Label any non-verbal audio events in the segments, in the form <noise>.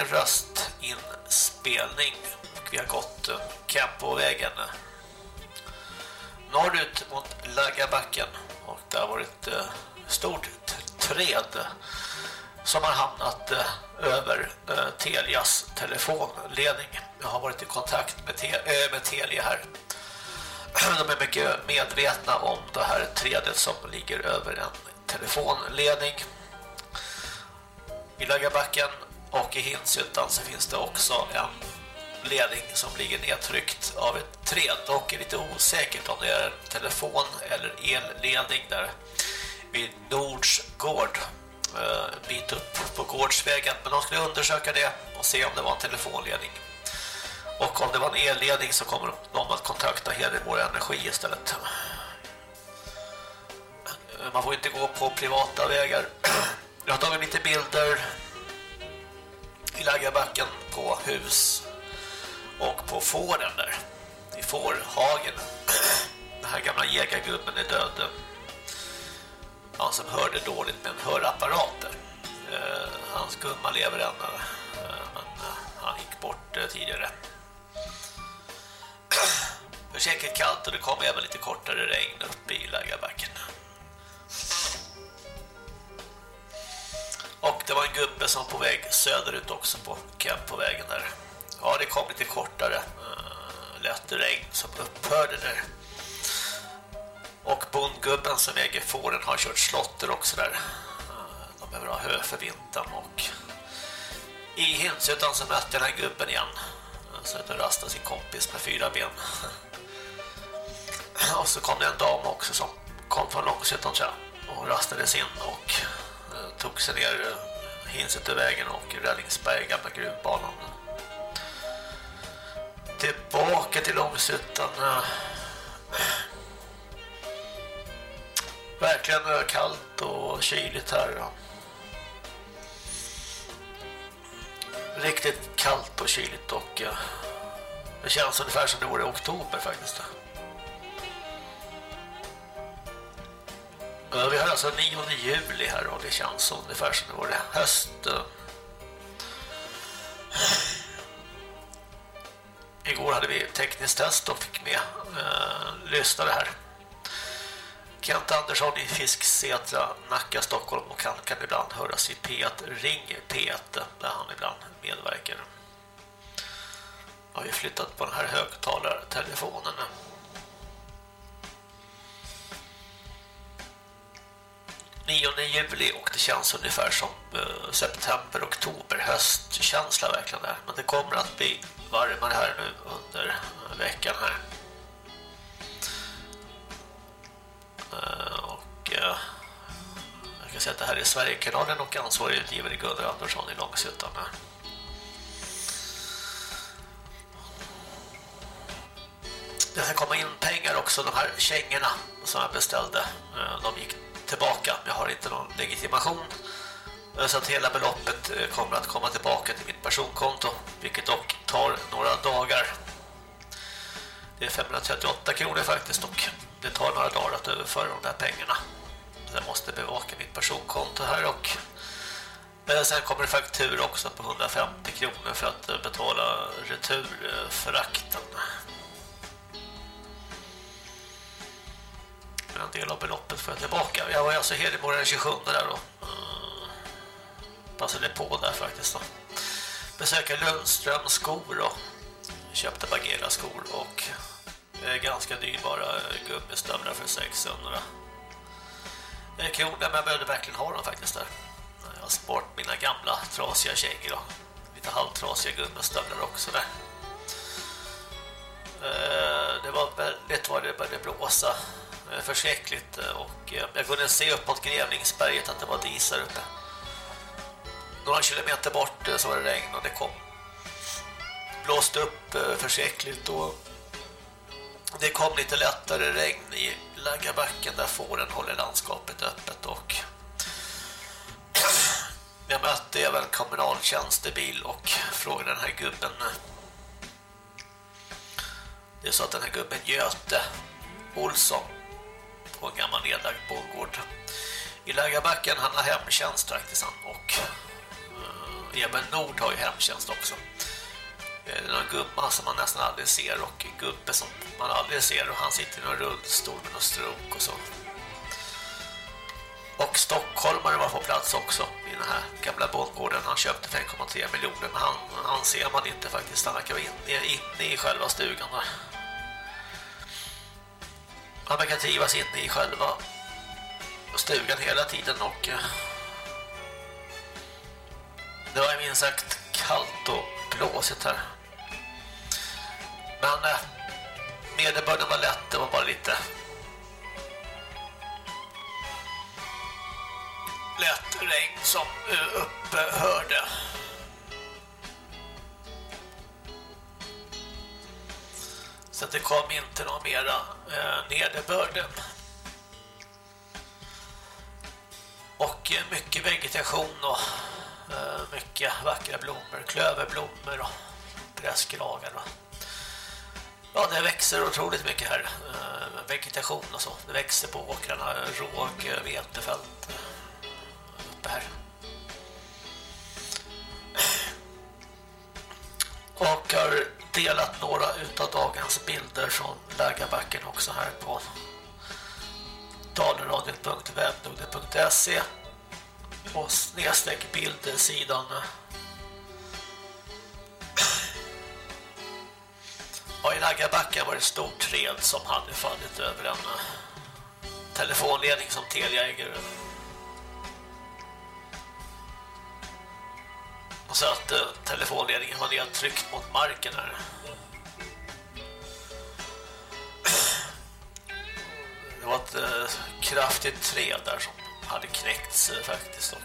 En med röstinspelning. Och vi har gått eh, Kempovägen eh, norrut mot Laggabacken och det har varit eh, stort träd som har hamnat eh, över eh, Telias telefonledning. Jag har varit i kontakt med, te eh, med Telia här. <clears throat> De är mycket medvetna om det här trädet som ligger över en telefonledning. I Laggabacken och i Hinshyttan så finns det också en ledning som ligger nedtryckt av ett träd. Och är lite osäkert om det är en telefon eller elledning där vid Nords gård. En bit upp på gårdsvägen. Men de skulle undersöka det och se om det var en telefonledning. Och om det var en elledning så kommer de att kontakta Hedemora Energi istället. Eh, man får inte gå på privata vägar. <clears throat> Jag har tagit lite bilder i laggarbacken på hus och på fåren där i fårhagen den här gamla jägargubben är död han som hörde dåligt med en hörapparat där. Eh, hans gumma lever ännu eh, men eh, han gick bort eh, tidigare. <clears throat> Det var säkert kallt och det kom även lite kortare regn uppe i laggarbacken. Och det var en gubbe som på väg söderut också på camp på vägen där Ja, det kom lite kortare uh, lätt regn som upphörde där. Och bondgubben som äger fåren har kört slotter också där. Uh, de behöver ha hö för vintern och i Hinshyttan så mötte den här gubben igen. Eh, så att rastade sin kompis med fyra ben. <laughs> och så kom det en dam också som kom från Långshyttan tror jag. Och rastades in och tog sig ner uh, och Rällingsberg, gamla gruvbanan tillbaka till Långsuttan. Verkligen kallt och kyligt här. Riktigt kallt och kyligt och det känns ungefär som det vore oktober faktiskt. Vi har alltså 9 juli här och det känns ungefär som det vore höst. Igår hade vi tekniskt test och fick med eh, lyssnare här. Kent Andersson i Fisksätra, Nacka, Stockholm och han kan ibland höras i P1 Ring P1 där han ibland medverkar. Jag har ju flyttat på den här högtalartelefonen. 9 juli och det känns ungefär som eh, september, oktober, höstkänsla verkligen där. Men det kommer att bli varmare här nu under eh, veckan här. Eh, och jag kan säga att det här är Sverigekanalen och ansvarig utgivare Gunnar Andersson i Långsuttan här. Det ska komma in pengar också, de här kängorna som jag beställde. De gick tillbaka, jag har inte någon legitimation. Eh, så att hela beloppet eh, kommer att komma tillbaka till mitt personkonto Vilket dock tar några dagar Det är 538 kronor faktiskt och det tar några dagar att överföra de där pengarna jag måste bevaka mitt personkonto här och eh, sen kommer det faktur också på 150 kronor för att betala returfrakten. En del av beloppet får jag tillbaka. Jag var alltså Hedemora den 27 där då. Mm. Passade på där faktiskt då. Besöka Lundström skor då. köpte Bagheera skor och eh, ganska dyrbara eh, gummistövlar för 600 eh, kronor men jag behövde verkligen ha dem faktiskt där. Jag har sparat mina gamla trasiga kängor och lite halvtrasiga gummistövlar också där. Det var väldigt vad det började blåsa Eh, förskräckligt eh, och eh, jag kunde se uppåt Grävlingsberget Grevlingsberget att det var dis där uppe. Några kilometer bort så var det regn och det kom. Blåste upp förskräckligt och det kom lite lättare regn i Laggarbacken där fåren håller landskapet öppet och <clears throat> jag mötte även kommunal tjänstebil och frågade den här gubben. Det är så att den här gubben Göte Olsson på en gammal nedlagd bondgård i Lägarbacken. han har hemtjänst faktiskt och eh, uh, även Nord har ju hemtjänst också eh, det är någon gumma som man nästan aldrig ser och en gubbe som man aldrig ser och han sitter i någon rullstol med någon stroke och så. Och stockholmare var på plats också i den här gamla bondgården. Han köpte 5,3 miljoner men han, han ser man inte faktiskt. Han verkar vara inne, inne i själva stugan där. Man verkar trivas inne i själva stugan hela tiden och eh, det var minst sagt kallt och blåsigt här. Men eh, nederbörden var lätt, det var bara lite lätt regn som eh, upphörde. Så det kom inte någon mera eh, nederbörd. Och eh, mycket vegetation och eh, mycket vackra blommor, klöverblommor och prästkragar och Ja, det växer otroligt mycket här. Eh, vegetation och så. Det växer på åkrarna, råg, eh, vetefält eh, uppe här. Och har delat några utav dagens bilder från Lägarbacken också här på dalenradion.webnode.se och snedstreck bildersidan Ja, i Laggabacken var det ett stort träd som hade fallit över en telefonledning som Telia äger. Och så att eh, telefonledningen var nedtryckt mot marken här. Det var ett eh, kraftigt träd där som hade knäckts eh, faktiskt och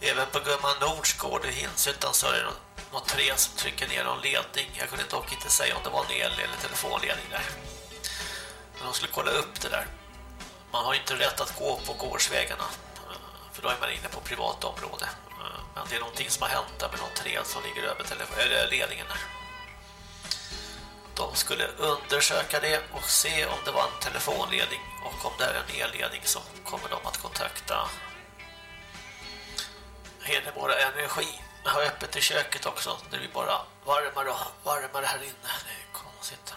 även på Gumman Nordsgård i Hinshyttan så är det något träd som trycker ner någon ledning. Jag kunde dock inte säga om det var en el- eller telefonledning där. Men de skulle kolla upp det där. Man har inte rätt att gå på gårdsvägarna. Eh, för då är man inne på privat område. Men det är någonting som har hänt där med någon träd som ligger över eller ledningen där. De skulle undersöka det och se om det var en telefonledning och om det är en elledning så kommer de att kontakta Hedemora Energi jag har öppet i köket också. Det blir bara varmare och varmare här inne. Det är konstigt.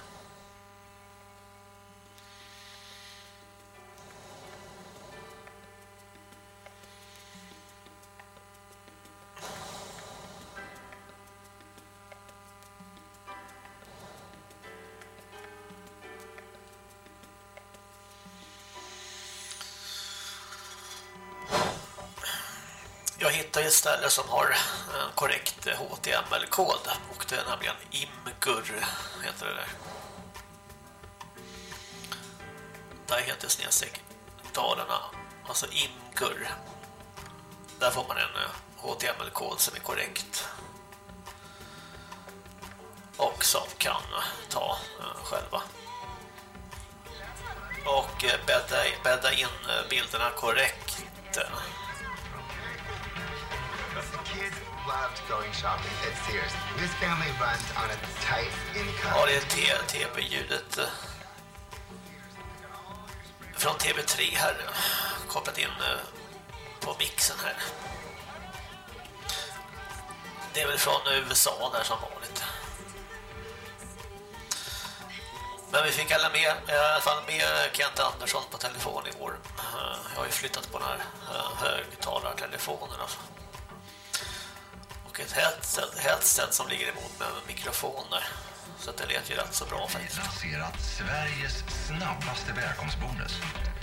Hitta ett ställe som har en korrekt eh, HTML-kod och det är nämligen imgur heter det där. Där heter snedstreck Dalarna, alltså imgur. Där får man en eh, HTML-kod som är korrekt. Och som kan ta själva. Och bädda, in bilderna korrekt loved going shopping at Sears. This family runs on a tight income. Ja, det är tv-ljudet. från TV3 här kopplat in eh, på mixen här. Det är väl från USA där som vanligt. Men vi fick alla med, i alla fall med Kent Andersson på telefon i år. Eh, jag har ju flyttat på den här eh, högtalartelefonen alltså. Och ett headset, headset som ligger emot med mikrofoner. Så det lät ju rätt så bra faktiskt. Vi lanserat Sveriges snabbaste välkomstbonus.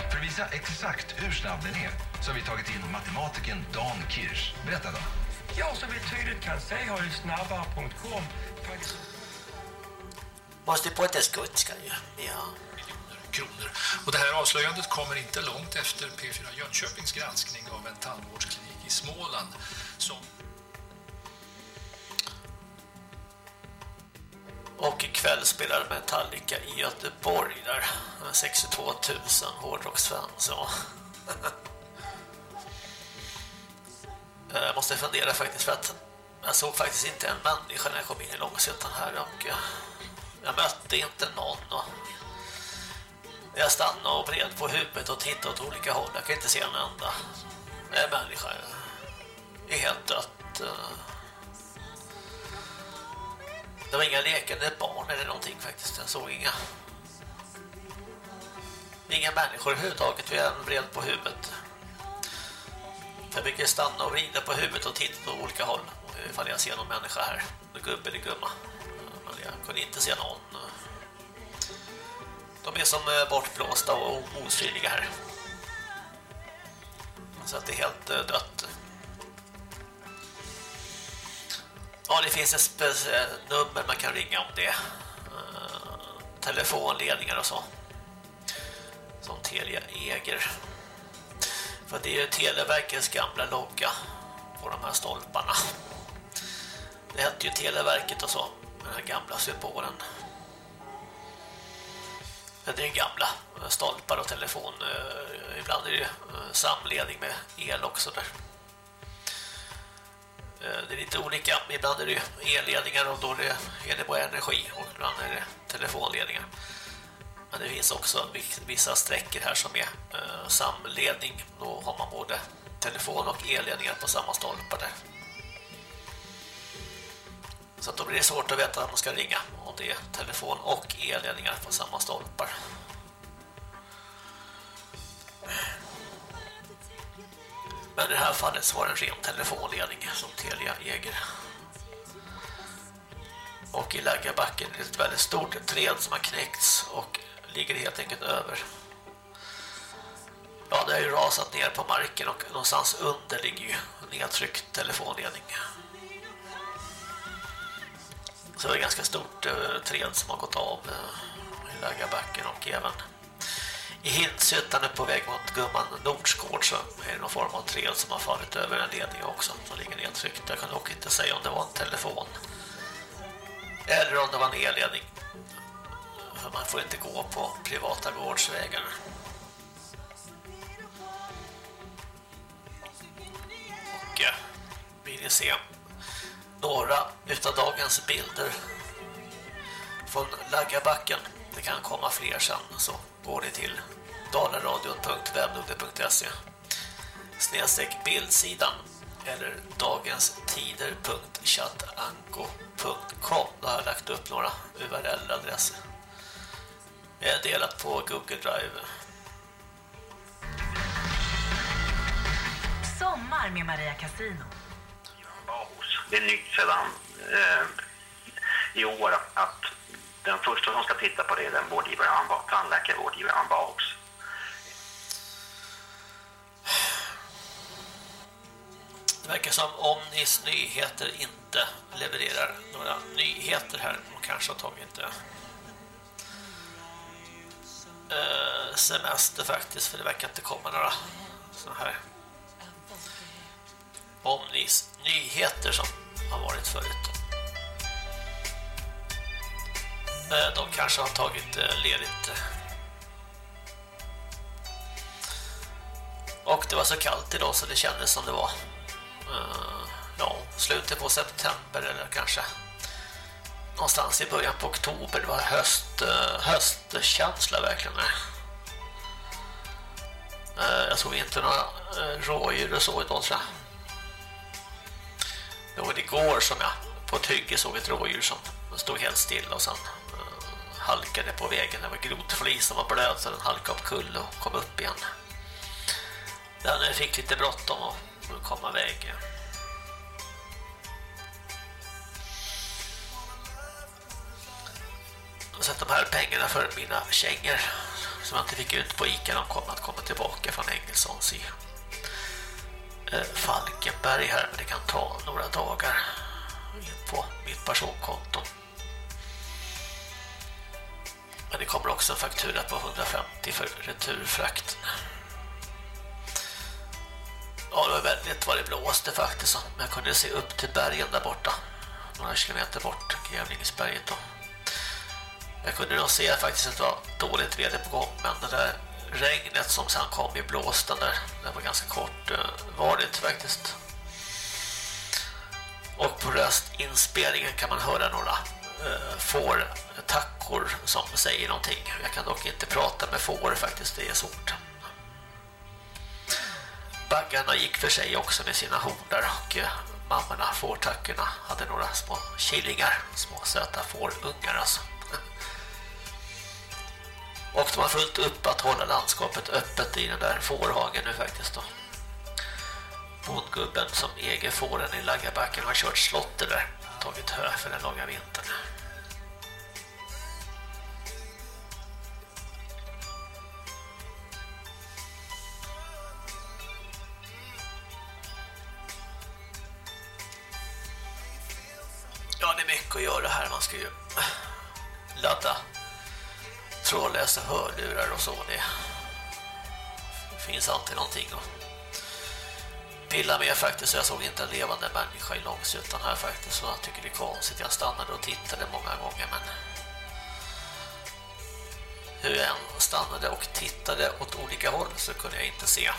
För att visa exakt hur snabb den är så har vi tagit in matematikern Dan Kirsch. Berätta då. Ja, som vi tydligt kan se har ju snabbare.com Måste på ett skutska ju. Ja. Kronor. Och det här avslöjandet kommer inte långt efter P4 Jönköpings granskning av en tandvårdsklinik i Småland som Och ikväll spelar Metallica i Göteborg där. 62 000 hårdrocksfans. Ja. Jag måste fundera faktiskt för att jag såg faktiskt inte en människa när jag kom in i Långsötan här och eh, jag mötte inte någon och jag stannade och vred på huvudet och tittade åt olika håll. Jag kan inte se en enda människa. Det är helt dött. Eh. Det var inga lekande barn eller någonting faktiskt. Jag såg inga inga människor överhuvudtaget. Vi är vred på huvudet. Jag brukar stanna och vrida på huvudet och titta på olika håll. Ifall jag ser någon människa här. Gubbe eller gumma. Men jag kunde inte se någon. De är som eh, bortblåsta och osynliga här. Så att det är helt eh, dött. Ja, det finns ett nummer man kan ringa om det. Eh, telefonledningar och så. Som Telia äger. För det är ju Televerkets gamla logga på de här stolparna. Det hette ju Televerket och så. Den här gamla symbolen. Det är gamla stolpar och telefon. Eh, ibland är det eh, samledning med el också där. Eh, det är lite olika. Ibland är det elledningar och då är det bara energi och ibland är det telefonledningar. Men det finns också vissa sträckor här som är eh, samledning. Då har man både telefon och elledningar på samma stolpar där. Så då blir det svårt att veta när man ska ringa om det är telefon och elledningar på samma stolpar. Men i det här fallet så var det en ren telefonledning som Telia äger. Och i Läggarbacken är det ett väldigt stort träd som har knäckts och ligger helt enkelt över. Ja, det har ju rasat ner på marken och någonstans under ligger ju nedtryckt telefonledning. Så det är ett ganska stort uh, träd som har gått av uh, i Läggarbacken och även i Hinsyttan på väg mot Gumman Nordsgård så är det någon form av träd som har fallit över en ledning också som ligger nedtryckt. Jag kan dock inte säga om det var en telefon eller om det var en elledning. För man får inte gå på privata gårdsvägar. Och eh, ja, vill ni se några utav dagens bilder från Laggabacken. Det kan komma fler sen så går ni till dalaradion.webnode.se snedstreck bildsidan eller dagenstider.chattanko.com Där har jag lagt upp några URL-adresser. Det är delat på Google Drive. Sommar med Maria Casino. Det är nytt sedan eh, i år att den första som ska titta på det är den vårdgivare han var, tandläkarvårdgivaren han var också. Det verkar som Omnis nyheter inte levererar några nyheter här och kanske har tagit eh, eh, semester faktiskt för det verkar inte komma några såna här Omnis nyheter som har varit förut. Eh, de kanske har tagit eh, ledigt. Och det var så kallt idag så det kändes som det var eh, ja, slutet på september eller kanske någonstans i början på oktober. Det var höst, höstkänsla verkligen. Jag såg inte några rådjur och så idag tror jag. Det var igår som jag på ett hygge såg ett rådjur som stod helt stilla och sen halkade på vägen. Det var grodflis som var blöd så den halkade upp kull och kom upp igen. Den fick lite bråttom att komma iväg. Jag sett de här pengarna för mina kängor som jag inte fick ut på Ica. De kommer att komma tillbaka från Engelsons i eh, Falkenberg här. Men det kan ta några dagar på mitt personkonto. Men det kommer också en faktura på 150 för returfrakt. Ja, det var väldigt vad det blåste faktiskt. Men jag kunde se upp till bergen där borta. Några kilometer bort, Gävlingesberget då. Jag kunde nog se faktiskt att det var dåligt väder på gång. Men det där regnet som sen kom i blåsten där, det var ganska kort eh, faktiskt. Och på röstinspelningen kan man höra några Eh, får tackor som säger någonting. Jag kan dock inte prata med får faktiskt, det är svårt. Baggarna gick för sig också med sina hornar och eh, mammorna, fårtackorna, hade några små killingar, små söta fårungar alltså. <laughs> Och de har fullt upp att hålla landskapet öppet i den där fårhagen nu faktiskt då. Bondgubben som äger fåren i Laggabacken har kört slottet där, tagit hö för den långa vintern. Ja, det är mycket att göra här. Man ska ju ladda trådlösa hörlurar och så. Det finns alltid någonting att pilla med faktiskt. Jag såg inte en levande människa i Långsuttan här faktiskt. Så jag tycker det är konstigt. Jag stannade och tittade många gånger men hur jag än stannade och tittade åt olika håll så kunde jag inte se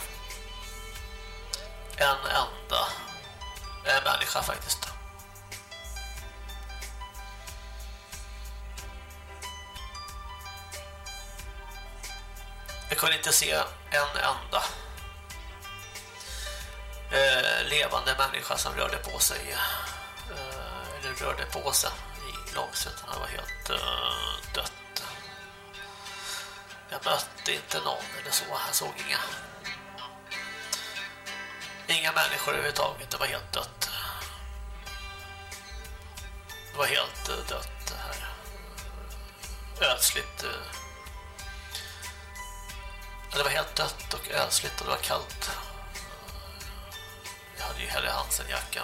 en enda en människa faktiskt. Jag kunde inte se en enda eh, levande människa som rörde på sig eh, eller rörde på sig i Långsötan. Han var helt eh, dött. Jag mötte inte någon eller så. Jag såg inga inga människor överhuvudtaget. Det var helt dött. Det var helt eh, dött här. Ödsligt. Eh, det var helt dött och ödsligt och det var kallt. Jag hade ju Helle Hansen-jacka.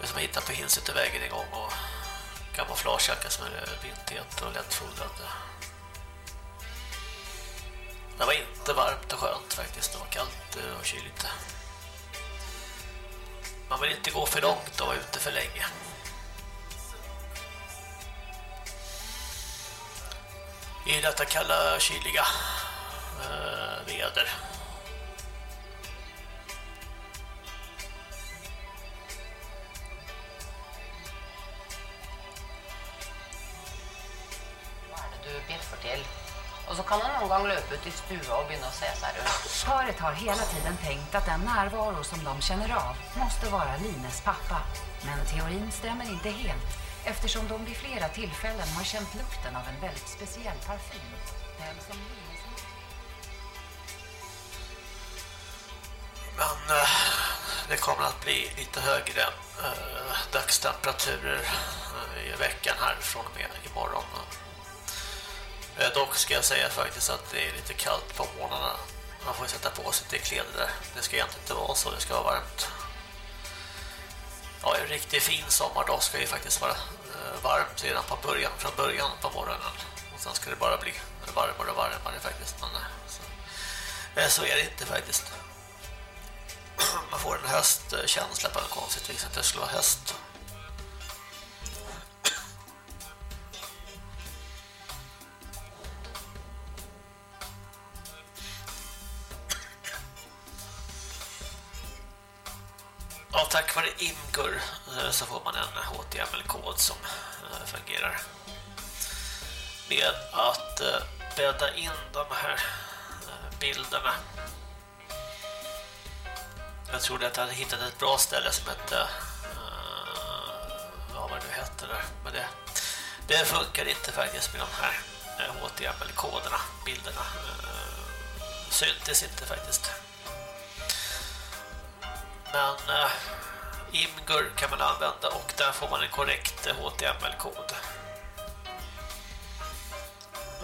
Det som jag hittade på Hinsutevägen en gång och kamouflagejacka som är vinthet och lättfodrad. Det var inte varmt och skönt faktiskt. Det var kallt och kyligt. Man vill inte gå för långt och vara ute för länge. i detta kalla, kyliga eh, väder. Till? Och så kan han någon gång löpa ut i stua och börja se sig runt. Paret har hela tiden tänkt att den närvaro som de känner av måste vara Lines pappa. Men teorin stämmer inte helt eftersom de vid flera tillfällen har känt lukten av en väldigt speciell parfym. Den som Lines... Men eh, det kommer att bli lite högre eh, dagstemperaturer eh, i veckan här från och med imorgon. Eh, dock ska jag säga faktiskt att det är lite kallt på morgnarna. Man får sätta på sig lite kläder där. Det ska egentligen inte vara så, det ska vara varmt. Ja, en riktigt fin sommardag ska ju faktiskt vara eh, varmt redan på början, från början på morgonen. Och sen ska det bara bli varmare och varmare faktiskt. Men, eh, så, så är det inte faktiskt. <clears throat> Man får en höstkänsla på en konstigt vis att det skulle vara höst. Ja, tack vare Imgur eh, så får man en HTML-kod som eh, fungerar med att eh, bädda in de här bilderna. Jag trodde att jag hade hittat ett bra ställe som hette ja vad det hette där. Men det, det funkar inte faktiskt med de här HTML-koderna, bilderna. Syntes inte faktiskt. Men eh, Imgur kan man använda och där får man en korrekt HTML-kod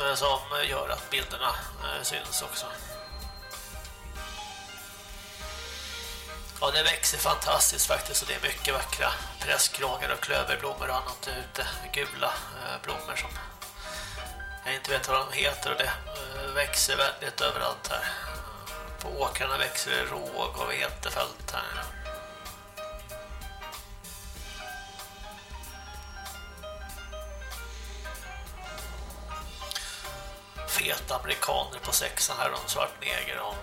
eh, som gör att bilderna eh, syns också. Ja, det växer fantastiskt faktiskt och det är mycket vackra presskragar och klöverblommor och annat ute. Gula blommor som jag inte vet vad de heter och det växer väldigt överallt här. På åkrarna växer det råg och vetefält här. Feta amerikaner på sexan här de svart neger och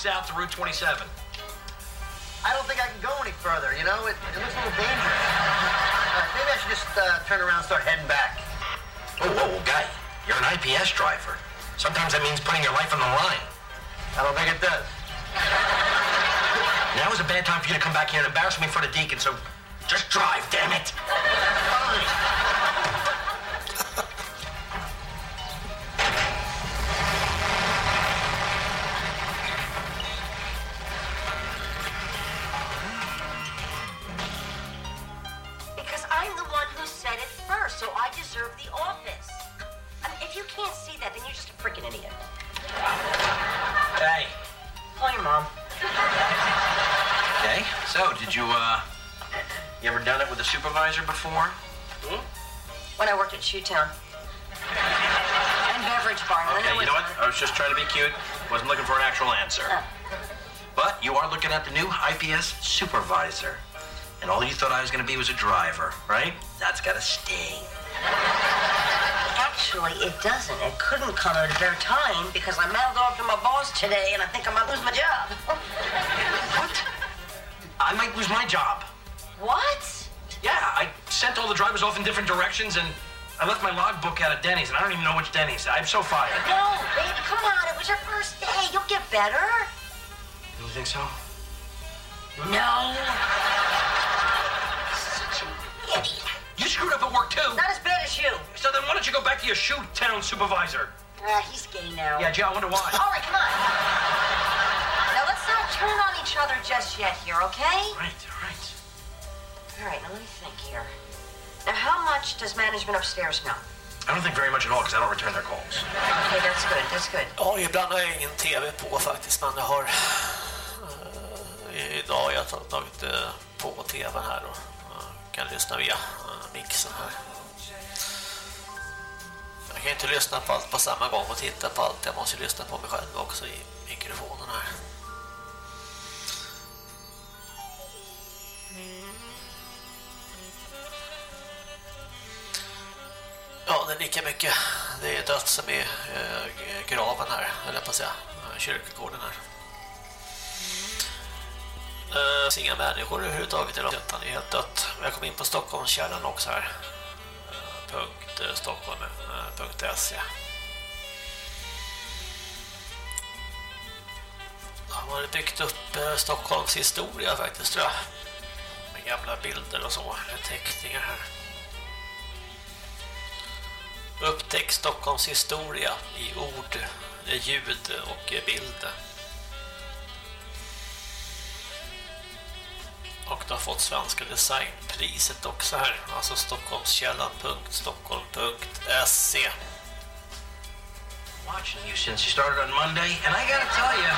south to Route 27. I don't think I can go any further, you know? It, it looks a little dangerous. Uh, maybe I should just uh, turn around and start heading back. Oh, whoa, whoa, guy. You're an IPS driver. Sometimes that means putting your life on the line. I don't think it does. Now is a bad time for you to come back here and embarrass me in front of Deacon, so just drive, damn it. Shoetown. and Beverage Barn. Okay, you know what? I was just trying to be cute. Wasn't looking for an actual answer. Uh. But you are looking at the new IPS supervisor. And all you thought I was going to be was a driver, right? That's got to sting. Actually, it doesn't. It couldn't come at a better time because I mouthed off to my boss today and I think I might lose my job. <laughs> what? I might lose my job. What? Yeah, I sent all the drivers off in different directions and I left my logbook out of Denny's, and I don't even know which Denny's. I'm so fired. No, baby, come on. It was your first day. You'll get better. You think so? No. Such an idiot. You screwed up at work, too. Not as bad as you. So then why don't you go back to your shoe town supervisor? Uh, he's gay now. Yeah, gee, I wonder why. All right, come on. Now, let's not turn on each other just yet here, okay? Right, right. All right, now let me think here. Now, how much does management upstairs know? I don't think very much at all because I don't return their calls. Okay, that's good, that's good. Ja, ibland har jag ingen tv på faktiskt, men jag har uh, idag har jag tagit uh, på tvn här och uh, kan lyssna via mixen här. Jag kan inte lyssna på allt på samma gång och titta på allt. Jag måste lyssna på mig själv också i mikrofonen här. Ja, det är lika mycket. Det är dött som i eh, graven här, eller på att säga, eh, kyrkogården här. Eh, det finns inga människor överhuvudtaget idag, utan det är helt dött. Jag kom in på Stockholmskällan också här. Punkt stockholm.se De har byggt upp Stockholms historia faktiskt tror jag. Med gamla bilder och så, teckningar här. Upptäck Stockholms historia i ord, ljud och bild. Och du har fått Svenska designpriset också här. Alltså stockholmskällan.stockholm.se Watching you since you started on Monday, and I gotta tell you,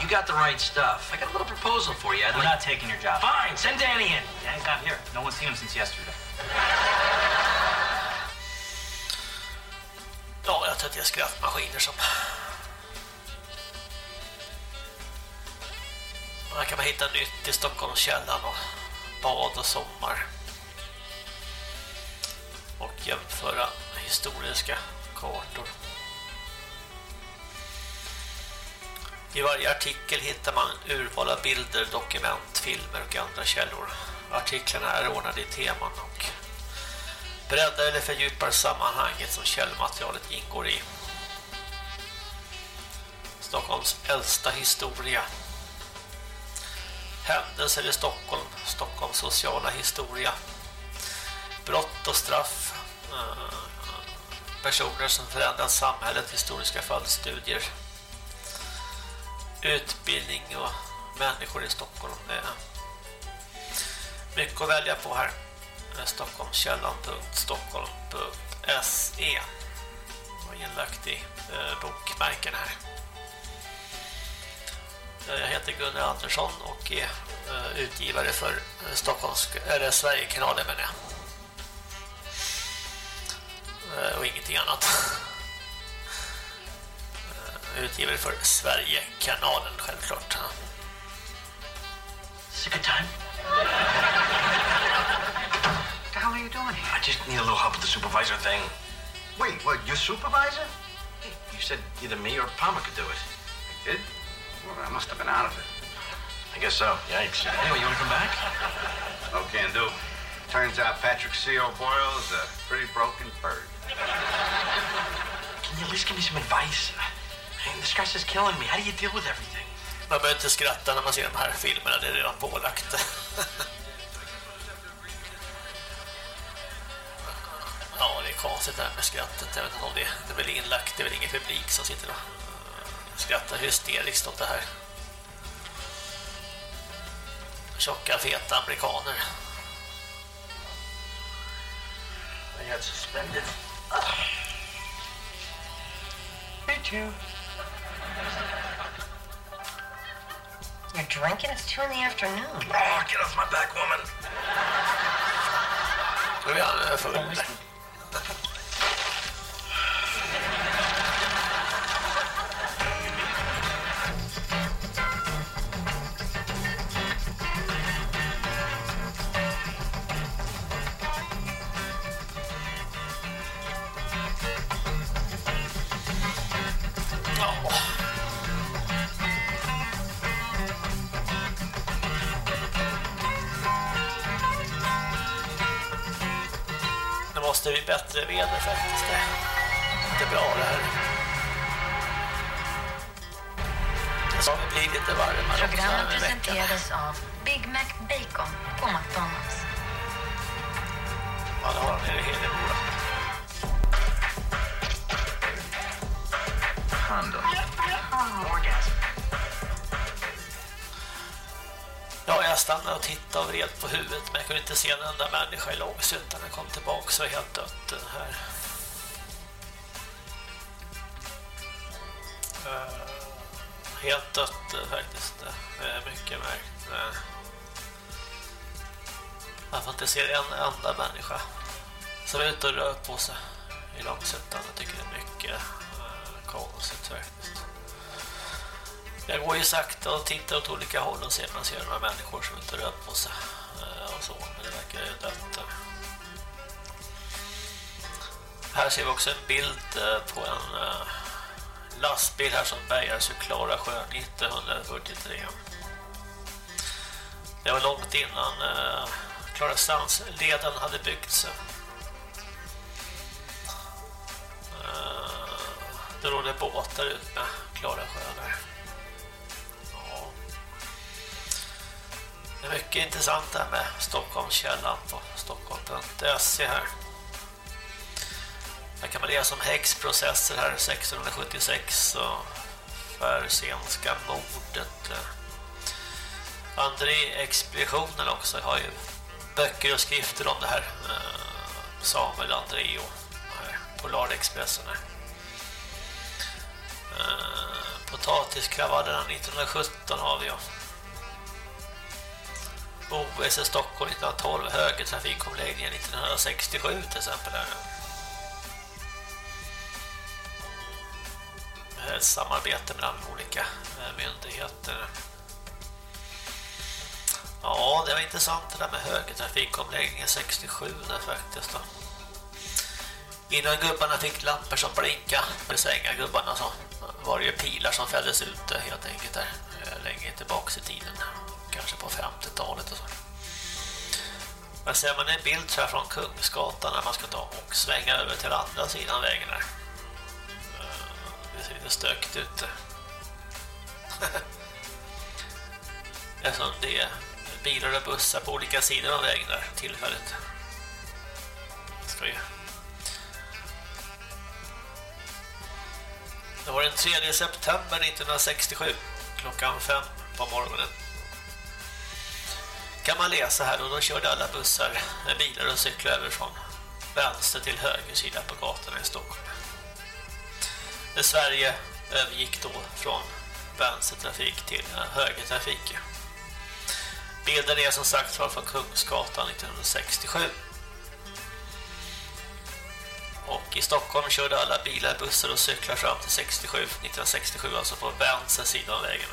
you got the right stuff. I got a little proposal for you. I'd We're like- not taking your job. Fine, send Danny in. Danny's not here. No one's seen him since yesterday. <laughs> Ja, jag tror att det är skrattmaskiner som... Här kan man hitta nytt i Stockholmskällan och bad och sommar. Och jämföra historiska kartor. I varje artikel hittar man urval av bilder, dokument, filmer och andra källor. Artiklarna är ordnade i teman och breddar eller fördjupar sammanhanget som källmaterialet ingår i. Stockholms äldsta historia. Händelser i Stockholm, Stockholms sociala historia. Brott och straff. Eh, personer som förändrat samhället, historiska fallstudier. Utbildning och människor i Stockholm. Det är mycket att välja på här. Stockholmskällan.stockholm.se var inlagt i eh, bokmärken här. Eh, jag heter Gunnar Andersson och är eh, utgivare för eh, Stockholms eller Sverigekanalen menar jag. Eh, Och ingenting annat. Eh, utgivare för Sverigekanalen självklart. It's time you doing here? I just need a little help with the supervisor thing. Wait, what, your supervisor? You said either me or Palmer could do it. I did? Well, I must have been out of it. I guess so. Yikes. Anyway, you want to come back? No can do. Turns out Patrick C.O. Boyle is a pretty broken bird. Can you at least give me some advice? I mean, the stress is killing me. How do you deal with everything? Man behöver inte skratta när man ser de här filmerna, det är redan pålagt. <laughs> ja, det är konstigt det här med skrattet. Jag vet inte om det, det är väl inlagt, det är väl ingen publik som sitter och eh, skrattar hysteriskt åt det här. Tjocka, feta amerikaner. I got suspended. Me too. You're drinking? It's two in the afternoon. Oh, get off my back, woman. Nu är han eh, full. Thank you. Måste bli bättre väder faktiskt. Det är inte bra det här. Det ska bli lite varmare också Programmet veckan. presenterades av Big Mac Bacon på McDonalds. Ja, det har han nere i Hedemora. Honda. Orgasm. Ja, jag stannade och tittade och vred på huvudet men jag kunde inte se en enda människa i Långsuttan. Den kom tillbaka så var helt dött den här. Eh, helt dött eh, faktiskt. Det är mycket märkt. Eh, Man får inte se en enda människa som är ute och rör på sig i Långsuttan. Jag tycker det är mycket konstigt faktiskt. Jag går ju sakta och tittar åt olika håll och ser om man ser några människor som inte rör på sig eh, och så, men det verkar ju dött. Här ser vi också en bild eh, på en eh, lastbil här som bärgades ur Klara sjö 1943. Det var långt innan eh, Klarastrandsleden hade byggts. Det rådde båtar ut med Klara sjö där. Det är mycket intressant det här med Stockholmskällan på stockholm.se här. Här kan man läsa om häxprocesser här 1676 och Färsenska mordet. André-expeditionen också. Jag har ju böcker och skrifter om det här. Eh, Samuel André och Polarexpressen här. Eh, Potatiskravallerna 1917 har vi ja. OS i Stockholm 1912, högertrafikomläggningen 1967 till exempel. Här. Ett samarbete mellan olika eh, myndigheter. Ja, det var intressant det där med högertrafikomläggningen 67 där faktiskt då. Innan gubbarna fick lampor som blinka med sänga gubbarna så var det ju pilar som fälldes ut helt enkelt där eh, länge tillbaka i tiden kanske på 50-talet och så. Men ser man en bild här från Kungsgatan när man ska ta och svänga över till andra sidan vägen där. Eh, det ser lite stökigt ut. <laughs> Eftersom det är bilar och bussar på olika sidor av vägen där tillfälligt. Ska ju Det var den 3 september 1967 klockan 5 på morgonen. Kan man läsa här och då körde alla bussar, eh, bilar och cyklar över från vänster till höger sida på gatorna i Stockholm. Eh, Sverige övergick då från vänstertrafik till eh, högertrafik. Bilden är som sagt från Kungsgatan 1967. Och i Stockholm körde alla bilar, bussar och cyklar fram till 67, 1967 alltså på vänster sida av vägen.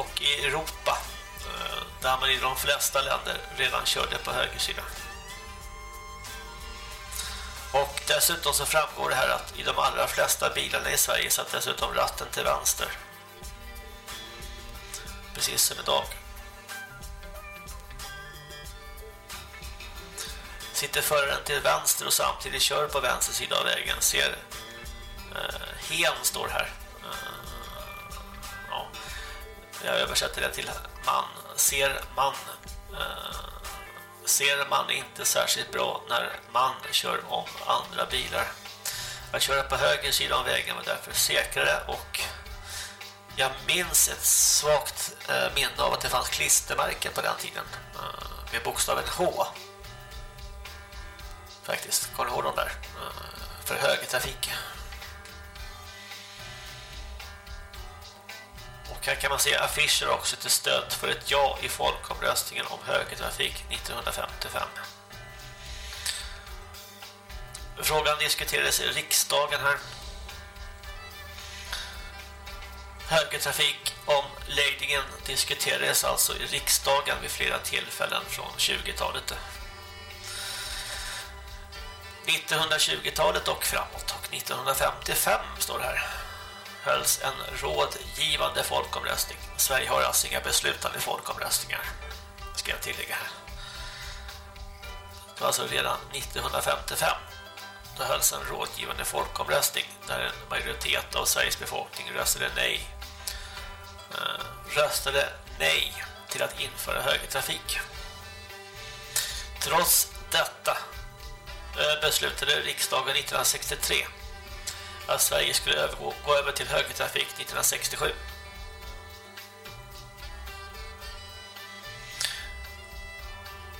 Och i Europa, eh, där man i de flesta länder redan körde på högersidan. Och dessutom så framgår det här att i de allra flesta bilarna i Sverige satt dessutom ratten till vänster. Precis som idag. Sitter föraren till vänster och samtidigt kör på vänster sida av vägen ser eh, hen står här. Jag översätter det till man. Ser man eh, ser man inte särskilt bra när man kör om andra bilar. Att köra på höger sida av vägen var därför säkrare och jag minns ett svagt eh, minne av att det fanns klistermärken på den tiden eh, med bokstaven H. Faktiskt, kommer du ihåg dem där? Eh, för högertrafik. Och här kan man se affischer också till stöd för ett ja i folkomröstningen om högertrafik 1955. Frågan diskuterades i riksdagen här. Högertrafik omläggningen diskuterades alltså i riksdagen vid flera tillfällen från 20-talet. 1920-talet och framåt och 1955 står det här hölls en rådgivande folkomröstning. Sverige har alltså inga beslutande folkomröstningar, ska jag tillägga här. Det var alltså redan 1955. Då hölls en rådgivande folkomröstning där en majoritet av Sveriges befolkning röstade nej. Eh, röstade nej till att införa högertrafik. Trots detta eh, beslutade riksdagen 1963 att Sverige skulle övergå, gå över till högertrafik 1967.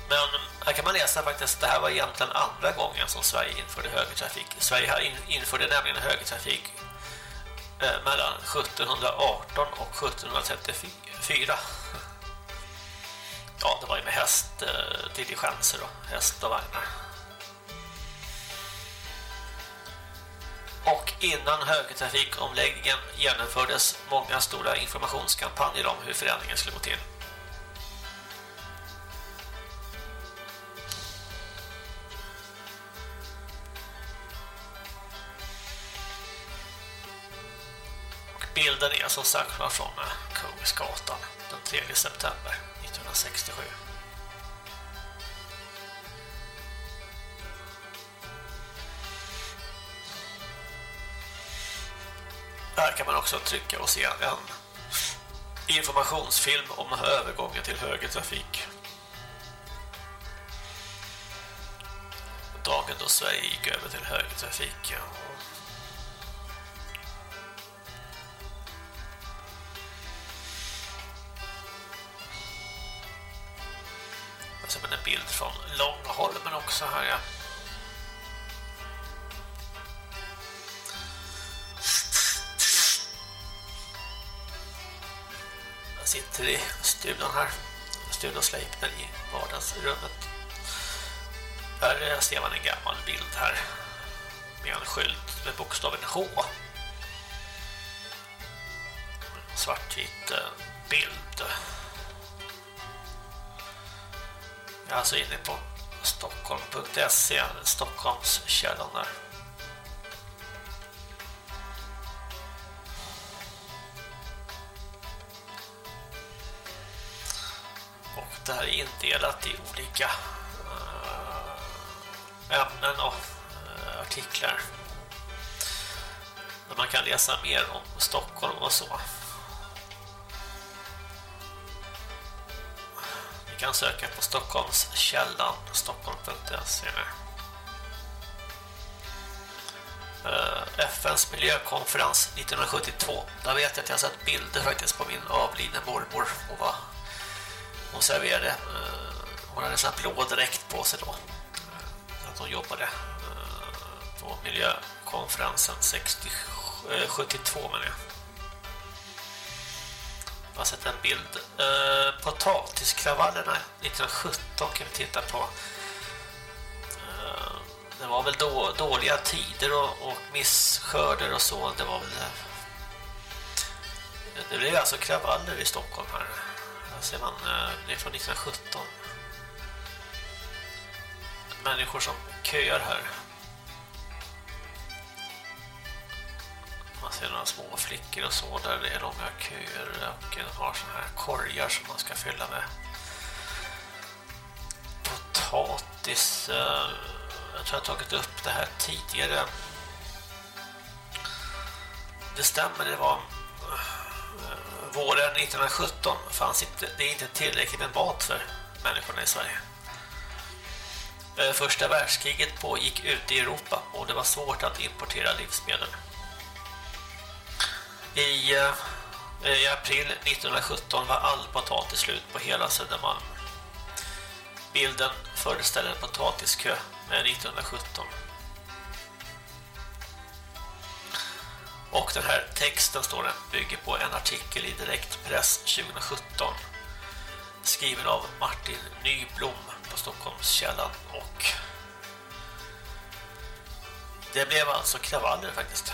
Men här kan man läsa faktiskt att det här var egentligen andra gången som Sverige införde högertrafik. Sverige införde nämligen högertrafik eh, mellan 1718 och 1734. Ja, det var ju med häst, eh, diligenser och häst och vagnar. Och innan högertrafikomläggningen genomfördes många stora informationskampanjer om hur förändringen skulle gå till. Och bilden är som sagt från Kungsgatan den 3 september 1967. Här kan man också trycka och se en informationsfilm om övergången till högertrafik. Dagen då Sverige gick över till högertrafik. Sen en bild från Långholmen också här, ja. Sitter i studion här. Studion Sleipner i vardagsrummet. Här ser man en gammal bild här. Med en skylt med bokstaven H. Svartvit eh, bild. Jag är alltså inne på stockholm.se Stockholmskällan. där. Det här är indelat i olika eh, ämnen och eh, artiklar. Där man kan läsa mer om Stockholm och så. Ni kan söka på Stockholmskällan, stockholm.se eh, FNs miljökonferens 1972. Där vet jag att jag har sett bilder faktiskt på min avlidne mormor. och var hon serverade eh, hon hade sån blå dräkt på sig då. Eh, så att hon jobbade eh, på miljökonferensen 60, 72 men jag jag. Har sett en bild. Eh, potatiskravallerna 1917 kan vi titta på. Eh, det var väl då, dåliga tider och, och misskörder och så. Det var väl det blev alltså kravaller i Stockholm här ser man, eh, det är från 1917. Människor som köar här. Man ser några små flickor och så där det är långa köer och de har såna här korgar som man ska fylla med potatis. Eh, jag tror jag har tagit upp det här tidigare. Det stämmer, det var våren 1917 fanns inte, det är inte tillräckligt med mat för människorna i Sverige. Eh, första världskriget pågick ute i Europa och det var svårt att importera livsmedel. I, eh, i april 1917 var all potatis slut på hela Södermalm. Bilden föreställer en potatiskö med 1917. Och den här texten står den bygger på en artikel i Direktpress 2017 skriven av Martin Nyblom på Stockholmskällan och det blev alltså kravaller faktiskt.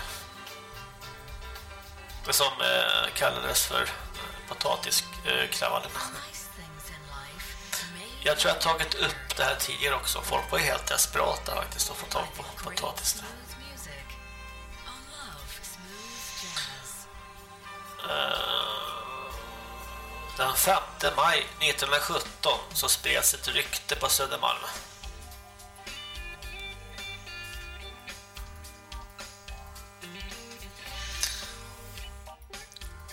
Det som eh, kallades för eh, potatiskravallerna. Eh, jag tror jag har tagit upp det här tidigare också. Folk var ju helt desperata faktiskt att få tag på potatis. Eh, den 5 maj 1917 så spreds ett rykte på Södermalm.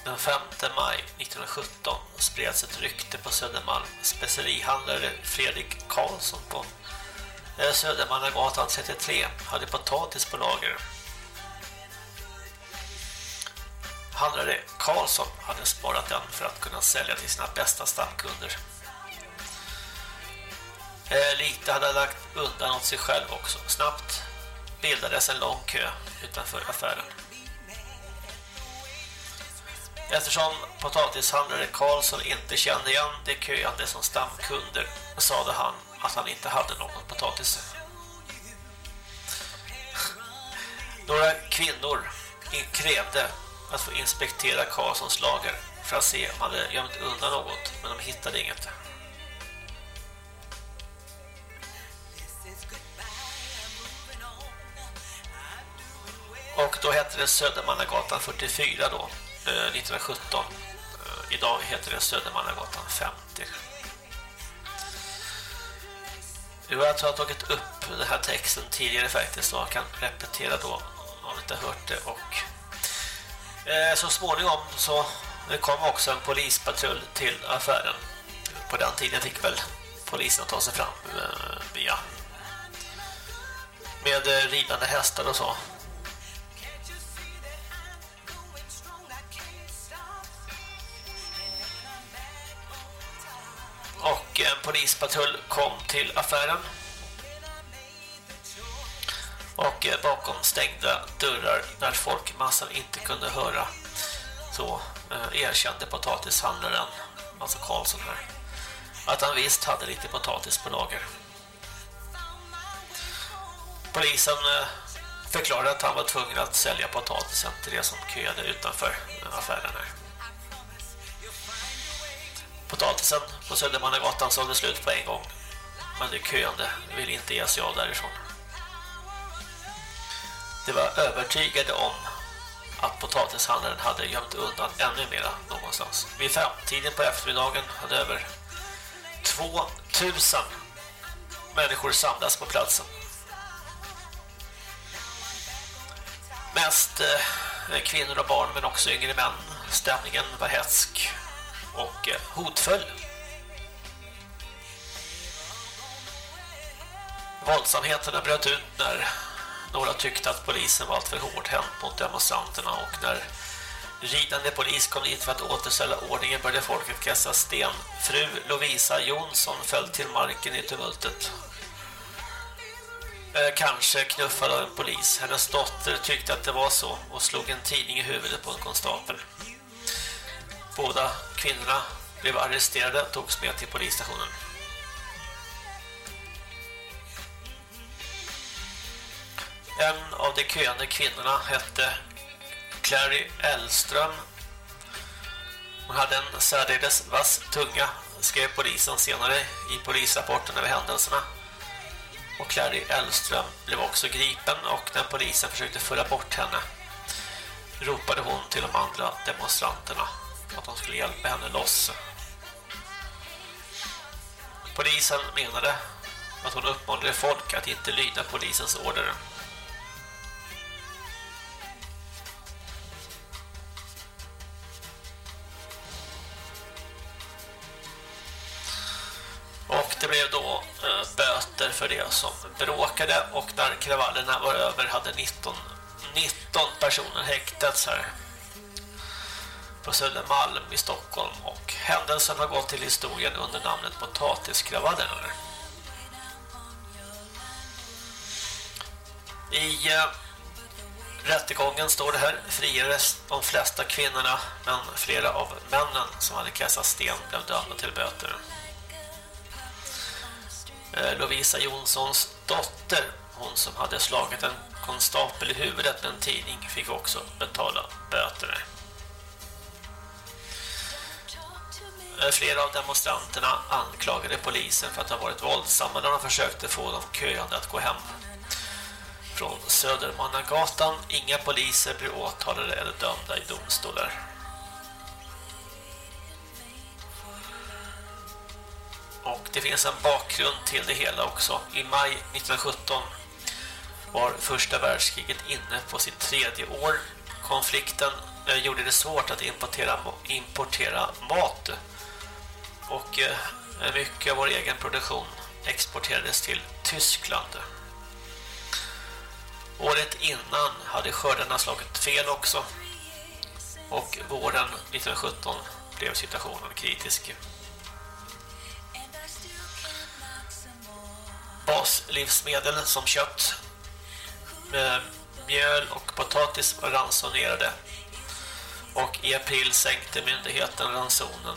Den 5 maj 1917 spreds ett rykte på Södermalm. Specerihandlare Fredrik Karlsson på eh, Södermannagatan 33 hade potatis på lager. Handlare Karlsson hade sparat den för att kunna sälja till sina bästa stamkunder. Eh, Lite hade lagt undan åt sig själv också. Snabbt bildades en lång kö utanför affären. Eftersom potatishandlare Karlsson inte kände igen de köande som stamkunder sade han att han inte hade någon potatis. <laughs> Några kvinnor krävde att få inspektera Karlssons lager för att se om han hade gömt undan något, men de hittade inget. Och då hette det Södermannagatan 44 då, eh, 1917. Eh, idag heter det Södermannagatan 50. Jag har tagit upp den här texten tidigare faktiskt så jag kan repetera då om ni inte hört det och Eh, så småningom så kom också en polispatrull till affären. På den tiden fick väl polisen ta sig fram eh, via med eh, ridande hästar och så. Och en polispatrull kom till affären. Och eh, bakom stängda dörrar när folkmassan inte kunde höra så eh, erkände potatishandlaren, alltså Karlsson här, att han visst hade lite potatis på lager. Polisen eh, förklarade att han var tvungen att sälja potatisen till det som köade utanför affären här. Potatisen på Södermannagatan sålde slut på en gång. Men det köande ville inte ge sig av därifrån. Det var övertygade om att potatishandlaren hade gömt undan ännu mera någonstans. Vid femtiden på eftermiddagen hade över 2000 människor samlats på platsen. Mest eh, kvinnor och barn men också yngre män. Stämningen var hätsk och eh, hotfull. Våldsamheterna bröt ut när några tyckte att polisen var alltför hårt hänt mot demonstranterna och när ridande polis kom dit för att återställa ordningen började folket kasta sten. Fru Lovisa Jonsson föll till marken i tumultet. Eh, kanske knuffad av en polis. Hennes dotter tyckte att det var så och slog en tidning i huvudet på en konstapel. Båda kvinnorna blev arresterade och togs med till polisstationen. En av de köande kvinnorna hette Clary Elström. Hon hade en särdeles vass tunga, skrev polisen senare i polisrapporten över händelserna. Och Clary Elström blev också gripen och när polisen försökte föra bort henne ropade hon till de andra demonstranterna att de skulle hjälpa henne loss. Polisen menade att hon uppmanade folk att inte lyda polisens order. Och det blev då eh, böter för det som bråkade och när kravallerna var över hade 19, 19 personer häktats här på Södermalm i Stockholm och händelsen har gått till historien under namnet Potatiskravallerna. I eh, rättegången står det här friades de flesta kvinnorna men flera av männen som hade kastat sten blev dömda till böter. Eh, Lovisa Jonssons dotter, hon som hade slagit en konstapel i huvudet med en tidning, fick också betala böter. Eh, flera av demonstranterna anklagade polisen för att ha varit våldsamma när de försökte få de köande att gå hem. Från Södermannagatan, inga poliser blir åtalade eller dömda i domstolar. Och det finns en bakgrund till det hela också. I maj 1917 var första världskriget inne på sitt tredje år. Konflikten eh, gjorde det svårt att importera, importera mat. Och eh, mycket av vår egen produktion exporterades till Tyskland. Året innan hade skördarna slagit fel också. Och våren 1917 blev situationen kritisk. Baslivsmedel som kött, mjöl och potatis var ransonerade. Och i april sänkte myndigheten ransonen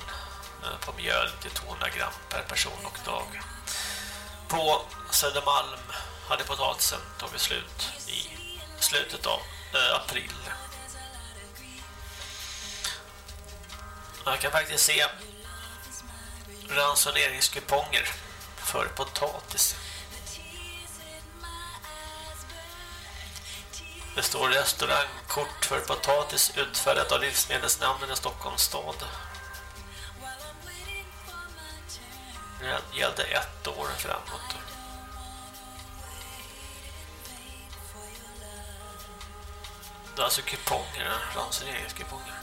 eh, på mjöl till 200 gram per person och dag. På Södermalm hade potatisen tagit slut i slutet av eh, april. Man kan faktiskt se ransoneringskuponger för potatis. Det står restaurangkort för potatis utfärdat av livsmedelsnämnden i Stockholms stad. Det gällde ett år framåt. Det är alltså kuponger, ransoneringskuponger.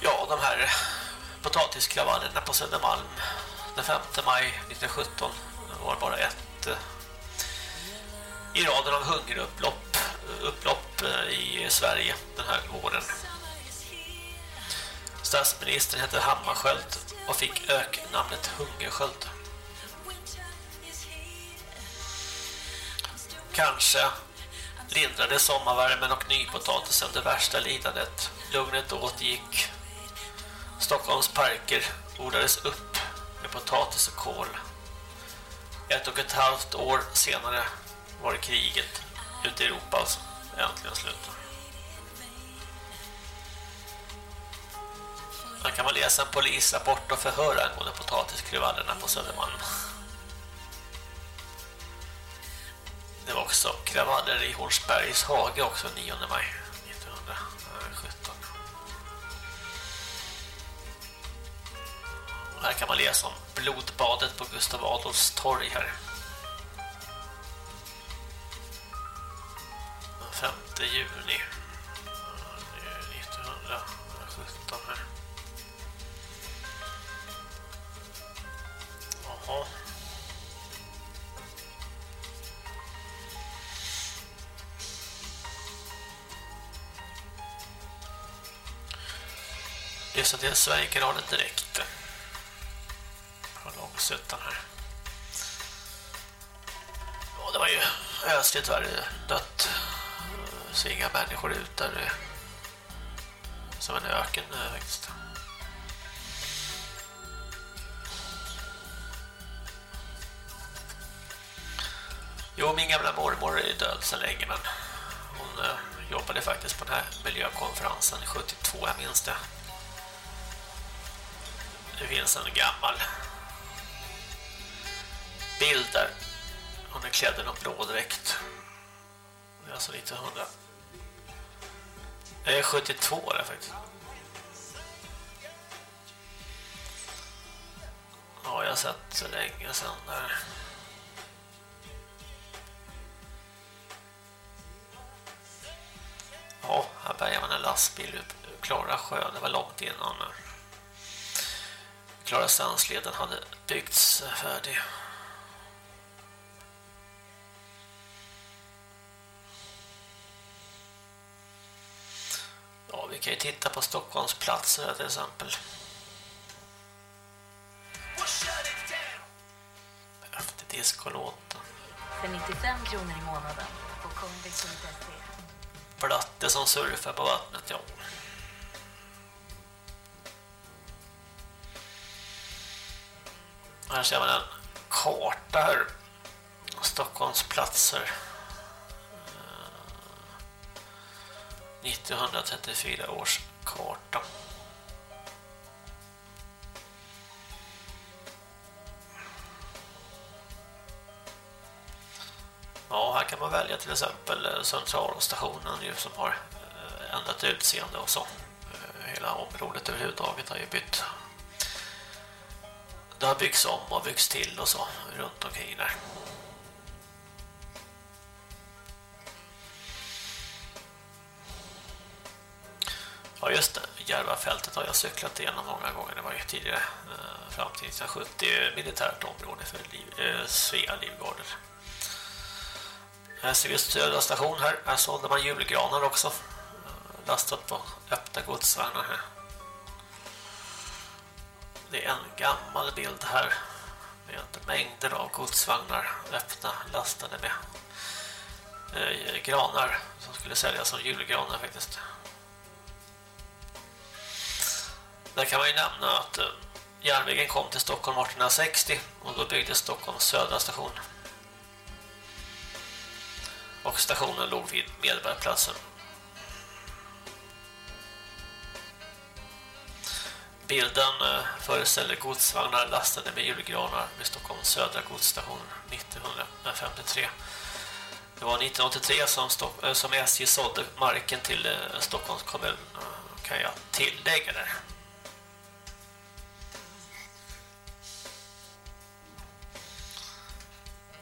Ja, de här potatiskravallerna på Södermalm den 5 maj 1917 var bara ett eh, i raden av hungerupplopp eh, upplopp eh, i Sverige den här våren. Statsministern hette Hammarskjöld och fick öknamnet Hungersköld. Kanske lindrade sommarvärmen och nypotatisen det värsta lidandet. Lugnet återgick. Stockholms parker odlades upp med potatis och kål. Ett och ett halvt år senare var det kriget ute i Europa alltså. Äntligen slut. Här kan man läsa en polisrapport och förhöra angående potatiskruvallerna på Södermalm. Det var också kravaller i Hornsbergs hage också 9 maj här kan man läsa om blodbadet på Gustav Adolfs torg här. Den 5 juni 1917 här. Jaha. Lyssna till Sverigekanalen direkt. På här. Ja, det var ju ösligt var det dött. Så inga människor ut där. Som en öken eh, faktiskt. Jo, min gamla mormor är död så länge men hon eh, jobbade faktiskt på den här miljökonferensen 72, jag minns det. Det finns en gammal bild där. Hon är klädd i någon blå dräkt. Det är alltså 1900. Det är 72 där faktiskt. Ja, jag har sett så länge sedan där. Ja, här bärgar man en lastbil upp Klara sjö. Det var långt innan Klara Sandsleden hade byggts färdig. Kan ju titta på Stockholms platser till exempel. Efter diskolåten. För 95 kronor i månaden på kombi.se. Platte som surfar på vattnet, ja. Här ser man en karta här. Stockholms platser. 1934 års karta. Ja, här kan man välja till exempel eh, centralstationen ju som har eh, ändrat utseende och så. Eh, hela området överhuvudtaget har ju bytt. Det har byggts om och byggts till och så runt omkring där. Ja just det, Järvafältet har jag cyklat igenom många gånger. Det var ju tidigare eh, fram till 1970 militärt område för liv, eh, Svea livgarder. Här ser vi Södra station här. Här sålde man julgranar också. Eh, lastat på öppna godsvagnar här. Det är en gammal bild här med mängder av godsvagnar öppna, lastade med eh, granar som skulle säljas som julgranar faktiskt. Där kan man ju nämna att eh, järnvägen kom till Stockholm 1860 och då byggdes Stockholms södra station. Och stationen låg vid Medborgarplatsen. Bilden eh, föreställer godsvagnar lastade med julgranar vid Stockholms södra godsstation 1953. Det var 1983 som, eh, som SJ sålde marken till Stockholms kommun kan jag tillägga det.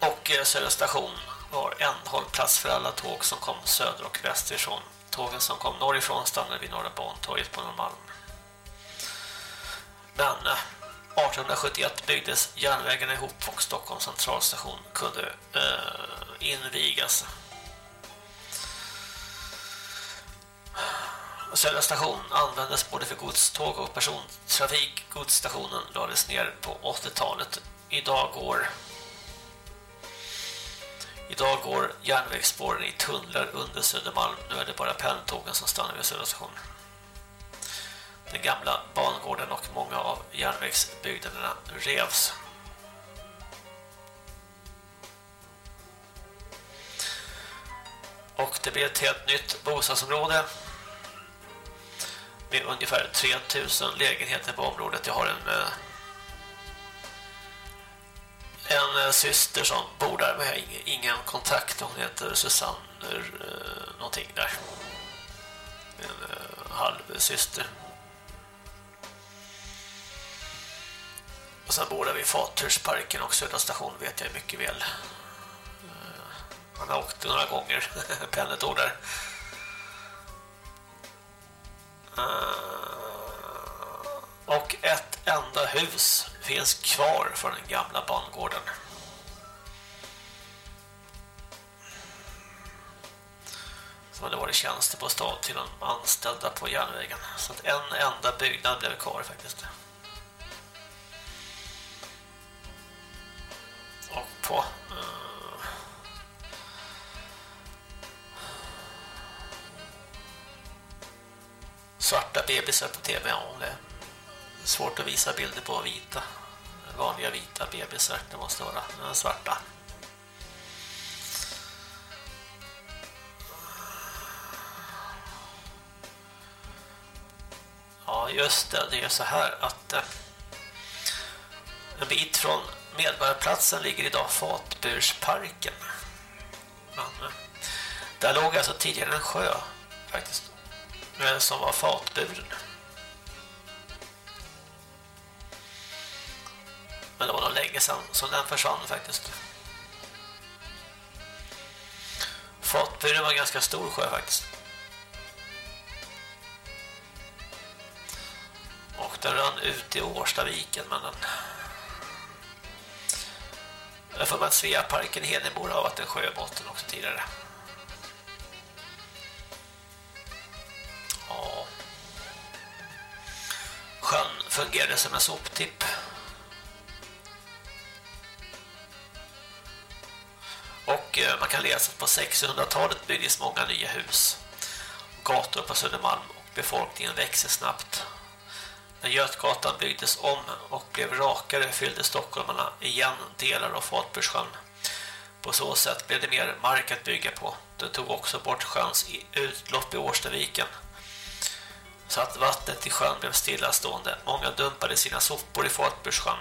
Och eh, Södra station var en hållplats för alla tåg som kom söder och västerifrån. Tågen som kom norrifrån stannade vid Norra Bantorget på Norrmalm. Men eh, 1871 byggdes järnvägarna ihop och Stockholms centralstation kunde eh, invigas. Södra station användes både för godståg och persontrafik. Godsstationen lades ner på 80-talet. Idag går Idag går järnvägsspåren i tunnlar under Södermalm. Nu är det bara pendeltågen som stannar vid Södra station. Den gamla bangården och många av järnvägsbyggnaderna revs. Och det blev ett helt nytt bostadsområde med ungefär 3000 lägenheter på området. Jag har en eh, en eh, syster som bor där men jag har ingen, ingen kontakt. Hon heter Susanne eh, någonting där. En eh, halv syster. Och sen bor där vid Fathursparken och Södra station vet jag mycket väl. Eh, han har åkt några gånger <laughs> pendeltåg där. Eh, och ett enda hus finns kvar från den gamla bangården. Som hade varit tjänstebostad till de anställda på järnvägen. Så att en enda byggnad blev kvar faktiskt. Och på uh, svarta bebisar på tv ja det är svårt att visa bilder på vita vanliga vita bebisar det måste vara den svarta Ja just det, det är så här att eh, en bit från Medborgarplatsen ligger idag Fatbursparken. Men, eh, där låg alltså tidigare en sjö faktiskt eh, som var fatburen. Men det var nog länge sedan som den försvann faktiskt. Fatburen var en ganska stor sjö faktiskt. Och den rann ut i Årstaviken men den... Jag får att Sveaparken i Hedemora har varit en sjöbotten också tidigare. Ja. Sjön fungerade som en soptipp. Och eh, man kan läsa att på 600-talet byggdes många nya hus. Gator på Södermalm och befolkningen växer snabbt. När Götgatan byggdes om och blev rakare fyllde stockholmarna igen delar av Fatbursjön. På så sätt blev det mer mark att bygga på. Det tog också bort sjöns utlopp i Årstaviken. Så att vattnet i sjön blev stillastående. Många dumpade sina sopor i Fatbursjön.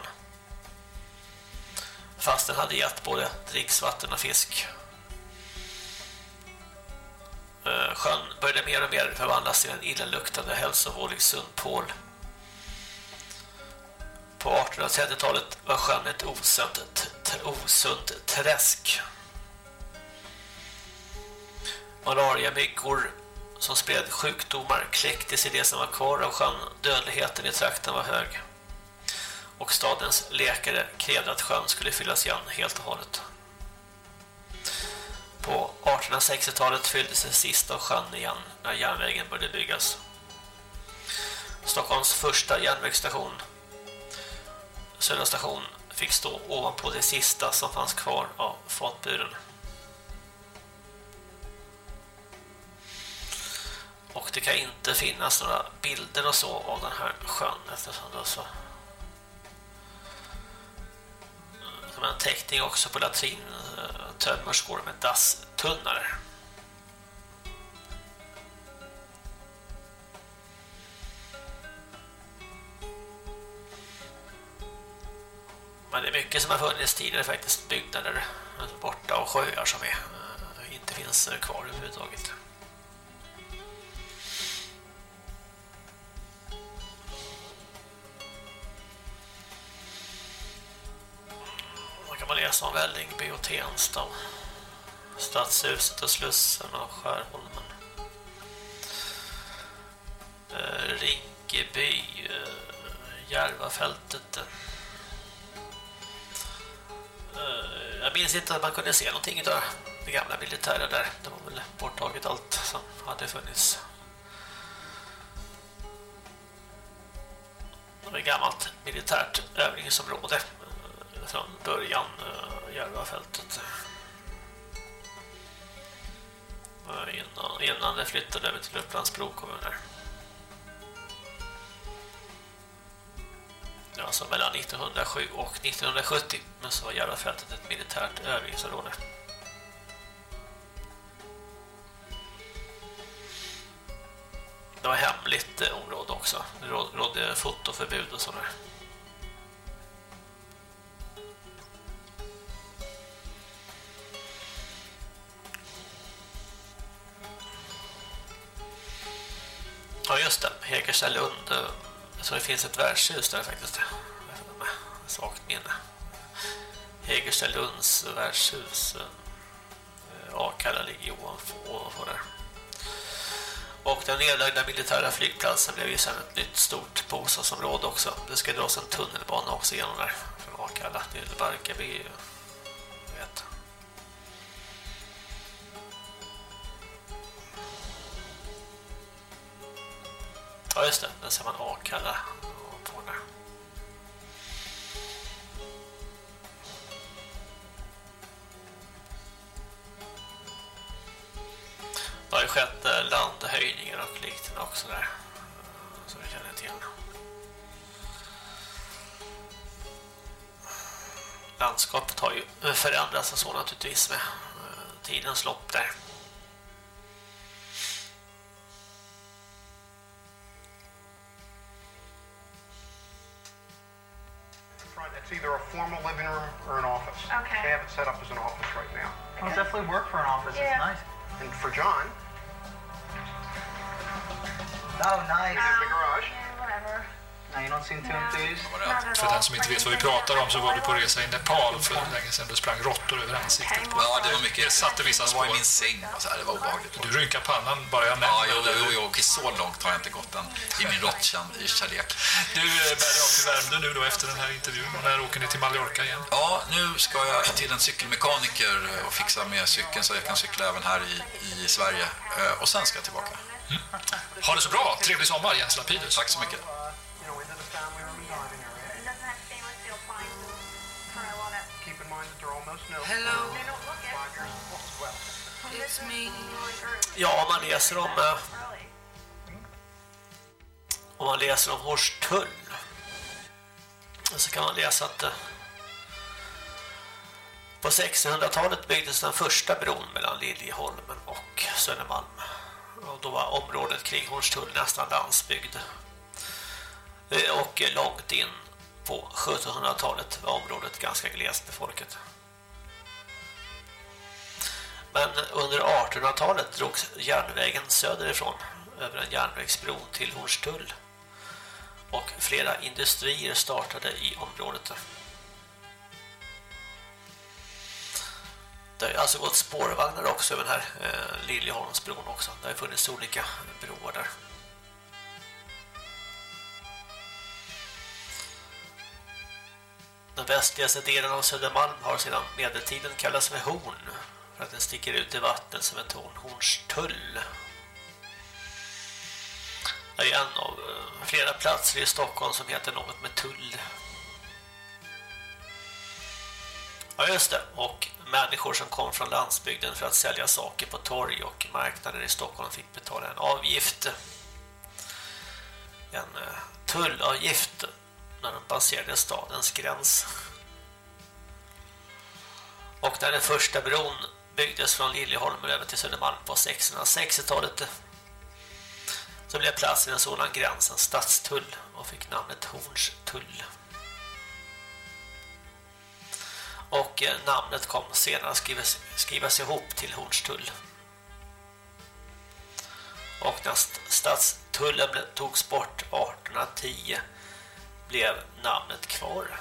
Fast den hade gett både dricksvatten och fisk. Eh, sjön började mer och mer förvandlas till en illaluktande hälsovårlig sundpål. På 1830-talet var sjön ett osunt, osunt träsk. Malariamyggor som spred sjukdomar kläcktes i det som var kvar av sjön. Dödligheten i trakten var hög. Och stadens läkare krävde att sjön skulle fyllas igen helt och hållet. På 1860-talet fylldes det sista av sjön igen när järnvägen började byggas. Stockholms första järnvägsstation Södra station fick stå ovanpå det sista som fanns kvar av fatburen. Och det kan inte finnas några bilder och så av den här sjön eftersom det är så som en teckning också på latrin eh, tömmerskor med dasstunnare. Men det är mycket som har funnits tidigare faktiskt byggnader borta och sjöar som är, eh, inte finns kvar överhuvudtaget. Då kan man läsa om Vällingby och Tensta Stadshuset och Slussen och Skärholmen. Eh, Rinkeby eh, Järvafältet. Eh, Jag minns inte att man kunde se någonting av det gamla militära där. Det var väl borttaget allt som hade funnits. Det var ett gammalt militärt övningsområde från början, eh, Järvafältet. Eh, innan, innan det flyttade över till Upplandsbro kommun där. Alltså mellan 1907 och 1970 men så var Järvafältet ett militärt övningsområde. Det var hemligt eh, område också. Det rådde fotoförbud och sådär. Ja det, Hägerstälund. eh, det finns ett värdshus där faktiskt. Svagt minne. Hägerstälunds värdshus. Eh, Akalla ligger ovanför där. Och den nedlagda militära flygplatsen blev ju sen ett nytt stort bostadsområde också. Det ska dras en tunnelbana också genom där. Från Akalla till Barkarby. Eh, Ja just det, den ser man Akalla på där. Det har ju skett eh, landhöjningar och liknande också där. Eh, så vi känner till. Landskapet har ju förändrats och så naturligtvis med eh, tidens lopp där. They have it set up as an office right now. It'll definitely work for an office. Yeah. It's nice. And for John, Oh, nice. the garage. Whatever. För den som inte vet vad vi pratar om så var du på resa i Nepal för länge sedan. Du sprang råttor över ansiktet. Ja, det var mycket. Det satte vissa Jag var i spår. min säng och så här, det var obehagligt. Du rynkar pannan bara jag nämner Ja, jo, det. jo, jo, okej, så långt har jag inte gått än i min råttkärlek. Du eh, bär dig av till Värmdö nu då efter den här intervjun och när åker ni till Mallorca igen? Ja, nu ska jag till en cykelmekaniker och fixa med cykeln så jag kan cykla även här i, i Sverige. Eh, Och sen ska jag tillbaka. Ha det så bra, trevlig sommar Jens Lapidus. Tack så mycket. Hello. It's me. Ja, man läser om eh, om man läser om Horstull så kan man läsa att eh, på 1600-talet byggdes den första bron mellan Liljeholmen och Södermalm. Och då var området kring Hornstull nästan landsbygd. Eh, Och långt in på 1700-talet var området ganska glest befolkat. Men under 1800-talet drogs järnvägen söderifrån över en järnvägsbro till Hornstull. Och flera industrier startade i området. Det har alltså gått spårvagnar också över den här eh, Liljeholmsbron också. Det har ju funnits olika broar där. Den västligaste delen av Södermalm har sedan medeltiden kallats för Horn för att den sticker ut i vattnet som en Tornhornstull. Det är en av eh, flera platser i Stockholm som heter något med tull. Ja just det, och människor som kom från landsbygden för att sälja saker på torg och marknader i Stockholm fick betala en avgift. En eh, tullavgift när de passerade stadens gräns. Och när den första bron byggdes från Liljeholmen över till Södermalm på 1660-talet så blev platsen en sådan gräns en stadstull och fick namnet Hornstull. Och eh, namnet kom senare att skrivas, skrivas ihop till Hornstull. Och när stadstullen togs bort 1810 blev namnet kvar.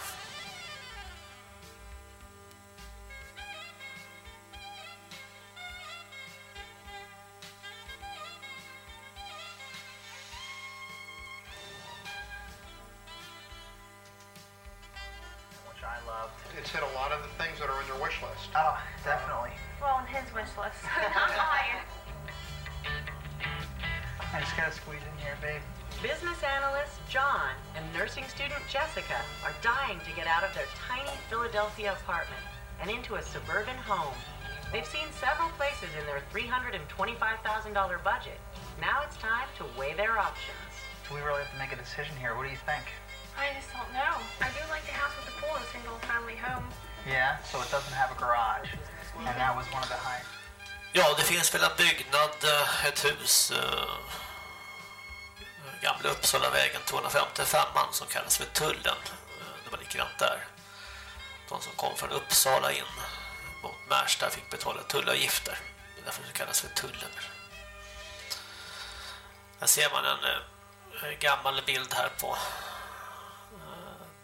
It's hit a lot of the things that are on their wish list. Oh, definitely. Well, on his wish list. Not mine. I just gotta squeeze in here, babe. Business analyst John and nursing student Jessica are dying to get out of their tiny Philadelphia apartment and into a suburban home. They've seen several places in their $325,000 budget. Now it's time to weigh their options. Do we really have to make a decision here? What do you think? I just don't know. I do like the house with the pool, a single family home. Yeah, so it doesn't have a garage. And that was one of the high... Ja, det finns väl en byggnad, eh, ett hus, eh, gamla Uppsalavägen 255 som kallas för Tullen. Eh, Det var likadant där. De som kom från Uppsala in mot Märsta fick betala tullavgifter. Det är därför det kallas för Tullen. Här ser man en eh, gammal bild här på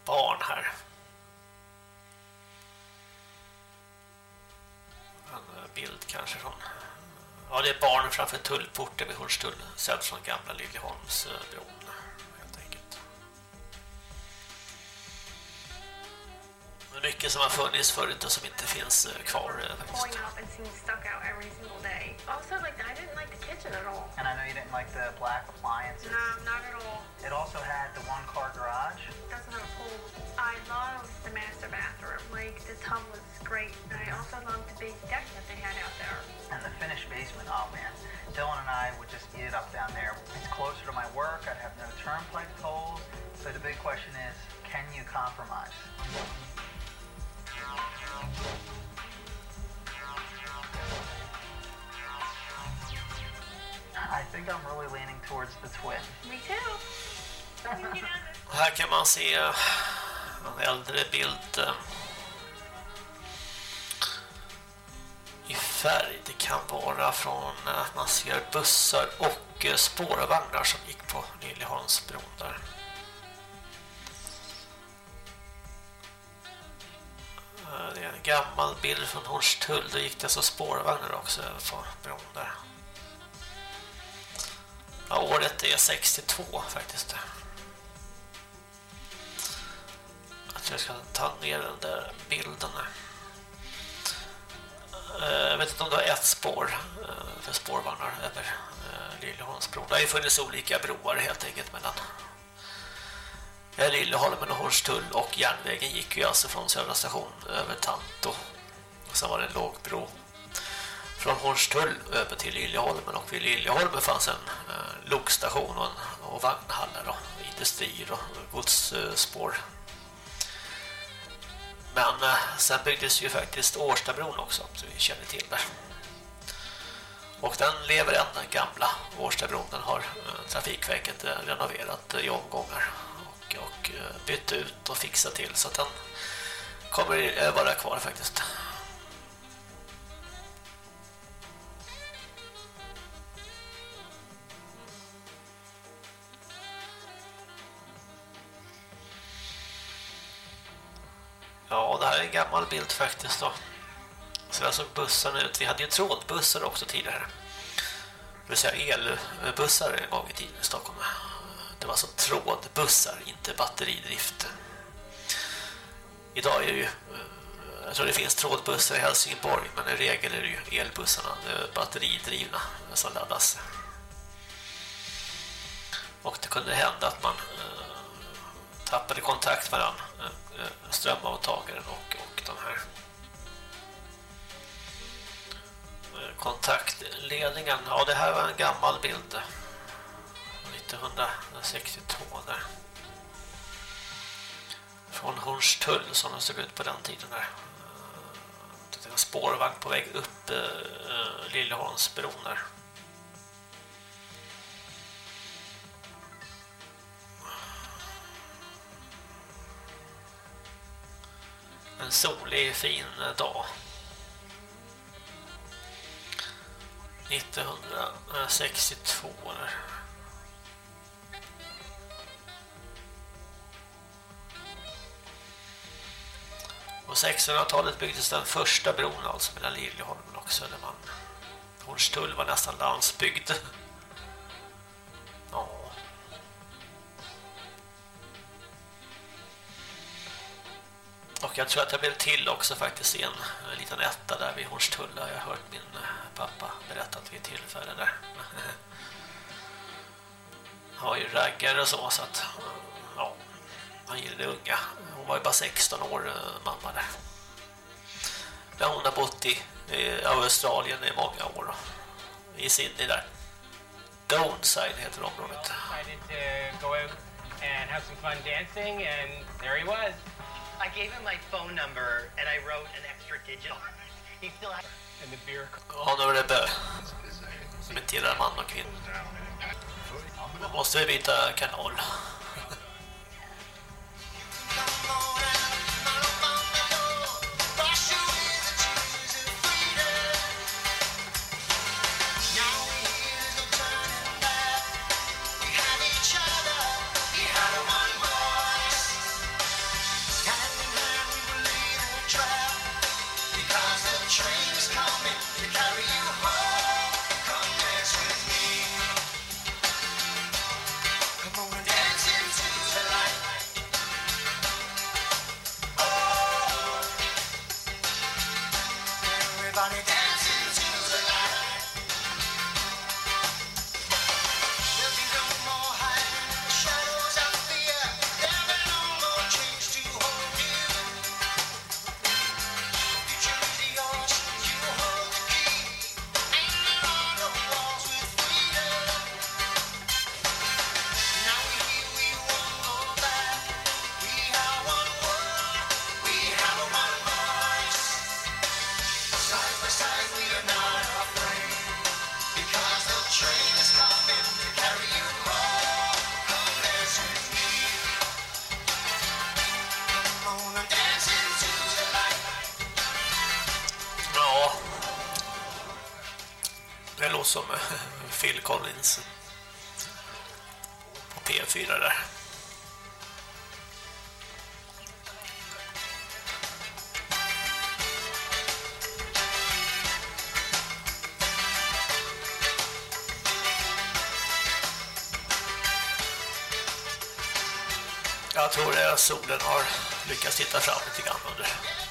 barn här. En eh, bild kanske från Ja, det är barn framför tullporten vid Hornstull, sett från gamla Liljeholmsbron eh, mycket som har funnits förut och som inte finns eh, kvar eh, faktiskt. Pulling up and seeing stuck out every single day. Also, like, I didn't like the kitchen at all. And I know you didn't like the black appliances. No, not at all. It also had the one-car garage. doesn't have a pool. I love the master bathroom. Like, the tub was great. And I also loved the big deck that they had out there. And the finished basement, oh man. Dylan and I would just eat it up down there. It's closer to my work, I'd have no turnpike tolls. So the big question is, can you compromise? I think I'm really leaning towards the twin. Me too. Här kan man se en äldre bild eh, i färg. Det kan vara från eh, man ser bussar och eh, spårvagnar som gick på Liljeholmsbron där. Eh, det är en gammal bild från Hornstull. Då gick det så spårvagnar också över på bron där. Ja, året är 62 faktiskt. Jag tror jag ska ta ner den där bilden eh, Jag vet inte om det var ett spår eh, för spårvagnar över Lilleholmsbron. Liljeholmsbron. Det har ju funnits olika broar helt enkelt mellan Lilleholmen och Hornstull och järnvägen gick ju alltså från Södra station över Tanto. Och sen var det en lågbro från Hornstull över till Liljeholmen och vid Liljeholmen fanns en eh, lokstation och, en, och vagnhallar och industrier och godsspår. Men eh, sen byggdes ju faktiskt Årstabron också, som vi känner till där. Och den lever än, den gamla Årstabron. Den har eh, Trafikverket eh, renoverat eh, i omgångar och, och eh, bytt ut och fixade till så att den kommer vara kvar faktiskt. Ja, det här är en gammal bild faktiskt då. Så jag såg bussarna ut. Vi hade ju trådbussar också tidigare. Det vill säga elbussar en gång i tiden i Stockholm. Det var alltså trådbussar, inte batteridrift. Idag är det ju, eh, jag tror det finns trådbussar i Helsingborg, men i regel är det ju elbussarna, batteridrivna, som laddas. Och det kunde hända att man eh, tappade kontakt mellan eh, strömavtagaren och, och de här kontaktledningen. Ja, det här var en gammal bild. 1962 där. Från Hornstull som det såg ut på den tiden där. Eh, det var spårvagn på väg upp eh, eh där. En solig fin eh, dag. 1962 eller? På 1600-talet byggdes den första bron alltså mellan Liljeholmen och Södermalm. Hornstull var nästan landsbygd. Ja. Och jag tror att jag blev till också faktiskt i en, liten etta där vid Hornstulla. Jag har hört min pappa pappa att vid ett tillfälle där. <laughs> Han var ju raggare och så, så att ja, han gillade unga. Hon var ju bara 16 år, eh, mamma där. Men hon har bott i, i Australien i många år. I Sydney där. Downside heter området. decided to go out and have some fun dancing, and there he was. I gave him my phone number and I wrote an extra digit. <laughs> He still had. And the beer. Ja, nu är det bö. Som inte gillar man och kvinna. Man måste vi byta kanal. come on. Som eh, Phil Collins på P4 där. Jag tror att solen har lyckats titta fram lite grann under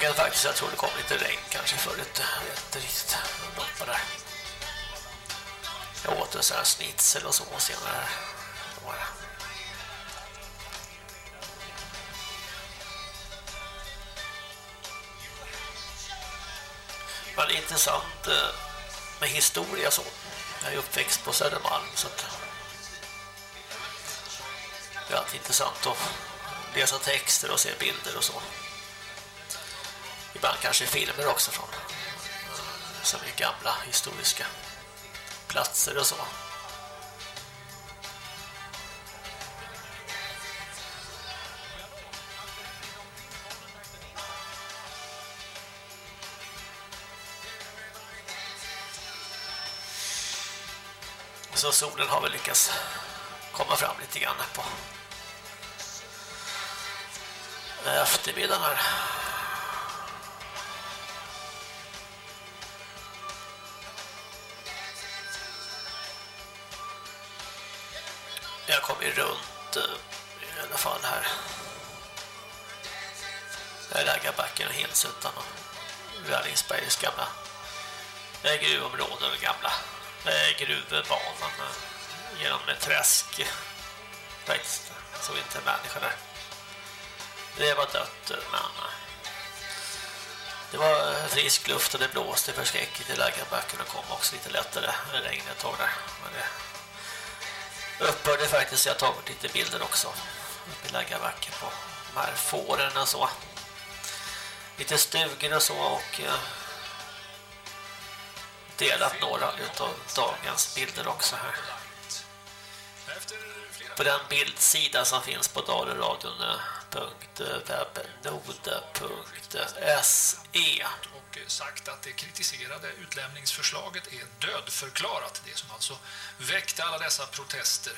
dagen faktiskt. Jag tror det kom lite regn kanske förut. Jag vet inte riktigt. Något där. Jag åt en sån här snitsel och så senare. Det. Men är intressant eh, med historia så. Jag är uppväxt på Södermalm så att det är alltid intressant att läsa texter och se bilder och så. Ibland kanske filmer också från som är gamla historiska platser och så. Så solen har väl lyckats komma fram lite grann på eftermiddagen här. Jag kommer runt eh, i alla fall här. Det är Lägarbacken och Hinsuttan och Rallingsbergs gamla eh, gruvområden och gamla eh, gruvbanan genom ett träsk faktiskt så inte människor där. Det var dött men det var frisk luft och det blåste förskräckligt i Lägarbacken och kom också lite lättare regn ett tag där. Men det upphörde faktiskt, jag har tagit lite bilder också uppe i Lägarbacken på de här fåren och så. Lite stugor och så och eh, delat några av dagens bilder också här. På den bildsida som finns på daleradion.webnode.se eh, och sagt att det kritiserade utlämningsförslaget är dödförklarat. Det som alltså väckte alla dessa protester.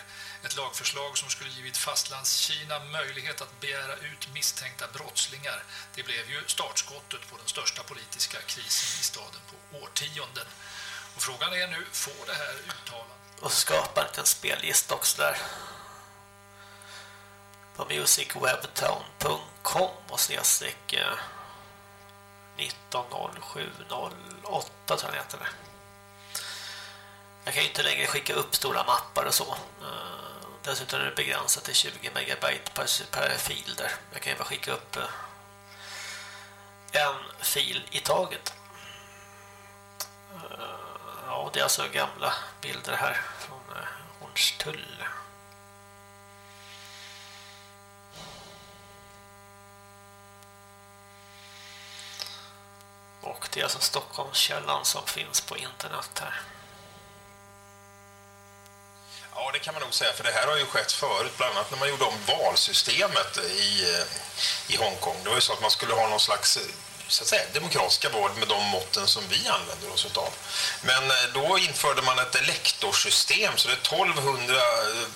Ett lagförslag som skulle givit fastlandskina möjlighet att begära ut misstänkta brottslingar. Det blev ju startskottet på den största politiska krisen i staden på årtionden. Och frågan är nu, får det här uttalandet och skapa en liten spellista också där. på musicwebtown.com och snedstreck eh, 190708 tror jag den heter det. Jag kan ju inte längre skicka upp stora mappar och så. Eh, dessutom är det begränsat till 20 megabyte per, per fil där. Jag kan ju bara skicka upp eh, en fil i taget. Eh, ja, det är alltså gamla bilder här från Hornstull. Och det är alltså Stockholmskällan som finns på internet här. Ja, det kan man nog säga, för det här har ju skett förut, bland annat när man gjorde om valsystemet i, eh, i Hongkong. Det var ju så att man skulle ha någon slags eh, så att säga, demokratiska val med de måtten som vi använder oss utav. Men eh, då införde man ett elektorsystem så det är 1200 eh,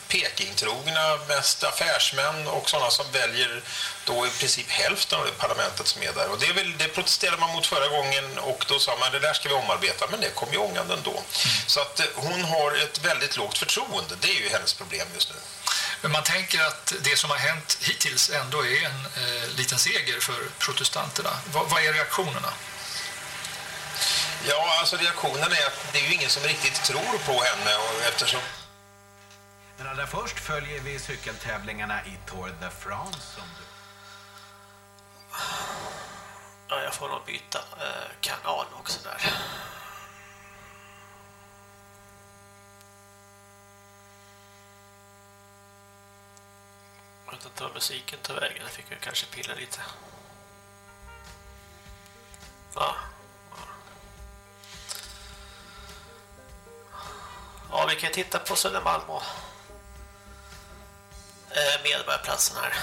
Peking-trogna, mest affärsmän och sådana som väljer då i princip hälften av det parlamentet som är där. Och det, är väl, det protesterade man mot förra gången och då sa man det där ska vi omarbeta, men det kom ju ångande ändå. Så att eh, hon har ett väldigt lågt förtroende, det är ju hennes problem just nu. Men man tänker att det som har hänt hittills ändå är en eh, liten seger för protestanterna. Va, vad är reaktionerna? Ja, alltså reaktionen är att det är ju ingen som riktigt tror på henne och eftersom Men allra först följer vi cykeltävlingarna i Tour de France. Som du... Ja, jag får nog byta eh, kanal också där. Jag vet inte musiken tar vägen. Det fick jag kanske pilla lite. Ja. Ja, vi kan titta på Södermalm och eh, Medborgarplatsen här.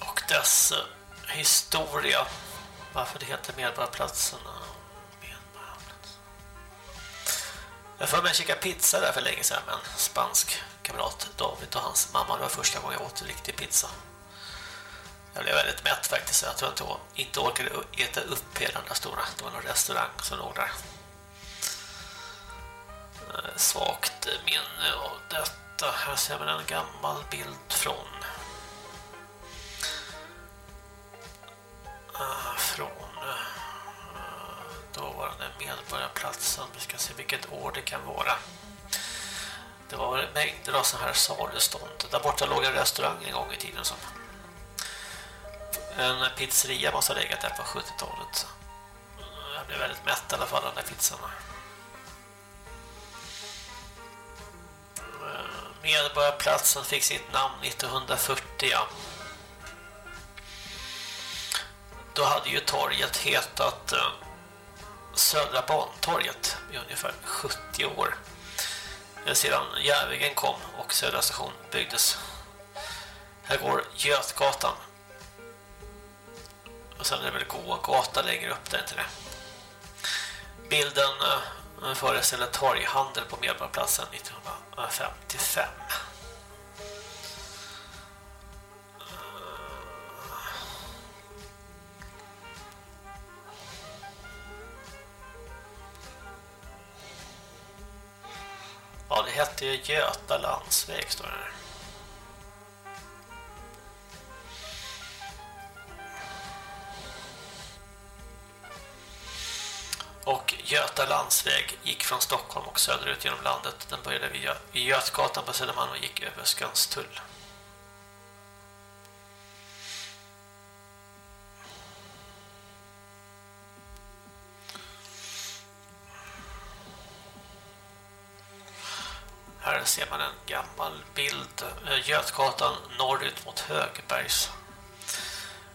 och dess eh, historia. Varför det heter Medborgarplatsen. Medborgarplatsen. Jag får med käka pizza där för länge sedan med en spansk kamrat, David och hans mamma. Det var första gången jag åt riktig pizza. Jag blev väldigt mätt faktiskt. Jag tror inte jag inte orkade äta upp hela den där stora. Det var någon restaurang som låg där. Eh, svagt minne av detta. Här ser man en gammal bild från eh, från eh, dåvarande medborgarplatsen. Vi ska se vilket år det kan vara. Det var mängder av sådana här salustånd. Där borta låg en restaurang en gång i tiden som en pizzeria måste ha legat där på 70-talet. Jag blev väldigt mätt i alla fall av de där pizzorna. Medborgarplatsen fick sitt namn 1940 ja. då hade ju torget hetat eh, Södra Bantorget i ungefär 70 år. Sedan järnvägen kom och Södra station byggdes. Här går Götgatan. Och sen är det väl gågata längre upp där inte det. Bilden eh, föreställer torghandel på Medborgarplatsen 1955. Ja, det hette ju Göta landsväg står det. Och Göta landsväg gick från Stockholm och söderut genom landet. Den började vid Götgatan på Södermalm och gick över Skanstull. Ser man en gammal bild. Eh, Götgatan norrut mot Högbergs.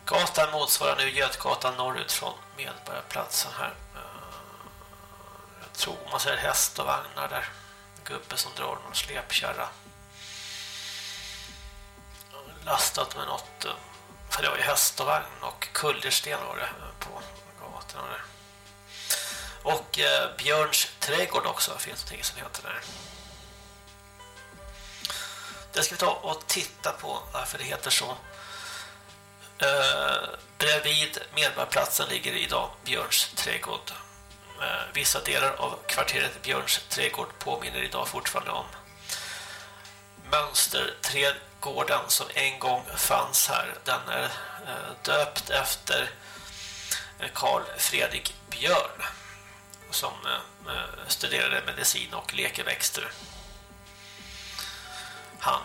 Gatan motsvarar nu Götgatan norrut från Medborgarplatsen här. Eh, jag tror man ser häst och vagnar där. Gubbe som drar någon släpkärra. Lastat med något. Eh, för det var ju häst och vagn och kullersten var det på gatorna där. Och eh, Björns trädgård också finns någonting som heter där. Det ska vi ta och titta på varför det heter så. Eh, bredvid Medborgarplatsen ligger idag Björns trädgård. Eh, vissa delar av kvarteret Björns trädgård påminner idag fortfarande om mönsterträdgården som en gång fanns här. Den är eh, döpt efter eh, Karl Fredrik Björn som eh, eh, studerade medicin och lekeväxter. Han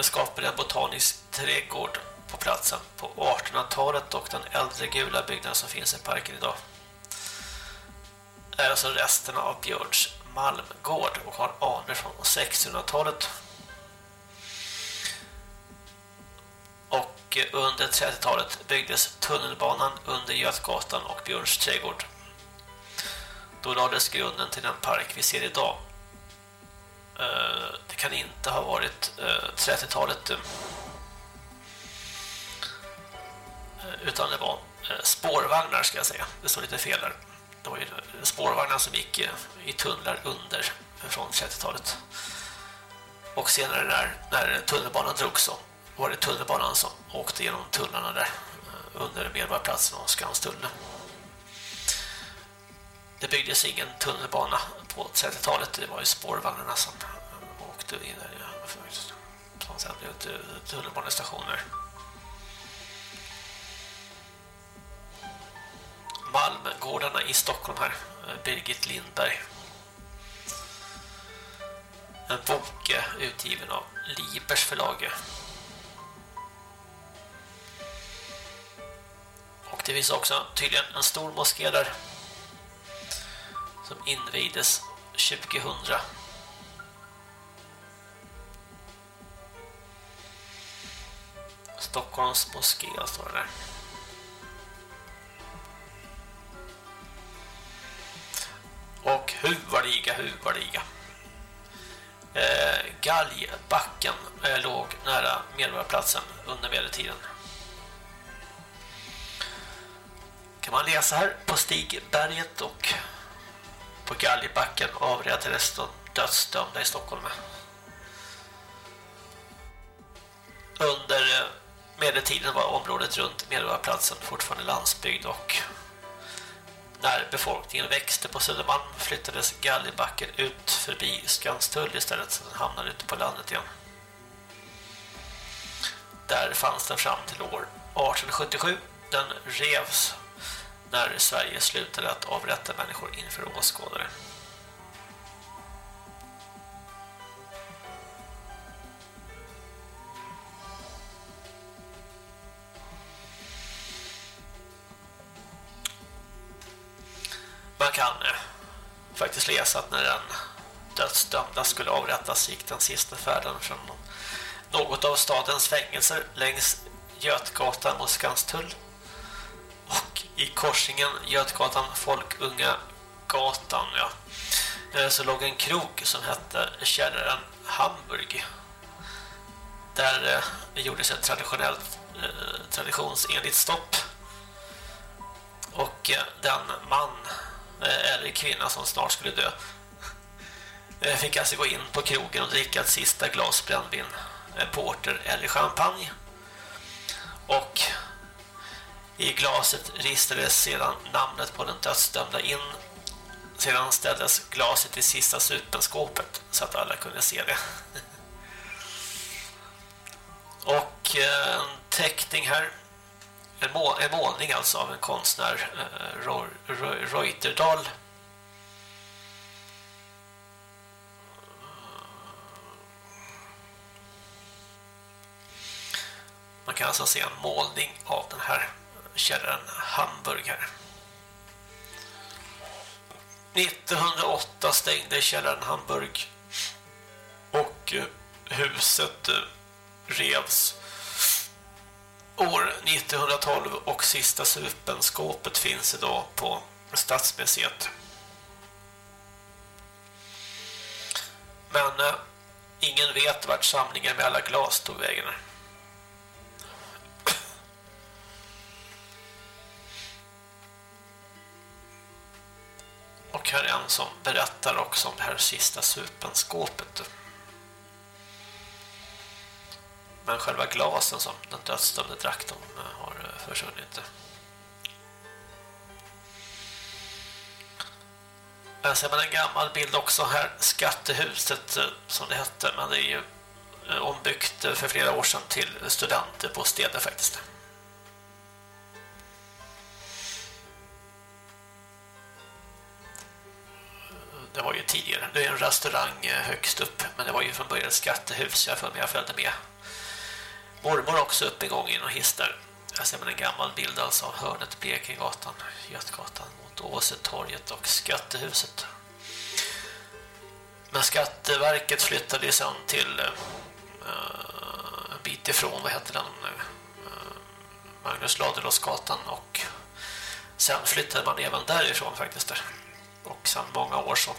skapade en botanisk trädgård på platsen på 1800-talet och den äldre gula byggnaden som finns i parken idag är alltså resterna av Björns Malmgård och har anor från 1600-talet. Och under 30-talet byggdes tunnelbanan under Götgatan och Björns trädgård. Då lades grunden till den park vi ser idag. Eh, det kan inte ha varit eh, 30-talet eh, utan det var spårvagnar ska jag säga. Det står lite fel där. Det var ju spårvagnar som gick i tunnlar under från 30-talet. Och senare när, när tunnelbanan drog så var det tunnelbanan som åkte genom tunnlarna där under Medborgarplatsen och Skanstulle. Det byggdes ingen tunnelbana 30-talet. Det var ju spårvagnarna som åkte in där. Som sen blev tunnelbanestationer. Malmgårdarna i Stockholm här. Birgit Lindberg. En bok eh, utgiven av Libers förlag. Och det finns också tydligen en stor moské där som invigdes 2000. Stockholms moské står det där. Och huvudliga, huvudliga. Eh, Galgbacken eh, låg nära Medborgarplatsen under medeltiden. Kan man läsa här på Stigberget och på Galgbacken avrättades de dödsdömda i Stockholm. Under eh, medeltiden var området runt Medborgarplatsen fortfarande landsbygd och när befolkningen växte på Södermalm flyttades Galjebacken ut förbi Skanstull istället så den hamnade ute på landet igen. Där fanns den fram till år 1877. Den revs när Sverige slutade att avrätta människor inför åskådare. Man kan eh, faktiskt läsa att när den dödsdömda skulle avrättas gick den sista färden från något av stadens fängelser längs Götgatan mot Skanstull i korsningen Götgatan Folkunga gatan ja, eh, så låg en krok som hette Källaren Hamburg. Där eh, gjordes ett traditionellt eh, traditionsenligt stopp. Och eh, den man eh, eller kvinna som snart skulle dö eh, fick alltså gå in på krogen och dricka ett sista glas brännvin, eh, porter eller champagne. Och i glaset ristades sedan namnet på den dödsdömda in. Sedan ställdes glaset i sista supenskåpet så att alla kunde se det. <laughs> Och eh, en teckning här. En, må en målning alltså av en konstnär, eh, Reuterdal. Man kan alltså se en målning av den här källaren Hamburg här. 1908 stängde källaren Hamburg och eh, huset eh, revs år 1912 och sista supenskåpet finns idag på Stadsmuseet. Men eh, ingen vet vart samlingen med alla glas tog vägen. Och här är en som berättar också om det här sista supenskåpet. Men själva glasen som den dödsdömde drack de eh, har eh, försvunnit. Här ser man en gammal bild också här. Skattehuset eh, som det hette. Men det är ju ombyggt för flera år sedan till studentbostäder faktiskt. Det var ju tidigare. Det är en restaurang eh, högst upp. Men det var ju från början ett skattehus. Jag för mig jag följde med. Mormor också upp en gång i någon hiss där. Jag ser man en gammal bild alltså av hörnet Blekingegatan, Götgatan mot Åsetorget och Skattehuset. Men Skatteverket flyttade ju sen till uh, en bit ifrån, vad heter den nu? Uh, Magnus Ladulåsgatan och sen flyttade man även därifrån faktiskt där. Och sedan många år så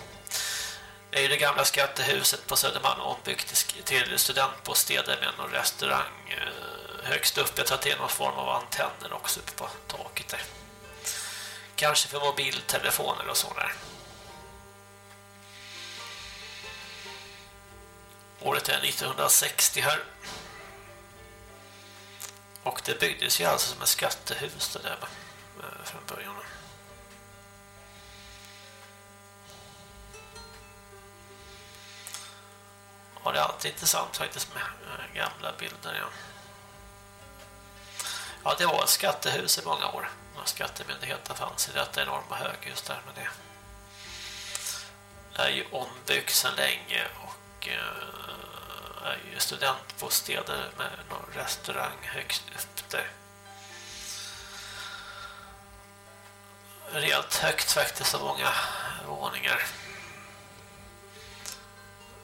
är ju det gamla skattehuset på Södermalm ombyggt till studentbostäder med någon restaurang eh, högst upp. Jag tror att det är någon form av antenner också uppe på taket där. Kanske för mobiltelefoner och sådär. Året är 1960 här. Och det byggdes ju alltså som ett skattehus det där eh, från början. Ja, det är alltid intressant faktiskt med eh, gamla bilder. Ja. ja, det var ett skattehus i många år. Skattemyndigheten fanns i detta enorma höghus där. Men det är ju ombyggt sedan länge och eh, är ju studentbostäder med någon restaurang högst upp där. Rejält högt faktiskt så många våningar.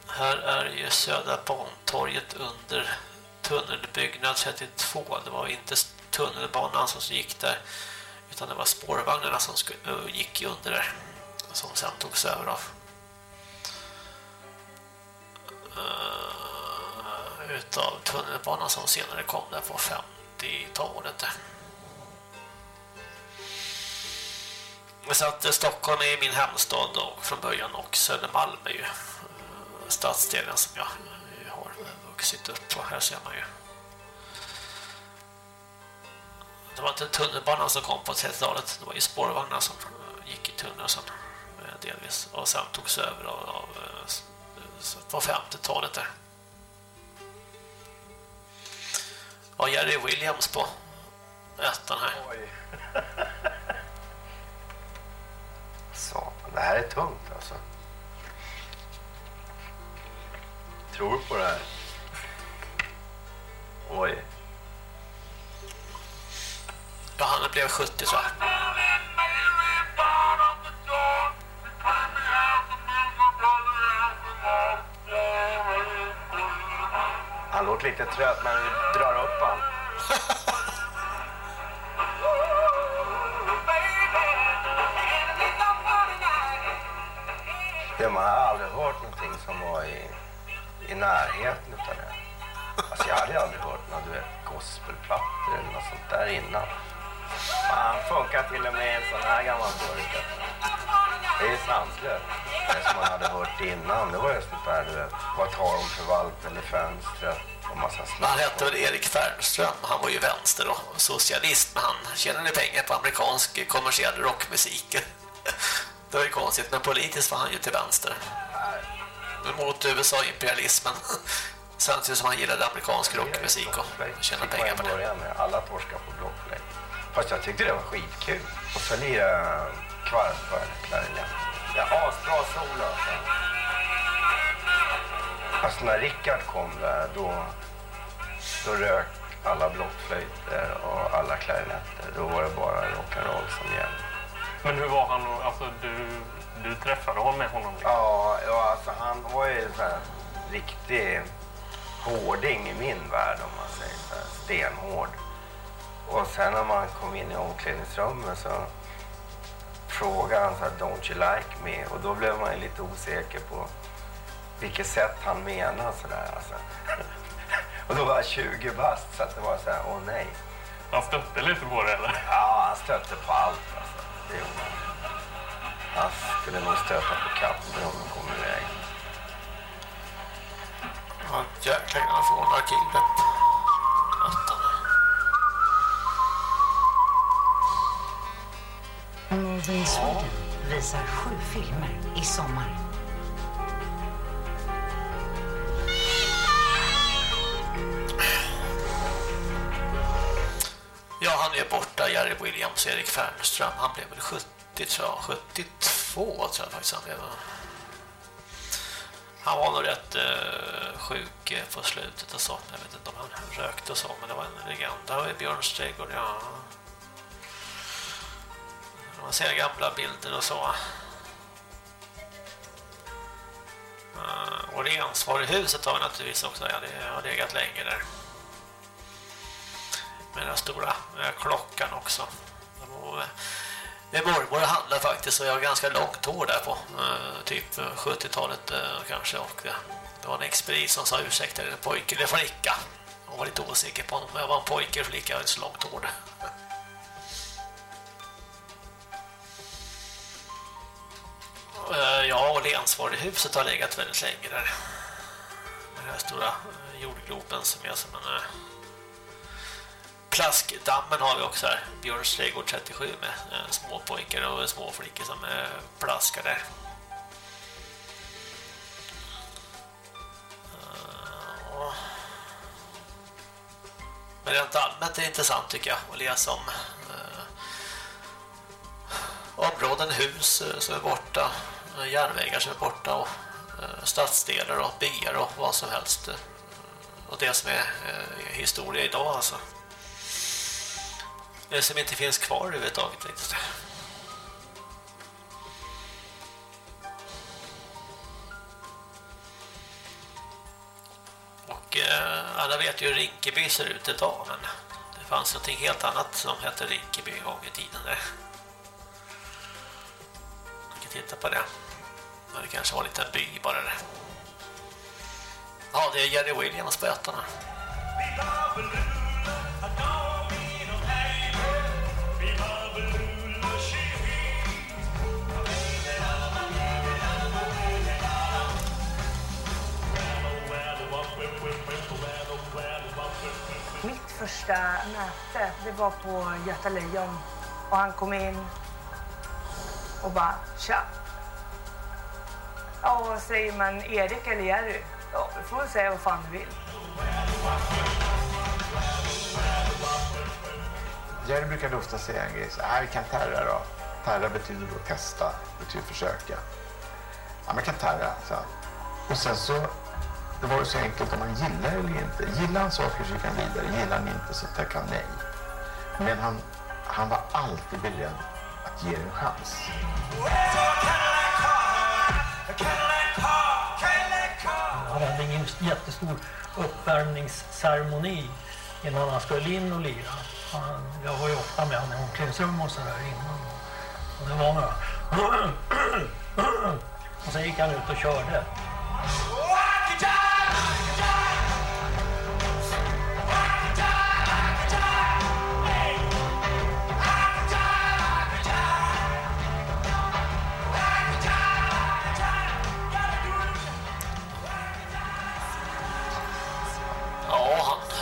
Här är ju Södra Bantorget under tunnelbyggnad 32. Det var inte tunnelbanan som gick där utan det var spårvagnarna som gick under där som sen togs över av eh, utav tunnelbanan som senare kom där på 50-talet. Så att Stockholm är min hemstad då, från början och Södermalm är ju stadsdelen som jag har vuxit upp på. Här ser man ju. Det var inte tunnelbanan som kom på 30-talet. Det var ju spårvagnar som gick i tunneln sen eh, delvis. Och sen togs över av, av eh, på 50-talet där. Ja, Jerry Williams på ettan här. Oj. <laughs> Så, det här är tungt alltså. Tror på det här. Oj. Ja, han blev 70 så. Han låter lite trött men vi drar upp han. <laughs> Det man har aldrig hört någonting som var i, i närheten utav det. Alltså jag hade aldrig hört några du vet, gospelplattor eller något sånt där innan. Han funkar till och med i en sån här gammal burk. Det är sanslöst. Det som man hade hört innan, det var ju sånt där, du vet. Vad tar de för valpen i fönstret? Och massa snack. Han hette väl Erik Fernström. Han var ju vänster och socialist, men han tjänade pengar på amerikansk kommersiell rockmusik. <laughs> Det var ju konstigt, men politiskt var han ju till vänster. Mot USA-imperialismen. <laughs> Samtidigt som han gillade amerikansk rockmusik och tjänade pengar på det. med. Alla torskar på blockflöjt. Fast jag tyckte det var skitkul. Och så lira kvartför klarinett. Ja, asbra solo alltså. Alltså när Rickard kom där, då, då rök alla blockflöjter och alla klarinetter. Då var det bara rock'n'roll som gällde. Men hur var han? Alltså, du, du träffade honom med honom? Liksom. Ja, ja alltså han var ju så här riktig hårding i min värld om man säger så här, stenhård. Och sen när man kom in i omklädningsrummet så frågade han så här, don't you like me? Och då blev man ju lite osäker på vilket sätt han menar sådär alltså. <laughs> Och då var jag 20 bast så att det var så här, åh nej. Han stötte lite på det eller? Ja, han stötte på allt alltså. Det gjorde han. Han skulle nog stöta på katter om de kom iväg. Ja, jäkla grammofonarkiv där. Ettan. Over in Sweden, visar sju filmer i sommar. Ja, han är borta, Jerry Williams, Erik Fernström. Han blev väl 70, tror jag. 72 tror jag faktiskt han blev. Han var nog rätt eh, sjuk eh, på slutet och så. Jag vet inte om han rökte och så, men det var en legend. Där har vi Björns trädgård, ja. Man ser gamla bilder och så. Uh, och Rensvaruhuset har vi naturligtvis också. Ja, det har legat länge där. Med den stora eh, klockan också. Och, eh, min mormor handlar faktiskt och jag har ganska långt hår där på eh, typ eh, 70-talet eh, kanske och eh, det var en expedit som sa ursäkta är det pojke eller flicka. Hon var lite osäker på om jag var en pojke eller flicka, jag hade så långt hår där. Ja, och huset har legat väldigt länge där. Den här stora jordgropen jordgloben som är som en... Plaskdammen har vi också här. Björns trädgård 37 med eh, små pojkar och små flickor som eh, plaskar där. Eh, Men rent allmänt är det intressant tycker jag att läsa om eh, områden, hus eh, som är borta, eh, järnvägar som är borta och stadsdelar och byar och vad som helst. Och det som är historia idag alltså. Det som inte finns kvar överhuvudtaget riktigt. Och eh, alla vet ju hur Rinkeby ser ut idag men det fanns något helt annat som hette Rinkeby en gång i tiden där. Vi kan titta på det. Men det kanske var en liten by bara där. Ja, det är Jerry Williams på ettan första möte, det var på Göta Lejon. Och han kom in och bara, tja. Ja, vad säger man, Erik eller Jerry? Ja, du får väl säga vad fan du vill. Jerry brukade ofta säga en grej, så här, vi kan terra då. Terra betyder då testa, betyder försöka. Ja, man kan terra, så. Och sen så, det var ju så enkelt om man gillar eller inte. Gillar han saker så gick han vidare, gillar han inte så tackade han nej. Men han, han var alltid beredd att ge en chans. Han hade ingen jättestor uppvärmningsceremoni innan han skulle in och lira. Han, jag var ju ofta med honom i omklädningsrum och sådär innan. Och det var några. <clears throat> Och sen gick han ut och körde. Ja,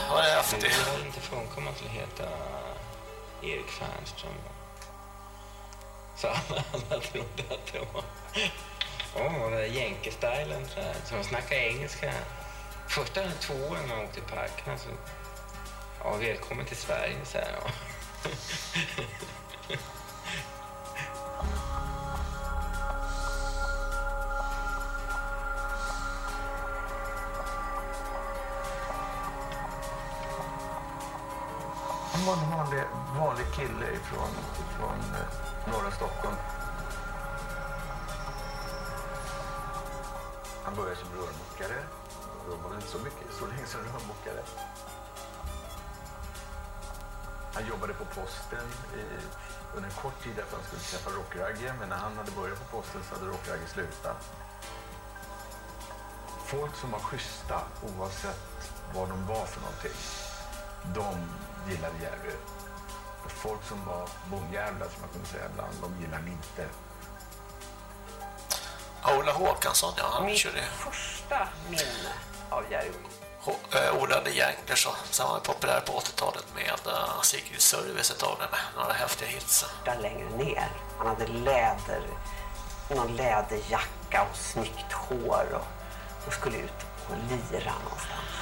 var det hade inte funkat om man skulle heta Erik Fernström. Så alla, alla trodde att det var... Åh, oh, jänkestylen så här. Så de snackade engelska. Första två åren när jag åkte i parkerna så... Alltså. Ja, välkommen till Sverige, så här. Ja. Han var en vanlig, vanlig kille ifrån, ifrån eh, norra Stockholm. Han började som rörmokare. Då var inte så mycket, så länge som rörmokare. Han jobbade på posten i, under en kort tid därför han skulle träffa Rockragge. Men när han hade börjat på posten så hade Rockragge slutat. Folk som var schyssta oavsett vad de var för någonting. De gillade Jerry. Folk som var bonjävlar som man kunde säga ibland, de gillade han inte. Ola Håkansson, ja, han Mitt körde första minne av Jerry uh, Ola Jängler och sen var han populär på 80-talet med uh, Secret Service ett tag med några häftiga hits. Där längre ner. Han hade läder, någon läderjacka och snyggt hår och, och skulle ut och lira någonstans.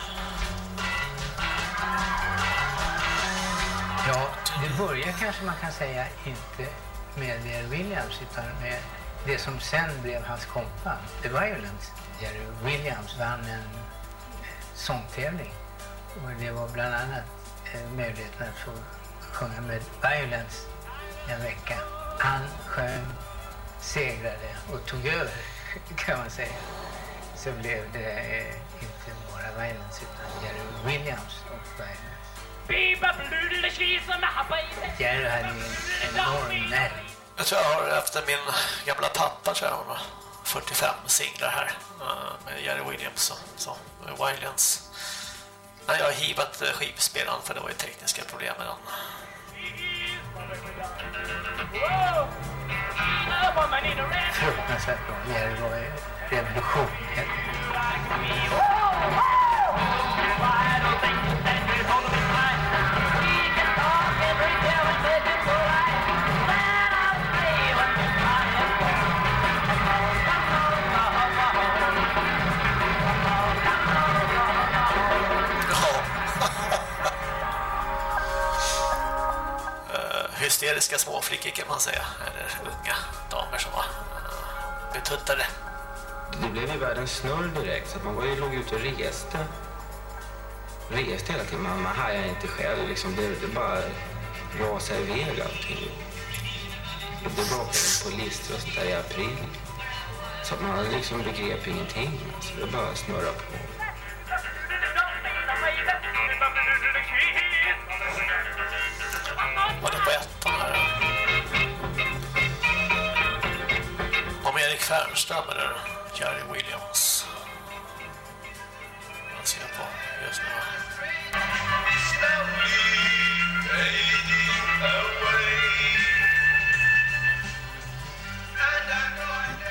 Ja, det börjar kanske man kan säga inte med Jerry Williams utan med det som sen blev hans kompan, The Violence. Jerry Williams vann en sångtävling och det var bland annat eh, möjligheten att få sjunga med Violence en vecka. Han sjöng, segrade och tog över <laughs> kan man säga. Så blev det eh, inte bara Violence utan Jerry Williams och Violence. Jerry hade en enorm nerv. Jag tror jag har efter min gamla pappa tror jag hon har 45 singlar här eh, med Jerry Williams och så, med Wildlands. Nej, jag har hivat eh, skivspelaren för det var ju tekniska problem med den. Fruktansvärt bra. Jerry var revolution. Eh, hysteriska småflickor kan man säga. Eller unga damer som var uh, betuttade. Det blev ju världens snurr direkt så att man var ju, låg ute och reste. Reste hela tiden. Man, man hajade inte själv liksom. Det, det bara rasade iväg allting. Det var på listor och sånt där i april. Så att man liksom begrep ingenting. Så det bara snurrade på. Om Erik eller Jerry Williams. Jag ser på just nu.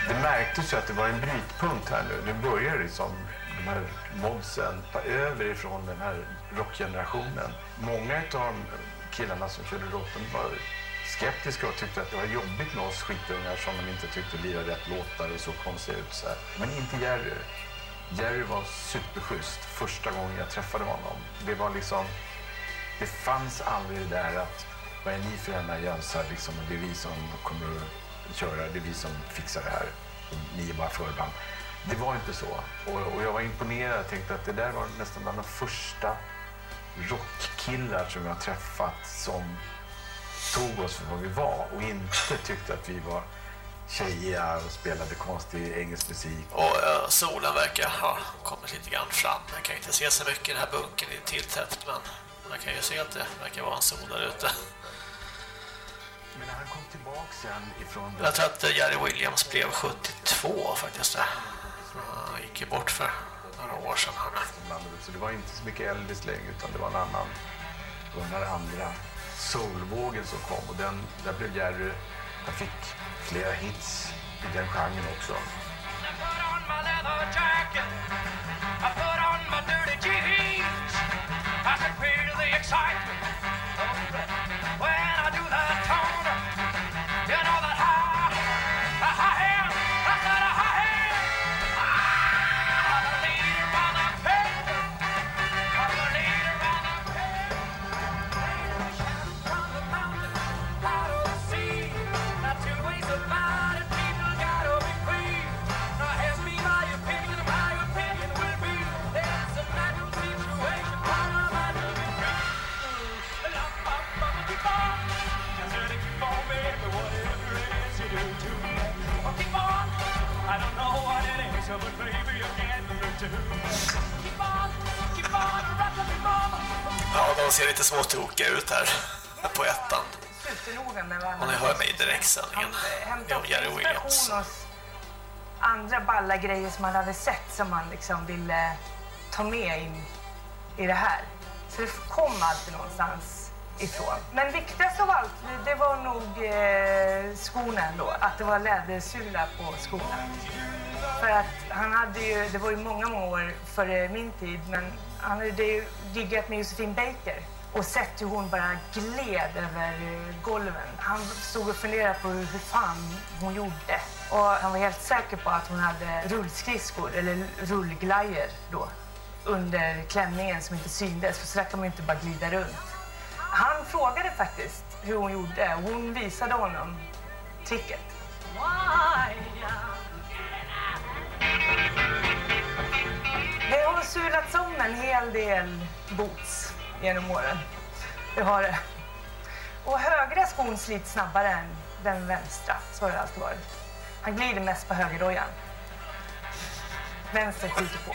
Det märktes ju att det var en brytpunkt här nu. Det började liksom de här modsen ta över ifrån den här rockgenerationen. Många av de killarna som körde rock de var skeptiska och tyckte att det var jobbigt med oss skitungar som de inte tyckte lirade rätt låtar och så konstiga ut. Så här. Men inte Jerry. Jerry var superschysst första gången jag träffade honom. Det var liksom... Det fanns aldrig det där att vad är ni för jävla jönsar liksom, och det är vi som kommer att köra, det är vi som fixar det här. Ni är bara förband. Det var inte så. Och, och jag var imponerad. Jag tänkte att det där var nästan bland de första rockkillar som jag träffat som tog oss för vad vi var och inte tyckte att vi var tjejiga och spelade konstig engelsk musik. Och uh, solen verkar ha kommit lite grann fram. Man kan inte se så mycket i den här bunkern, det är tilltäppt men man kan ju se att det verkar vara en sol där ute. Men när han kom tillbaka sen ifrån... Jag tror att Jerry Williams blev 72 faktiskt. Han gick ju bort för några år sedan. Så det var inte så mycket Elvis längre utan det var en annan, det var den andra soulvågen som kom och den, där blev Jerry, han fick flera hits i den genren också. Ja, de ser lite småtokiga ut här på ettan. Och ni hör mig i direktsändningen om Jerry Williams. andra balla grejer som man hade sett som man liksom ville eh, ta med in i det här. Så det kom alltid någonstans ifrån. Men viktigast av allt, det var nog eh, skorna ändå. Att det var lädersula på skorna. För att han hade ju, det var ju många, många år före min tid, men han hade ju diggat med Josefin Baker och sett hur hon bara gled över eh, golven. Han stod och funderade på hur, fan hon gjorde. Och han var helt säker på att hon hade rullskridskor, eller rullglajer då, under klänningen som inte syntes, för så där kan man ju inte bara glida runt. Han frågade faktiskt hur hon gjorde och hon visade honom tricket. Det har sulats om en hel del boots genom åren. Det har det. Och högra skon slits snabbare än den vänstra. Så har det alltid varit. Han glider mest på högerdojan. Vänster skjuter på.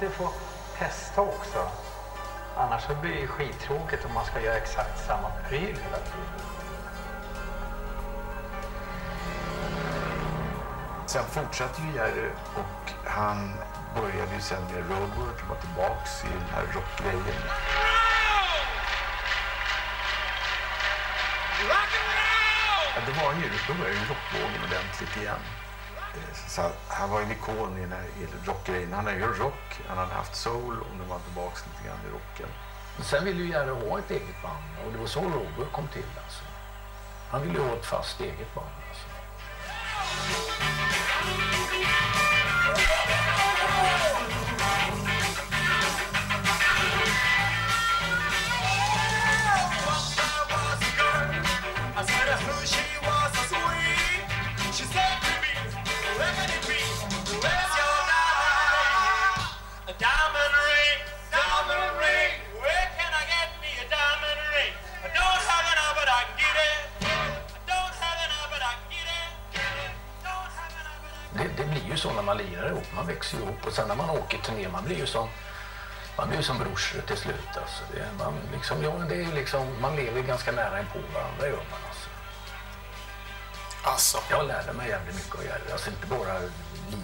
Måste få testa också. Annars så blir det skittråkigt om man ska göra exakt samma pryl hela tiden. Sen fortsatte ju Jerry och han började ju sen med roadwork, var tillbaks i den här rockgrejen. Ja, det var ju, då började ju rockvågen ordentligt igen. Så han var en ikon i i rockgrejen. Han hade ju rock, han hade haft soul och nu var han tillbaka lite grann i rocken. Sen ville ju Jerry ha ett eget band och det var så Robert kom till alltså. Han ville ju ha ett fast eget band alltså. Så när man lirar ihop, man växer ihop och sen när man åker turné, man blir ju som man blir ju som brorsor till slut. Alltså. Det, är- man, liksom, ja, det är ju liksom, man lever ganska nära in på varandra, gör man. Alltså. Alltså. Jag lärde mig jävligt mycket av Jerry. Alltså inte bara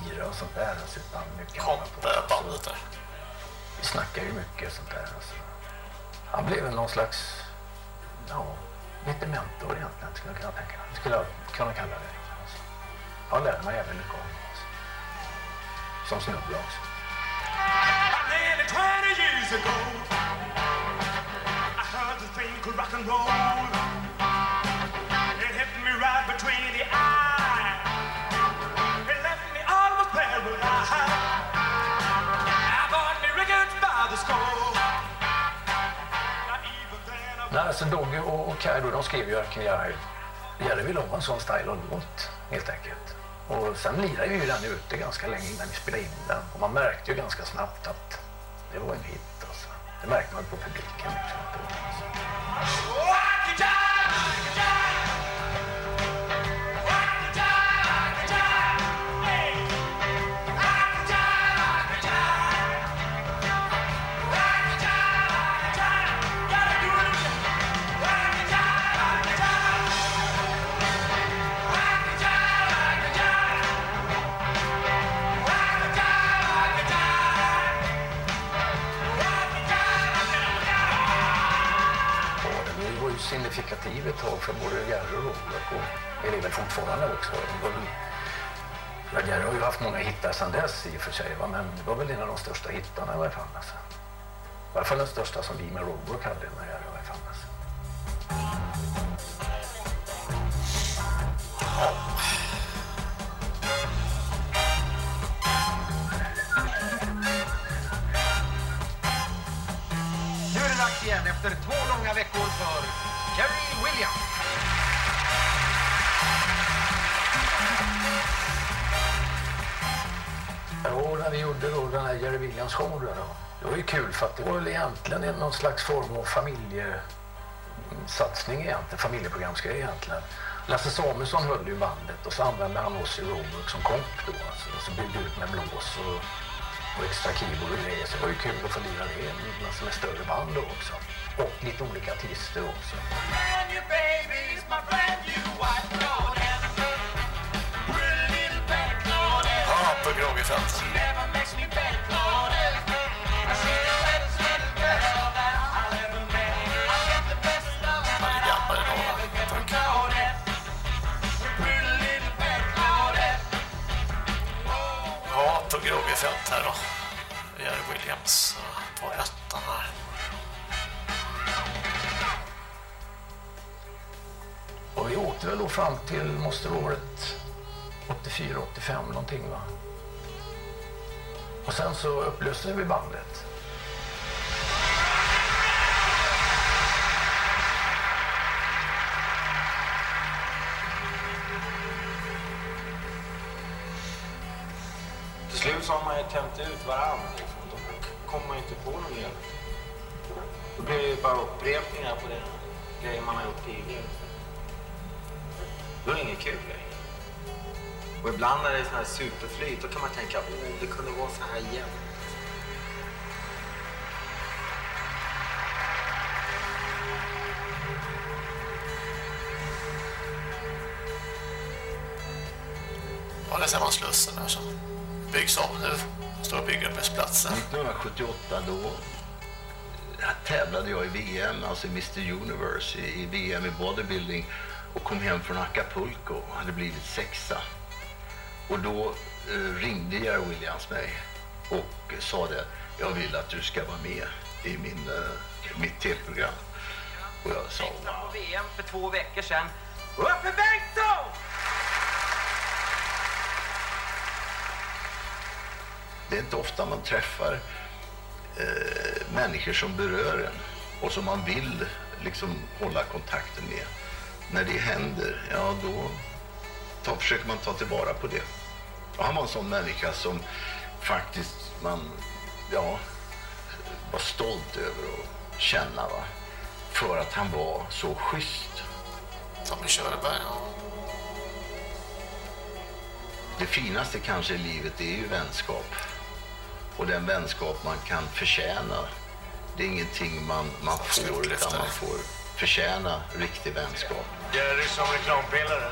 lira och sånt där. Alltså, utan mycket annat också. bandet där. Vi snackar ju mycket sånt där. Alltså. Han blev någon slags, ja, lite mentor egentligen skulle jag kunna tänka mig. Skulle jag kunna kalla det. Alltså. Jag lärde mig jävligt mycket. Alltså. Som snubbe också. Nearly 20 years ago, I heard the thing rock and roll. It hit me right between the. It left me almost. I bought me records by the. Nej, alltså Dogge och, och de skrev ju Arkeliari. Det gäller Jerry ville ha en sån style av låt, helt enkelt. Och sen lirade vi ju den ute ganska länge innan vi spelade in den. Och man märkte ju ganska snabbt att det var en hit. Alltså. Det märkte man på publiken. Liksom. Signifikativ ett tag för både Jerry och Robert och elever fortfarande också. Ja, Jerry har ju haft många hittar sedan dess i och för sig, va? men det var väl en av de största hittarna i varje fall. Alltså. I varje fall den största som vi med Robert hade när Jerry var i fall. Alltså. Nu är det dags igen efter två långa veckor för Jerry Williams. När vi gjorde då den här Jerry Williams show då, det var ju kul för att det var väl egentligen någon slags form av familjesatsning egentligen, familjeprogramsgrej egentligen. Lasse Samuelsson höll ju bandet och så använde han oss i Roebuck som komp då. Alltså, och så byggde ut med blås och, och extra keyboard och grejer. Så det var ju kul att få lira det med, med större band då också. Och lite olika artister också. Ja, på Grågefält här då. Jerry Williams eh, på ettan här. Och vi åkte väl då fram till, måste det året 84, 85 någonting va. Och sen så upplöste vi bandet. Till slut så har man ju tämt ut varandra. Liksom. Då kommer man inte på någon mer. Då blir det ju bara upprepningar på det grejer man har gjort tidigare. Då är det inget kul längre. Och ibland när det är sån här superflyt, då kan man tänka, åh, det kunde vara så här igen. Ja, där ser man Slussen här som byggs om nu. Står och bygger platsen. 1978 då tävlade jag i VM, alltså Mr Universe, i i VM i bodybuilding och kom hem från Acapulco och hade blivit sexa. Och då eh, ringde Jerry Williams mig och sa det, jag vill att du ska vara med i min, eh, mitt tv-program. Och jag sa, På VM för två veckor sedan. Uffe Bengtsson! Det är inte ofta man träffar eh, människor som berör en och som man vill liksom hålla kontakten med. När det händer, ja då ta, försöker man ta tillvara på det. Och han var en sån människa som faktiskt man ja, var stolt över att känna. Va? För att han var så schysst. Tommy Körberg, ja. Det finaste kanske i livet är ju vänskap. Och den vänskap man kan förtjäna, det är ingenting man, man får, utan man får förtjäna riktig vänskap. Jerry som reklampelare.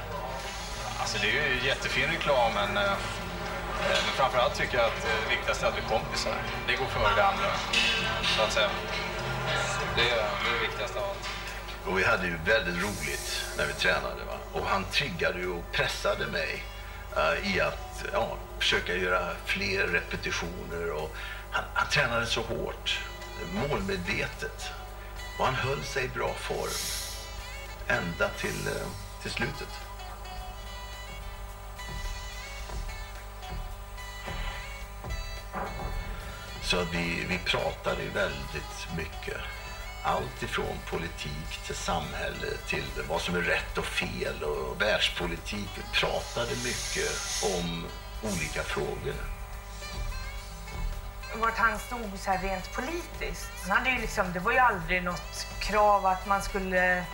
Alltså det är ju jättefin reklam, men, eh, men framförallt tycker jag att det viktigaste är att vi är kompisar. Det går före det andra, så att säga. Det är det, är det viktigaste av allt. Och vi hade ju väldigt roligt när vi tränade. Va? Och han triggade ju och pressade mig eh, i att ja, försöka göra fler repetitioner. Och han, han tränade så hårt, målmedvetet. Och han höll sig i bra form ända till, eh, till slutet. Så att vi, vi pratade ju väldigt mycket. Allt ifrån politik till samhälle till vad som är rätt och fel och världspolitik. Vi pratade mycket om olika frågor vart han stod så här rent politiskt. Han hade ju liksom, det var ju aldrig något krav att man skulle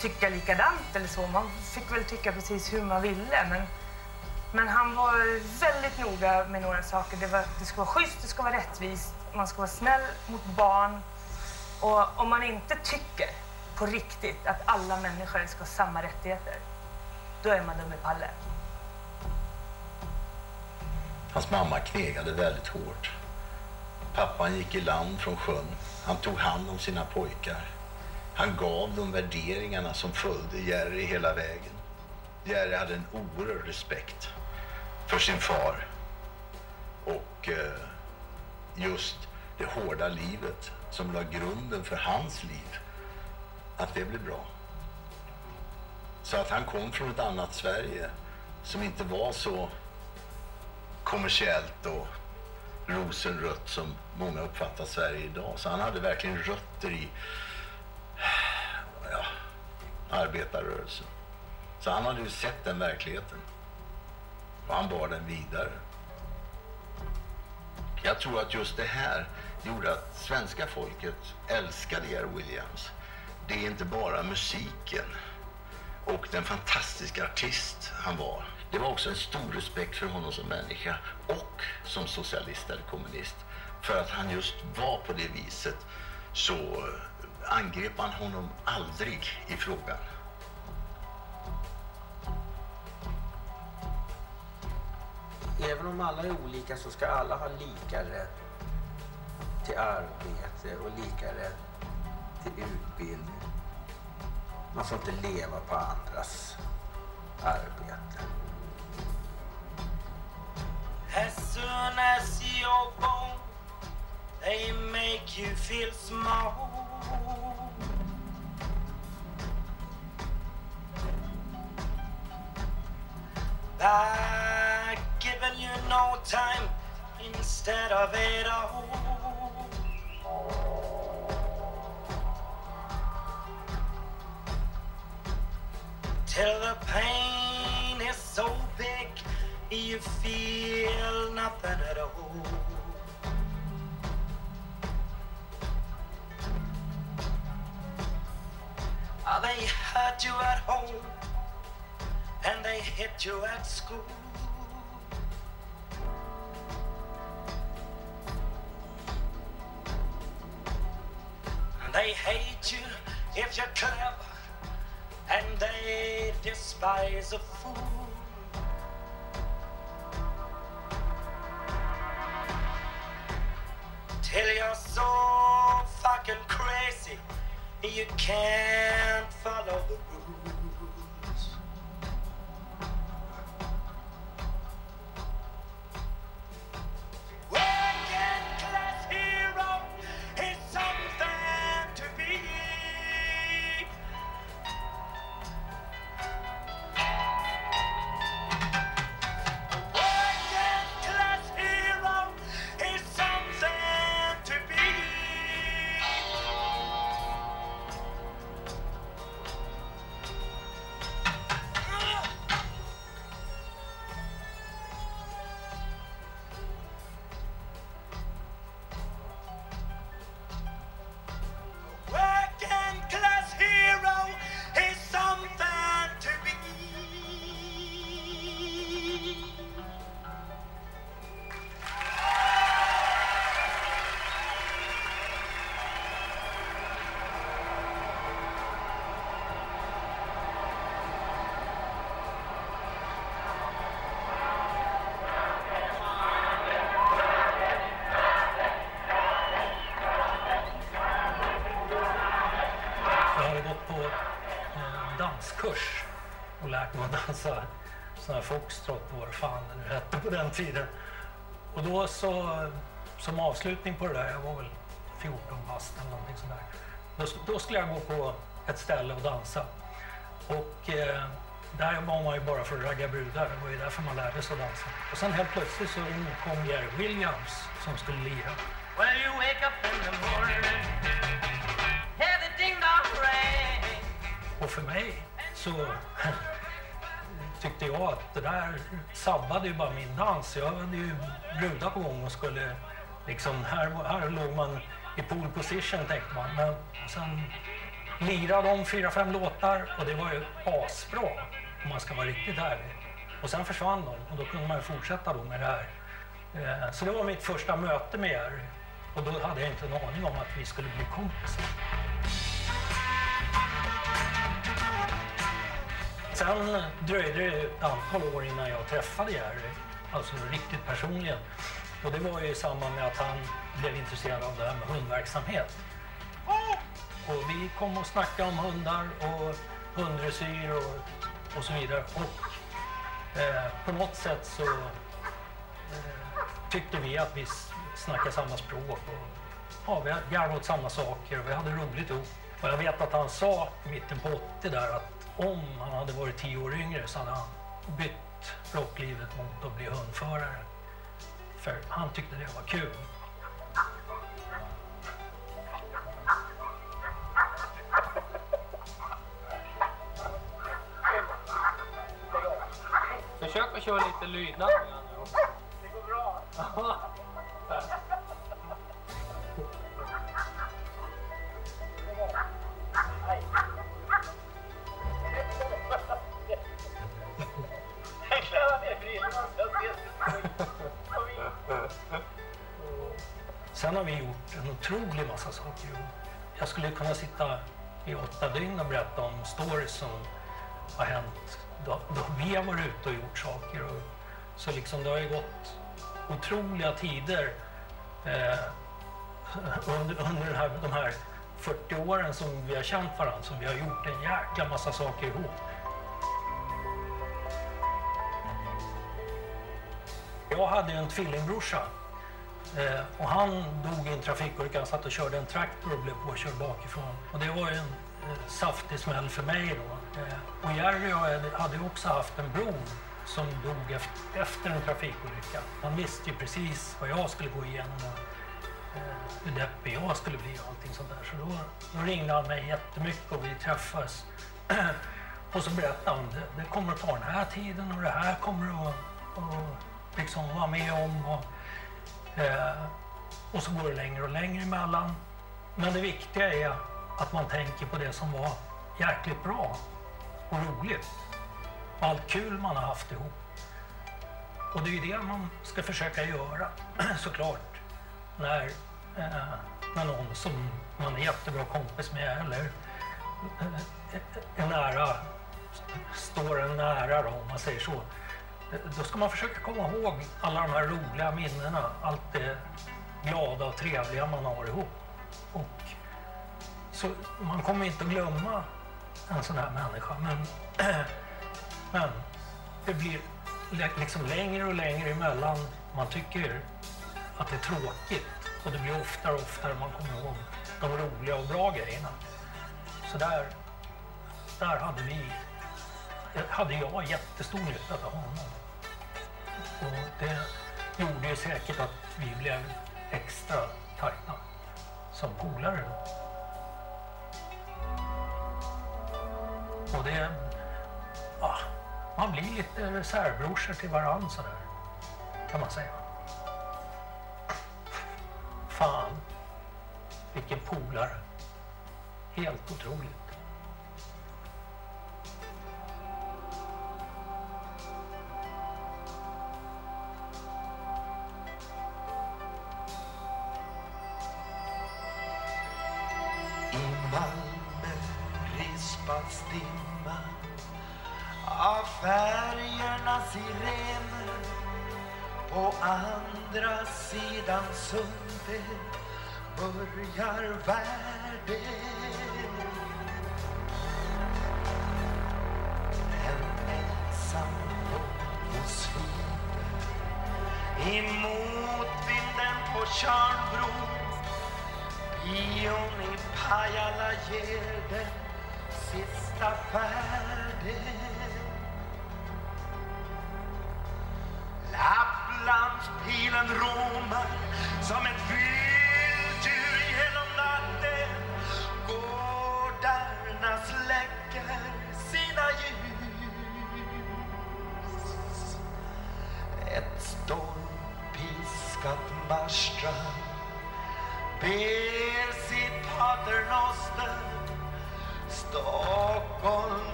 tycka likadant eller så. Man fick väl tycka precis hur man ville. Men, men han var väldigt noga med några saker. Det, var, det ska vara schysst, det ska vara rättvist, man ska vara snäll mot barn. Och om man inte tycker på riktigt att alla människor ska ha samma rättigheter, då är man dum i pallen. Hans mamma knegade väldigt hårt. Pappan gick i land från sjön. Han tog hand om sina pojkar. Han gav dem värderingarna som följde Jerry hela vägen. Jerry hade en oerhörd respekt för sin far. Och eh, just det hårda livet som la grunden för hans liv, att det blev bra. Så att han kom från ett annat Sverige som inte var så kommersiellt och rosenrött som många uppfattar Sverige idag. Så han hade verkligen rötter i ja, arbetarrörelsen. Så han hade ju sett den verkligheten. Och han bar den vidare. Jag tror att just det här gjorde att svenska folket älskade Jerry Williams. det är inte bara musiken och den fantastiska artist han var. Det var också en stor respekt för honom som människa och som socialist eller kommunist. För att han just var på det viset så angrep man honom aldrig i frågan. Även om alla är olika så ska alla ha lika rätt till arbete och lika rätt till utbildning. Man får inte leva på andras arbete. As soon as you're born, they make you feel small. By giving you no time instead of it all. Till the pain is so big you feel nothing at all. Ah, They hurt you at home and they hit you at school. And They hate you if you're clever and they despise a fool. Till you're so fucking crazy, you can't follow the rules. Vad fan det nu hette på den tiden. Och då så, som avslutning på det där, jag var väl 14 bast eller någonting sådär. Då, då skulle jag gå på ett ställe och dansa. Och eh, där var man ju bara för att ragga brudar, det var ju därför man lärde sig att dansa. Och sen helt plötsligt så kom Jerry Williams som skulle lira. Well, you wake up in the morning, hear the ding dong ring. Och för mig så <laughs> tyckte jag att det där sabbade ju bara min dans. Jag hade ju brudar på gång och skulle liksom, här, här låg man i pole position tänkte man. Men sen lirade de fyra, fem låtar och det var ju asbra om man ska vara riktigt ärlig. Och sen försvann de och då kunde man ju fortsätta då med det här. Eh, så det var mitt första möte med Jerry och då hade jag inte en aning om att vi skulle bli kompisar. Sen dröjde det ett antal år innan jag träffade Jerry, alltså riktigt personligen. Och det var ju i samband med att han blev intresserad av det här med hundverksamhet. Och vi kom och snackade om hundar och hunddressyr och, och så vidare. Och eh, på något sätt så eh, tyckte vi att vi snackade samma språk. Och, ja, vi garvade åt samma saker och vi hade roligt ihop. Och jag vet att han sa i mitten på 80 där att om han hade varit 10 år yngre så hade han bytt rocklivet mot att bli hundförare. För han tyckte det var kul. Försök att köra lite lydnad. Det går bra. <laughs> Sen har vi gjort en otrolig massa saker ihop. Jag skulle kunna sitta i åtta dygn och berätta om stories som har hänt då, då vi har varit ute och gjort saker. Och, så liksom det har ju gått otroliga tider eh, under, under den här, de här 40 åren som vi har känt varandra, som vi har gjort en jäkla massa saker ihop. Jag hade ju en tvillingbrorsa eh, och han dog i en trafikolycka. Han satt och körde en traktor och blev påkörd bakifrån. Och det var ju en eh, saftig smäll för mig då. Eh, och Jerry och jag hade också haft en bror som dog efter, efter en trafikolycka. Han visste ju precis vad jag skulle gå igenom och eh, hur deppig jag skulle bli och allting sånt där. Så då, då ringde han mig jättemycket och vi träffades. <clears throat> och så berättade han, det, det kommer att ta den här tiden och det här kommer att, att liksom vara med om. Och, eh, och så går det längre och längre emellan. Men det viktiga är att man tänker på det som var jäkligt bra och roligt. Och allt kul man har haft ihop. Och det är ju det man ska försöka göra <clears throat> såklart. När, eh, när någon som man är jättebra kompis med eller eh, eh är nära, står en nära då, om man säger så. Då ska man försöka komma ihåg alla de här roliga minnena, allt det glada och trevliga man har ihop. Och så man kommer inte att glömma en sån här människa. Men, <clears throat> men det blir liksom längre och längre emellan man tycker att det är tråkigt. Och det blir oftare och oftare man kommer ihåg de roliga och bra grejerna. Så där, där hade vi, hade jag jättestor nytta av honom. Och det gjorde ju säkert att vi blev extra tajta som polare. Och det, ja, man blir lite reservbrorsor till varandra sådär, kan man säga. Fan, vilken polare. Helt otroligt.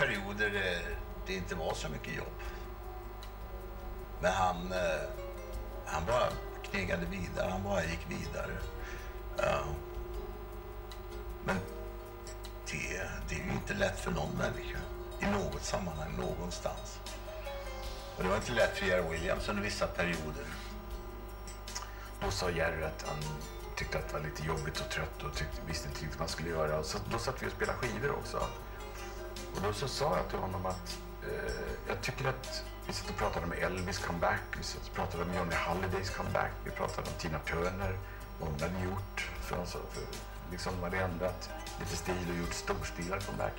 Perioder det, det inte var så mycket jobb. Men han, eh, han bara knegade vidare, han bara gick vidare. Ja. Men det, det är ju inte lätt för någon människa i något sammanhang, någonstans. Och det var inte lätt för Jerry Williams under vissa perioder. Då sa Jerry att han tyckte att det var lite jobbigt och trött och tyckte, visste inte riktigt vad han skulle göra. Så, då satt vi och spelade skivor också. Och då så sa jag till honom att eh, jag tycker att vi satt och pratade om Elvis comeback, vi satt och pratade om Johnny Hallidays comeback, vi pratade om Tina Turner, vad hon hade gjort. För, alltså, för, liksom hade ändrat lite stil och gjort storstilad comeback.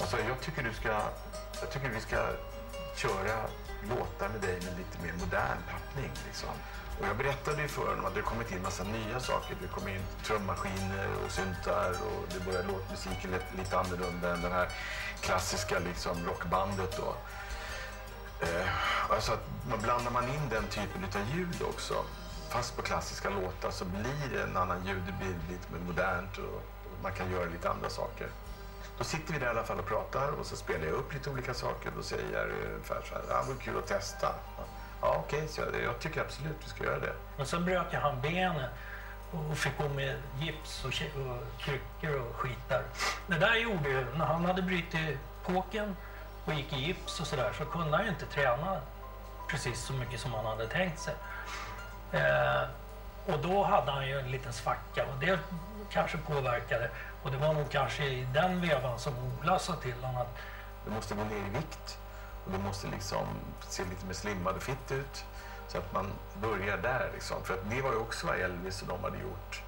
Alltså, jag tycker du ska, jag tycker vi ska köra låtar med dig med lite mer modern tappning. Liksom. Och jag berättade ju för honom att det kommit in massa nya saker. Det kom in trummaskiner och syntar och det började låta musiken lite, lite annorlunda än den här klassiska liksom, rockbandet då. Eh, alltså att man blandar man in den typen av ljud också, fast på klassiska låtar, så blir det en annan ljud. Det blir lite mer modernt och, och man kan göra lite andra saker. Då sitter vi där i alla fall och pratar och så spelar jag upp lite olika saker. Då säger jag ungefär så här, ah, det vore kul att testa. Ja, okej, så jag, jag tycker absolut vi ska göra det. Men sen bröt jag han benet och fick gå med gips och, och kryckor och skit där. Det där gjorde ju, när han hade brutit påken och gick i gips och sådär så kunde han ju inte träna precis så mycket som han hade tänkt sig. Eh, och då hade han ju en liten svacka och det kanske påverkade. Och det var nog kanske i den vevan som Ola sa till honom att Du måste gå ner i vikt du måste liksom se lite mer slimmad och fitt ut. Så att man börjar där liksom. För att det var ju också vad Elvis och de hade gjort.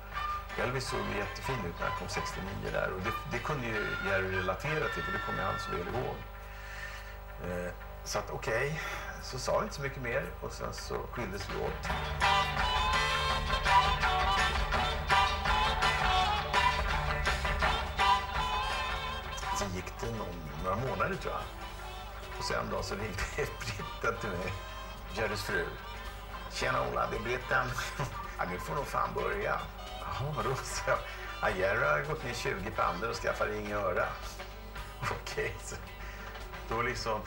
Elvis såg ju jättefin ut när han kom 69 där och det, det kunde ju Jerry relatera till för det kommer han så väl ihåg. Eh, så att okej, så sa vi inte så mycket mer och sen så skildes vi åt. Sen gick det någon, några månader tror jag. Och sen då så ringde <laughs> Britta till mig, Jerrys fru. Tjena Ola, det är Britten. <laughs> Ja, nu får nog fan börja. Jaha, vadå? Så. Ja, Jerry har gått ner 20 pandor och skaffat ring i öra. <laughs> Okej, så då liksom...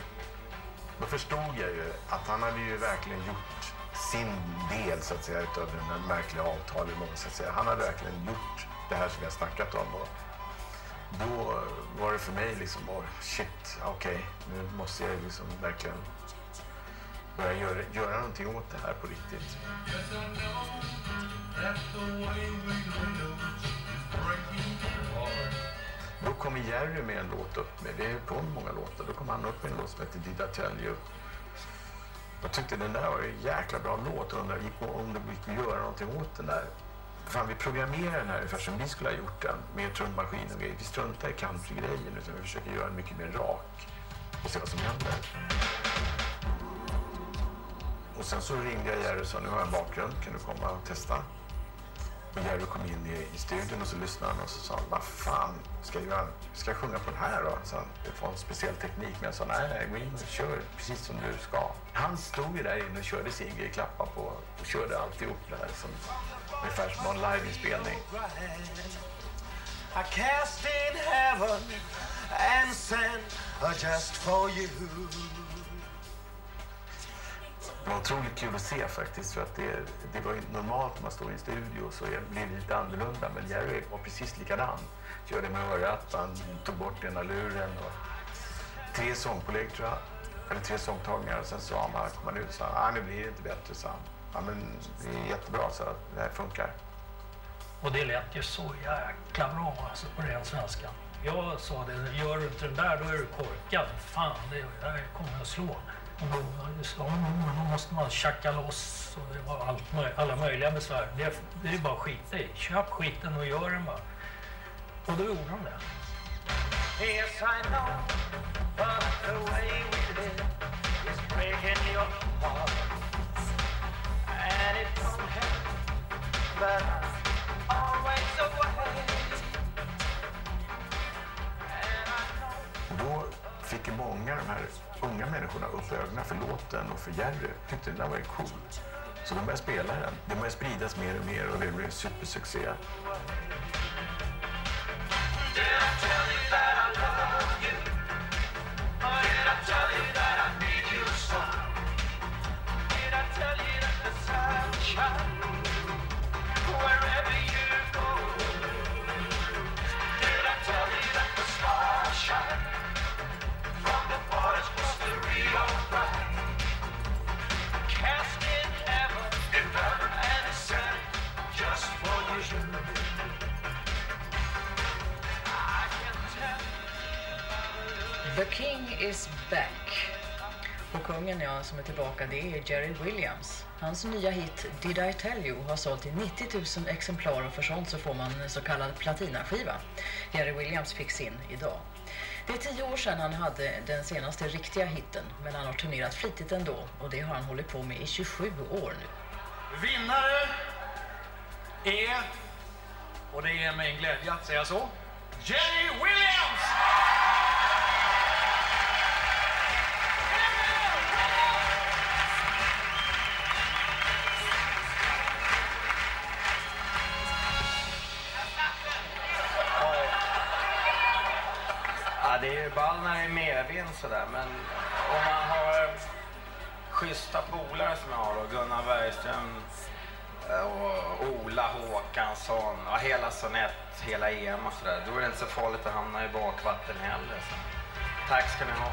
Då förstod jag ju att han hade ju verkligen gjort sin del så att säga utav den märkliga avtalet. Så att säga. Han hade verkligen gjort det här som vi har snackat om. Och då var det för mig liksom, bara shit, okej, okay, nu måste jag liksom verkligen börja göra, göra någonting åt det här på riktigt. Då kommer Jerry med en låt upp med, det är på många låtar, då kom han upp med en låt som heter Did I tell you? Jag tyckte den där var en jäkla bra låt och undrade om det gick att göra någonting åt den där. Fan, vi programmerar den här ungefär som vi skulle ha gjort den med trummaskin och grejer. Vi struntar i countrygrejen utan vi försöker göra den mycket mer rak och se vad som händer. Och sen så ringde jag Jerry och sa nu har jag en bakgrund, kan du komma och testa? Och Jerry kom in i, i studion och så lyssnade han och så sa han, vad fan, ska jag, göra, ska jag sjunga på den här då? Så han, det var en speciell teknik, men jag sa, nej, nej, gå in och kör precis som du ska. Han stod ju där inne och körde sin grej, Klappade på och körde alltihop det här som, ungefär som en liveinspelning. I cast in heaven and sent her just for you. var otroligt kul att se faktiskt. För att det, det var ju normalt när man står i en studio så blir det lite annorlunda. Men Jerry var precis likadan. Körde med örat, han tog bort ena luren. Och tre sångpålägg tror jag. Eller tre sångtagningar. Och sen sa han, kom han ut och sa, ah, nu blir det inte bättre. Så han. Ja, men det är jättebra så det här funkar. Och det lät ju så jäkla bra alltså, på ren svenska. Jag sa det, gör du inte den där då är du korkad. Fan, det, här kommer att slå. Och då sa hon, "Mm, då måste man tjacka loss och det var allt, alla möjliga besvär. Det, det är ju bara att skita i. Köp skiten och gör den bara. Och då gjorde de det. Yes, I know, but the way we live is breaking your heart. Och då fick många av de här unga människorna upp ögonen för låten och för Jerry. Tyckte den där var ju cool. Så de började spela den. Det började spridas mer och mer och det blev en supersuccé. Did I tell you that I love you? Or did I tell you that I need The King is back. Och kungen ja, som är tillbaka det är Jerry Williams. Hans nya hit Did I Tell You har sålt i 90 000 exemplar och för sånt så får man en så kallad platinaskiva. Jerry Williams fick sin idag. Det är tio år sedan han hade den senaste riktiga hitten men han har turnerat flitigt ändå och det har han hållit på med i 27 år nu. Vinnare är, och det är mig en glädje att säga så, Jerry Williams! Det är ju ball när det är medvind sådär, men om man har schyssta polare som jag har då, Gunnar Bergström eh, och Ola Håkansson och hela Sonett, hela EM och sådär, då är det inte så farligt att hamna i bakvatten heller. Så. Tack ska ni ha.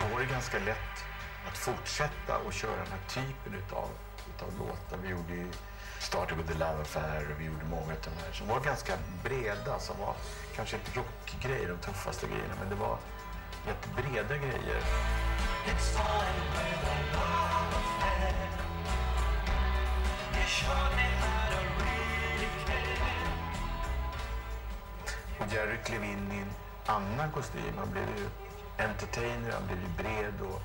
Då är det ganska lätt att fortsätta och köra den här typen utav, utav låtar. Vi gjorde Started with the Love Affair och vi gjorde många av de här som var ganska breda, som var kanske inte rockgrejer, de tuffaste grejerna, men det var jättebreda grejer. It started with a love affair. You showed me how to really care. Och Jerry klev in i en annan kostym. Han blev ju entertainer, han blev ju bred och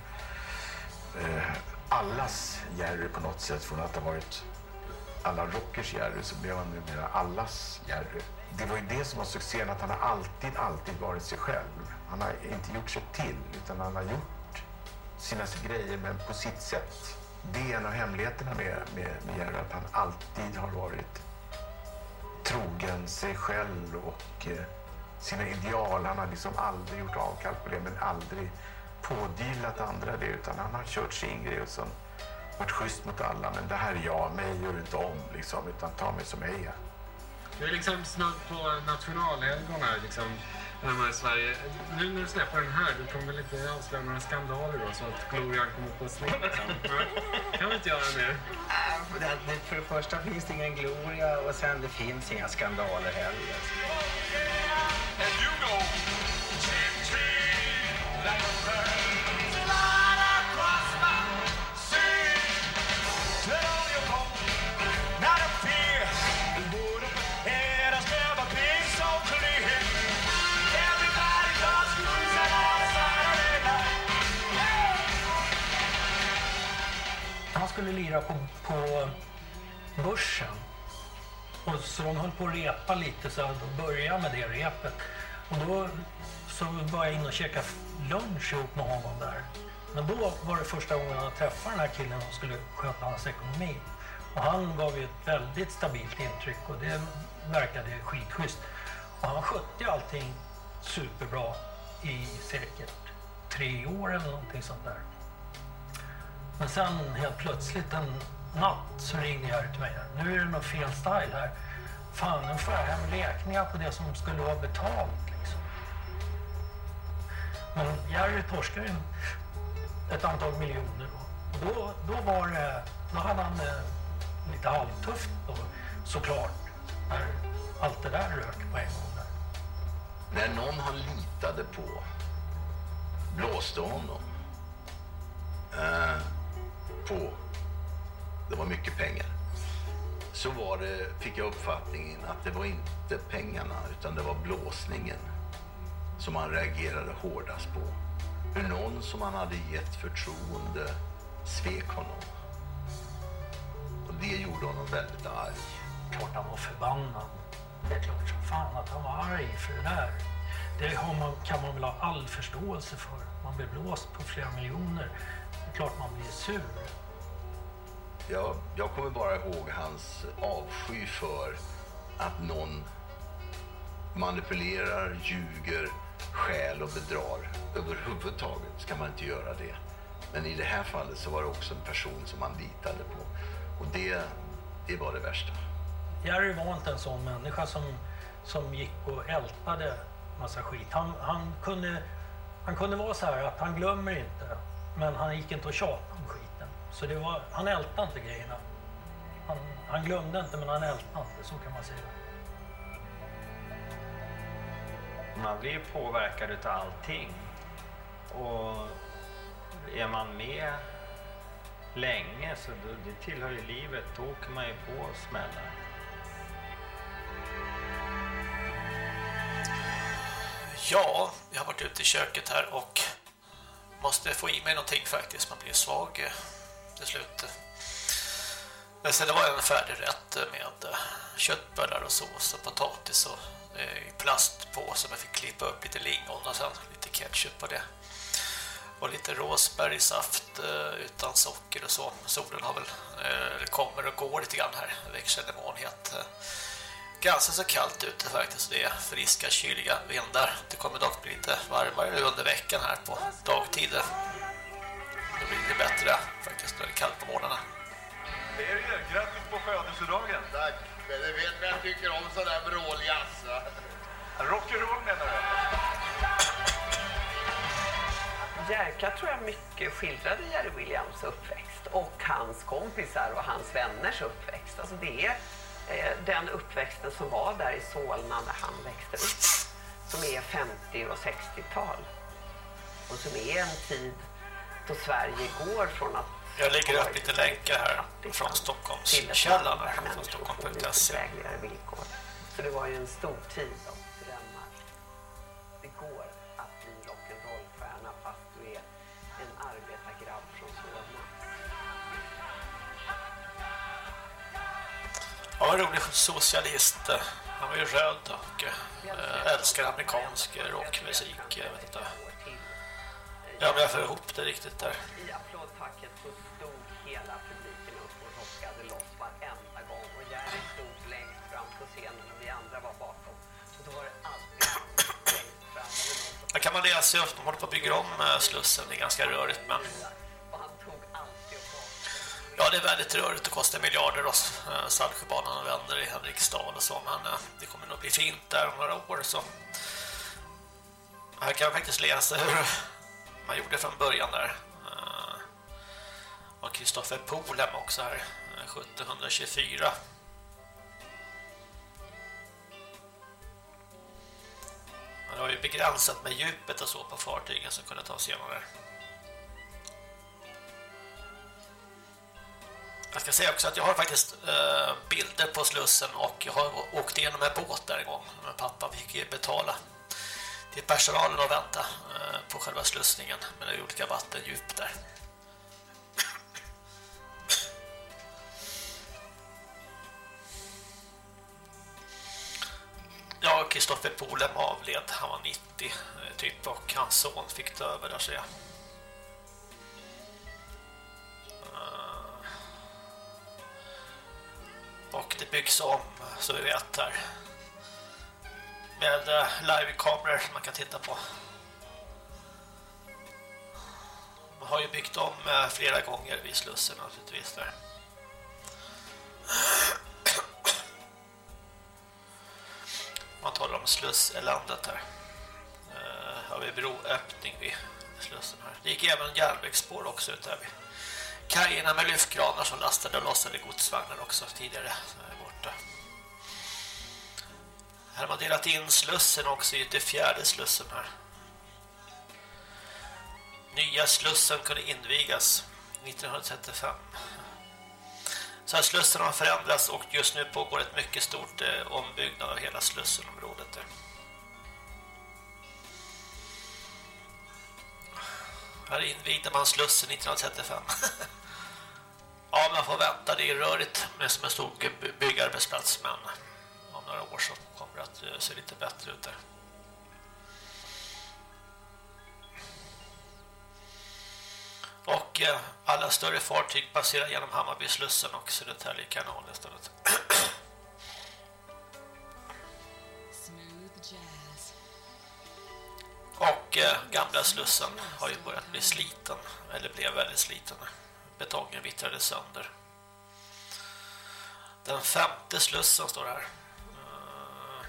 eh, allas Jerry på något sätt. Från att ha varit alla rockers Jerry så blev han numera allas Jerry. Det var ju det som var succén, att han har alltid, alltid varit sig själv. Han har inte gjort sig till, utan han har gjort sina grejer, men på sitt sätt. Det är en av hemligheterna med, med, med Jerry, att han alltid har varit trogen sig själv och eh, sina ideal. Han har liksom aldrig gjort avkall på det, men aldrig pådyvlat andra det, utan han har kört sin grej och sen varit schysst mot alla. Men det här är jag, mig gör du inte om, liksom, utan ta mig som jag är. Du är liksom snudd på nationalhelgon här liksom, hemma i Sverige. Nu när du släpper den här, du kommer väl inte avslöja några skandaler då så att glorian kommer på släkten? kan vi inte göra mer? Äh, för det- det- För det första finns det ingen gloria och sen det finns inga skandaler heller. And you han skulle lira på, på börsen. Och så de höll på att repa lite så jag började med det repet. Och då så var jag inne och käkade lunch ihop med honom där. Men då var det första gången jag träffade den här killen som skulle sköta hans ekonomi. Och han gav ju ett väldigt stabilt intryck och det verkade skitschysst. Och han skötte allting superbra i säkert tre år eller någonting sånt där. Men sen helt plötsligt en natt så ringde jag till mig. Nu är det något fel style här. Fan, nu får jag hem räkningar på det som skulle vara betalt. Men Jerry torskade ett antal miljoner då. Och då, då var det, då hade han det lite halvtufft då, såklart. När allt det där rök på en gång. Där. När någon han litade på blåste honom eh, på, det var mycket pengar, så var det, fick jag uppfattningen att det var inte pengarna utan det var blåsningen som han reagerade hårdast på. Hur någon som han hade gett förtroende svek honom. Och det gjorde honom väldigt arg. Klart han var förbannad. Det är klart som fan att han var arg för det där. Det man, kan man väl ha all förståelse för. Man blir blåst på flera miljoner. Det är klart man blir sur. Jag, jag kommer bara ihåg hans avsky för att någon manipulerar, ljuger, stjäl och bedrar. Överhuvudtaget ska man inte göra det. Men i det här fallet så var det också en person som man litade på. Och det, det var det värsta. Jerry var inte en sån människa som, som gick och ältade massa skit. Han, han, kunde, han kunde vara så här att han glömmer inte, men han gick inte och tjatade om skiten. Så det var, han ältade inte grejerna. Han, han glömde inte, men han ältade inte, så kan man säga. Man blir påverkad utav allting. Och är man med länge så det tillhör ju livet. Då åker man ju på smällar. Ja, jag har varit ute i köket här och måste få i mig någonting faktiskt. Man blir svag eh, till slut. Men sen det var en färdig rätt med köttbullar och sås och potatis och i plastpåse. Jag fick klippa upp lite lingon och sen lite ketchup på det. Och lite råsbergssaft utan socker och så. Solen har väl, eller kommer och går lite grann här. Växeldemonhet ganska så kallt ute faktiskt. Det är friska, kyliga vindar. Det kommer dock bli lite varmare nu under veckan här på dagtider. Det blir lite bättre faktiskt när det är kallt på morgnarna. Birger, grattis på födelsedagen. Tack, men du vet vad jag tycker om sån där vråljazz. va? Rock'n'roll menar du? Jerka tror jag mycket skildrade Jerry Williams uppväxt och hans kompisar och hans vänners uppväxt. Alltså det är eh, den uppväxten som var där i Solna när han växte upp. Som är 50 och 60-tal. Och som är en tid då Sverige går från att Jag lägger upp lite länkar här från Stockholmskällan från stockholm.se. Så det var ju en stor tid av drömmar. Det går att bli rock'n'roll-stjärna fast du är en arbetargrabb från Solna. Ja, en rolig socialist. Han var ju röd och äh, älskar amerikansk rockmusik. Jag vet inte. Ja, men jag får ihop det riktigt där. Här kan man läsa upp, de håller på att bygga om eh, Slussen. Det är ganska rörigt, men... Ja, det är väldigt rörigt. och kostar miljarder då. Eh, Saltsjöbanan vänder i Henriksdal och så. Men eh, det kommer nog bli fint där om några år. Så. Här kan man faktiskt läsa hur man gjorde från början där. Och Kristoffer hemma också här. 1724. Det var ju begränsat med djupet och så på fartygen som kunde ta sig igenom där. Jag ska säga också att jag har faktiskt eh, bilder på Slussen och jag har åkt igenom en båt där en gång. Men pappa fick ju betala till personalen och vänta eh, på själva slussningen med olika vattendjup där. Ja, Kristoffer Polem avled. Han var 90 eh, typ och hans son fick ta över där så jag. Eh, och det byggs om så vi vet här. med livekameror live-kameror som man kan titta på. Man har ju byggt om flera gånger vid Slussen naturligtvis där. Man talar om slusseländet här. Eh, uh, har vi broöppning vid Slussen här. Det gick även järnvägsspår också ut där vid kajerna med lyftkranar som lastade och lossade godsvagnar också tidigare borta. Här har man delat in Slussen också i det fjärde Slussen här. Nya Slussen kunde invigas 1935. Så här Slussen har förändrats och just nu pågår ett mycket stort eh, ombyggnad av hela Slussenområdet där. Här invigde man Slussen 1935. <laughs> ja, man får vänta. Det är rörigt med som en stor byggarbetsplats men om några år så kommer det att eh, se lite bättre ut där. Och eh, alla större fartyg passerar genom Hammarby Slussen och Södertälje kanal istället. Och eh, gamla Slussen har ju börjat bli sliten, eller blev väldigt sliten. Betongen vittrade sönder. Den femte Slussen står här. Eh,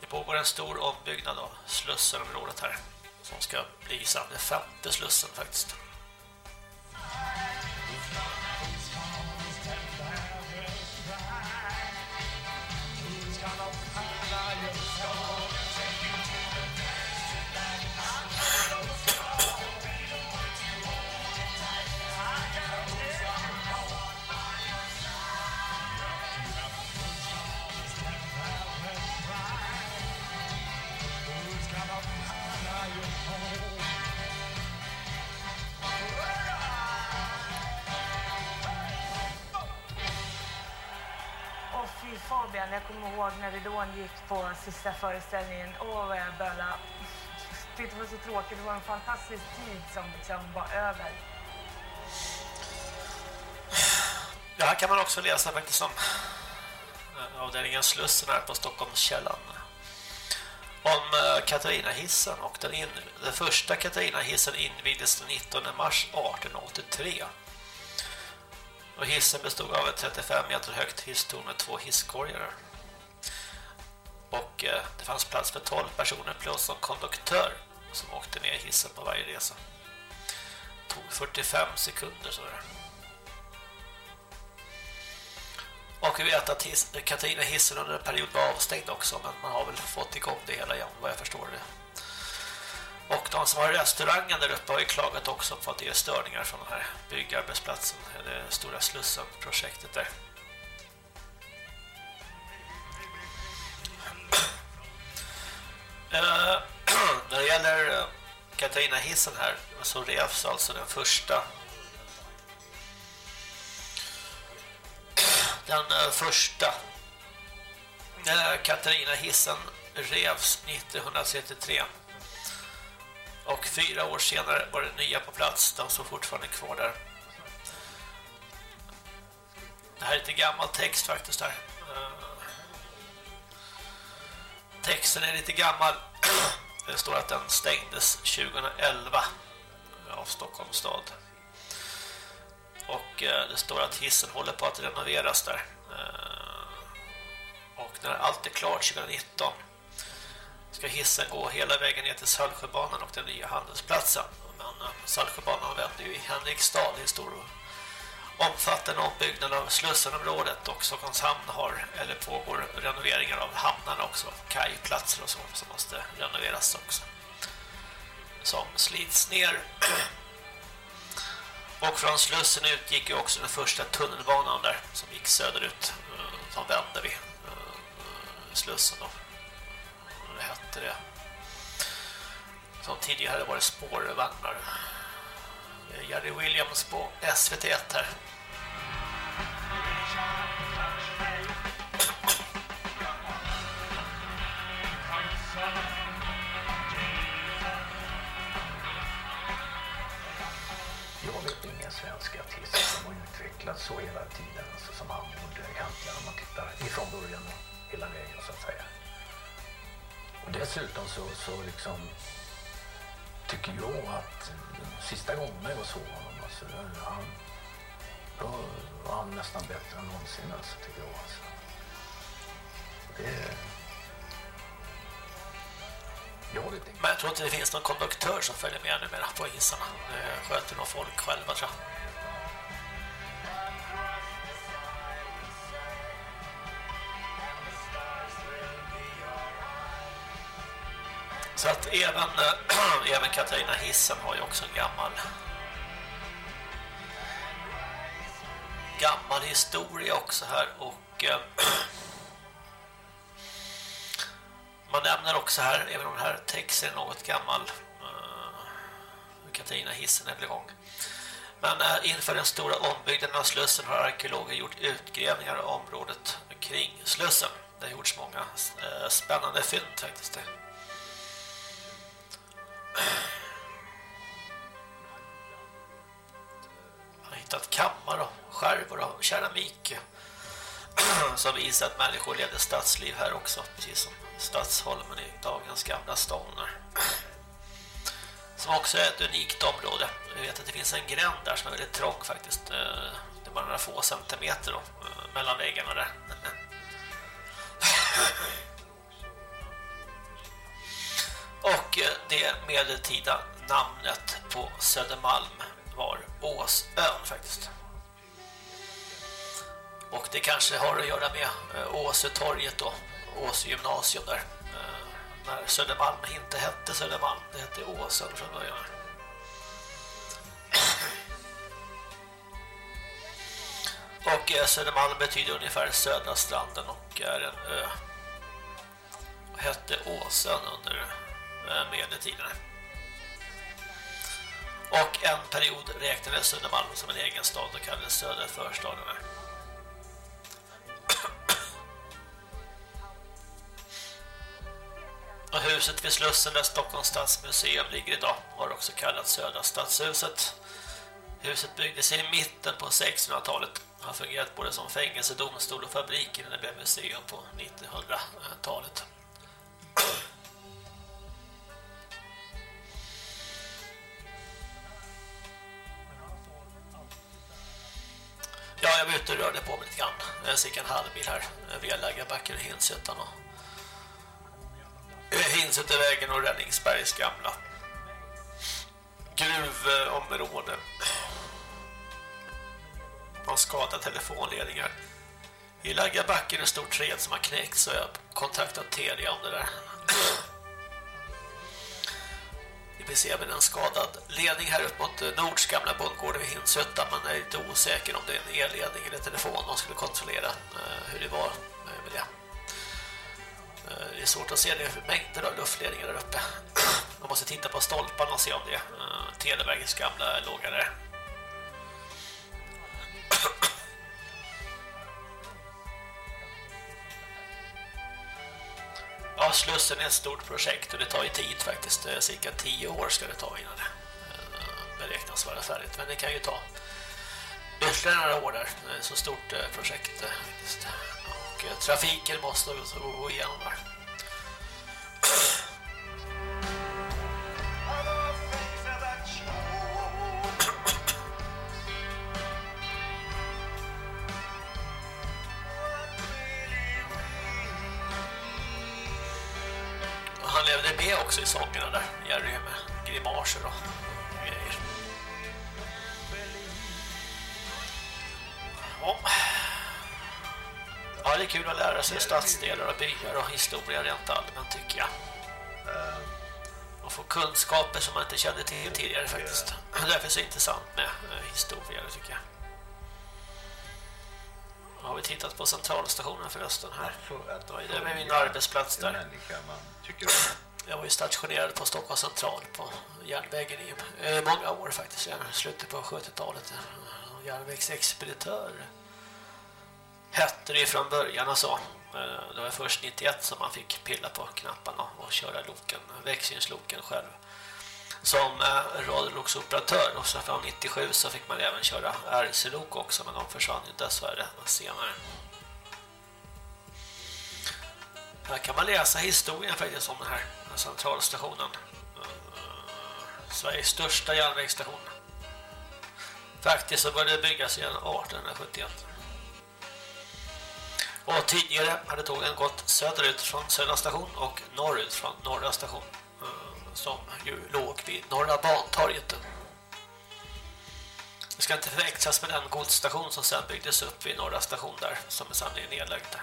Det pågår en stor ombyggnad av Slussenområdet här som ska bli sen den femte Slussen faktiskt. Jag kommer ihåg när Ridån gick på sista föreställningen. Åh, vad jag bölade. Det var så tråkigt. Det var en fantastisk tid som liksom var över. Det här kan man också läsa faktiskt om eh, avdelningen Slussen här på Stockholmskällan. Om eh, Katarina-hissen och den, in, den första Katarina-hissen invigdes den 19 mars 1883. Och hissen bestod av ett 35 meter högt hisstorn med två hisskorgar. Och eh, det fanns plats för 12 personer plus en konduktör som åkte med i hissen på varje resa. Det tog 45 sekunder så. Och vi vet att his Katarina hissen under en period var avstängd också men man har väl fått igång det hela igen vad jag förstår det. Och de som har restaurangen där uppe har ju klagat också på att det är störningar från den här byggarbetsplatsen, det stora Slussen-projektet där. Eh, <clears throat> när det gäller eh, Katarina hissen här så revs alltså den första. <clears throat> Den eh, första. Eh, Katarina hissen revs 1933 och fyra år senare var det nya på plats de som fortfarande är kvar där. Det här är lite gammal text faktiskt där texten är lite gammal <clears throat> det står att den stängdes 2011 av Stockholms stad och eh, det står att hissen håller på att renoveras där. Eh, och när allt är klart 2019 ska hissen gå hela vägen ner till Saltsjöbanan och den nya handelsplatsen. Men eh, Saltsjöbanan vänder ju i Henriksdal i stor omfattande ombyggnad av Slussenområdet och Stockholms hamn har eller pågår renoveringar av hamnarna också, kajplatser och så som måste renoveras också. Som slits ner <clears throat> Och från Slussen utgick ju också den första tunnelbanan där som gick söderut eh, som vände vid eh, Slussen då. Vad hette det? Som tidigare var det spårvagnar. Eh, Jerry Williams på SVT1 här. Jag vet ingen svensk artist som har utvecklats så hela tiden alltså, som han gjorde egentligen om man tittar ifrån början och hela vägen så att säga. Och dessutom så, så liksom tycker jag att sista gången jag såg honom, alltså, han, då var han nästan bättre än någonsin alltså, tycker jag. Alltså. Det, jag vet inte. Men jag tror inte det finns någon konduktör som följer med numera på isarna. Eh, sköter nog folk själva tror jag. Så att även, äh, <clears throat> även Katarina Hissen har ju också en gammal gammal historia också här och äh, <clears throat> man nämner också här, även om den här texten är något gammal äh, Katarina Hissen är väl igång men äh, inför den stora ombyggnaden av Slussen har arkeologer gjort utgrävningar av området kring Slussen. Det har gjorts många äh, spännande fynd faktiskt. Man har hittat kammar och skärvor av keramik som visar att människor levde stadsliv här också, precis som Stadsholmen i dagens gamla stånd. Som också är ett unikt område. Jag vet att det finns en gränd där som är väldigt trång faktiskt. Det är bara några få centimeter då, eh, mellan väggarna där. Och eh, det medeltida namnet på Södermalm var Åsön faktiskt. Och det kanske har att göra med eh, Åsetorget och Åse gymnasium där. Eh, när Södermalm inte hette Södermalm, det hette Åsön från början. Och Södermalm betyder ungefär södra stranden och är en ö. Och hette Åsön under Eh, medeltiden. Och en period räknades Södermalm som en egen stad och kallades Södra förstaden. Och huset vid Slussen där Stockholms stadsmuseum ligger idag har också kallats Södra stadshuset. Huset byggdes i mitten på 1600-talet. och Har fungerat både som fängelse, domstol och fabrik innan det blev museum på 1900-talet. Ja, jag var ute och rörde på mig lite grann. Jag gick en halvbil här via Lägerbacken i Hinshyttan och Hinsutevägen och Räddningsbergs gamla gruvområde. Man skadar telefonledningar. I Lägerbacken är ett stort träd som har knäckt så jag har kontaktat Telia om det där. Vi ser en skadad ledning här upp mot eh, Nords gamla bondgård vid Hinsötta. Man är lite osäker om det är en elledning eller telefon. Man skulle kontrollera eh, hur det var eh, med det. Det är svårt att se det är mängder av luftledningar där uppe. <clears throat> Man måste titta på stolparna och se om det är Televerkets gamla lågare. <clears throat> Ja, Slussen är ett stort projekt och det tar ju tid faktiskt. Eh, cirka tio år ska det ta innan det eh, beräknas vara färdigt. Men det kan ju ta ytterligare några år där. Det är ett så stort eh, projekt faktiskt. Och trafiken måste gå igenom där. Också i sångerna där, Jerry med grimaser och grejer. Ja. Ja, det är kul att lära sig stadsdelar och byar och historia rent allmänt tycker jag. Och få kunskaper som man inte kände till tidigare faktiskt. Därför är det så intressant med historia tycker jag. Har vi tittat på centralstationen förresten här? Det är min arbetsplats där. Jag var ju stationerad på Stockholms central på järnvägen i eh, många år faktiskt. Jag slutet på 70-talet. Eh, järnvägsexpeditör hette det från början och så. Eh, det var först 91 som man fick pilla på knapparna och köra loken, växlingsloken själv. Som radioloksoperatör och så från 97 så fick man även köra RC-lok också men de försvann ju dessvärre senare. Här kan man läsa historien faktiskt om den här centralstationen. Eh, Sveriges största järnvägsstation. Faktiskt så började det byggas igen 1871. Och tidigare hade tågen gått söderut från Södra station och norrut från Norra station eh, som ju låg vid Norra Bantorget. Det ska inte förväxlas med den godsstation som sen byggdes upp vid Norra station där som är sen är nedlagd.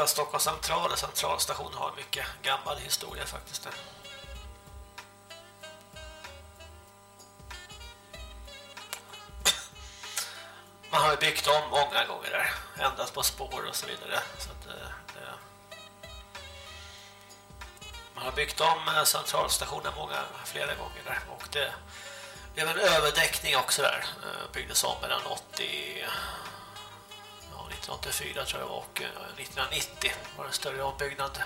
Så Stockholms central och centralstation har mycket gammal historia faktiskt. Där. Man har ju byggt om många gånger där. Ändrat på spår och så vidare. Så att, eh, det... Man har byggt om eh, centralstationen många, flera gånger där. Och det blev en överdäckning också där. Eh, Byggdes om mellan 80... Ja, 1984 tror jag och eh, 1990 var det en större ombyggnad.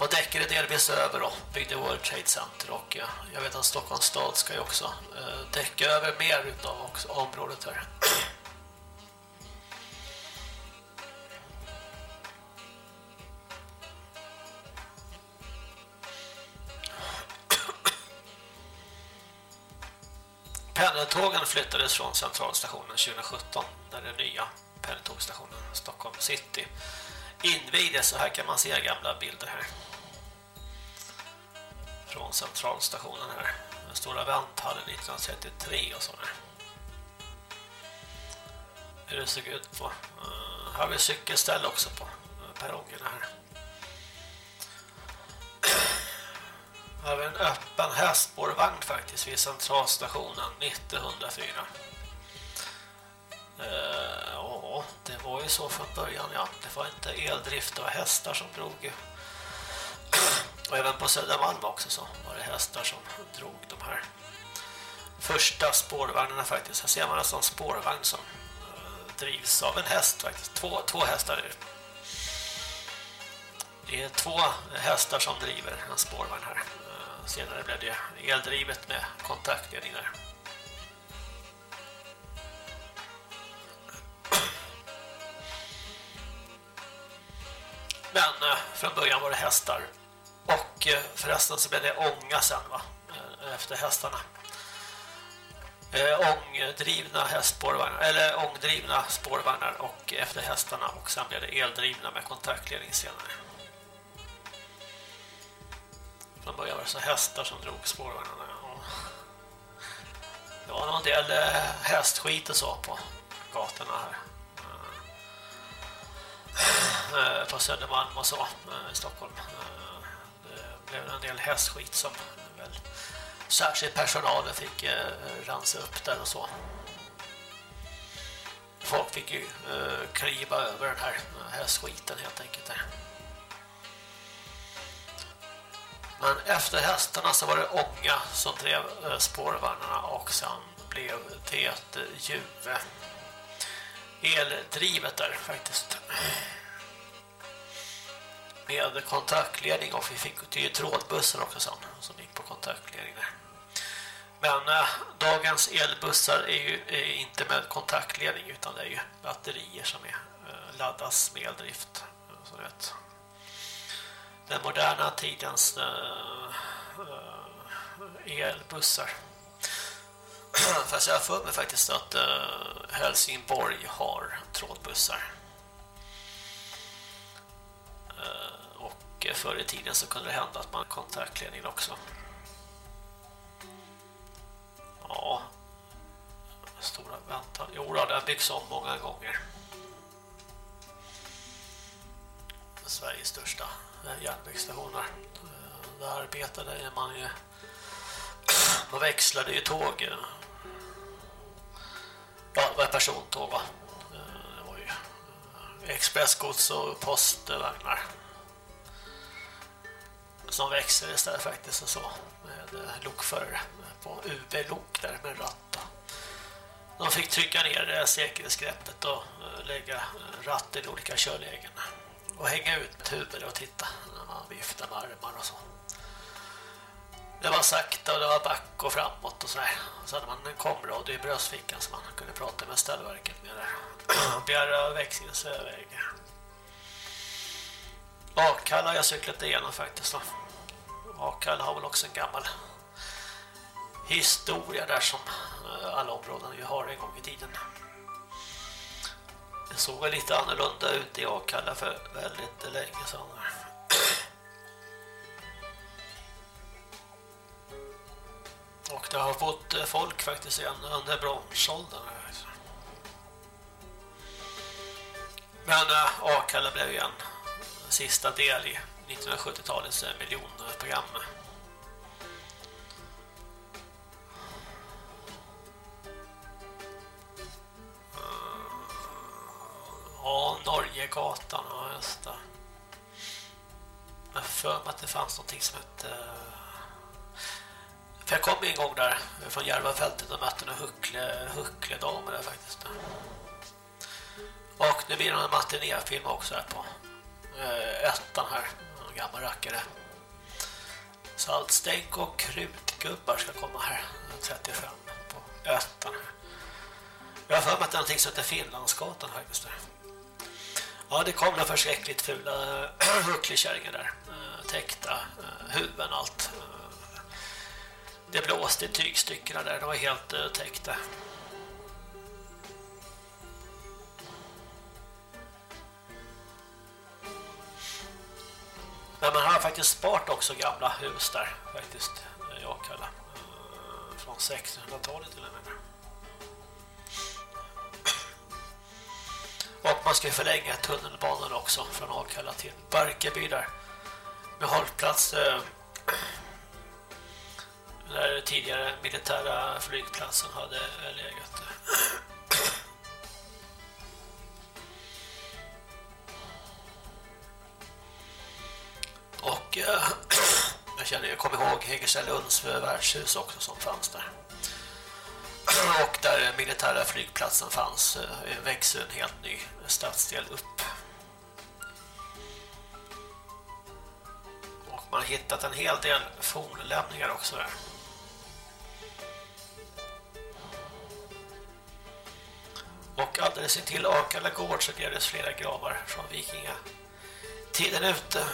Man däckade delvis över och byggde World Trade Center och eh, jag vet att Stockholms stad ska ju också däcka över mer utav också området här. Pendeltågen flyttades från centralstationen 2017 där den nya pendeltågstationen Stockholm City invigdes. Så här kan man se gamla bilder här. Från centralstationen här. Den stora vänthallen 1933 och sådär hur det såg ut på uh, här har vi cykelställ också på perrongerna här här har vi en öppen hästspårvagn faktiskt vid centralstationen 1904 Uh, eh, ja, det var ju så från början, ja. Det var inte eldrift, det var hästar som drog. <clears throat> Och även på Södermalm också så var det hästar som drog de här första spårvagnarna faktiskt. Här ser man alltså en spårvagn som uh, drivs av en häst faktiskt. Två, två hästar är det. Det är två hästar som driver en spårvagn här. Senare blev det eldrivet med kontaktledningar. Men eh, från början var det hästar. Och eh, förresten så blev det ånga sen va? Eh, efter hästarna. Ångdrivna hästspårvagnar eller ångdrivna spårvagnar och efter hästarna och sen blev det eldrivna med kontaktledning senare man började var det hästar som drog spårvagnarna. Det var någon del eh, hästskit och så på gatorna här. Eh, eh, på Södermalm och så i Stockholm. Det blev en del hästskit som väl särskilt personalen fick rensa upp där och så. Folk fick ju kliva över den här hästskiten helt enkelt där. Men efter hästarna så var det ånga som drev eh, spårvagnarna och sen blev det ett juve eldrivet där faktiskt med kontaktledning och vi fick ju trådbussar också sen som gick på kontaktledning där. Men eh, dagens elbussar är ju är inte med kontaktledning utan det är ju batterier som är eh, laddas med eldrift eh, så vet. Den moderna tidens eh, eh, elbussar <clears throat> Fast jag har för mig faktiskt att uh, Helsingborg har trådbussar. Uh, och förr i tiden så kunde det hända att man kontaktledning också. Ja. Stora väntan. Jo, det har byggts om många gånger. Sveriges största Eh, järnvägsstationer. Eh, där arbetade man ju man växlade ju tåg eh. Ja, det var persontåg va? Det var ju expressgods och postvagnar som växer istället faktiskt och så med lokförare på UB-lok där med ratt. De fick trycka ner säkerhetsgreppet och lägga ratten i olika körlägen och hänga ut med huvud och titta när man viftar med armar och så. det var sakta och det var back och framåt och sådär. Så hade man en komradio i bröstfickan som man kunde prata med ställverket med där. <clears throat> Bjärra växlingsväg. Akalla har jag cyklat igenom faktiskt då. Akalla har väl också en gammal historia där som eh, alla områden ju har en gång i tiden. Det såg lite annorlunda ut i Akalla för väldigt länge sedan. Och det har fått eh, folk faktiskt igen under bronsåldern. Alltså. Men eh, Akalla blev ju en sista del i 1970-talets eh, miljonprogram. Ja, Norgegatan, ja just det. Jag har för mig att det fanns någonting som hette... Eh, för jag kom en gång där från Järvafältet och mötte några huckle, huckledamer där faktiskt. Och nu blir det en matinéfilm också här på eh, ettan här. En gammal rackare. Saltstänk och krutgubbar ska komma här. 35 på ettan. Jag har för mig att det är någonting som heter Finlandsgatan faktiskt där. Ja, det kom några förskräckligt fula <clears throat> hucklekärringar där. Eh, täckta eh, huvuden huvuden allt. Eh, det blåste i tygstyckena där. De var helt täckta. Men man har faktiskt sparat också gamla hus där faktiskt i Akalla. Från 1600-talet till och med. Och man ska förlänga tunnelbanan också från Akalla till Barkarby där. Med hållplats eh, där tidigare militära flygplatsen hade legat. Och eh, jag känner jag kommer ihåg Hägerselunds värdshus också som fanns där. Och där militära flygplatsen fanns eh, växer en helt ny stadsdel upp. Och man har hittat en hel del fornlämningar också där. Och alldeles intill Akalla gård så grävdes flera gravar från vikinga tiden ute.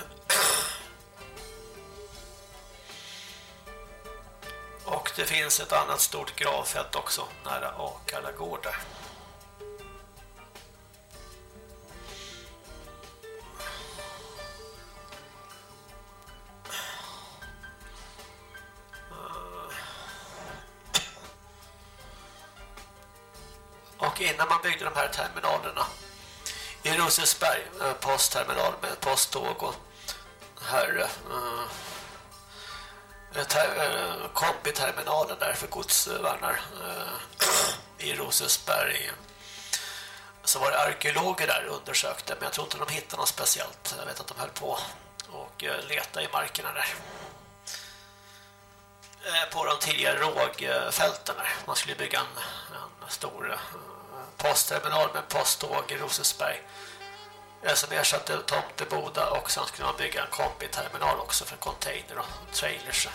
Och det finns ett annat stort gravfält också nära Akalla gård där. Och innan man byggde de här terminalerna i Rosersberg, eh, postterminal med posttåg och här Eh, eh, kombiterminalen där för godsvagnar eh, i Rosesberg så var det arkeologer där undersökte men jag tror inte de hittade något speciellt. Jag vet att de höll på och letade i markerna där. På de tidigare rågfälten där. Man skulle bygga en, en stor postterminal med posttåg i Rosesberg som ersatte Tomteboda och sen skulle man bygga en kombiterminal också för container och trailers.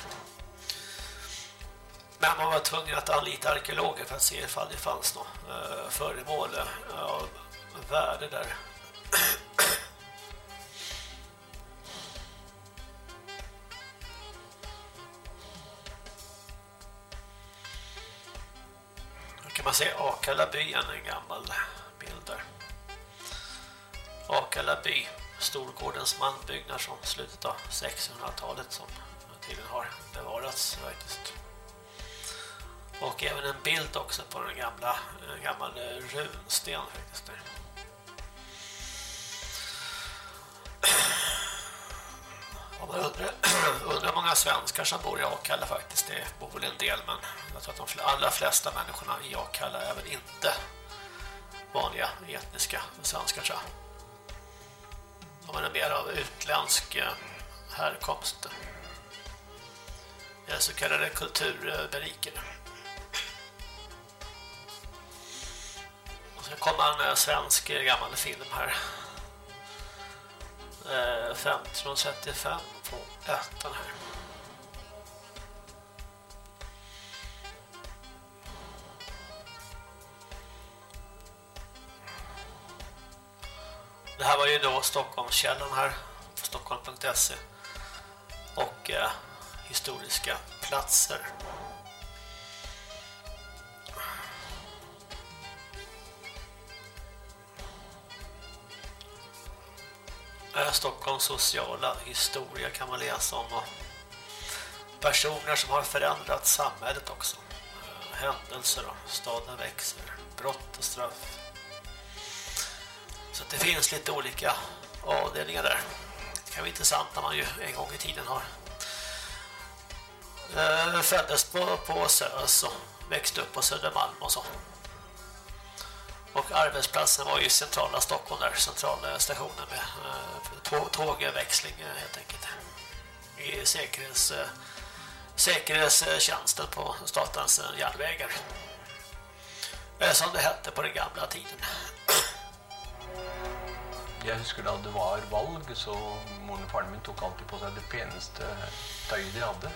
Men man var tvungen att anlita arkeologer för att se ifall det fanns något eh, föremål eh, av värde där. Då kan man se Akalla byen, en gammal bild där. Akalla by, Storgårdens manbyggnad från slutet av 600-talet som tydligen har bevarats faktiskt. Och även en bild också på den gamla en gammal eh, runsten faktiskt där. <clears throat> Man undrar, <clears throat> undrar många svenskar som bor i Akalla faktiskt. Det bor väl en del men jag tror att de allra flesta människorna i Akalla är väl inte vanliga etniska svenskar tror jag. De är mer av utländsk eh, härkomst. Så kallade kulturberikare. Och så kommer en svensk eh, gammal film här. Eh, 1535 på ettan här. Det här var ju då Stockholmskällan här på stockholm.se och eh, historiska platser. Eh, Stockholms sociala historia kan man läsa om och personer som har förändrat samhället också. Eh, Händelser och staden växer, brott och straff. Så att det finns lite olika avdelningar där. Det kan vara intressant när man ju en gång i tiden har eh, föddes på, på Sös alltså, och växte upp på Södermalm och så. Och arbetsplatsen var ju centrala Stockholm där, centrala stationen med eh, tågväxling eh, helt enkelt. I säkerhets, eh, säkerhetstjänsten på statens järnvägar. Eh, som det hette på den gamla tiden. Jeg husker da det var valg, så moren og faren min tok alltid på seg det peneste tøyet de hadde.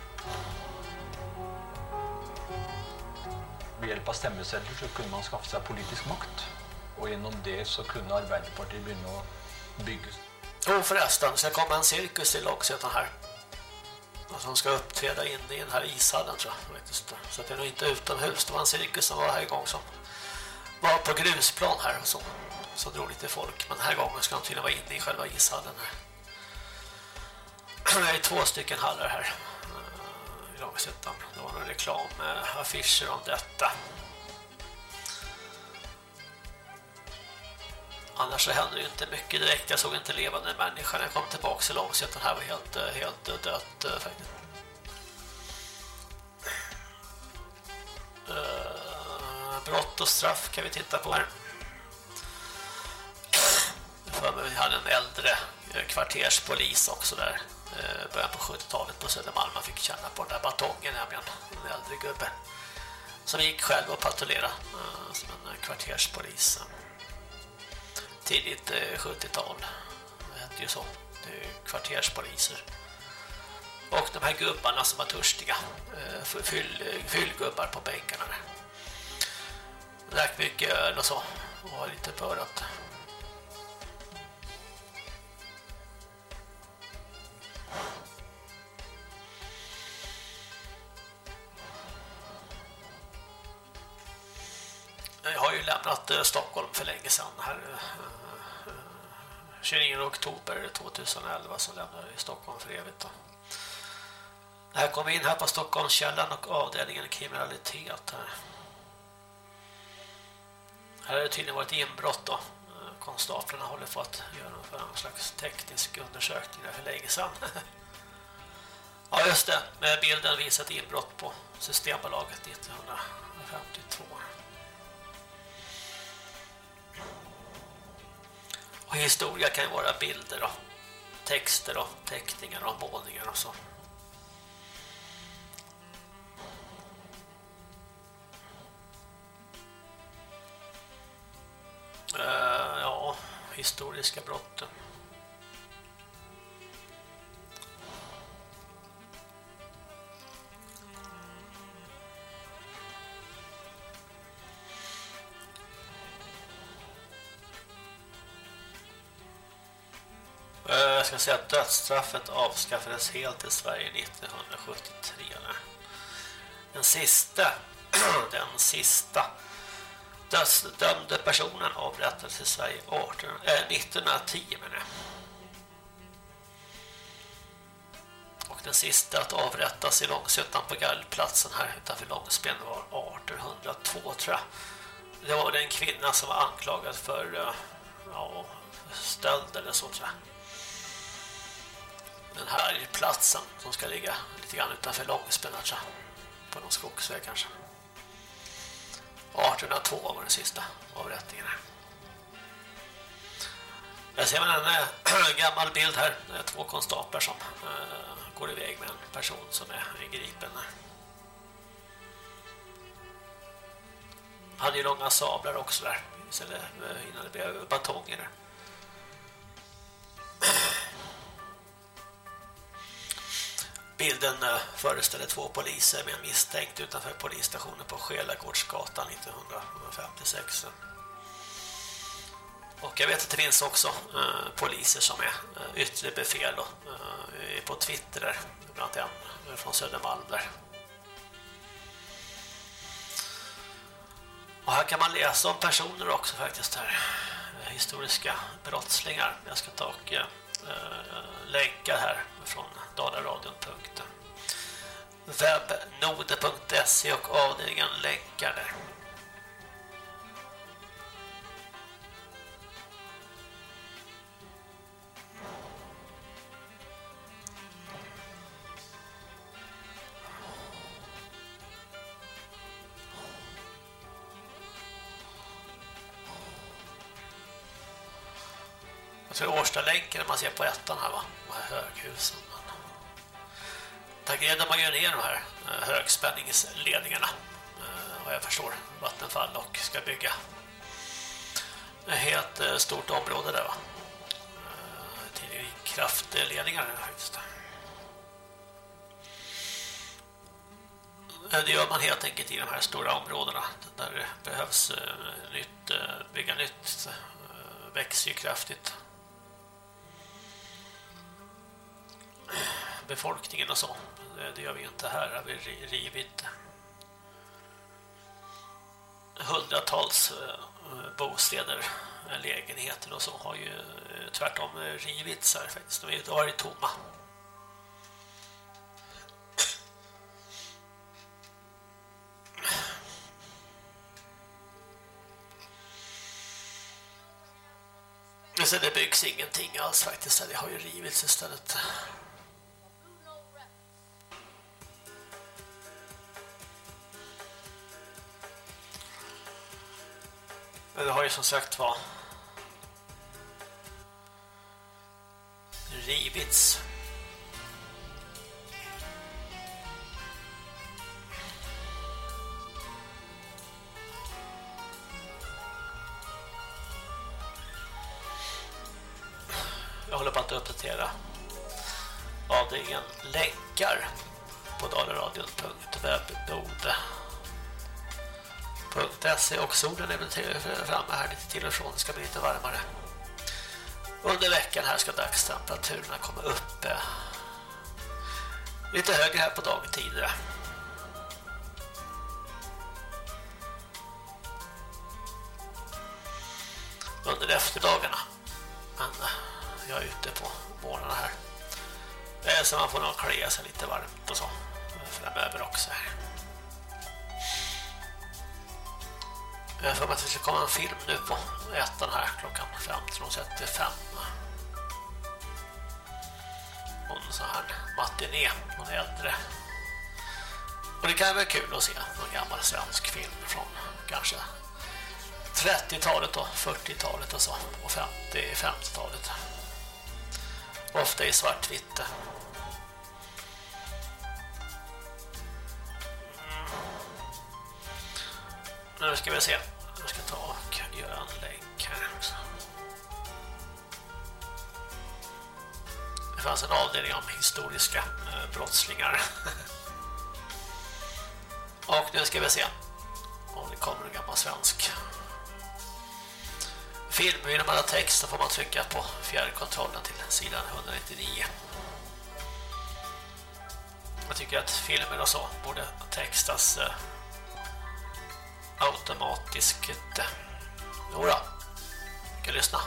Ved hjelp av stemmesedler så kunne man skaffe seg politisk makt. Og gjennom det så kunne Arbeiderpartiet begynne å bygge Jo förresten, det ska komma en cirkus till Långsötan här. Som ska uppträda inne i den här ishallen tror jag. Så det är nog inte utomhus. Det var en cirkus som var här igång som var på grusplan här och så. Så drog lite folk. Men den här gången ska de tydligen vara inne i själva ishallen här. <clears throat> Det är två stycken hallar här eh, i Långsötan. Det var några reklamaffischer om detta. Annars så hände det ju inte mycket direkt. Jag såg inte levande människa när jag kom tillbaka till Långsötan. här var helt, eh, helt eh, dött faktiskt. Brott och straff kan vi titta på här. Vi hade en äldre eh, kvarterspolis också där. Eh, början på 70-talet på Södermalm. Man fick känna på den där batongen nämligen. En äldre gubbe. Som gick själv och patrullerade eh, som en kvarterspolis. Tidigt 70-tal. Det hette ju så. Det är kvarterspoliser. Och de här gubbarna som var törstiga. Fyll, fyllgubbar på bänkarna. Drack mycket öl och så. Och var lite pörat. Jag har ju lämnat eh, Stockholm för länge sedan här. Eh, eh, 29 oktober 2011 så lämnade jag Stockholm för evigt. Då. Det här kom in här på Stockholmskällan och avdelningen kriminalitet här. Här har det tydligen varit inbrott då. Konstaplarna håller på att göra någon slags teknisk undersökning där för länge sedan. <laughs> ja just det, med bilden visar ett inbrott på Systembolaget 1952. Och historia kan ju vara bilder och texter och teckningar och målningar och så. Uh, ja, historiska brotten. Eh, jag ska säga att dödsstraffet avskaffades helt i Sverige 1973. Den sista, <clears throat> den sista dödsdömde personen avrättades i Sverige 18, äh, 1910 menar jag. Och den sista att avrättas i Långsötan på Gallplatsen här utanför Långsben var 1802 tror jag. Det var en kvinna som var anklagad för eh, ja, stöld eller så tror jag den här platsen som ska ligga lite grann utanför Långsben på någon skogsväg kanske. 1802 var den sista avrättningen här. Jag ser man en äh, <clears throat> gammal bild här. Det är två konstaplar som äh, går iväg med en person som är gripen. Hade ju långa sablar också där. innan det eh, blev batonger. <clears throat> Bilden eh, föreställer två poliser med en misstänkt utanför polisstationen på Skelagårdsgatan 1956. Och Och jag vet att det finns också eh, poliser som är eh, yttre befäl och, eh, på Twitter där, bland annat en från Södermalm där. Och här kan man läsa om personer också faktiskt här. Eh, historiska brottslingar. Jag ska ta och eh, eh länka här från dalaradion.se webbnode.se och avdelningen länkar där. Jag tror Årsta-länken man ser på ettan här va? De här höghusen grävde man ju ner de här eh, högspänningsledningarna. Eh, vad jag förstår. Vattenfall och ska bygga ett helt eh, stort område där va. Till kraftledningar faktiskt. Det gör man helt enkelt i de här stora områdena där det behövs nytt, bygga nytt. Växer ju kraftigt. Befolkningen och så. Det gör vi inte här. Har vi rivit hundratals eh, bostäder, lägenheter och så har ju eh, tvärtom rivits här faktiskt. De har varit tomma. Sen det byggs ingenting alls faktiskt. Det har ju rivits istället. Men det har ju som sagt var rivits. Sig och solen är väl framme här lite till och från. Det ska bli lite varmare. Under veckan här ska dagstemperaturerna komma upp lite högre här på dagtid. Under efterdagarna. Men jag är ute på morgonen här. Så man får nog klä sig lite varmt och så Jag får att det ska komma en film nu på ettan här klockan 15.35. Om en sån här matiné, någon äldre. Och det kan vara kul att se någon gammal svensk film från kanske 30-talet och 40-talet och så. Och 50-talet. Ofta i svartvitt. Nu ska vi se. Jag ska ta och göra en länk här också. Det fanns en avdelning om historiska eh, brottslingar. <laughs> och nu ska vi se om det kommer en gammal svensk film. Vill man ha text så får man trycka på fjärrkontrollen till sidan 199. Jag tycker att filmer och så borde textas eh, automatiskt. Eh, jodå, vi kan lyssna.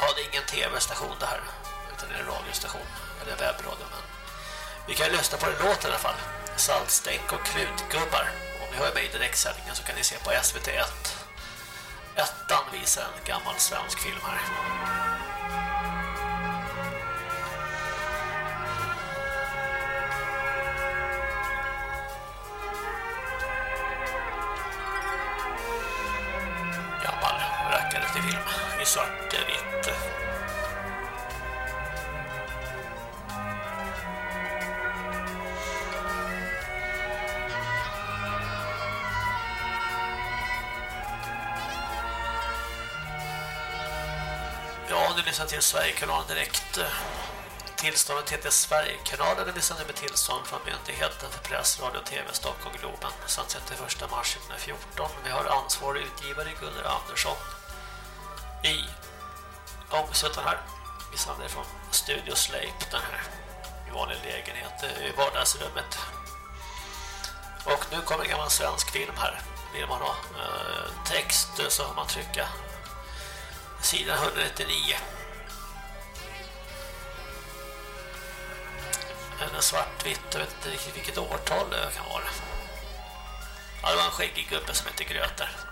Ja, det är ingen tv-station det här, utan det är en radiostation, eller webbradio. Men vi kan lyssna på det låten i alla fall. Saltstänk och krutgubbar. Om ni hör mig i direktsändningen så kan ni se på SVT1. Ettan visar en gammal svensk film här. Svart i vitt. Ja, du lyssnar till Sverigekanalen direkt. Tillståndet heter Sverigekanalen och lyssnar nu med tillstånd från Myndigheten för press, radio och tv Stockholm Globen sedan 31 mars 2014. Vi har ansvarig utgivare Gunnar Andersson i Ångsuttan här. Vi sänder från Studio Slape, den här i vanlig lägenhet eh, i vardagsrummet. Och nu kommer en gammal svensk film här. Vill man ha eh, text eh, så har man trycka sidan 199. Den är svartvitt, jag vet inte riktigt vilket årtal det kan vara. Ja, det var en skäggig gubbe som heter Gröter.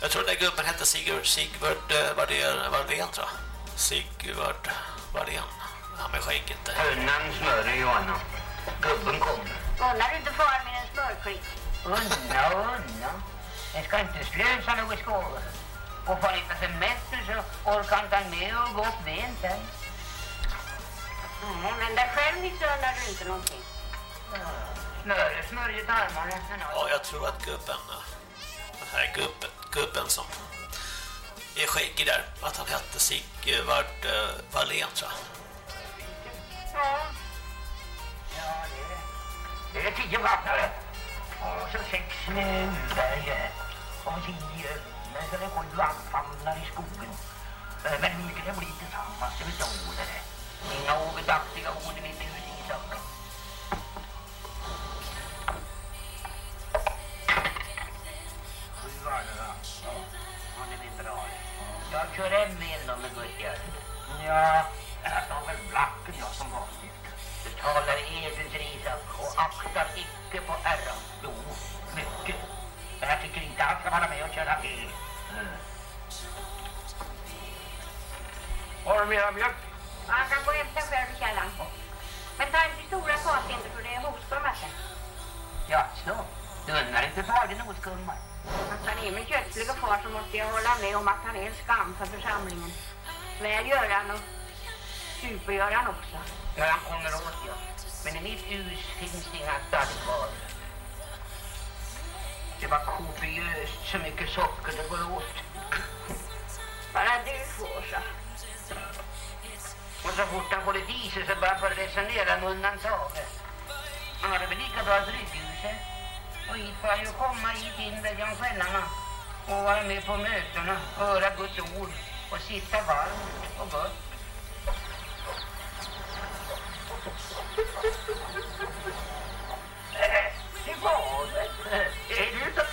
Jag tror den där gubben hette Sigurd, Sigvard eh, Vardén, Vardén tror jag. Sigvard Vardén. Han med skägget där. Hönan smörer Johanna. Gubben kommer. Unnar du inte far min en smörklick? Unna, unna. Jag ska inte slösa något skål. Och på lite semester så orkar inte han med och gå upp ben sen. Nej, men där själv missunnar du inte någonting. Smörer, smörjer tarmarna. Ja, jag tror att gubben, eh, den här gubben, gubben som är skäggig där, att han hette Sigvard eh, Wallén tror jag. Ja. Ja, det är, det är tio vattnare. Och så sex med urberg. Och tio men så är det sju anfallare i skogen. Eh, Men mycket det blir tillsammans, det består det. Inga overdaktiga ord i min musik i saken. Ja, det blir bra det. Jag kör en med då med Gudjärn. Ja, jag tar väl blacken jag som vanligt. Du talar edens Isak och aktar icke på ära. Jo, mycket. Men jag tycker inte han ska vara med och köra bil. Mm. Har du mera mjölk? Han kan gå och hämta själv i källaren. Men ta inte stora fat för det är hoskumma sen. Jaså, du undrar inte fagen oskummar? Att han är min kötsliga far så måste jag hålla med om att han är en skam för församlingen. Väl gör han och super gör han också. Ja, han kommer åt ja. Men i mitt hus finns inga stallkvar. Det var kopiöst så mycket socker det går åt. Bara du får så. Och så fort han får lite i sig så börjar han resonera med undantag. Han hade väl lika bra dryckhuset. Och hit får han ju komma hit in där om kvällarna och vara med på mötena, höra Guds ord och sitta varmt och gott. Det var det. Är du ute och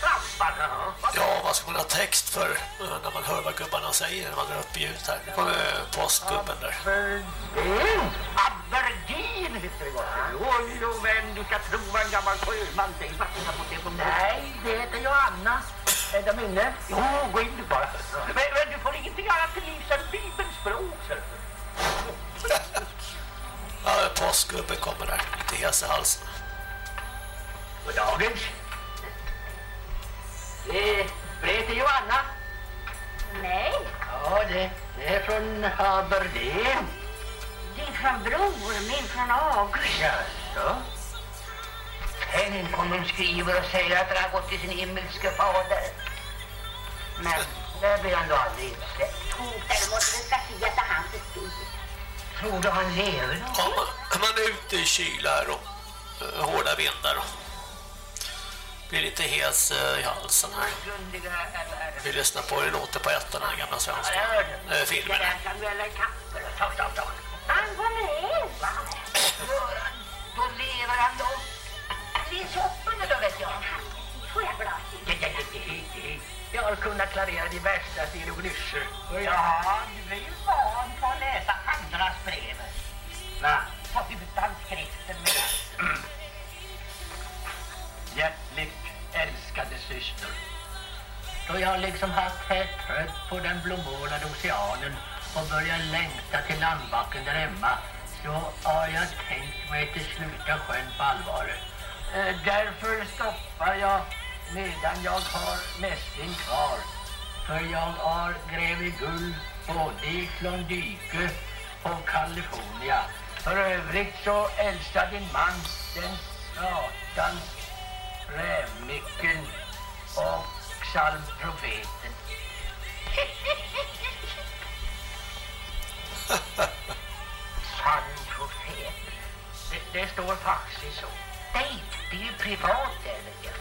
då? Vad ska man ha text för eh, när man hör vad gubbarna säger när man drar upp ljudet här? Nu kommer eh, postgubben där. Aberdeen! Aberdeen heter det gott. Oj, då vän, du ska tro vad en gammal sjöman säger. På det på Nej, det heter Johanna. Är de inne? Jo, gå in du bara. Men, men du får ingenting annat till livs än Bibelns språk. ser du. Ja, postgubben kommer där, lite hes i halsen. Goddagens. Det till Johanna. Nej, Ja, det, det är från Aberdeen. det är från bror min från August. Jaså? Tänk om de skriver och säger att de har gått till sin himmelske fader. Men det blir han då aldrig insläppt. Eller måste du ska säga att han förstod. Tror du han lever då? Ja, man, man är ute i kyla och eh, hårda vindar och blir lite hes eh, i halsen här. Vi lyssnar på det låter på ettan, den här gamla svenska filmen. Han kommer in. Då lever han då. Det är soppen då vet jag. Får jag har kunnat klarera de värsta hieroglyfer. Ja, du är ju van på att läsa andras brev. Va? Få utan skriften med. Hjärtligt älskade syster. Då jag liksom haft här trött på den blåmålade oceanen och börjar längta till landbacken där hemma så har jag tänkt mig till sluta sjön på allvar. Eh, därför stoppar jag medan jag har mässing kvar. För jag har grävt guld både i Klondike och Kalifornien. För övrigt så älskar din man den satans rävnyckeln och psalmprofeten. Psalmprofeten. Det, det står faktiskt så. Nej, det är ju privat även jag.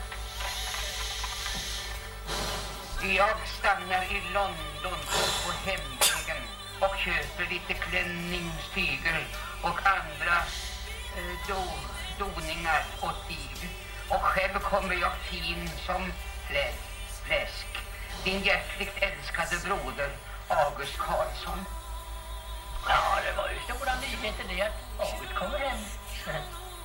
Jag stannar i London på hemvägen och köper lite klänningstyger och andra eh, do, doningar åt dig. Och själv kommer jag fin som flä, fläsk. Din hjärtligt älskade broder August Karlsson. Ja, det var ju stora nyheter det att August kommer hem. <laughs>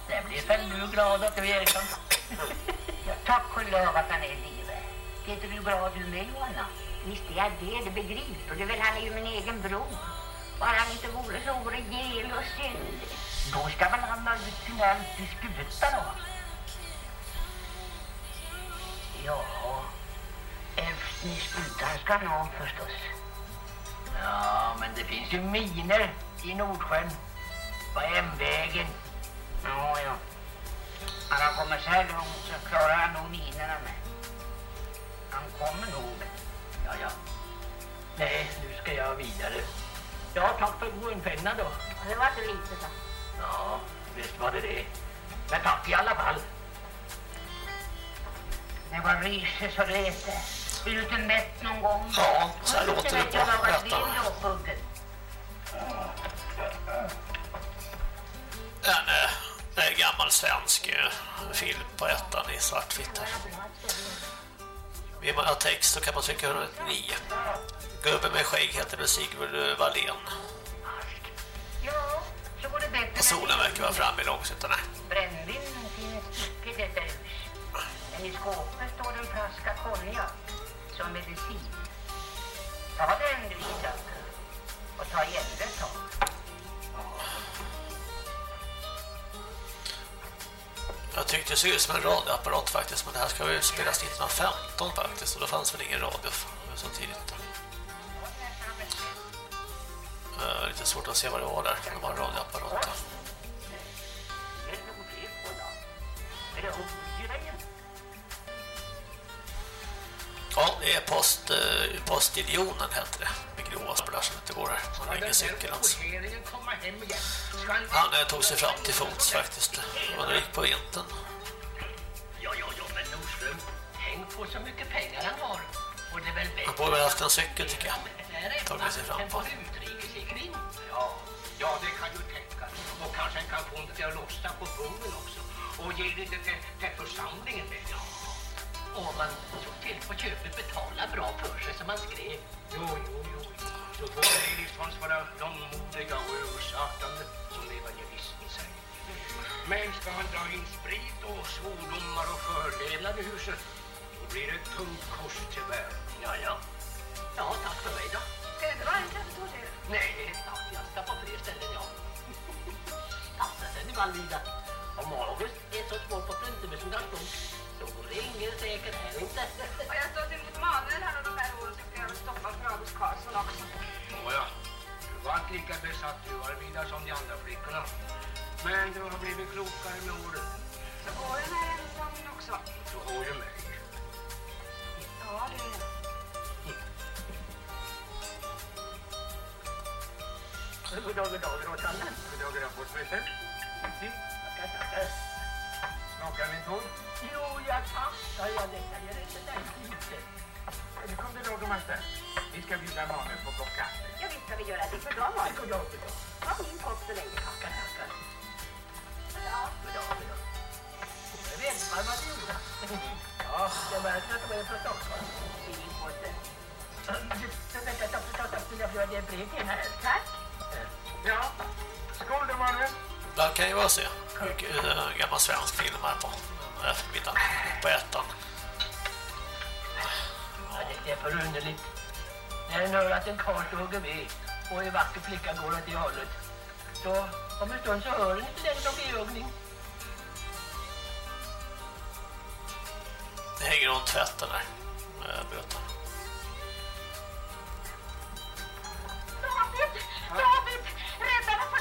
Det blir väl du glad att du Eriksson. <laughs> ja, tack och lov att han är i livet. Är inte du glad du med Johanna? Visst är jag det, det begriper du väl. Han är ju min egen bror. Bara han inte vore så rejäl och syndig. Då ska väl han ha ut sin allt i skuta då. Ja, efter i skutan ska ha förstås. Ja, men det finns ju miner i Nordsjön. På M-vägen. Ja, ja. När han kommer så här långt så klarar han nog minerna med. Han kommer nog. Ja, ja. Nej, nu ska jag vidare. Ja, tack för god penna då. Det var så lite så. Ja, visst var det det. Men tack i alla fall. Det var ryse så hette. Är du inte mätt någon gång? Ja, så här låter det på Puggen. En eh, gammal svensk eh, film på ettan i svartvitt här. Vill man ha text så kan man trycka 109. Gubben med skägg heter väl Sigurd eh, Wallén. Ja, så går det bättre. Och solen verkar vara framme i långsiktarna. Brännvin finns icke detta hus. I skåpet står en flaska konjak som medicin. Ta den du Isak. Och ta igen ett tag. Jag tyckte det såg ut som en radioapparat faktiskt, men det här ska ju spelas 1915 faktiskt, och då fanns väl ingen radio så tidigt. Uh, lite svårt att se vad det var där, det var en radioapparat. Ja, det är post, eh, postiljonen heter det. Med grova spelare som inte går här. Han ringer cykeln alltså. Regeringen han... Eh, tog sig fram till fots faktiskt. Och det gick på vintern. Ja, ja, ja, men Nordström. Häng på så mycket pengar han har. Och det är väl bättre... Han borde väl haft en cykel tycker jag. Där Tagit sig fram på. Ja, ja, det kan ju tänkas. Och kanske han kan få en lite lossa på pungen också. Och ge lite till, till församlingen. med. Ja. Och man så till på köpet betala bra för sig som man skrev. Jo, jo, jo. Då får evangelistans vara långmodiga och översakande som evangelisten säger. Men ska han dra in sprit och svordomar och förlevnad i huset, då blir det ett tungt kors till bär. Ja, ja. Ja, tack för mig då. Det var inte så det. Nej, tack. Jag ska på fler ställen, ja. Passa sen i Vallvida. Om August är så svår på som där stod, det ingen säker här inte. Och jag stått emot Manuel här de här åren så ska jag stoppa för August Karlsson också. Nåja, du var inte lika besatt du Arvida som de andra flickorna. Men du har blivit klokare med åren. Så går den här ensam också. Du har ju mig. Ja, det är God dag, god dag, Rosanna. God dag, god dag, portmästaren. Tackar, tackar. Smakar min ton? Jo, jag tackar. Jag lägger det inte där lite. Nu kom det Rogermaster. Vi ska bjuda Manuel på kaffe. Ja, visst ska vi göra det. God dag, Malin. God dag, god dag. Ta min kopp så länge. Tackar, tackar. Ja, god dag, god dag. Det är välvarma bjudna. Ja, det märker att de är från Stockholm. Fin påse. <clears throat> Vänta, tack, tack, tack. Jag bjöd en brev till här. Tack. Ja, skål då Manuel. Där kan ju vara se. Mycket eh, gammal svensk film här på eftermiddagen på ettan. Ja, det är förunderligt. När en hör att en karl hugger ved och en vacker flicka går åt det hållet. Så om en stund så hör en inte längre någon vedhuggning. Det hänger runt tvätten där. Med bröten. David! David! Rädda mig från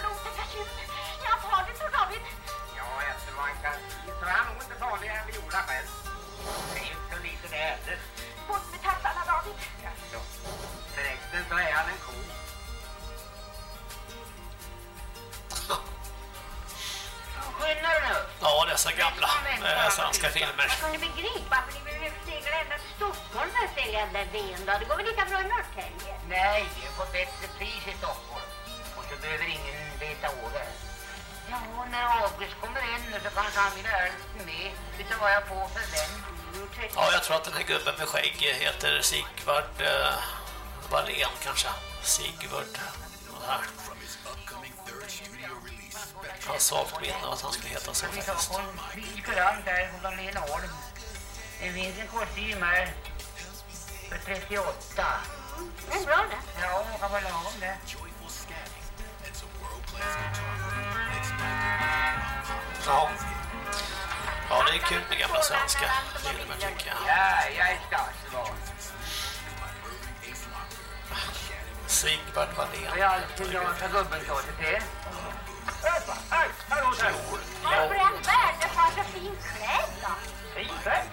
dessa gamla eh, svenska filmer. Jag kunde begripa varför ni behöver segla ända till Stockholm för att sälja den där ven då. Det går väl lika bra i Norrtälje? Nej, det är på bättre pris i Stockholm. Och så behöver ingen veta det. Ja, när August kommer in så kanske han vill ha med. Du vad jag får för den? Ja, jag tror att den här gubben med skägg heter Sigvard eh, Wallén kanske. Sigvard. Här. Jag har svagt minne att han skulle heta så Vi faktiskt. en fyrkurant där på Gamlena Holm. Det finns en kostym här för 38. Det är bra det. Ja, det kan vara lagom det. Ja. Ja, det är kul med gamla svenska filmer tycker jag. Ja, jag är statsvan. Sigvard Wallén. Och jag alltid glad för gubben tar sig till. Varför i all världen har så fin klädd då? Isak?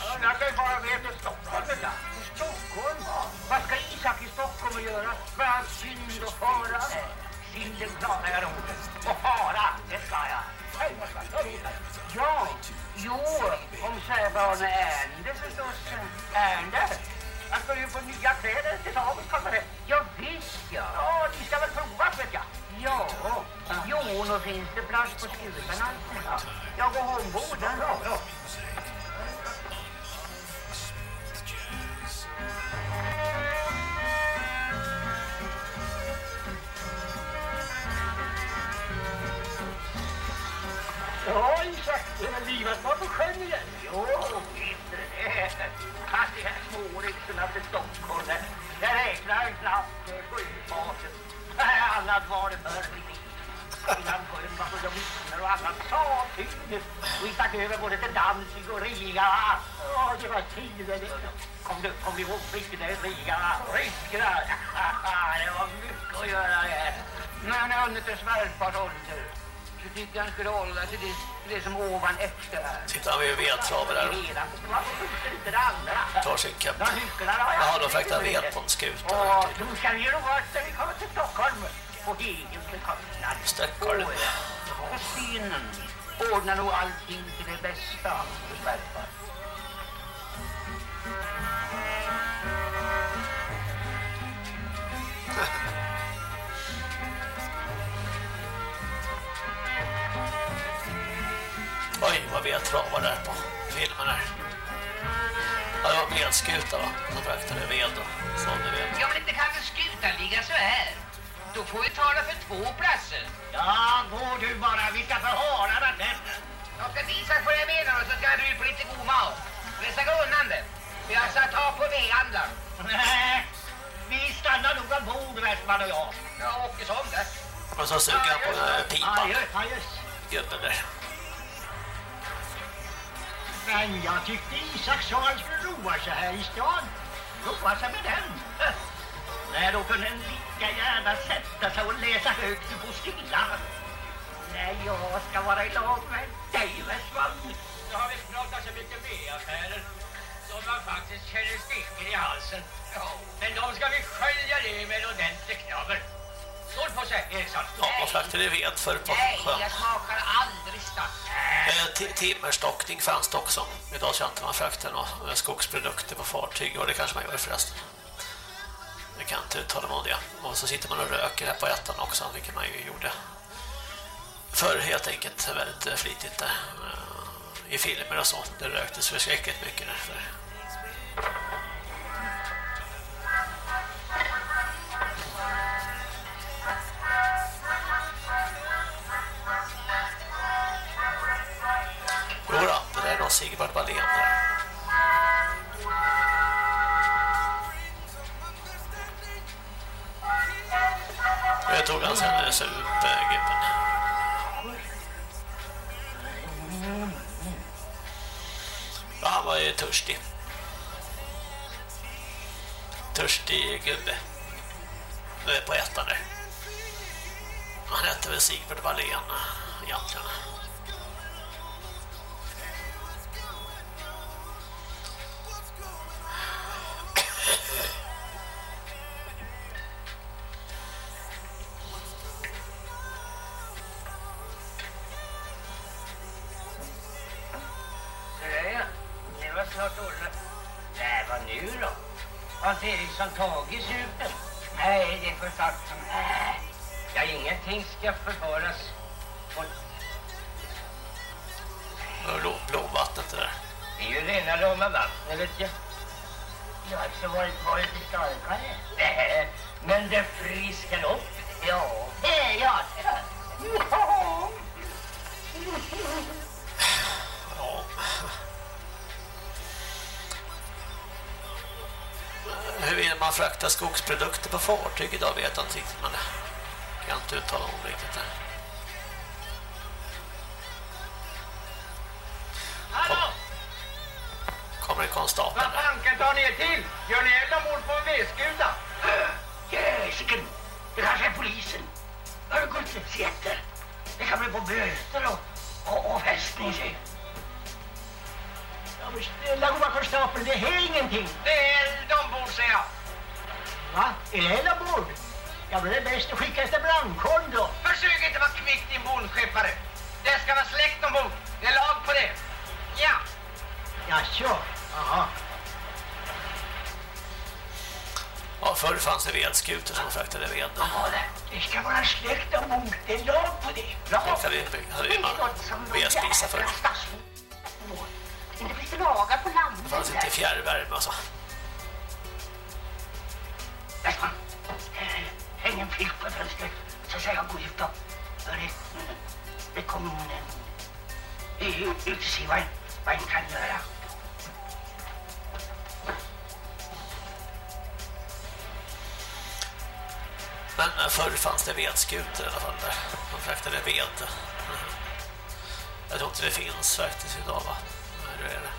Ja, jag kan ju bara till Stockholm Stockholm? Vad ska Isak i Stockholm att göra? Ska han synd och fara? Synden klarar jag nog. Och fara, det ska jag. Ja, jo, om Säve-Arne Ernde förstås. Ernde? Han ska ju få nya kläder tillsammans kanske det. Ja, visst ja. Ja, ni ska väl prova vet jag. Ja, jo, nu finns det plats på skutan alltså. Jag går ombord. Ja, ja. Ja, Isak, det är väl livet var på sjön igen? Jo, är det det. Fast de var det och annat fartyg. Vi stack över både till Danzig och Riga. Ja, det var tider. Kom du, kom du ihåg Riga? Britterna! <laughs> Det var mycket att göra det. När han hunnit till svärfarsålder så tyckte han skulle hålla det, till det som ovan efter. Sitter han vid vedtravar där tar sin kapp. De nycklarna har jag Ja, de fraktar ved på en skuta. Och då ska vi roa oss när vi kommer till Stockholm. På egen bekostnad. Stockholm. Och synen ordnar nog allting till det bästa för svärfar. <laughs> Oj, vad vedtravar där på filmen här. Ja, det var en vedskuta va? De fraktade ved och sålde ved. Ja, men inte kan väl skutan ligga så här? Då får vi tala för två platser. Ja, går du bara. Vi ska förhala den. Jag ska visa vad jag menar och så ska du på lite god mat. Det ska gå undan det. Jag ska ta på vehandlaren. Nej, vi stannar nog ombord, Westman och jag. Jag åker som det. Och så suger han på den här pipan. Gubben där. Men jag tyckte Isak sa att han skulle roa sig här i stan. Roa sig med den. Nej, då kunde en lika gärna sätta sig och läsa högt på skolan. Nej, jag ska vara i lag med dig, Westman. Nu har vi pratat så mycket med affärer som man faktiskt känner sticker i halsen. Men de ska vi skölja ner med en ordentlig knabbel. Stål på sig, Eriksson. Ja, de fraktade ved för på sjön. smakar aldrig starkt. Eh, ti- Timmerstockning fanns det också. Idag så inte man fraktar några skogsprodukter på fartyg och det kanske man gör förresten. Det kan inte uttala mig om det. Och så sitter man och röker här på ettan också, vilket man ju gjorde förr helt enkelt väldigt eh, flitigt där. Eh, I filmer och så. Det röktes förskräckligt mycket därför. Jodå, det där är nog Sigvard Wallén där. Jag tog han sen så upp äh, gubben. Ja, han var ju törstig. Törstig gubbe. Nu är på ettan där. Han hette väl Sigvard Wallén eh, egentligen. Det är. Nej. Ja, ingenting ska förhöras. Och Blå, blåvattnet det där. det är ju rena rama vattnet, vet jag. Ja, alltså varit, varit lite starkare. Nej, men det friskar upp. Hur man frakta skogsprodukter på fartyg idag vet jag inte riktigt. Men jag kan inte uttala om riktigt där. Hallå! Kommer en konstapel Vad fanken tar ni er till? Gör ni eld ombord på en vedskuta? Jäsiken, det kanske är polisen. Örgulsrätter. Det kan bli på böter och, och, och fästning, säg. Ja, men snälla goda konstapeln, det är ingenting. Det är eld ombord, säger jag. Va? Är det eld ombord? Ja, men det är bäst att skicka efter brandkåren då. Försök inte vara kvick din bondskeppare. Det ska vara släkt ombord. Det är lag på det. Ja. Jaså? Jaha. Ja, förr fanns det vedskutor som fraktade ved. Ja, det, det ska vara släkt ombord. Det är lag på det. Lag. Och hade, hade man vedspisar förr. Inte finns det lagar på landet. Det fanns inte fjärrvärme och så. Westman, eh, häng en filt på fönstret så ska jag gå ut och... Hörru, det kom en... eh, Ut och se vad, en kan göra. Men förr fanns det vedskutor i alla fall där. De fraktade ved. Jag tror inte det finns faktiskt idag va? Är det?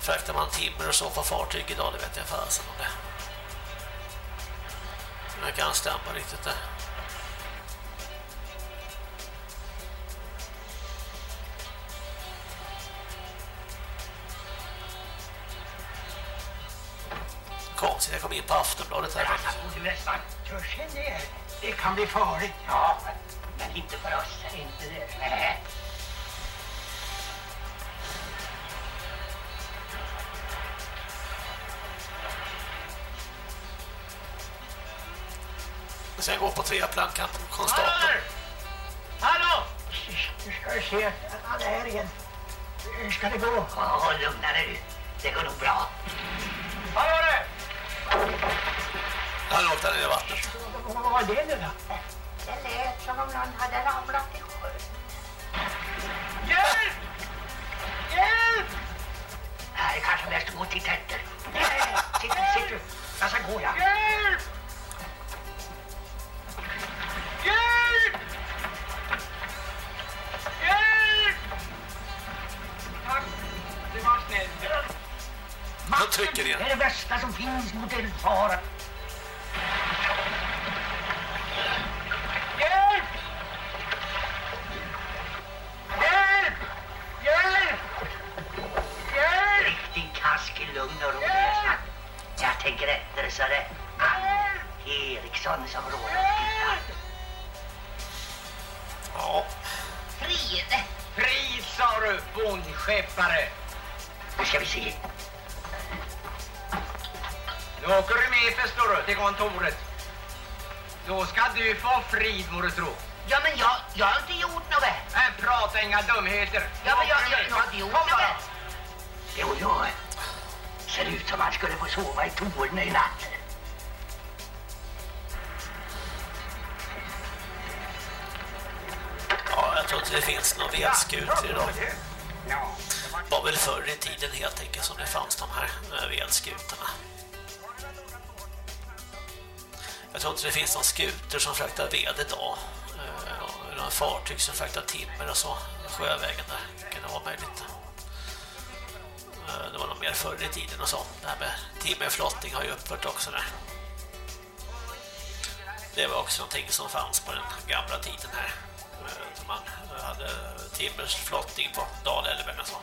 Fraktar man timmer och så på fartyg idag, det vet jag fasen om det. Men det kan stämma riktigt det. Konstigt, jag kom in på Aftonbladet här faktiskt. Ner. Det kan bli farligt. Ja, men inte för oss. Inte det. Nej. Sen gå på tre plankan på konstapeln. Hallå! Nu ska vi se. Han är här igen. Hur ska det gå? Ja, lugna dig du. Det går nog bra. Hallå du! Han åkte ner i vattnet. Vad var det nu då? Det lät som om någon hade ramlat i sjön. Hjälp! Hjälp! Det kanske är bäst att gå och titta efter. Sitt. Jag ska gå, ja. Hjälp! Hjälp! Hjälp! Tack, det var snällt. Han trycker igen. Det är det bästa som finns mot eldfara. Hjälp! Hjälp! Hjälp! Hjälp! Riktig kask i lugn och ro. Jag tänker efter så är det Eriksson som råder Frid! Frid sa du, bondskeppare. Nu ska vi se. Nu åker du med förstår du till kontoret. Då ska du få frid må du tro. Ja, men jag, jag har inte gjort något. Äh, prata inga dumheter. Ja, men jag, jag, jag har inte gjort något. Jo, jo. Ser ut som han skulle få sova i tornen i natt. Inte det finns någon vedskutor idag. Det var väl förr i tiden helt enkelt som det fanns de här eh. Jag tror inte det finns någon skuter som fraktar ved idag. Eh, några fartyg som fraktar timmer och så. Sjövägen där. Det kan det vara möjligt. Eh, det var nog mer förr i tiden och så. Det här med timmerflottning har ju upphört också där. Det var också någonting som fanns på den gamla tiden här. Som man hade timmersflottning på Dalälven och så.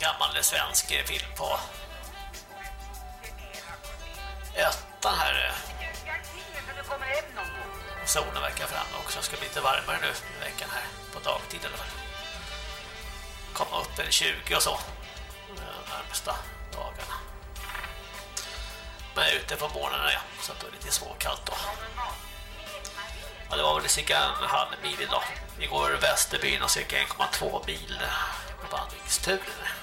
Gammal svensk film på ettan här. Solen verkar fram också. Det ska bli lite varmare nu i veckan här. På dagtid i alla fall. komma upp en 20 och så de närmsta dagarna. Jag är ute på morgonen ja, så att det är lite småkallt då. Ja, det var väl cirka en halv mil idag. Igår Västerbyn och cirka 1,2 mil eh, vandringsturen.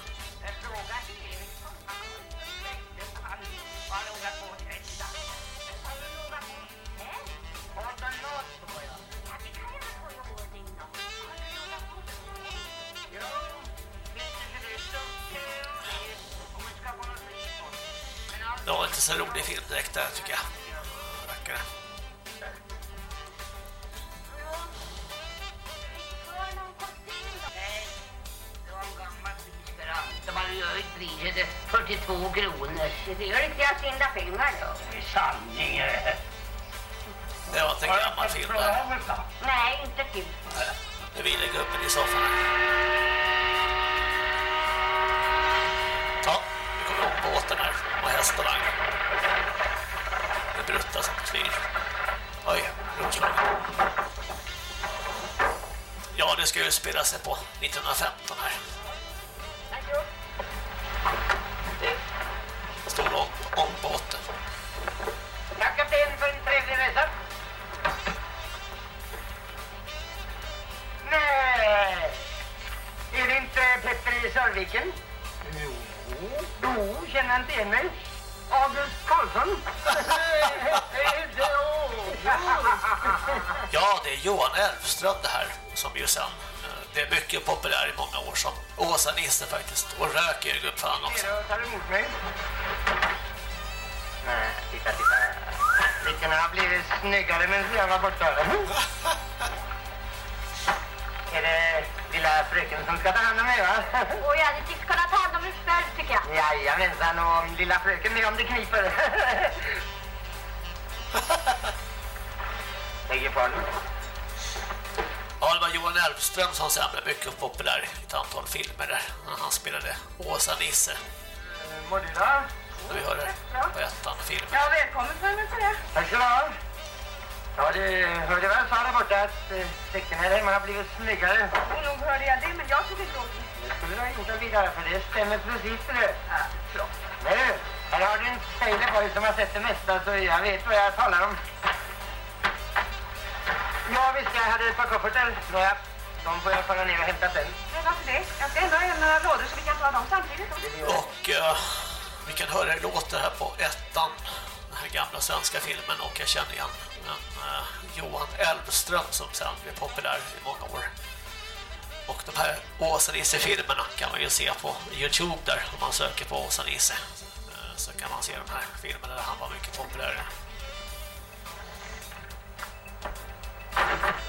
Det var inte så rolig film direkt där tycker jag. Verkar det. De hade ju höjt priset 42 kronor. Det är ju riktiga stinda pengar då. Sanning. Det var inte en gammal film där. Nej, inte kul. Nu vilar gubben i soffan. Hästvagn. Det bruttar som flyr. Oj, rumslagen. Ja, det ska ju spela sig på 1915 här. Stor om, om båten. Tack kapten för en trevlig resa. Nej, är det inte Petter i Sörviken? Jo. Jo, känner han inte igen mig? August Karlsson? Ja, det är Johan Elfström det här som ju sen eh, det är mycket populär i många år som Åsa Nisse faktiskt och rök är gubb fan också. Tar emot mig? Nej, titta, titta. Flickorna har blivit snyggare medan jag var borta. <laughs> Är det lilla fröken som ska ta hand om mig, va? <laughs> Och jag hade tyckt kunna ta hand om mig själv, tycker jag. Jajamensan, och lilla fröken med om det kniper. <laughs> Lägger på den. Ja, det var Johan Elfström som sen blev mycket populär i ett antal filmer där han spelade Åsa Nisse. Mår du då? Och vi hör det på ettan filmen. Ja, välkommen för mig till det. Tack ska du ha. Ja, du hörde väl sa där borta att eh, flickorna här hemma har blivit snyggare. Och nog hörde jag det, men jag tog inte åt mig. Det skulle du ha gjort vidare, för det stämmer precis det. Ja, bra. Men du, här har du en sailor boy som har sett det mesta, så jag vet vad jag talar om. Ja, visst, jag hade ett par koffertar. Nåja, de får jag föra ner och hämta sen. Men varför det? Jag ska ändå ha några lådor så vi kan ta dem samtidigt. Och eh, vi kan höra hur det låter här på ettan. Den här gamla svenska filmen och jag känner igen en, eh, Johan Elvström som sen blev populär i många år. Och de här Åsa Nisse-filmerna kan man ju se på Youtube där om man söker på Åsa Nisse. Eh, så kan man se de här filmerna där han var mycket populär.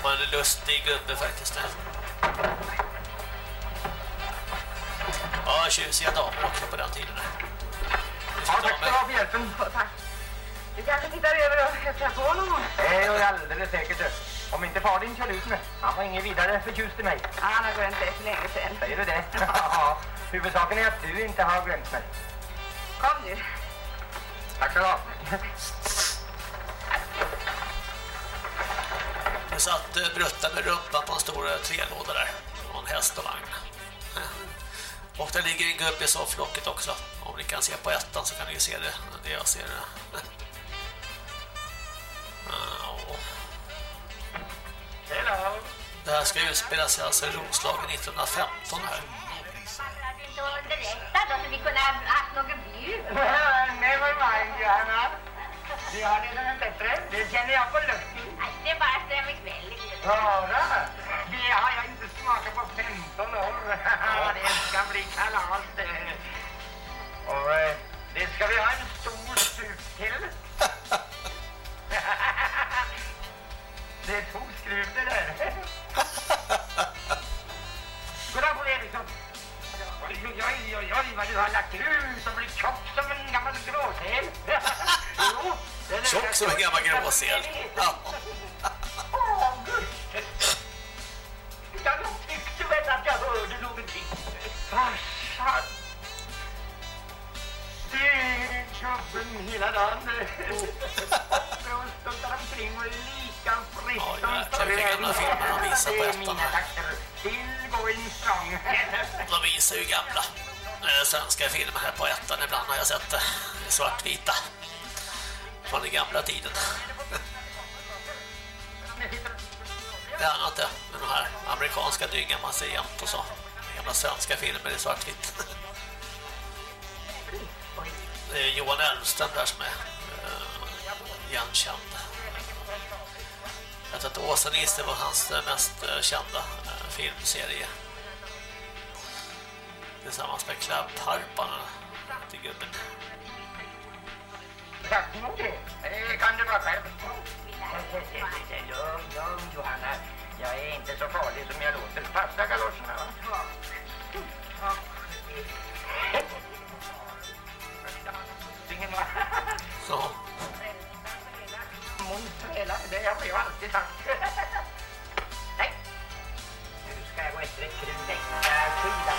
var en lustig gubbe faktiskt. Ja, tjusiga damer också på den tiden. Ja, tack ska du ha för hjälpen. Tack. Vi kanske tittar över och hälsar på gång. Det är ju alldeles säkert det. Om inte far din kör ut med. Han var ingen vidare förtjust i mig. Ja, han har glömt det för länge sedan. Säger du det? <laughs> Ja. Huvudsaken är att du inte har glömt mig. Kom nu. Tack ska du ha. Det satt eh, brutta med rumpan på en stor eh, trelåda där. Och en häst och vagn. <laughs> Och där ligger en gubbe i sofflocket också. Om ni kan se på ettan så kan ni se det. Det jag ser. Ja. <laughs> Hello. Det här ska utspela sig alltså i Roslagen 1915 här. Inte underrätta då så vi kunde ha haft något bjud. Never mind, Johanna. Vi har redan bättre. Det känner jag på lukten. Det är bara ström ikväll. Höra? Det har jag inte smakat på 15 år. det ska bli kalas det. Och det ska vi ha en stor stup till. <laughs> det tog skruv det där. Goddag på Eriksson. Oj, oj, oj, oj, oj, vad du har lagt ut och blivit tjock som en gammal det är Tjock som en gammal gråsel. Ja. Åh, Gud! Jag tyckte väl att jag hörde någonting. Farsan! Det gubben hela dagen. <laughs> Och stundar omkring och är lika frisk som på Det är mina takter. Going strong. <laughs> De visar ju gamla eh, svenska filmer här på ettan. Ibland har jag sett det i svartvita. Från den gamla tiden. Det är annat det. Men de här amerikanska dyngan man ser jämt och så. Gamla svenska filmer i svartvitt. <laughs> Det är Johan Elmström där som är uh, igenkänd. Jag tror att Åsa-Nisse var hans eh, mest eh, kända eh, filmserie. Tillsammans med Klappharpan, till gubben. Det kan du vara själv. Lugn, lugn Johanna. Jag är inte så farlig som jag låter. Passa galoscherna va? Ingen va? Så. Montreal, det har jag alltid sagt. Nej. Nu ska jag gå efter ett skidan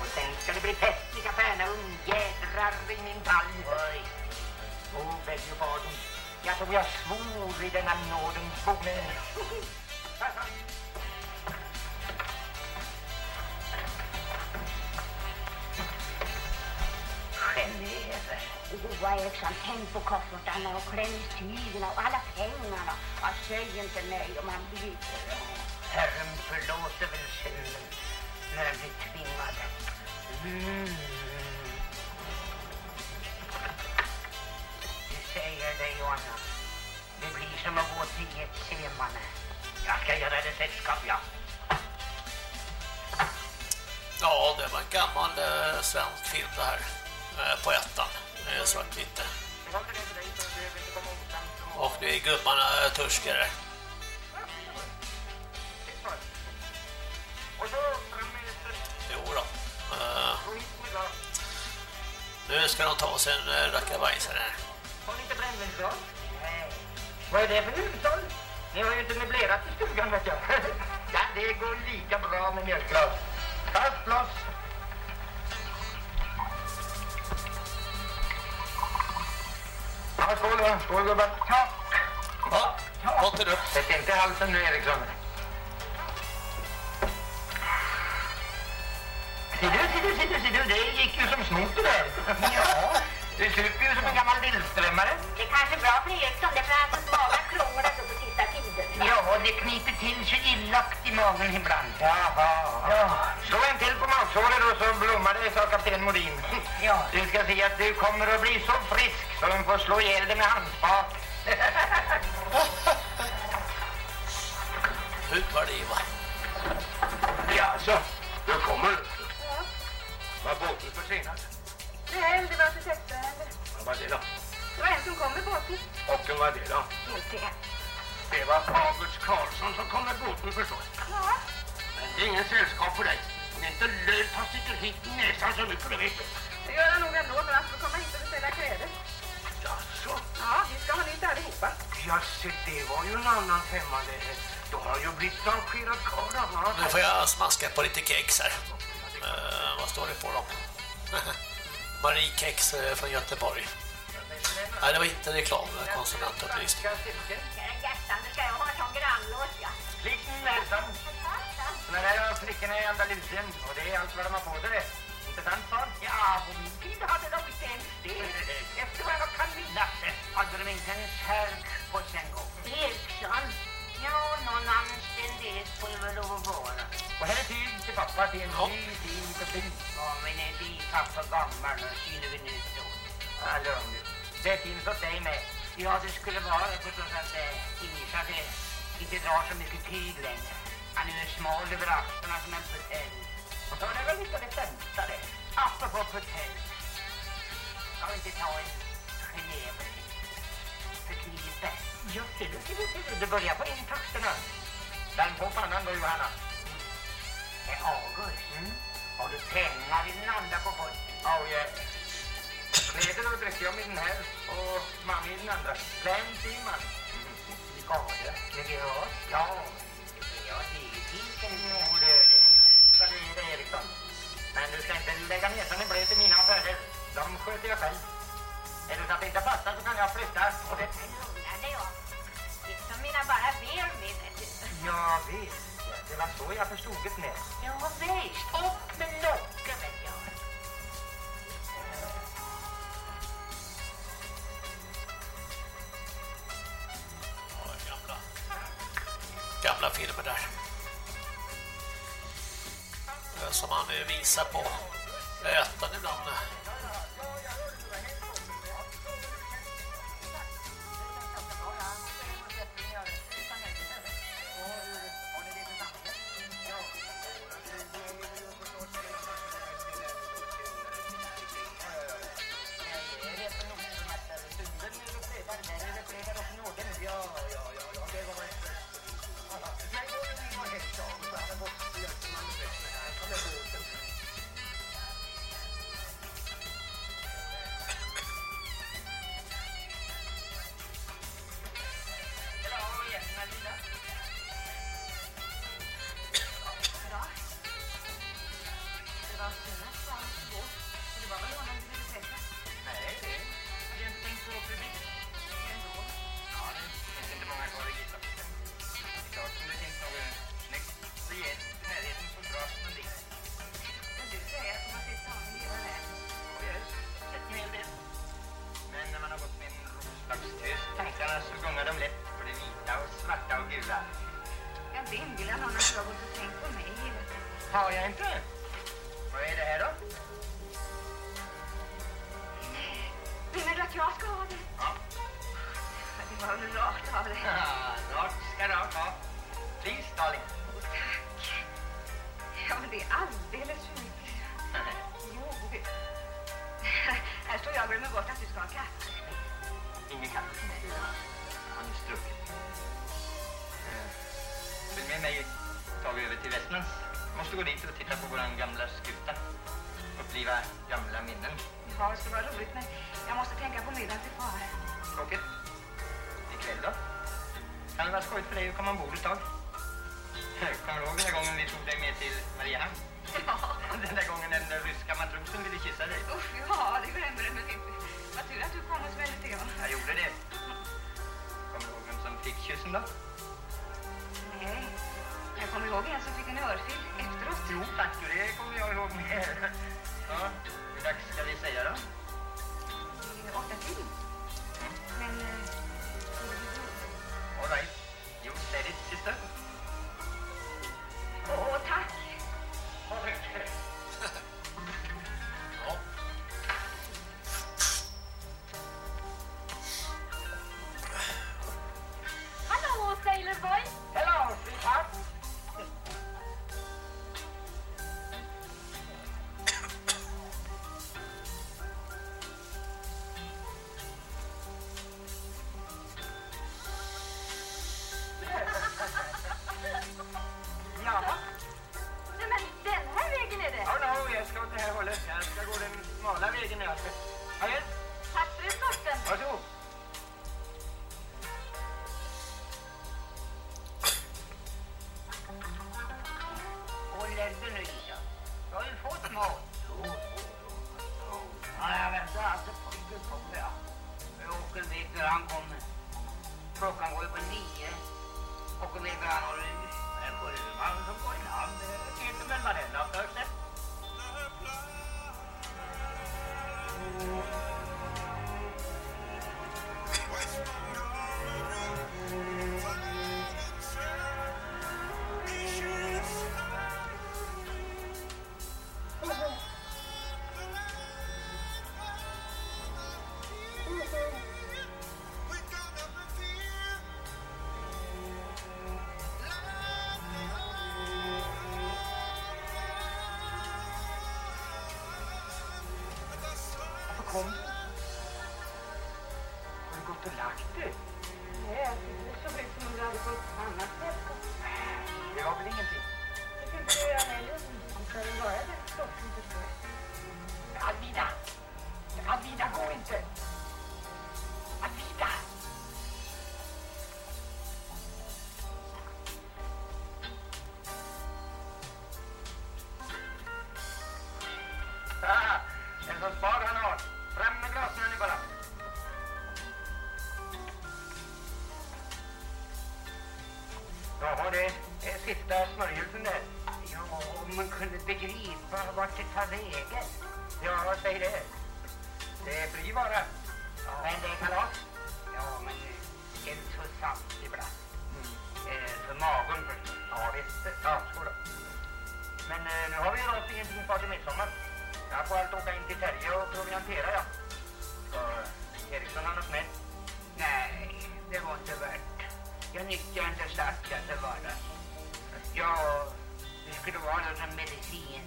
Och sen ska det bli fest i Kapernaum. Jädrar i min talg. Oj. Baden. Jag tror jag svor i denna nådens boning. <laughs> Geneve. Joa Eriksson, tänk på koffertarna och klämstygerna och alla pengarna. Ja, säg inte nej om man bjuder. Herren förlåter väl synden när den blir tvingad. Mm. Du säger det, Johanna. Det blir som att gå till Getsemane. Jag ska göra det sällskap, ja. Ja, det var en gammal eh, svensk film det här. Eh, på ettan. Det Eh, svartvitt. Och det är gubbarna eh, törskare. Jo då. Eh, nu ska de ta sig en uh, rackabajsare här. Har ni inte brännvinsglas? Nej. Vad är det för hushåll? Ni har ju inte möblerat i stugan, vet jag. <laughs> ja, det går lika bra med mjölkglas. Fast loss. Ja, skål då. Skål gubbar. Ja. Ja, gott är det. Sätt inte halsen nu, Eriksson. Ser du, ser du, ser du, ser du, det gick ju som snott det där. Ja. Du super ju som en gammal vildströmmare. Det är kanske bra för Eriksson, det är för att han smaga krånglar så på sista tiden. Ja, det kniper till så illa i magen ibland. Jaha. Ja. Slå en till på magsåret och så blommar det, sa kapten Modin. <laughs> Ja. Du ska se att du kommer att bli så frisk så de får slå ihjäl dig med handspak. <laughs> Hur var det va? Ja, så. Då kommer du. Var båten försenad? Nej, det var arkitektärende. Vad var det då? Det var en som kom med båten. Och vem var det då? Inte än. Det var August Karlsson som kom med båten förstås. Ja. Men det är ingen sällskap för dig. Det är inte lönt han sticker hit näsan så mycket, du vet. Det gör han nog ändå för han får komma hit och beställa kläder. Jaså? Ja, vi ska ha nytt allihopa. Ja, se, det var ju en annan femma det. Då har jag blivit rangerad karl. Nu får jag smaska på lite kex här. Eh, vad står det på dem? <laughs> Marie Kex från Göteborg. Nej, det var inte reklam, det var konsumentupplysning. Det ja. Hälsan. Såna där har flickorna i Andalusien och det är allt vad de har på sig. Inte sant, far? Ja, på min tid hade de inte ens det. Efter vad jag kan minnas hade de inte en särk på sig en gång. Eriksson. Ja, någon anständighet får det väl lov att vara. Och här är tid till pappa till en ny fin. Ja, pappa gammal och syner vi då? Ja, lugn nu. Det finns åt dig med. Ja, det skulle vara förstås att eh, Isa det inte drar så mycket tid längre. Han är ju smal över axlarna som en putell. Och så är det väl lite det sämsta det. Apropå putell. Ska vi inte ta en Geneve för knipe? Ja, ser du. Det börjar på intakterna. Den på pannan då, Johanna. Är August? Mm. Har du pengar i den andra på pojken? Oh, yeah. Kläder och dricker jag med den här och mamma i den andra. Plenty man. Skador? Lägger jag av? Ja. Ja, det är vilken mor det är. Det är det, Eriksson. Men du ska inte lägga näsan i blöt i mina affärer. De sköter jag själv. Är det så att det inte passar så kan jag flytta. Och det... Lugna dig, ja. Det är som mina bara ber med, vet det var så jag förstod det med. Ja, visst. Upp med lockarna, ja. Gamla, gamla filmer där. Eh, som han eh, visar på. Ätan ibland. Eh. Det är sista smörjelsen där. Ja, om man kunde begripa vart det tar vägen. Ja, säg det. Det blir bara. Ja. Men det är kalas. Ja, men eh, en tussant ibland. Eh, för magen förstås. Ja, visst. Ja, så då. Men eh, nu har vi ju rakt ingenting kvar till midsommar. Jag får allt åka in till Terje och proviantera, ja. Ska Eriksson ha något med? Nej, det var inte värt. Jag nyttjar inte starka till vardags. Ja, det skulle vara någon sån medicin.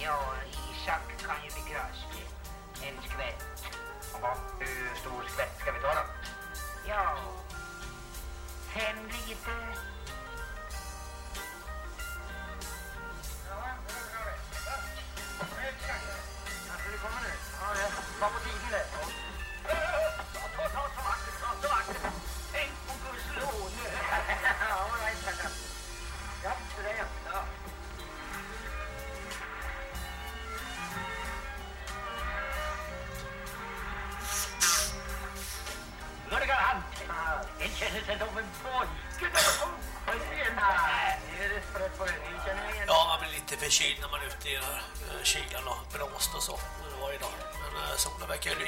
Ja, Isak kan ju bli krasslig. En skvätt. Jaha, hur stor skvätt ska vi ta då? Ja, fem liter.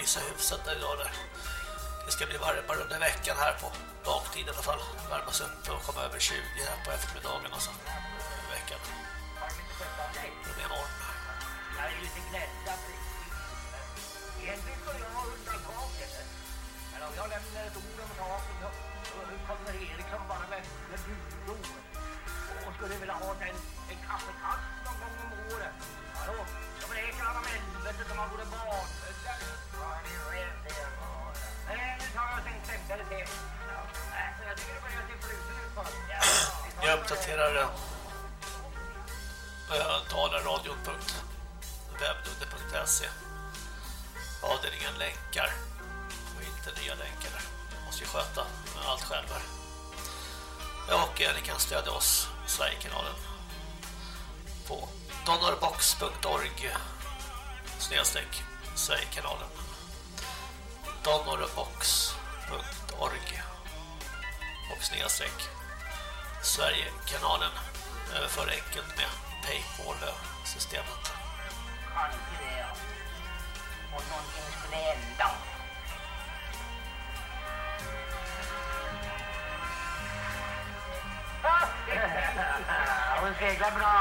Solen huset där idag där. Det ska bli varmare under veckan här på dagtid i alla fall. Värmas upp och komma över 20 här på eftermiddagen och så eh, veckan. Det blir imorgon. Jag är lite gnälla. Egentligen skulle jag ha undantag. Men om jag lämnar ett ord om saken då så kommer Eriksson bara med, med budord. Och skulle vilja ha den Hon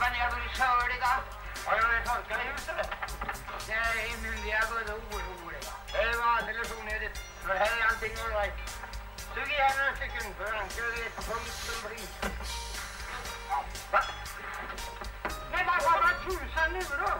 vad ni har blivit körliga. Har jag det torkade i huset? Nej, myndiga både oroliga. Det var alldeles onödigt. För här är allting all right. Sug igen några stycken för ankar vet punkt som blir. Va? Men vad har man tusan nu då?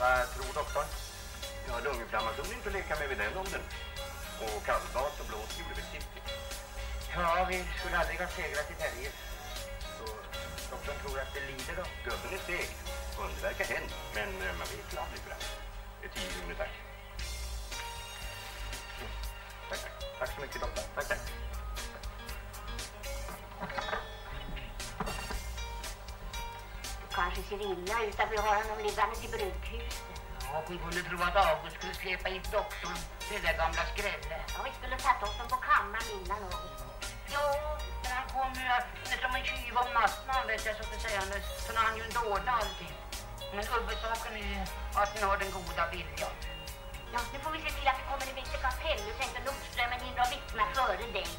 Vad tror doktorn? Ja, lunginflammation är inte att leka med vid den åldern. Och kallbad och blås gjorde väl sitt. Ja, vi skulle aldrig ha segrat i berget. Så doktorn tror att det lider då? Gubben är seg. Under verkar hänt, men eh, man vet ju aldrig. Det är tio kronor, tack. Mm. Tack, tack. Tack så mycket, doktorn. Tack, tack. Kanske ser illa ut att vi har honom liggandes i brukhuset. Ja, hon kunde tro att August skulle släpa hit doktorn. Det där gamla skrälle. Ja, vi skulle tagit upp honom på kammaren innan August. Ja, men han kom ju som en tjuv om natten, han vet jag så att säga. Så han ju inte ordna allting. Men huvudsaken är ju att ni har den goda viljan. Ja, nu får vi se till att det kommer en Victor Kapell och tänkte Nordströmen hinner vittna före dig.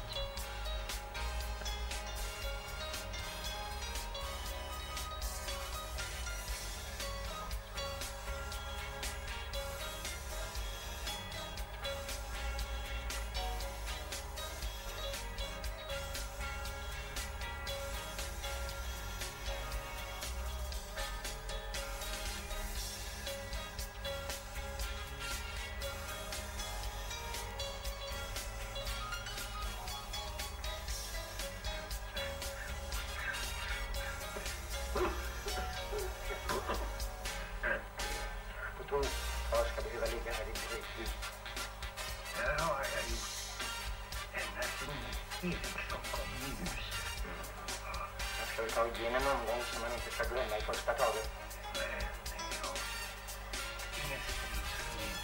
Jag ska väl ta och ge en omgång som man inte ska glömma i första taget. Nej, tänker jag. Ingen strid för min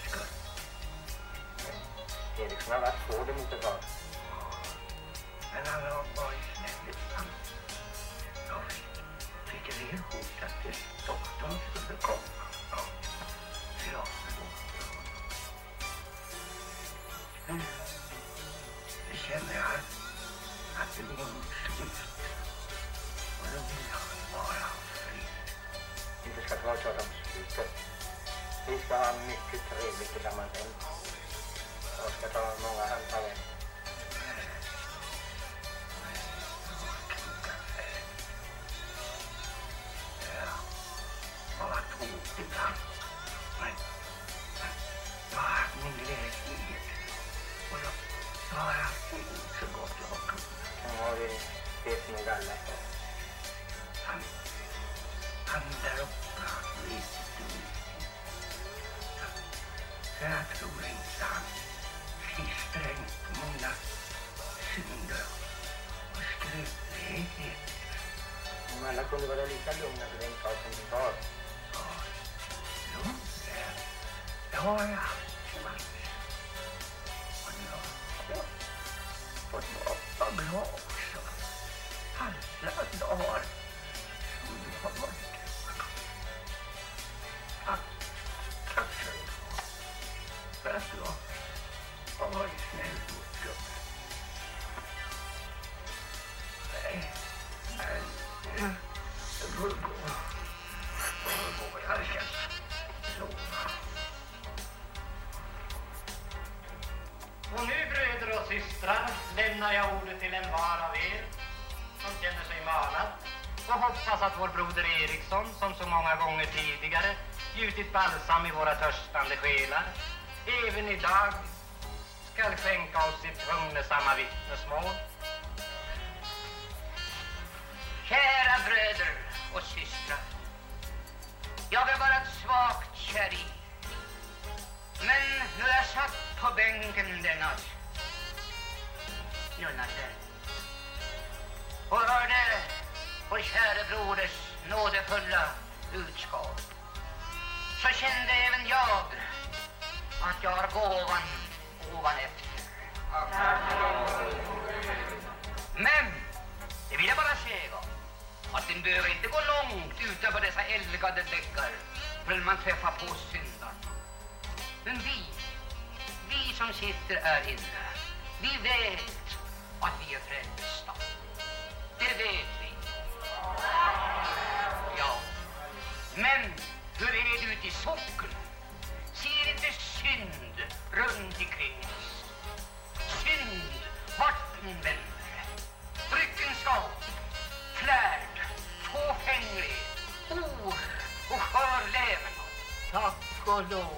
kunde vara lika lugna för en sak som din far. Ja, ja. Nilsson som så många gånger tidigare gjutit balsam i våra törstande själar, även idag skall skänka oss sitt hugnesamma vitt. Tack och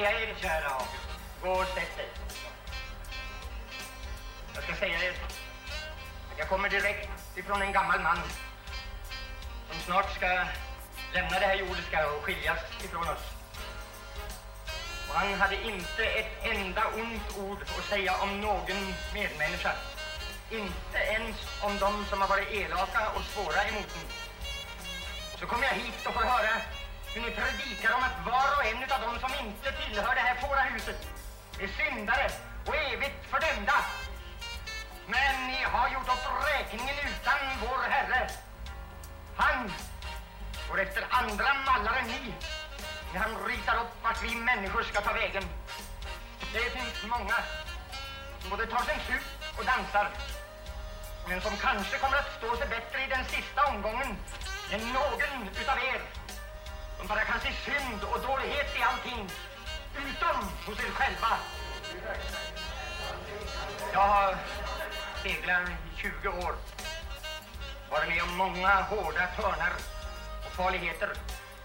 säga er, kära August, gå och sätt dig. Jag ska säga er att jag kommer direkt ifrån en gammal man som snart ska lämna det här jordiska och skiljas ifrån oss. Och han hade inte ett enda ont ord att säga om någon medmänniska. Inte ens om de som har varit elaka och svåra emot honom. Så kommer jag hit och får höra ni predikar om att var och en av dem som inte tillhör det här fårahuset är syndare och evigt fördömda. Men ni har gjort upp räkningen utan vår Herre. Han går efter andra mallar än ni när han ritar upp vart vi människor ska ta vägen. Det finns många som både tar sig en sup och dansar men som kanske kommer att stå sig bättre i den sista omgången än någon utav er bara kan se synd och dålighet i allting utom hos er själva. Jag har seglat i 20 år. Varit med om många hårda törnar och farligheter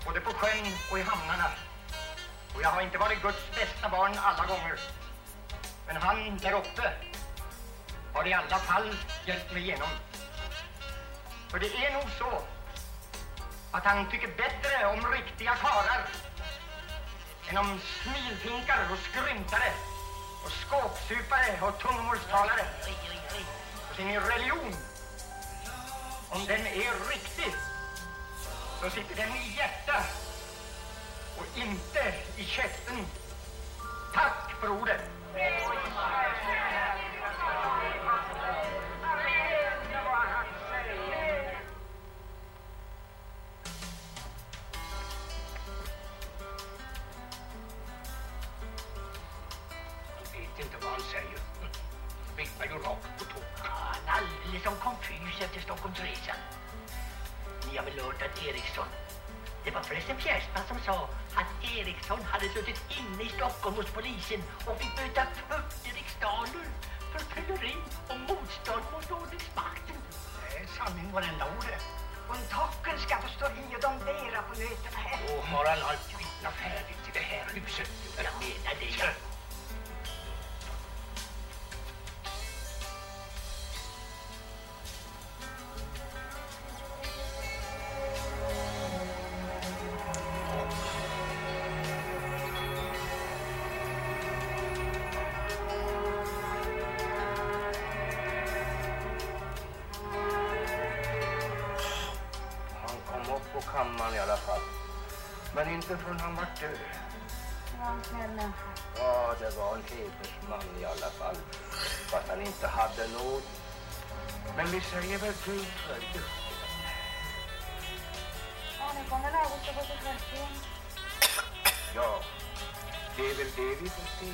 både på sjön och i hamnarna. Och jag har inte varit Guds bästa barn alla gånger. Men han där uppe har i alla fall hjälpt mig igenom. För det är nog så att han tycker bättre om riktiga karlar än om smilfinkar och skrymtare och skåpsupare och tungomålstalare. Och sin religion, om den är riktig, så sitter den i hjärtat och inte i käften. Tack, broder! ordet! Eriksson... Det var förresten Fjärsman som sa att Eriksson hade suttit inne i Stockholm hos polisen och fick böta 40 riksdaler för fylleri och motstånd mot ordningsmakten. Det är sanning varenda ord det. Tocken ska få stå i och domdera på mötena här. Och har han allt vittna färdigt i det här huset? Jag menar det, i?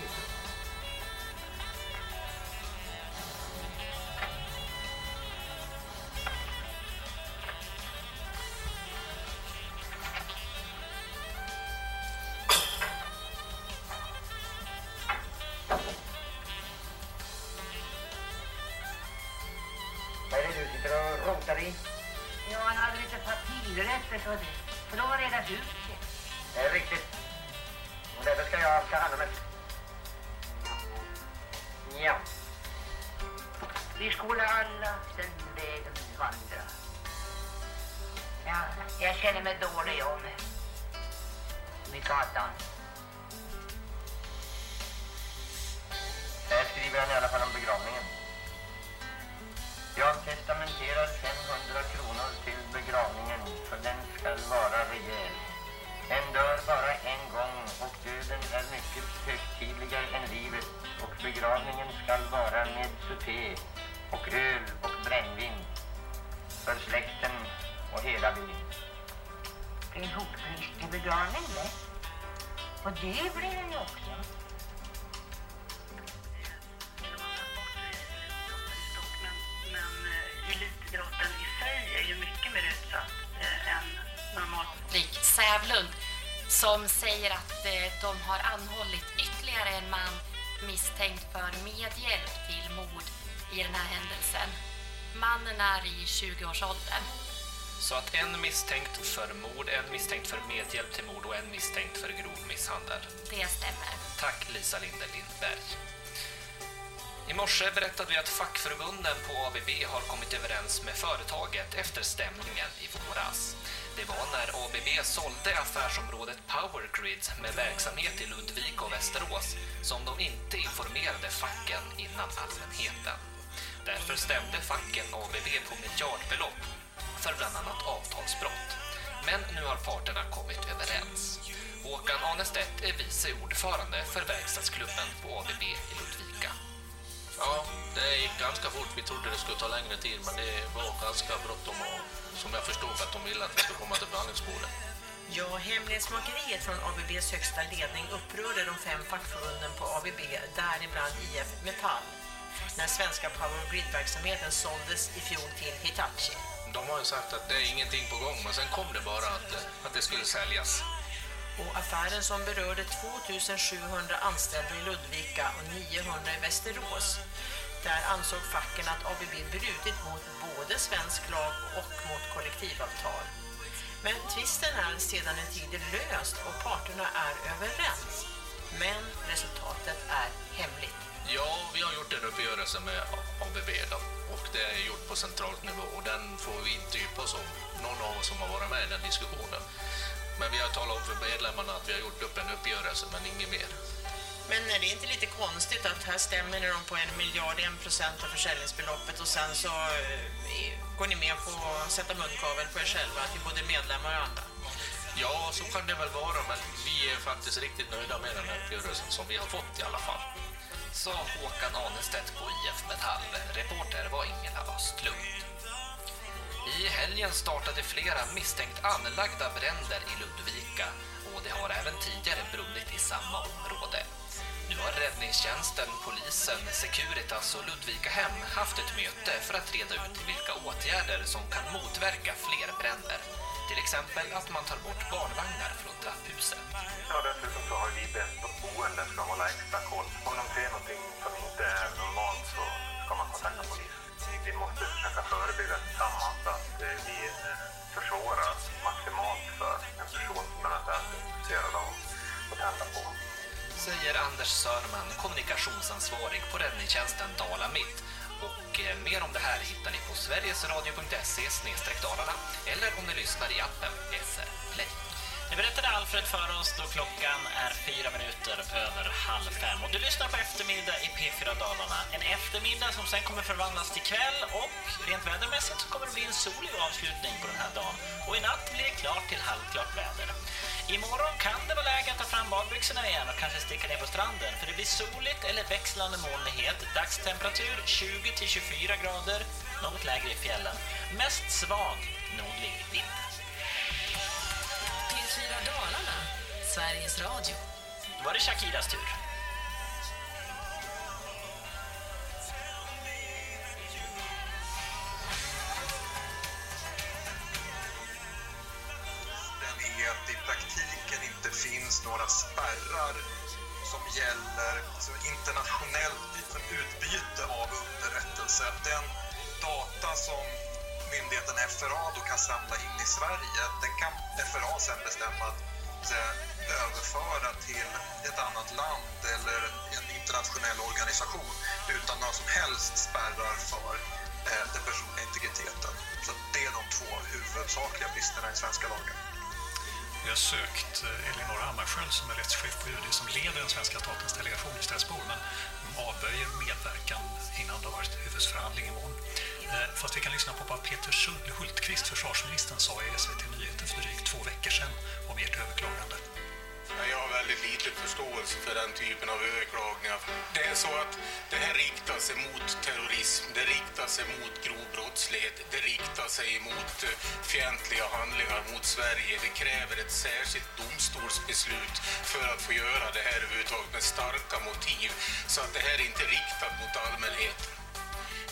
Ja, han hade lite papirrester så det. För då var det redan ut. Det är riktigt. Och därför ska jag ta hand om det. Ja. Vi skulle alla den vägen vandra. Ja, jag känner mig dålig jag med. Med gatan. Rik Sävlund som säger att eh, de har anhållit ytterligare en man misstänkt för medhjälp till mord i den här händelsen. Mannen är i 20-årsåldern. Så att en misstänkt för mord, en misstänkt för medhjälp till mord och en misstänkt för grov misshandel. Det stämmer. Tack Lisa Linde Lindberg. I morse berättade vi att fackförbunden på ABB har kommit överens med företaget efter stämningen i våras. Det var när ABB sålde affärsområdet Power Grids med verksamhet i Ludvika och Västerås som de inte informerade facken innan allmänheten. Därför stämde facken ABB på miljardbelopp för bland annat avtalsbrott. Men nu har parterna kommit överens. Håkan Anestedt är vice ordförande för verkstadsklubben på ABB i Ludvika. Ja, det gick ganska fort. Vi trodde det skulle ta längre tid, men det var ganska bråttom och som jag förstod att de ville att vi skulle komma till förhandlingsbordet. Ja, hemlighetsmakeriet från ABBs högsta ledning upprörde de fem fackförbunden på ABB, däribland IF Metall, när svenska Power Grid-verksamheten såldes i fjol till Hitachi. De har ju sagt att det är ingenting på gång, men sen kom det bara att, att det skulle säljas. Och affären som berörde 2700 anställda i Ludvika och 900 i Västerås. Där ansåg facken att ABB brutit mot både svensk lag och mot kollektivavtal. Men tvisten är sedan en tid löst och parterna är överens. Men resultatet är hemligt. Ja, vi har gjort en uppgörelse med ABB då, och det är gjort på centralt nivå och den får vi inte yppa oss om. Någon av oss som har varit med i den diskussionen. Men vi har talat om för medlemmarna att vi har gjort upp en uppgörelse, men inget mer. Men är det inte lite konstigt att här stämmer ni dem på en miljard, en procent av försäljningsbeloppet och sen så eh, går ni med på att sätta munkavel på er själva till både medlemmar och andra? Ja, så kan det väl vara, men vi är faktiskt riktigt nöjda med den här uppgörelsen som vi har fått i alla fall. Sa Håkan Anestedt på IF Metall. Reporter var Ingela Östlund. I helgen startade flera misstänkt anlagda bränder i Ludvika och det har även tidigare brunnit i samma område. Nu har räddningstjänsten, polisen, Securitas och Ludvika hem haft ett möte för att reda ut vilka åtgärder som kan motverka fler bränder. Till exempel att man tar bort barnvagnar från trapphuset. Ja, dessutom så har vi bett att boende ska hålla extra koll. Om de ser någonting som inte är normalt så ska man kontakta polisen. Vi måste försöka förebygga tillsammans så att eh, vi eh, försvårar maximalt för en person som är intresserad av att tända på. Säger Anders Sörman, kommunikationsansvarig på räddningstjänsten Dala Mitt. Och eh, mer om det här hittar ni på sverigesradio.se dalarna eller om ni lyssnar i appen SR Play. Det berättade Alfred för oss då klockan är fyra minuter över halv fem. Och du lyssnar på eftermiddag i P4 Dalarna. En eftermiddag som sen kommer förvandlas till kväll och rent vädermässigt så kommer det bli en solig avslutning på den här dagen. Och i natt blir det klart till halvklart väder. Imorgon kan det vara läge att ta fram badbyxorna igen och kanske sticka ner på stranden. För det blir soligt eller växlande molnighet. Dagstemperatur 20-24 grader, något lägre i fjällen. Mest svag nordlig vind. P4 Dalarna, Sveriges Radio. Då var det Shakiras tur. Den är att i praktiken inte finns några spärrar som gäller alltså internationellt utbyte av underrättelse. Den data som myndigheten FRA då kan samla in i Sverige, den kan FRA sen bestämma att eh, överföra till ett annat land eller en internationell organisation utan några som helst spärrar för eh, den personliga integriteten. Så det är de två huvudsakliga bristerna i svenska lagen. Vi har sökt eh, Elinor Hammarskjöld som är rättschef på UD som leder den svenska statens delegation i Strasbourg men avböjer medverkan innan det har varit huvudförhandling imorgon. Eh, fast vi kan lyssna på vad Peter Hultqvist, försvarsministern, sa i SVT Nyheter för drygt två veckor sedan om ert överklagande. Jag har väldigt liten förståelse för den typen av överklagningar. Det är så att det här riktar sig mot terrorism, det riktar sig mot grov brottslighet, det riktar sig mot eh, fientliga handlingar mot Sverige. Det kräver ett särskilt domstolsbeslut för att få göra det här överhuvudtaget med starka motiv. Så att det här är inte riktat mot allmänheten.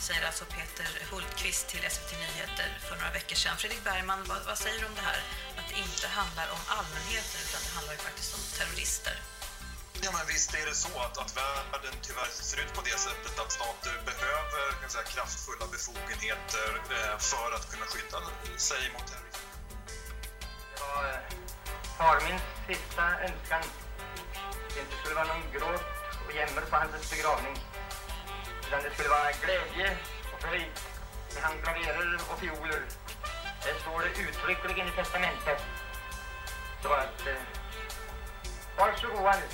Säger alltså Peter Hultqvist till SVT Nyheter för några veckor sedan. Fredrik Bergman, vad, vad säger du om det här? Att det inte handlar om allmänheten utan det handlar ju faktiskt om terrorister. Ja, men visst är det så att, att världen tyvärr ser ut på det sättet att stater behöver kan jag säga, kraftfulla befogenheter eh, för att kunna skydda sig mot terrorism. Var eh, far min sista önskan. Det inte skulle vara någon gråt och jämmer på hans begravning. Utan det skulle vara glädje och fröjd med handklaverer och fioler. Det står det uttryckligen i testamentet. Så att... Eh, varsågoda nu.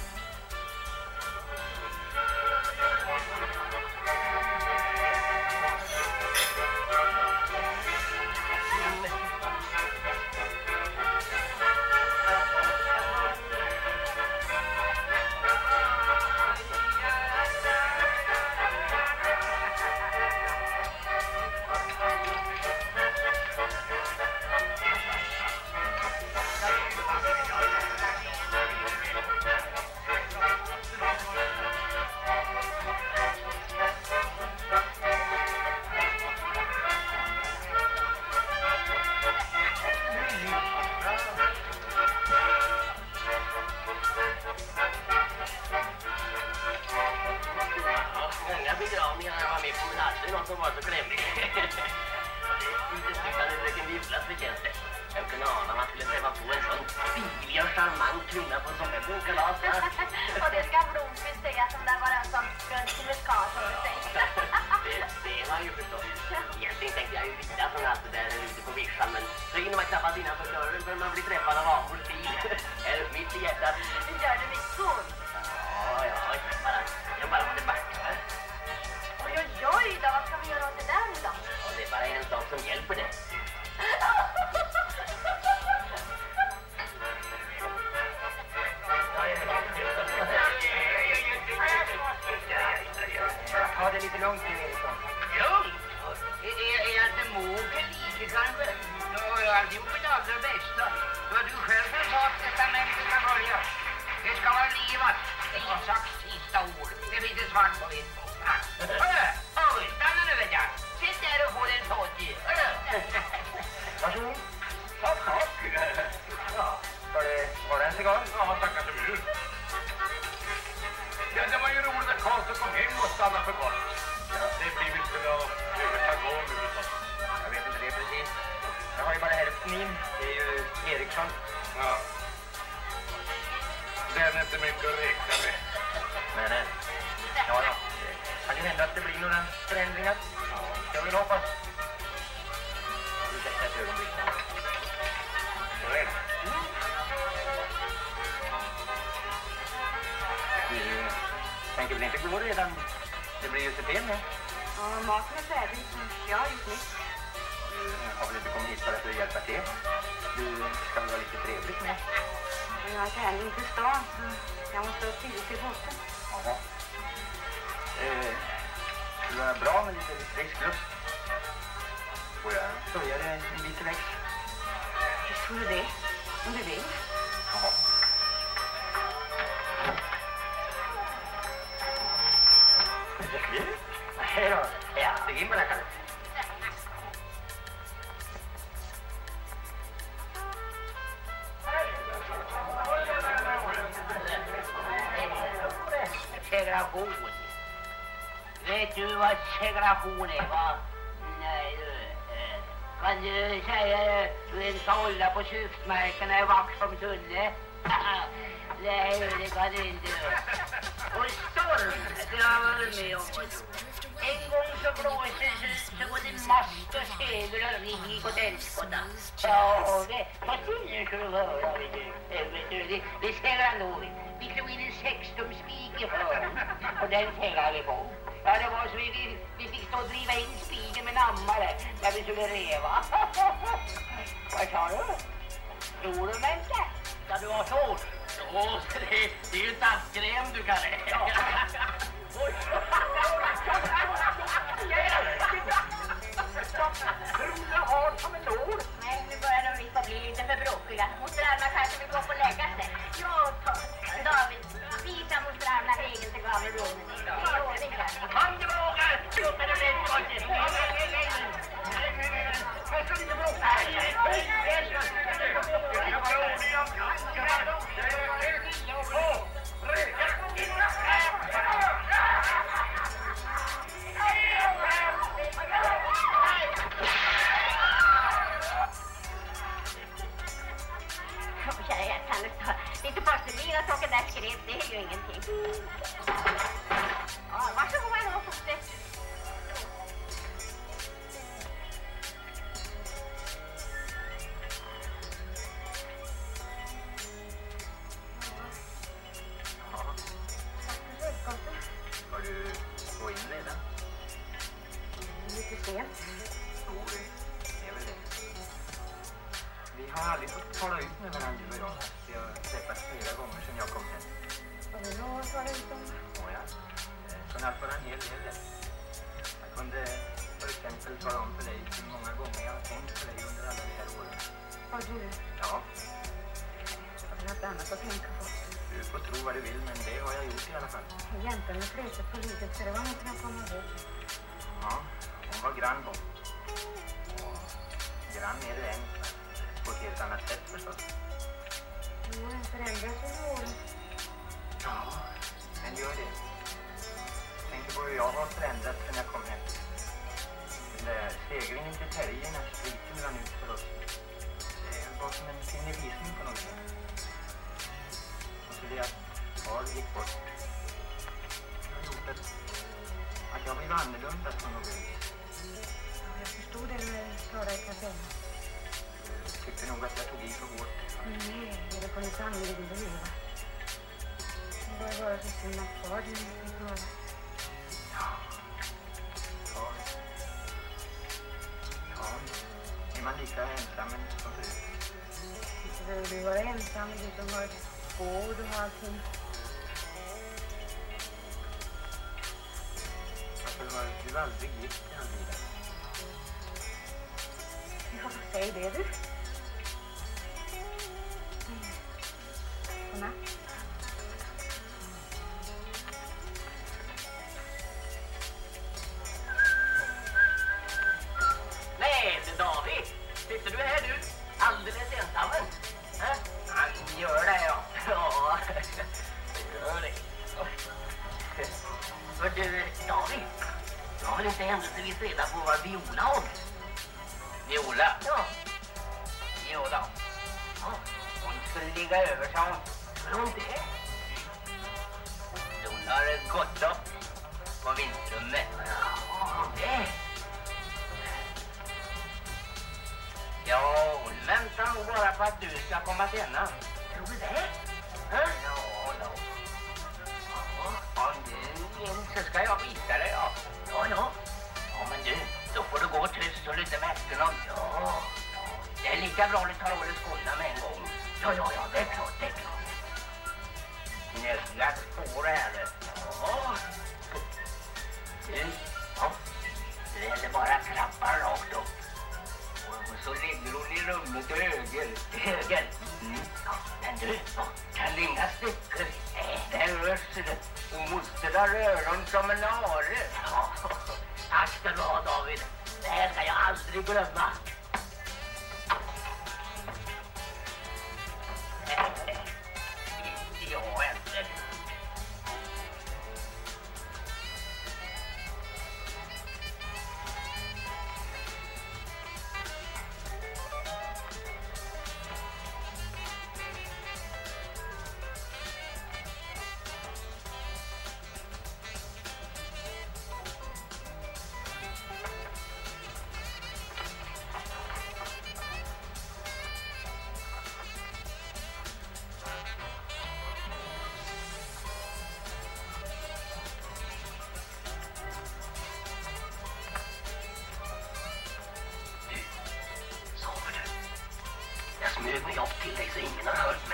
Segregation är? Va? Nej, du. Eh, kan eh, eh, du säga <laughs> det? Du inte hålla på köksmärkena i Vaxholms tunne? Nej, det kan du inte. Och storm, det har jag varit med om. En gång så blåste det så, både mast och segel och seglar gick åt helskotta. Ja, vad var skulle du höra. vet du. Det, det nog. Vi slog in en sextumspik i sjön och den seglade vi på nammare när vi skulle reva. <laughs> Vad sa du? Tror du mig inte? Ja, du har så. Åh, det, det är ju daggren du kan Tror grann hon. Och grann är du än, på ett helt annat sätt förstås. Jo, den förändras med åren. Ja, den gör det. Jag tänker på hur jag har förändrats sen jag kom hem. Den där seglingen till Terje när spriten rann ut för oss. Det var som en fingervisning på något sätt. Och så det att far gick bort. Det har gjort att, att jag blev annorlunda på något vis. Förstod i kafén. Jag tyckte nog att jag tog i för hårt. Nej, det får ni sannerligen behöva. Det var bara så synd att du fick höra. Ja. Ja. Ja. Är man lika ensam som förut? Inte behöver du vara ensam, du som har gård och allting. Varför var du aldrig gift i all Jag smög upp till dig så ingen har hört?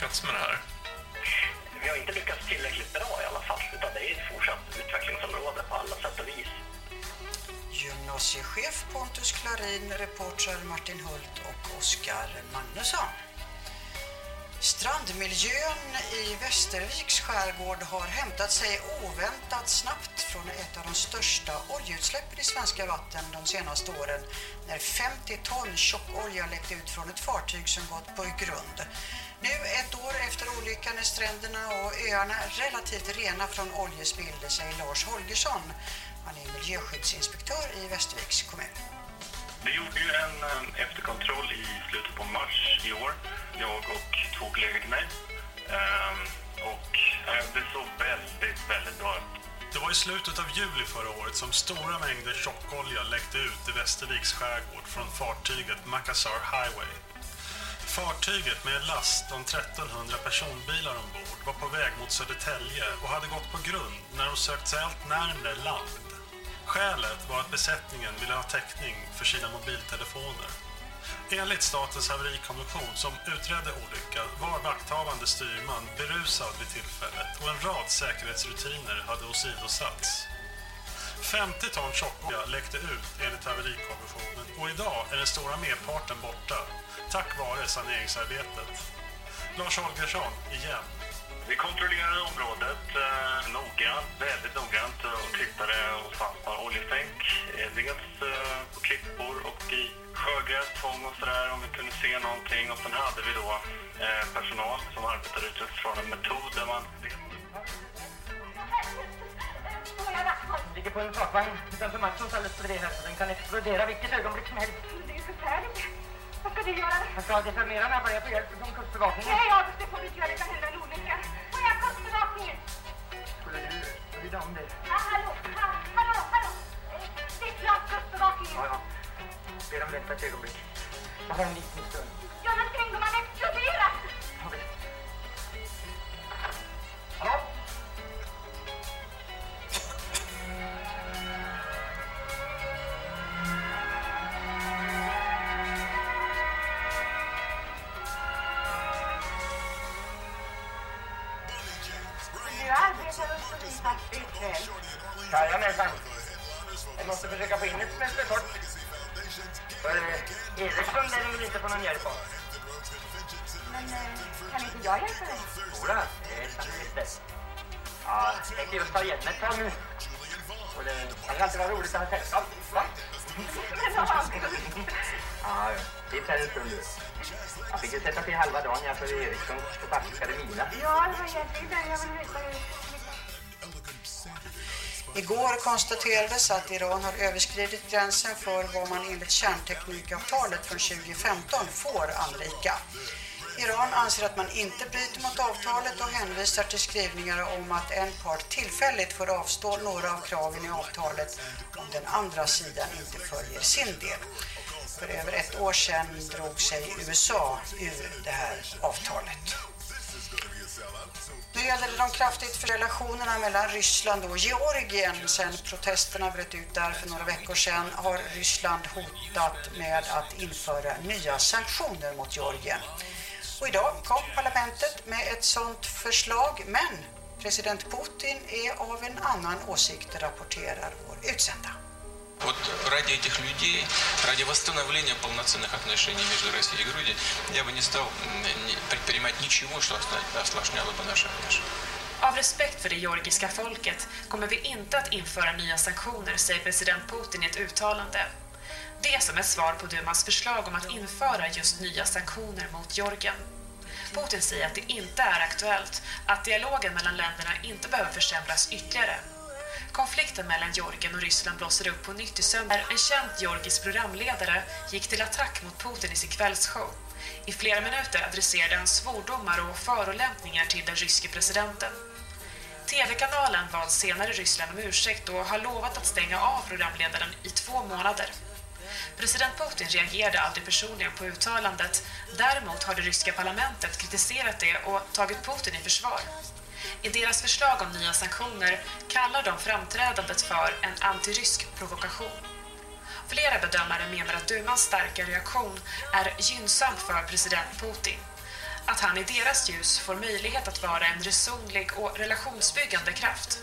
Misslyckats med det här? Vi har inte lyckats tillräckligt bra i alla fall, utan det är ett fortsatt utvecklingsområde på alla sätt och vis. gymnasiechef Pontus Klarin, reportrar Martin Hult och Oskar Magnusson. Strandmiljön i Västerviks skärgård har hämtat sig oväntat snabbt från ett av de största oljeutsläppen i svenska vatten de senaste åren när 50 ton tjockolja läckte ut från ett fartyg som gått på grund. Olyckan är stränderna och öarna relativt rena från oljespill, säger Lars Holgersson. Han är miljöskyddsinspektör i Västerviks kommun. Vi gjorde ju en eh, efterkontroll i slutet på mars i år, jag och två kollegor till mig. Ehm, Och eh, det såg väldigt, väldigt bra ut. Det var i slutet av juli förra året som stora mängder tjockolja läckte ut i Västerviks skärgård från fartyget Makassar Highway. Fartyget med en last om 1300 personbilar ombord var på väg mot Södertälje och hade gått på grund när de sökt sig allt närmre land. Skälet var att besättningen ville ha täckning för sina mobiltelefoner. Enligt Statens haverikommission som utredde olyckan var vakthavande styrman berusad vid tillfället och en rad säkerhetsrutiner hade åsidosatts. 50 ton tjockolja läckte ut enligt haverikommissionen och idag är den stora merparten borta tack vare saneringsarbetet. Lars Holgersson igen. Vi kontrollerade området eh, noggrant, väldigt noggrant och tittade och fanns några oljestänk. Eh, dels eh, på klippor och i sjögräs, tång och sådär om vi kunde se någonting. Och sen hade vi då eh, personal som arbetade utifrån en metod där man ligger på en sakvagn utanför Maxons alldeles bredvid här så den kan explodera vilket ögonblick som helst. Det är förfärligt. Vad ska du göra? Jag ska desarmera när jag börjar få hjälp från kustbevakningen. Nej, August, det får du inte göra. Det kan hända en olycka. Var är kustbevakningen? Skulle du bry dig om det? Hallå, ha, hallå, hallå. Det är klart kustbevakningen. Ja, ja. Be dem vänta ett ögonblick. Bara en liten stund. Ja, men tänk om man exploderar. Ja, visst. Hallå? Dig? Jodå, det är faktiskt det. Ja, jag tänkte just ta igen ett tag nu. Och det kan ju alltid vara roligt att ha sällskap. Va? <laughs> Ja, det tar en stund nu. Jag fick ju sätta till halva dagen jag för Eriksson och faktiskt ska det vila. Ja, det var egentligen det jag ville veta. Igår konstaterades att Iran har överskridit gränsen för vad man enligt kärnteknikavtalet från 2015 får anrika. Iran anser att man inte bryter mot avtalet och hänvisar till skrivningar om att en part tillfälligt får avstå några av kraven i avtalet om den andra sidan inte följer sin del. För över ett år sedan drog sig USA ur det här avtalet. Nu gäller det de kraftigt för relationerna mellan Ryssland och Georgien. Sen protesterna bröt ut där för några veckor sedan har Ryssland hotat med att införa nya sanktioner mot Georgien. Och idag kom parlamentet med ett sådant förslag, men president Putin är av en annan åsikt, rapporterar vår utsända. Вот ради этих людей, ради восстановления полноценных отношений между Россией и Грузией, я бы не стал м, не- предпринимать ничего, что осла- осложняло бы наши отношения. Av respekt för det georgiska folket kommer vi inte att införa nya sanktioner, säger president Putin i ett uttalande. Det som ett svar på Dumas förslag om att införa just nya sanktioner mot Georgien. Putin säger att det inte är aktuellt, att dialogen mellan länderna inte behöver försämras ytterligare. Konflikten mellan Georgien och Ryssland blåser upp på nytt i söndag. En känd georgisk programledare gick till attack mot Putin i sin kvällsshow. I flera minuter adresserade han svordomar och förolämpningar till den ryske presidenten. TV-kanalen bad senare Ryssland om ursäkt och har lovat att stänga av programledaren i två månader. President Putin reagerade aldrig personligen på uttalandet. Däremot har det ryska parlamentet kritiserat det och tagit Putin i försvar. I deras förslag om nya sanktioner kallar de framträdandet för en antirysk provokation. Flera bedömare menar att Dumans starka reaktion är gynnsam för president Putin. Att han i deras ljus får möjlighet att vara en resonlig och relationsbyggande kraft.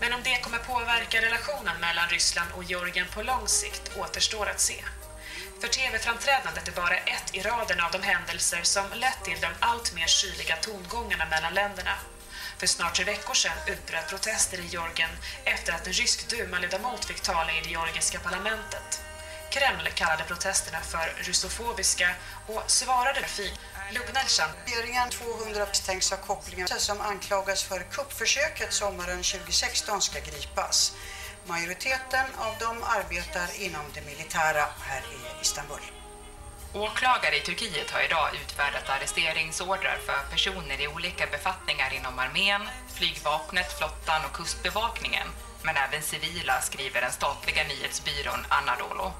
Men om det kommer påverka relationen mellan Ryssland och Georgien på lång sikt återstår att se. För tv-framträdandet är bara ett i raden av de händelser som lett till de allt mer kyliga tongångarna mellan länderna. För snart tre veckor sedan utbröt protester i Georgien efter att en rysk dumaledamot fick tala i det georgiska parlamentet. Kreml kallade protesterna för russofobiska och svarade fint. Lugnelsan. Regeringen 200 misstänks ha kopplingar som anklagas för kuppförsöket sommaren 2016 ska gripas. Majoriteten av dem arbetar inom det militära här i Istanbul. Åklagare i Turkiet har idag utfärdat arresteringsordrar för personer i olika befattningar inom armén, flygvapnet, flottan och kustbevakningen, men även civila, skriver den statliga nyhetsbyrån Anadolu.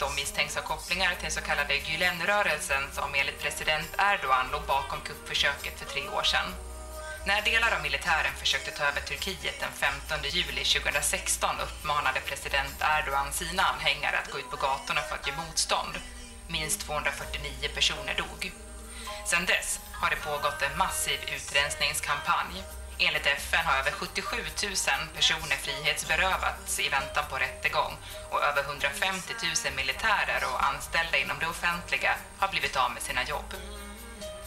De misstänks ha kopplingar till så kallade Gülenrörelsen som enligt president Erdogan låg bakom kuppförsöket för tre år sedan. När delar av militären försökte ta över Turkiet den 15 juli 2016 uppmanade president Erdogan sina anhängare att gå ut på gatorna för att ge motstånd. Minst 249 personer dog. Sedan dess har det pågått en massiv utrensningskampanj. Enligt FN har över 77 000 personer frihetsberövats i väntan på rättegång och över 150 000 militärer och anställda inom det offentliga har blivit av med sina jobb.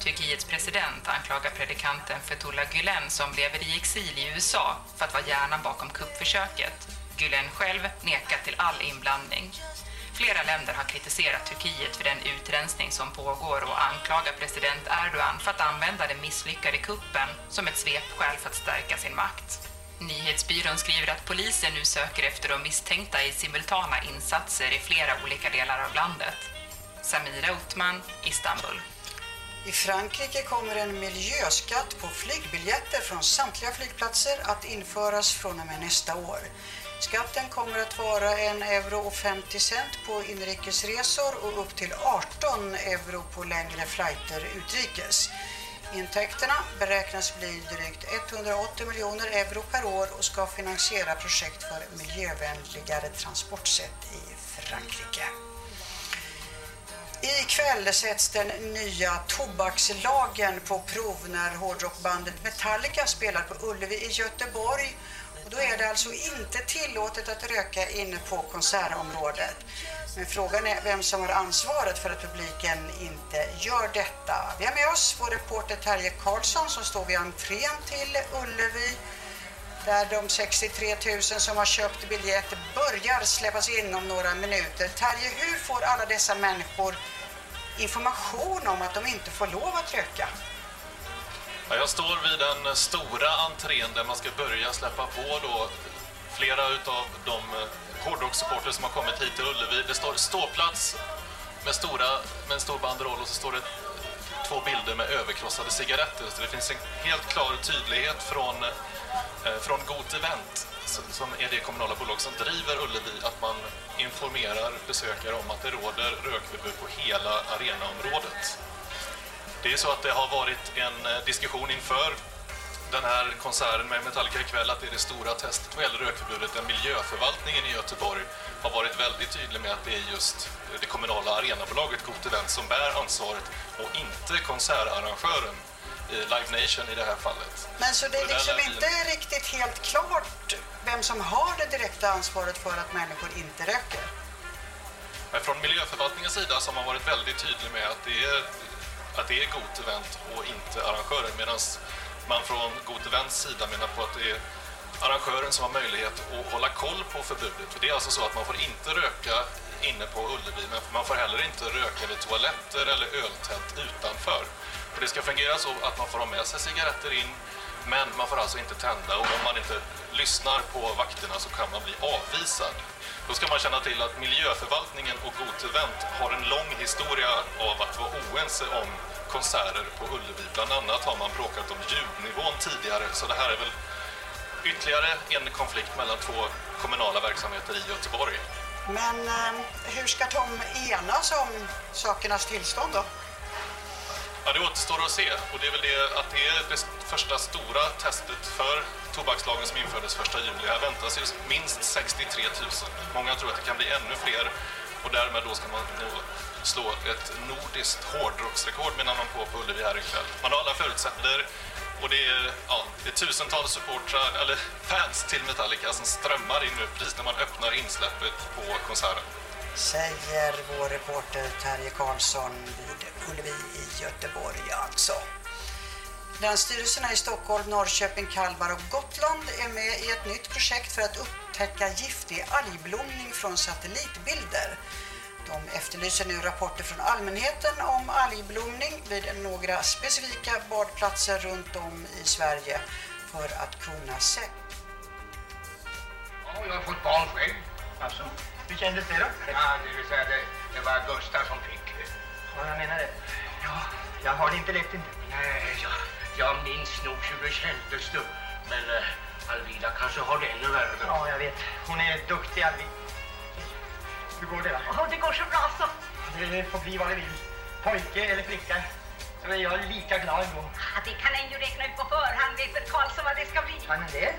Turkiets president anklagar predikanten Fethullah Gülen som lever i exil i USA för att vara hjärnan bakom kuppförsöket. Gülen själv nekar till all inblandning. Flera länder har kritiserat Turkiet för den utrensning som pågår och anklagar president Erdogan för att använda den misslyckade kuppen som ett svepskäl för att stärka sin makt. Nyhetsbyrån skriver att polisen nu söker efter de misstänkta i simultana insatser i flera olika delar av landet. Samira Utman, Istanbul. I Frankrike kommer en miljöskatt på flygbiljetter från samtliga flygplatser att införas från och med nästa år. Skatten kommer att vara 1,50 euro och 50 cent på inrikesresor och upp till 18 euro på längre flighter utrikes. Intäkterna beräknas bli drygt 180 miljoner euro per år och ska finansiera projekt för miljövänligare transportsätt i Frankrike. Ikväll sätts den nya tobakslagen på prov när hårdrockbandet Metallica spelar på Ullevi i Göteborg. Då är det alltså inte tillåtet att röka inne på konsertområdet. Men frågan är vem som har ansvaret för att publiken inte gör detta. Vi har med oss vår reporter Terje Karlsson som står vid entrén till Ullevi där de 63 000 som har köpt biljett börjar släppas in om några minuter. Terje, hur får alla dessa människor information om att de inte får lov att röka? Ja, jag står vid den stora entrén där man ska börja släppa på då flera av de eh, hårdrockssupporter som har kommit hit till Ullevi. Det står ståplats med, stora, med en stor banderoll och så står det två bilder med överkrossade cigaretter. Så det finns en helt klar tydlighet från, eh, från Got Event som är det kommunala bolag som driver Ullevi att man informerar besökare om att det råder rökförbud på hela arenaområdet. Det är så att det har varit en eh, diskussion inför den här konserten med Metallica ikväll att det är det stora testet vad gäller rökförbudet. Den miljöförvaltningen i Göteborg har varit väldigt tydlig med att det är just det kommunala arenabolaget Got Event som bär ansvaret och inte konsertarrangören Live Nation i det här fallet. Men så det är liksom inte riktigt helt klart vem som har det direkta ansvaret för att människor inte röker? Men från miljöförvaltningens sida så har man varit väldigt tydlig med att det är, att det är Got Event och inte arrangören medan man från Got Events sida menar på att det är arrangören som har möjlighet att hålla koll på förbudet. För det är alltså så att man får inte röka inne på Ullevi men man får heller inte röka vid toaletter eller öltält utanför. För det ska fungera så att man får ha med sig cigaretter in men man får alltså inte tända och om man inte lyssnar på vakterna så kan man bli avvisad. Då ska man känna till att miljöförvaltningen och Got Event har en lång historia av att vara oense om konserter på Ullevi. Bland annat har man bråkat om ljudnivån tidigare så det här är väl ytterligare en konflikt mellan två kommunala verksamheter i Göteborg. Men eh, hur ska de enas om sakernas tillstånd då? Ja, det återstår att se. Och det är väl det att det är det första stora testet för tobakslagen som infördes 1 juli. Här väntas ju minst 63 000. Många tror att det kan bli ännu fler. Och därmed då ska man då slå ett nordiskt hårdrocksrekord menar man på på Ullevi här ikväll. Man har alla förutsättningar Och det är, ja, det är tusentals supportrar, eller fans till Metallica som strömmar in nu precis när man öppnar insläppet på konserten. Säger vår reporter Terje Karlsson vid Ullevi i Göteborg alltså. Länsstyrelserna i Stockholm, Norrköping, Kalmar och Gotland är med i ett nytt projekt för att upptäcka giftig algblomning från satellitbilder. De efterlyser nu rapporter från allmänheten om algblomning vid några specifika badplatser runt om i Sverige för att kunna se. Ja, jag har fått barn själv. Alltså, hur kändes det då? Ja, det vill säga det, det var Gustav som fick. Ja, jag menar det. Ja, jag har det inte lätt inte. Nej, jag, jag minns nog hur det kändes du. Men uh, Alvida kanske har det ännu värre. Ja, jag vet. Hon är duktig, Alvida. Hur går det då? Åh, det går så bra så. Det får bli vad det vill. Pojke eller flicka. Så är jag lika glad ändå. Ja, det kan en ju räkna ut på förhand, vet väl Karlsson vad det ska bli. Kan det?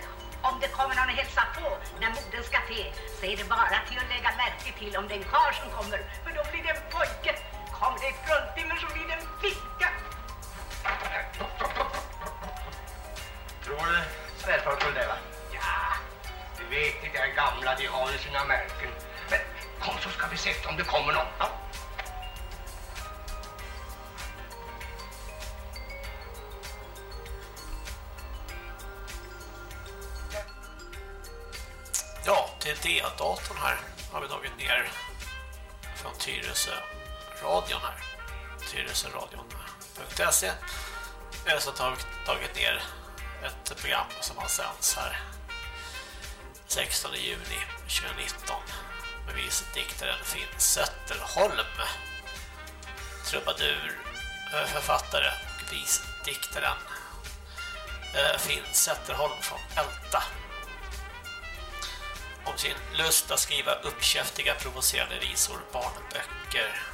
Om det kommer någon och hälsar på när modern ska te så är det bara till att lägga märke till om det är en karl som kommer. För då blir det en pojke. Kommer det ett fruntimmer så blir det en flicka. Tror du svärfar skulle det va? Ja, du vet de där gamla, de har ju sina märken. Men kom så ska vi se om det kommer någon. Ja. Ja, det är D-datorn här. Har vi tagit ner från Tyresö radion här. Tyresöradion.se Eller så har vi tagit ner ett program som har sänds här 16 juni 2019 med visdiktaren Finn Zetterholm trubadur, eh, författare och visdiktaren eh, Finn Zetterholm från Älta om sin lust att skriva uppkäftiga provocerande visor, barnböcker.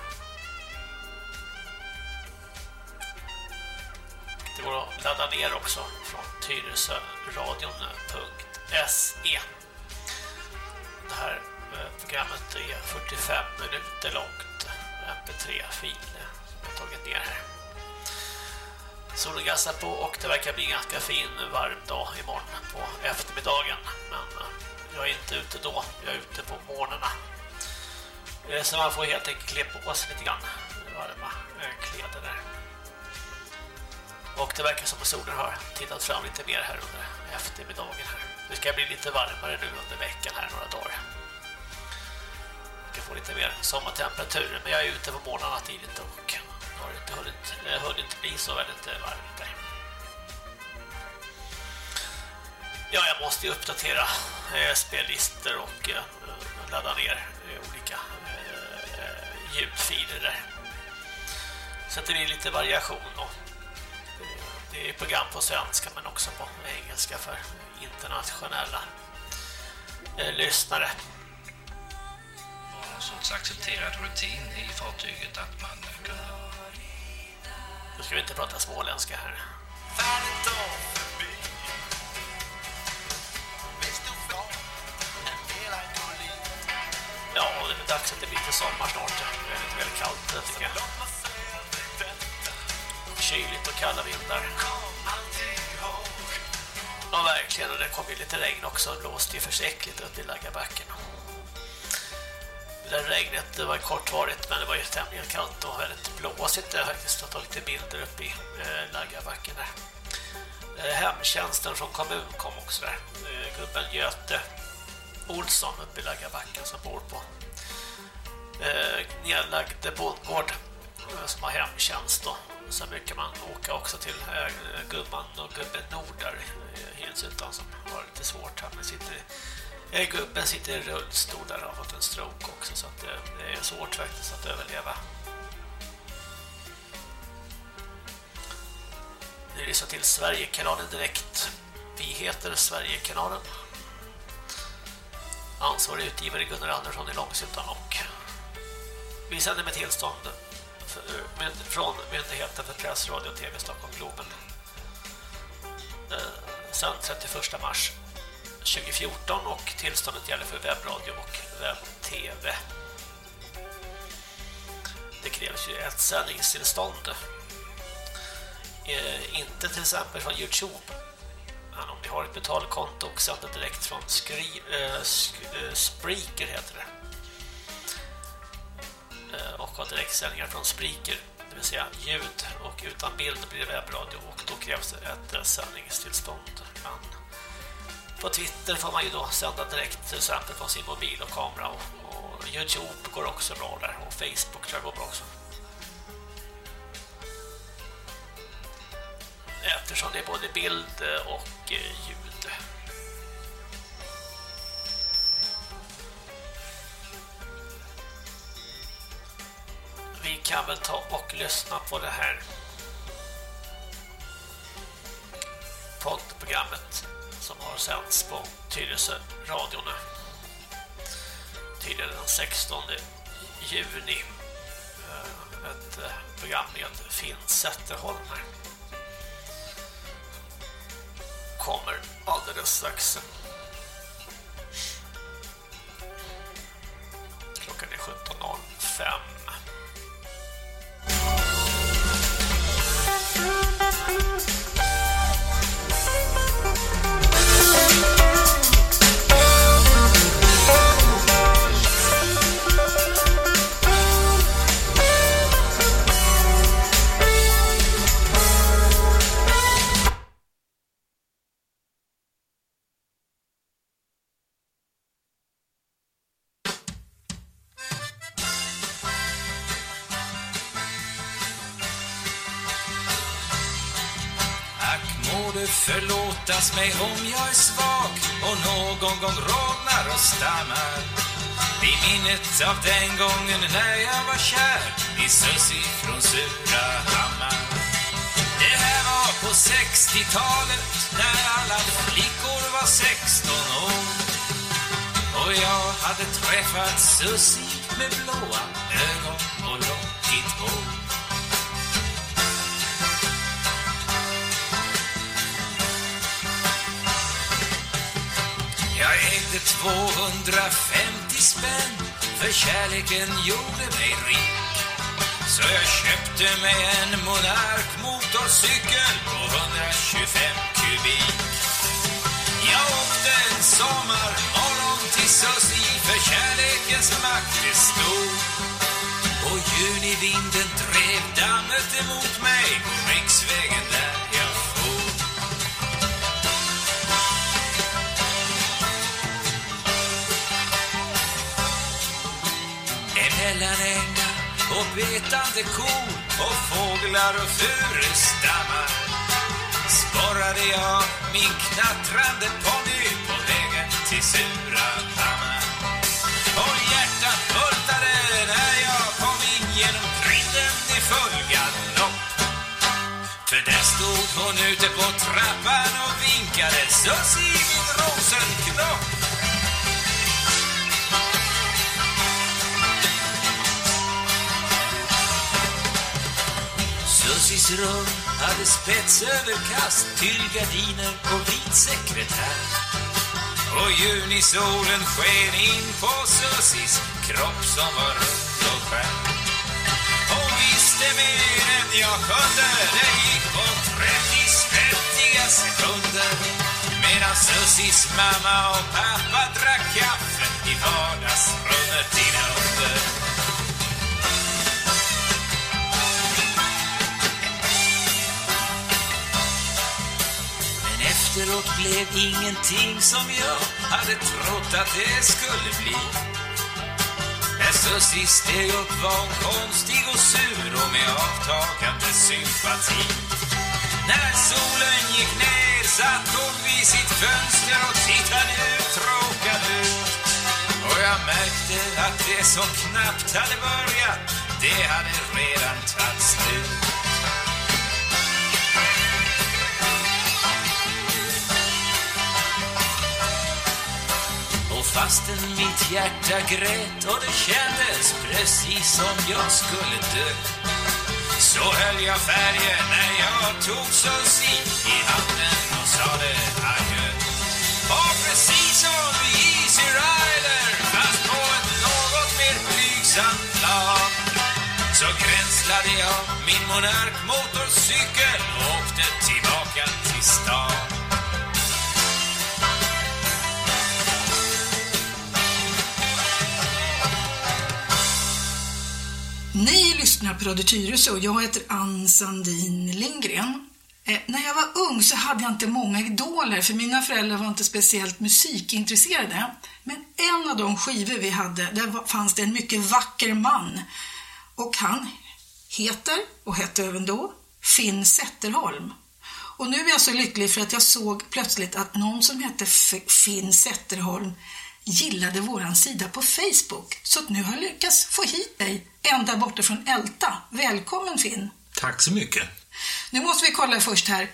Det går att ladda ner också från tyresöradion.se Det här eh, programmet är 45 minuter långt mp3-fil som jag tagit ner här. Solen gassar på och det verkar bli en ganska fin varm dag imorgon på eftermiddagen men eh, jag är inte ute då, jag är ute på morgnarna. Eh, så man får helt enkelt klä på sig lite grann varma kläder där. Och det verkar som att solen har tittat fram lite mer här under eftermiddagen här. Det ska bli lite varmare nu under veckan här några dagar. Vi ska få lite mer sommartemperaturer men jag är ute på morgnarna tidigt och har inte hunnit, har hunnit bli så väldigt eh, varmt där. Ja, jag måste ju uppdatera eh, spellistor och eh, ladda ner eh, olika ljudfiler där. Så att det blir lite variation då. Det är program på svenska men också på engelska för internationella eh, lyssnare. någon sorts accepterad rutin i fartyget att man kunde... Nu ska vi inte prata småländska här. Ja, det är dags att det blir lite sommar snart. Det är lite väldigt kallt tycker jag. Kyligt och kalla vindar. Ja, verkligen. Och det kom ju lite regn också. Det blåste ju försäkligt upp i Laggabacken. Det där regnet det var kortvarigt men det var ju tämligen kallt och väldigt blåsigt. Jag har faktiskt tagit lite bilder upp i eh, Laggabacken där. Eh, hemtjänsten från kommun kom också där. Eh, gubben Göte Olsson uppe i Laggabacken som bor på eh, nedlagd bondgård som har hemtjänst då. Så mycket man åka också till eh, gumman och gubben Nordar eh, i Hinsutan som har lite svårt här men sitter eh, gubben sitter i rullstol där och har fått en stroke också så att det är svårt faktiskt att överleva. Nu lyssnar till Sverigekanalen direkt. Vi heter Sverigekanalen. Ansvarig utgivare Gunnar Andersson i Långsuttan och vi sänder med tillstånd med, från Myndigheten för press, radio och tv Stockholm Globen. Eh, sen 31 mars 2014 och tillståndet gäller för webbradio och webb-tv. Det krävs ju ett sändningstillstånd Eh, inte till exempel från Youtube. Men om ni har ett betalkonto och sänder direkt från skri, eh, sk, eh, Spreaker heter det. Eh, och har direktsändningar från Spreaker. Det vill säga ljud och utan bild blir det webbradio och då krävs det ett eh, sändningstillstånd. Men på Twitter får man ju då sända direkt till exempel från sin mobil och kamera och, och Youtube går också bra där och Facebook tror jag går bra också. Eftersom det är både bild eh, och ljud. Vi kan väl ta och lyssna på det här poddprogrammet som har sänds på Tyresö radion tydligen den 16 juni. Eh, ett eh, program med Finn Zetterholm här. Kommer alldeles strax. Klockan är 17.05 knattrande ponny på vägen till Surahammar. Och hjärtat bultade när jag kom in genom grinden i full galopp. För där stod hon ute på trappan och vinkade Sussi min rosenknopp. Sussis rum hade spetsöverkast, tyllgardiner och vit sekretär. Och junisolen sken in på Sussis kropp som var rund och skär. Hon visste mer än jag kunde, det gick på 30 svettiga sekunder. Medan Sussis mamma och pappa drack kaffe i vardagsrummet inunder. Efteråt blev ingenting som jag hade trott att det skulle bli. Men så sist steg upp var hon konstig och sur och med avtagande sympati. När solen gick ner satt hon vid sitt fönster och tittade uttråkad ut. Och jag märkte att det som knappt hade börjat, det hade redan tagit slut. Fastän mitt hjärta grät och det kändes precis som jag skulle dö Så höll jag färgen när jag tog Sussi i handen och sade adjö Och precis som i Easy Rider fast på ett något mer blygsamt plan Så gränslade jag min Monark motorcykel och åkte tillbaka till stan. Ni lyssnar på Radio Tyresö och jag heter Ann Sandin Lindgren. Eh, när jag var ung så hade jag inte många idoler för mina föräldrar var inte speciellt musikintresserade. Men en av de skivor vi hade, där fanns det en mycket vacker man. Och han heter, och hette även då, Finn Zetterholm. Och nu är jag så lycklig för att jag såg plötsligt att någon som hette F- Finn Zetterholm gillade våran sida på Facebook. Så att nu har jag lyckats få hit dig ända borta från Älta. Välkommen Finn! Tack så mycket. Nu måste vi kolla först här.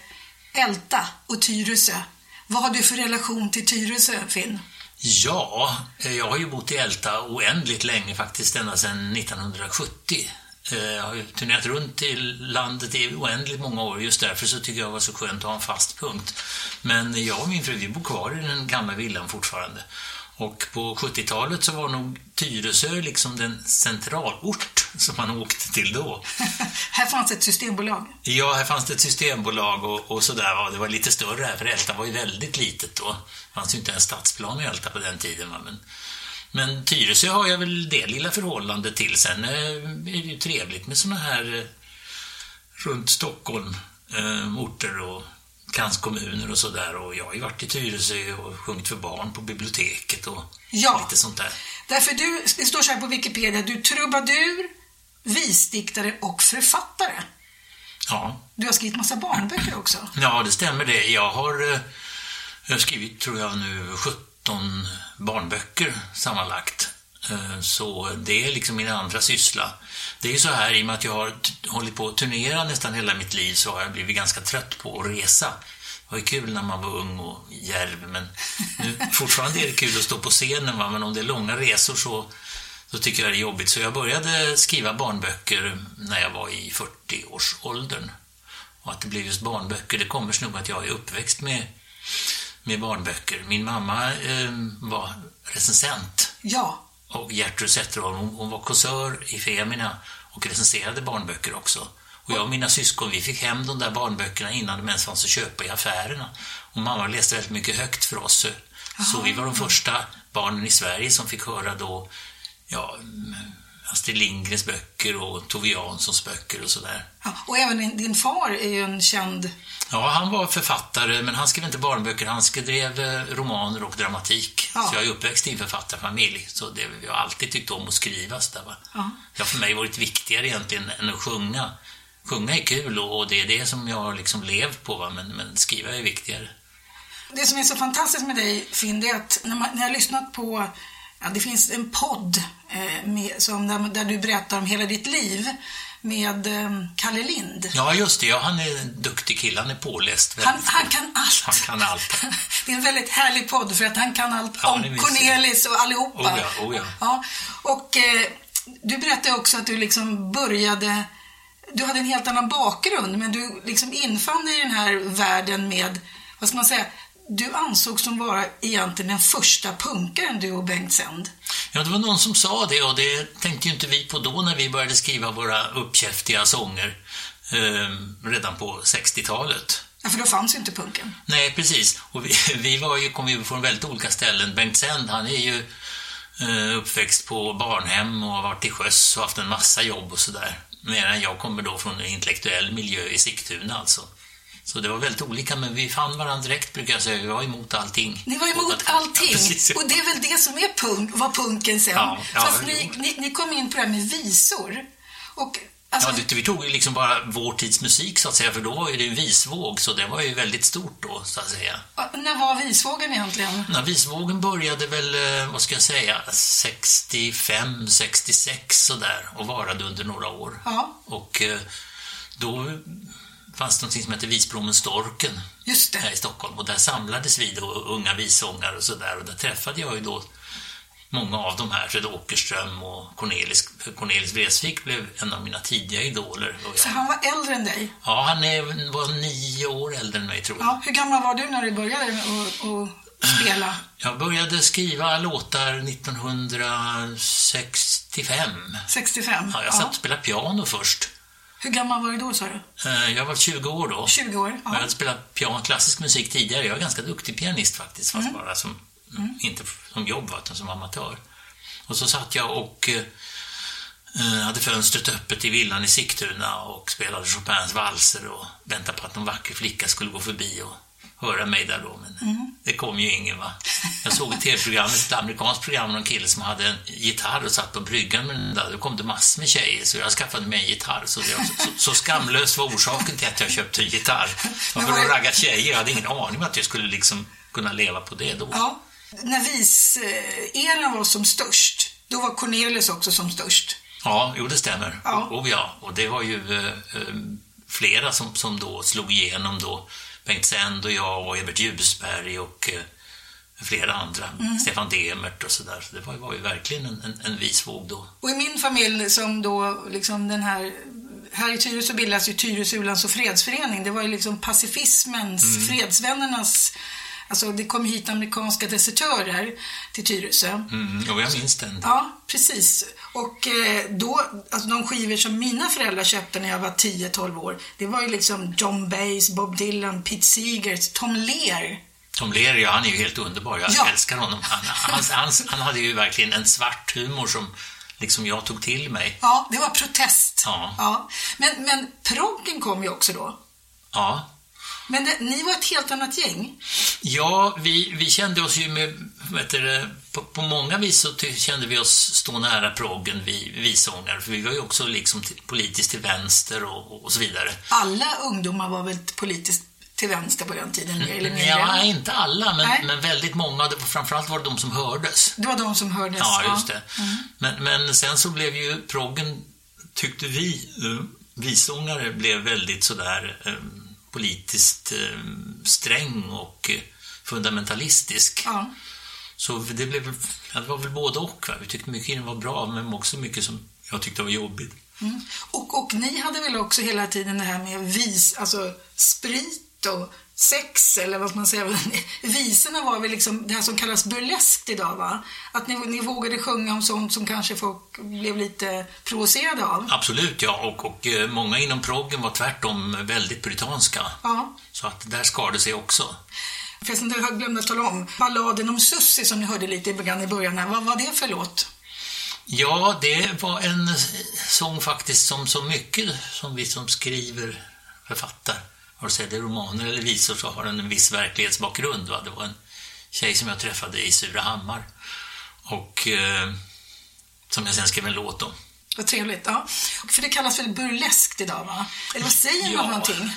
Älta och Tyresö. Vad har du för relation till Tyresö, Finn? Ja, eh, jag har ju bott i Älta oändligt länge faktiskt, ända sedan 1970. Eh, Jag har ju turnerat runt i landet i oändligt många år, just därför så tycker jag det var så skönt att ha en fast punkt. Men jag och min fru, vi bor kvar i den gamla villan fortfarande. Och på 70-talet så var nog Tyresö liksom den centralort som man åkte till då. <laughs> Här fanns ett systembolag. Ja, här fanns det ett systembolag och, och sådär. va. Det var lite större här, för Älta var ju väldigt litet då. Det fanns ju inte en stadsplan i Älta på den tiden. Men, men Tyresö har jag väl det lilla förhållande till. Sen eh, är det ju trevligt med såna här eh, runt Stockholm, eh, orter och kranskommuner och sådär. Och jag har ju varit i Tyresö och sjungit för barn på biblioteket och Ja. lite sånt där. Därför du, det står så här på Wikipedia, du är trubadur, visdiktare och författare. Ja, Du har skrivit massa barnböcker också. Ja, det stämmer det. Jag har, eh, jag har skrivit, tror jag nu, 17 barnböcker sammanlagt. Eh, Så det är liksom min andra syssla. Det är ju så här, i och med att jag har hållit på att turnera nästan hela mitt liv så har jag blivit ganska trött på att resa. Det var ju kul när man var ung och djärv, men nu, <laughs> fortfarande är det kul att stå på scenen, va? men om det är långa resor så, så tycker jag det är jobbigt. Så jag började skriva barnböcker när jag var i 40-årsåldern. Och att det blev just barnböcker, det kommer sig nog att jag är uppväxt med, med barnböcker. Min mamma eh, var recensent. Ja. Och Gertrud Zetterholm, hon, hon var kåsör i Femina och recenserade barnböcker också. Och jag och mina syskon, vi fick hem de där barnböckerna innan de ens fanns att köpa i affärerna. Och mamma läste väldigt mycket högt för oss. Så vi var de första barnen i Sverige som fick höra då, ja, Astrid Lindgrens böcker och Tove Janssons böcker och sådär. Ja, och även din far är ju en känd... Ja, han var författare, men han skrev inte barnböcker. Han skrev eh, romaner och dramatik. Ja. Så jag är uppväxt i en författarfamilj. Så det, jag har alltid tyckt om att skriva. Så där? Ja. Det har för mig varit viktigare egentligen än att sjunga. Sjunga är kul och, och det är det som jag har liksom levt på, va? Men, men skriva är viktigare. Det som är så fantastiskt med dig, Finn, det är att när, man, när jag har lyssnat på... Ja, det finns en podd eh, med, som, där, där du berättar om hela ditt liv med eh, Kalle Lind. Ja, just det. Ja, han är en duktig kille. Han är påläst. Han, han kan allt. Han kan allt. <laughs> Det är en väldigt härlig podd för att han kan allt Ja, om. Cornelis och allihopa. Oh ja, oh ja. Ja, och eh, du berättade också att du liksom började, du hade en helt annan bakgrund, men du liksom infann dig i den här världen med, vad ska man säga, du ansågs som vara egentligen den första punkaren, du och Bengt Sänd. Ja, det var någon som sa det och det tänkte ju inte vi på då när vi började skriva våra uppkäftiga sånger eh, redan på 60-talet. Ja, för då fanns ju inte punken. Nej, precis. Och vi, <laughs> vi var ju, kom ju från väldigt olika ställen. Bengt Sänd, han är ju eh, uppväxt på barnhem och har varit till sjöss och haft en massa jobb och sådär. Medan jag kommer då från en intellektuell miljö i Sigtuna alltså. Så det var väldigt olika, men vi fann varandra direkt brukar jag säga. Vi var emot allting. Ni var emot allting. Ja, och det är väl det som är punk, var punken sen. Ja, ja, Fast ni, ni, ni kom in på det här med visor. Och alltså, Ja, det, vi tog ju liksom bara vår tids musik så att säga, för då var ju det en visvåg, så det var ju väldigt stort då, så att säga. när var visvågen egentligen? När visvågen började väl, eh, vad ska jag säga, 65, 66 sådär och varade under några år. Ja, Och eh, då fanns någonting som hette Visbromen Storken just det. här i Stockholm och där samlades vi då, unga vissångare och sådär och där träffade jag ju då många av de här, Fred Åkerström och Cornelis, Cornelis Vreeswijk blev en av mina tidiga idoler. Så han var äldre än dig? ja, han är, var nio år äldre än mig tror jag. Ja, hur gammal var du när du började att spela? Jag började skriva låtar 1965. 65? Ja, jag satt och spelade piano först. Hur gammal var du då, sa du? Eh, Jag var 20 år då. 20 år? Jag Ja. hade spelat piano, klassisk musik tidigare. Jag är ganska duktig pianist faktiskt, fast bara som, inte som jobb, utan som amatör. Och så satt jag och eh, hade fönstret öppet i villan i Sigtuna och spelade Chopins valser och väntade på att någon vacker flicka skulle gå förbi och höra mig där då. Men Mm. det kom ju ingen va. Jag såg ett tv-program, ett amerikanskt program, någon kille som hade en gitarr och satt på bryggan med den där. Då kom det massor med tjejer, så jag skaffade mig en gitarr. Så, det, så, så, skamlös var orsaken till att jag köpte en gitarr. Det var att ragga tjejer. Jag hade ingen aning om att jag skulle liksom kunna leva på det då. Ja. När vis-eran var som störst, då var Cornelius också som störst. Ja, jo det stämmer. Ja. Oh, ja. Och det var ju eh, eh, flera som, som då slog igenom då. Bengt Sänd och jag och Evert Ljusberg och eh, flera andra. Mm. Stefan Demert och sådär. Så det var, var ju verkligen en, en, en visvåg då. Och i min familj som då liksom den här här i Tyresö bildas ju Tyresö u-lands och fredsförening. Det var ju liksom pacifismens, Mm. fredsvännernas Alltså det kom hit amerikanska desertörer till Tyresö. Mm, och jag minns den. Ja, precis. Och eh, då, alltså de skivor som mina föräldrar köpte när jag var 10-12 år, det var ju liksom John Baez, Bob Dylan, Pete Seeger, Tom Lear. Tom Lear, ja, han är ju helt underbar. Jag Ja. älskar honom. Han, han, han, han hade ju verkligen en svart humor som liksom jag tog till mig. Ja, det var protest. Ja. Ja. Men, men proggen kom ju också då. Ja. Men det, ni var ett helt annat gäng. Ja, vi, vi kände oss ju med, vet du, på, på många vis så kände vi oss stå nära proggen, vi, vi sångare, för vi var ju också liksom till, politiskt till vänster och, och, så vidare. Alla ungdomar var väl politiskt till vänster på den tiden, mer eller mindre? Ja, inte alla, men, men väldigt många. Det var, framförallt var det de som hördes. Det var de som hördes. Ja, just det. Mm. Men, men sen så blev ju proggen, tyckte vi, uh, visångare blev väldigt sådär eh, politiskt eh, sträng och eh, fundamentalistisk. Ja. Så det blev det var väl både och. Va? Vi tyckte mycket var bra, men också mycket som jag tyckte var jobbigt. Mm. Och, och ni hade väl också hela tiden det här med vis, alltså sprit och sex, eller vad man säga. <laughs> Visorna var väl liksom det här som kallas burleskt idag, va? Att ni, ni vågade sjunga om sånt som kanske folk blev lite provocerade av. Absolut, ja. Och, och eh, många inom proggen var tvärtom väldigt puritanska. Ja. Så att där skar det sig också. Förresten, jag glömde att tala om balladen om Sussi som ni hörde lite i början här. Vad var det för låt? Ja, det var en sång faktiskt som så mycket som vi som skriver, författar, vare sig det är romaner eller visor, så har den en viss verklighetsbakgrund. Va? Det var en tjej som jag träffade i Surahammar och eh, som jag sen skrev en låt om. Vad trevligt. Ja. För det kallas väl burleskt idag, va? Eller vad säger man Ja. någonting?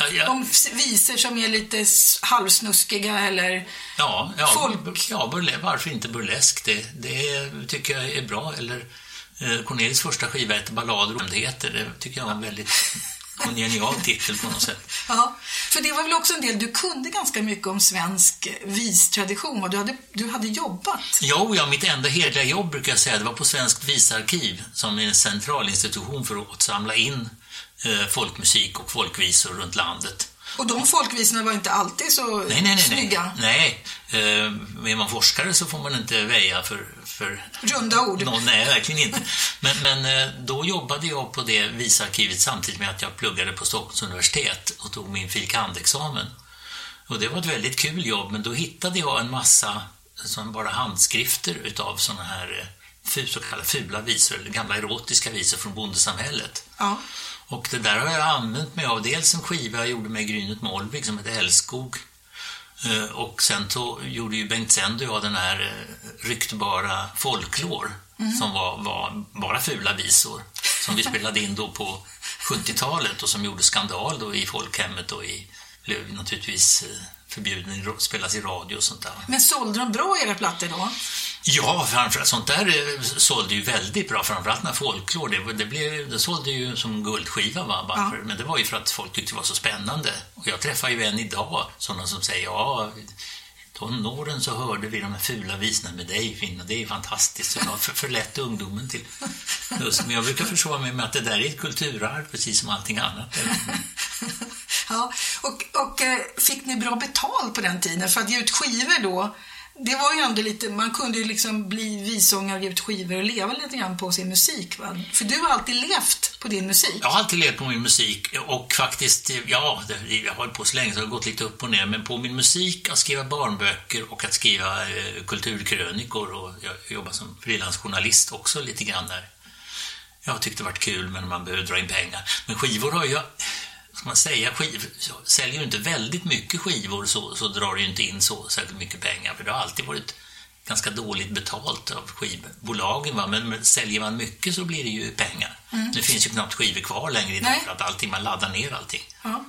Ja, ja, Om visor som är lite halvsnuskiga eller... ja, ja, Folk- ja burle, varför inte burlesk? Det, det tycker jag är bra. Eller eh, Cornelis första skiva heter Ballader och omdheter. Det tycker jag var en väldigt genial titel på något sätt. Ja, för det var väl också en del, du kunde ganska mycket om svensk vistradition och du hade, du hade jobbat. Jo, ja, mitt enda hederliga jobb brukar jag säga, det var på Svensk visarkiv som är en central institution för att samla in eh, folkmusik och folkvisor runt landet. Och de folkvisorna var inte alltid så Nej, nej, nej. Nej, snygga. nej. Eh, är man forskare så får man inte väja för, för Runda ord. någon, nej, verkligen inte. Men, men eh, då jobbade jag på det visarkivet samtidigt med att jag pluggade på Stockholms universitet och tog min fil. kand.examen. Och det var ett väldigt kul jobb, men då hittade jag en massa som bara handskrifter utav såna här eh, så kallade fula visor, eller gamla erotiska visor från bondesamhället. Ja. Och det där har jag använt mig av. Dels en skiva jag gjorde med Grynet Molvig som heter Älskog. Eh, Och sen så gjorde ju Bengt Sänd och jag den här eh, ryktbara folklor Mhm. som var, var bara fula visor som vi spelade in då på 70-talet och som gjorde skandal då i folkhemmet och i, blev naturligtvis eh, förbjuden i- spelas i radio och sånt där. Men sålde de bra era plattor då? Ja, framförallt sånt där eh, sålde ju väldigt bra, framförallt när folklor, det, det, blev, det sålde ju som guldskiva va, Ja. men det var ju för att folk tyckte det var så spännande. Och jag träffar ju än idag sådana som säger ja, tonåren så hörde vi de här fula visorna med dig Finna, det är fantastiskt. Så jag för, förlätt ungdomen till just, men jag brukar försvara mig med att det där är ett kulturarv precis som allting annat. <laughs> Ja, och, och eh, fick ni bra betalt på den tiden? För att ge ut skivor då, det var ju ändå lite, man kunde ju liksom bli visångare ge ut skivor och leva lite grann på sin musik va? För du har alltid levt på din musik? Jag har alltid levt på min musik och faktiskt, ja, jag har hållit på så länge så det har gått lite upp och ner, men på min musik, att skriva barnböcker och att skriva eh, kulturkrönikor och jag jobbar som frilansjournalist också lite grann där. Jag tyckte det varit kul, men man behöver dra in pengar. Men skivor har ju, ska man säga, skiv, säljer ju inte väldigt mycket skivor så, så drar ju inte in så särskilt mycket pengar, för det har alltid varit ganska dåligt betalt av skivbolagen. Va? Men, men säljer man mycket så blir det ju pengar. Mm. Det finns ju knappt skivor kvar längre idag Nej. för att allting, man laddar ner allting. Ja.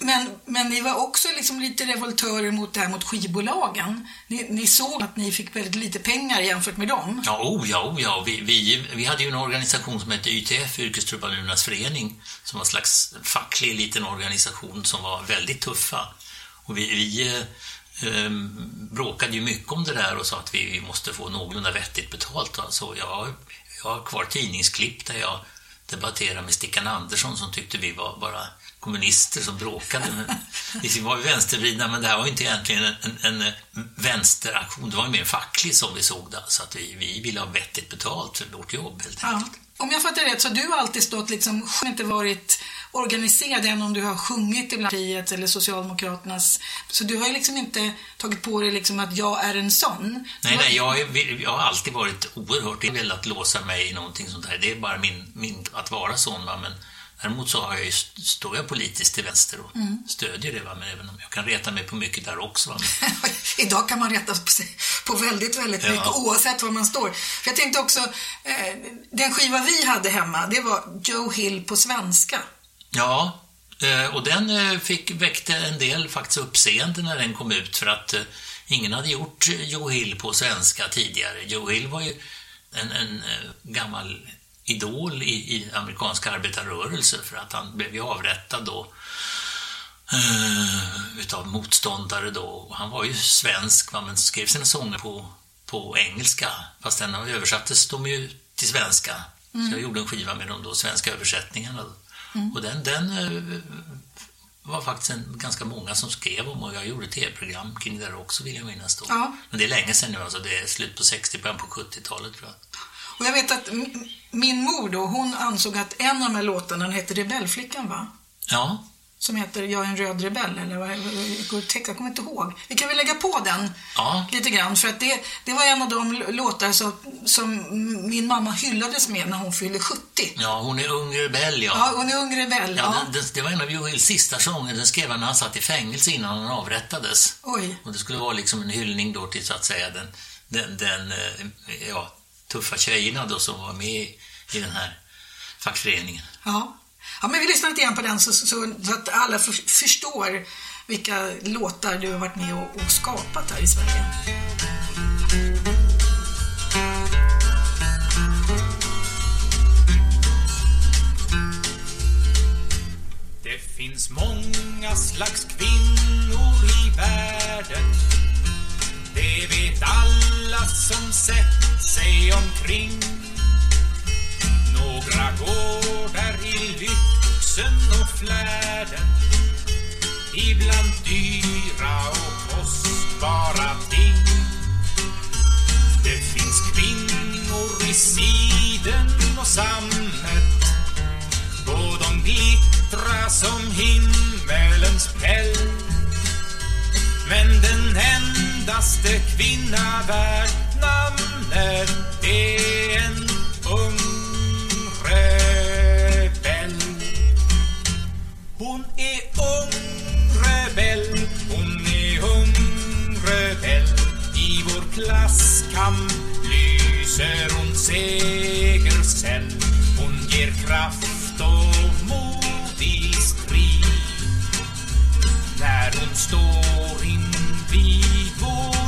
Men, men ni var också liksom lite revoltörer mot det här mot skivbolagen. Ni, ni såg att ni fick väldigt lite pengar jämfört med dem. Ja, oh ja, oh ja. Vi, vi, vi hade ju en organisation som hette YTF, Yrkestrubadurernas förening, som var en slags facklig liten organisation som var väldigt tuffa. Och vi, vi eh, ehm, bråkade ju mycket om det där och sa att vi, vi måste få någorlunda vettigt betalt. Alltså, jag, jag har kvar tidningsklipp där jag debatterade med Stickan Andersson som tyckte vi var bara kommunister som bråkade. Men, vi var ju vänstervridna, men det här var ju inte egentligen en, en, en vänsteraktion. Det var ju mer facklig som vi såg det. Så att vi, vi ville ha vettigt betalt för vårt jobb helt Ja. Om jag fattar rätt så har du alltid stått liksom, inte varit organiserad även om du har sjungit ibland partiet eller Socialdemokraternas. Så du har ju liksom inte tagit på dig liksom att jag är en sån. Nej, nej, jag, är, jag har alltid varit oerhört velat låsa mig i någonting sånt här. Det är bara min, min att vara sån, va? men däremot så har jag ju, står jag politiskt till vänster och Mm. stödjer det, va? men även om jag kan reta mig på mycket där också. <laughs> Idag kan man rätta på, sig på väldigt, väldigt Ja. mycket oavsett var man står. För jag tänkte också, eh, den skiva vi hade hemma, det var Joe Hill på svenska. ja, eh, och den eh, fick, väckte en del faktiskt uppseende när den kom ut för att eh, ingen hade gjort Joe Hill på svenska tidigare. Joe Hill var ju en, en eh, gammal idol i, i amerikanska arbetarrörelse för att han blev ju avrättad då eh, utav motståndare då. Han var ju svensk va, men skrev sina sånger på, på engelska fast den översattes de ju till svenska. Mm. Så jag gjorde en skiva med de då svenska översättningarna. Mm. Och den, den eh, var faktiskt en, ganska många som skrev om och jag gjorde tv-program kring det också vill jag minnas då. Ja. Men det är länge sedan nu alltså, det är slut på 60, början på 70-talet tror jag. Och jag vet att min mor då, hon ansåg att en av de här låtarna, den hette Rebellflickan va? Ja, Som heter Jag är en röd rebell, eller vad, jag kommer inte ihåg. Vi kan väl lägga på den ja. lite grann, för att det, det var en av de låtar som, som min mamma hyllades med när hon fyllde 70. Ja, hon är ung rebell ja. Ja, hon är ung rebell. Ja, Ja. den, det var en av Joe Hills sista sånger. Den skrev han när han satt i fängelse innan han avrättades. Oj. Och det skulle vara liksom en hyllning då till så att säga den, den, den eh, ja, tuffa tjejerna då som var med i, den här fackföreningen. Ja. ja, men vi lyssnar lite grann på den så, så, så att alla för, förstår vilka låtar du har varit med och, och skapat här i Sverige. Det finns många slags kvinnor i världen Det vet alla som sett sig omkring. Några gårdar i lyxen och flärden. Ibland dyra och kostbara ting. Det finns kvinnor i siden och sammet. Och de glittra som himmelens päls. Men den enda endaste kvinna värd namnet är en ung rebell. Hon är ung rebell, hon är ung rebell. I vår klasskamp lyser hon segercell Hon ger kraft och mod i strid. När hon står invid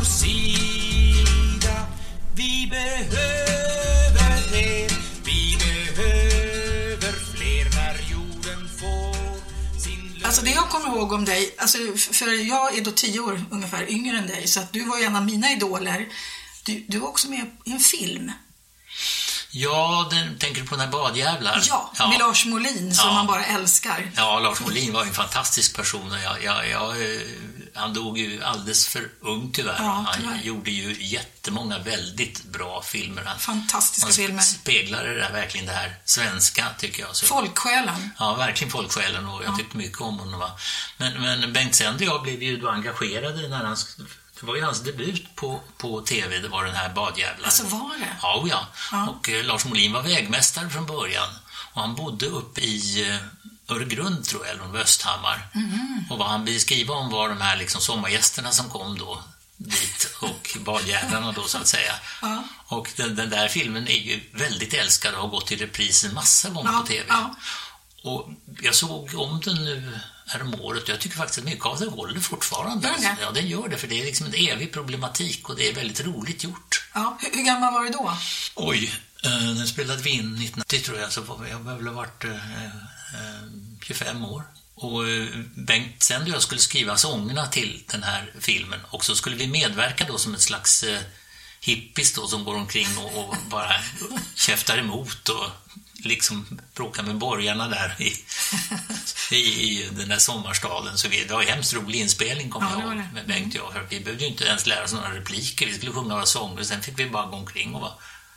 sida Vi behöver det, vi behöver fler när jorden får sin Alltså det jag kommer ihåg om dig, alltså, för jag är då tio år ungefär yngre än dig, så att du var ju en av mina idoler. Du, du var också med i en film. Ja, den, tänker du på den här badjävlar? Ja, med Lars Molin som Ja. man bara älskar. Ja, Lars Molin var en fantastisk person och jag, jag, jag eh, han dog ju alldeles för ung tyvärr. Ja, han tyvärr. gjorde ju jättemånga väldigt bra filmer. Han, Fantastiska han filmer. speglade det där, verkligen det här svenska, tycker jag. Så, Folksjälen. Ja, verkligen folksjälen och jag tyckte mycket om honom. Va? Men, men Bengt Sänder och jag blev ju då engagerade när han... Det var ju hans debut på, på TV, det var den här Badjävlar. Alltså var det? Ja, ja. Ja. Och eh, Lars Molin var vägmästare från början. Och han bodde uppe i eh, Öregrund, tror jag, eller om Östhammar. Mhm. Och vad han beskriver om var de här liksom sommargästerna som kom då dit och badjävlarna då så att säga. Ja. Och den, den där filmen är ju väldigt älskad och har gått i repris en massa gånger Ja, på TV. ja. Och jag såg om den nu häromåret jag tycker faktiskt att mycket av det håller fortfarande. Gör? Ja, den gör det, för det är liksom en evig problematik och det är väldigt roligt gjort. Ja. Hur, hur gammal var du då? Oj, eh, den spelade vi in 1990 tror jag, så jag väl ha varit eh, 25 år. Och eh, Bengt Sänd och jag skulle skriva sångerna till den här filmen och så skulle vi medverka då som ett slags eh, hippies då som går omkring och, och bara <laughs> käftar emot och liksom bråkar med borgarna där i, i, i den där sommarstaden. Så vi, det var en hemskt rolig inspelning kommer Ja, jag var ihåg med Bengt och jag. Vi behövde ju inte ens lära oss några repliker. Vi skulle sjunga några sånger och sen fick vi bara gå omkring och vara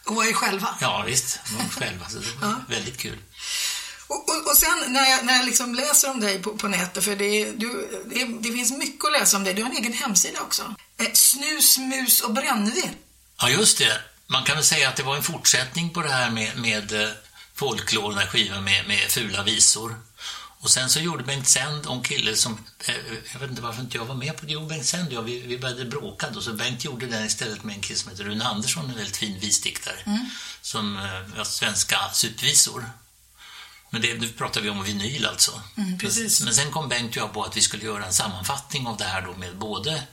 Och var ju själva. Ja, visst. De själva. Så det var Ja. väldigt kul. Och, och, och sen när jag, när jag liksom läser om dig på, på nätet, för det, du, det, det finns mycket att läsa om dig. Du har en egen hemsida också. Eh, snus, mus och brännvin. Ja, just det. Man kan väl säga att det var en fortsättning på det här med, med eh, folklore, den skivan med, med fula visor. Och sen så gjorde Bengt Sänd en kille som, eh, jag vet inte varför inte jag var med på det, jo Bengt Sänd och jag, vi, vi började bråka då, så Bengt gjorde den istället med en kille som heter Rune Andersson, en väldigt fin visdiktare, Mm. som eh, var svenska supvisor. Men det, nu pratar vi om vinyl alltså. Mm, precis. Men, sen kom Bengt och jag på att vi skulle göra en sammanfattning av det här då med både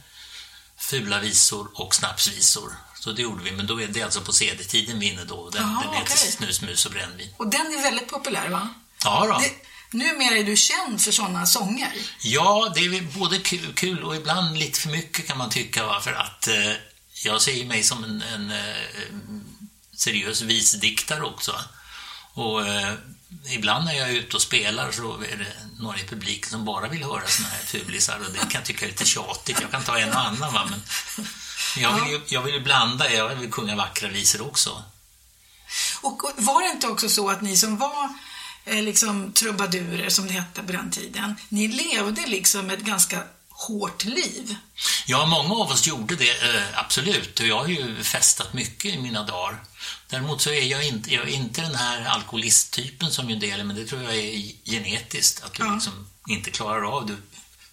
fula visor och snapsvisor. Så det gjorde vi, men då är det alltså på CD-tiden vi är inne då. Den, Jaha, den heter okej. Snus, mus och brännvin. Och den är väldigt populär, va? Ja, då. Det, numera är du känd för sådana sånger. Ja, det är både kul, kul och ibland lite för mycket kan man tycka. Va? För att eh, jag ser mig som en, en eh, seriös visdiktare också. Och eh, ibland när jag är ute och spelar så är det några i publiken som bara vill höra såna här fulisar och det kan jag tycka är lite tjatigt. Jag kan ta en och annan va, men jag vill ju, jag vill ju blanda, jag vill sjunga vackra visor också. Och, var det inte också så att ni som var eh, liksom trubadurer, som det hette på den tiden, ni levde liksom ett ganska hårt liv? Ja, många av oss gjorde det, eh, absolut. Och jag har ju festat mycket i mina dagar. Däremot så är jag inte, jag är inte den här alkoholisttypen som ju en del är, men det tror jag är genetiskt. Att du Ja. liksom inte klarar av, du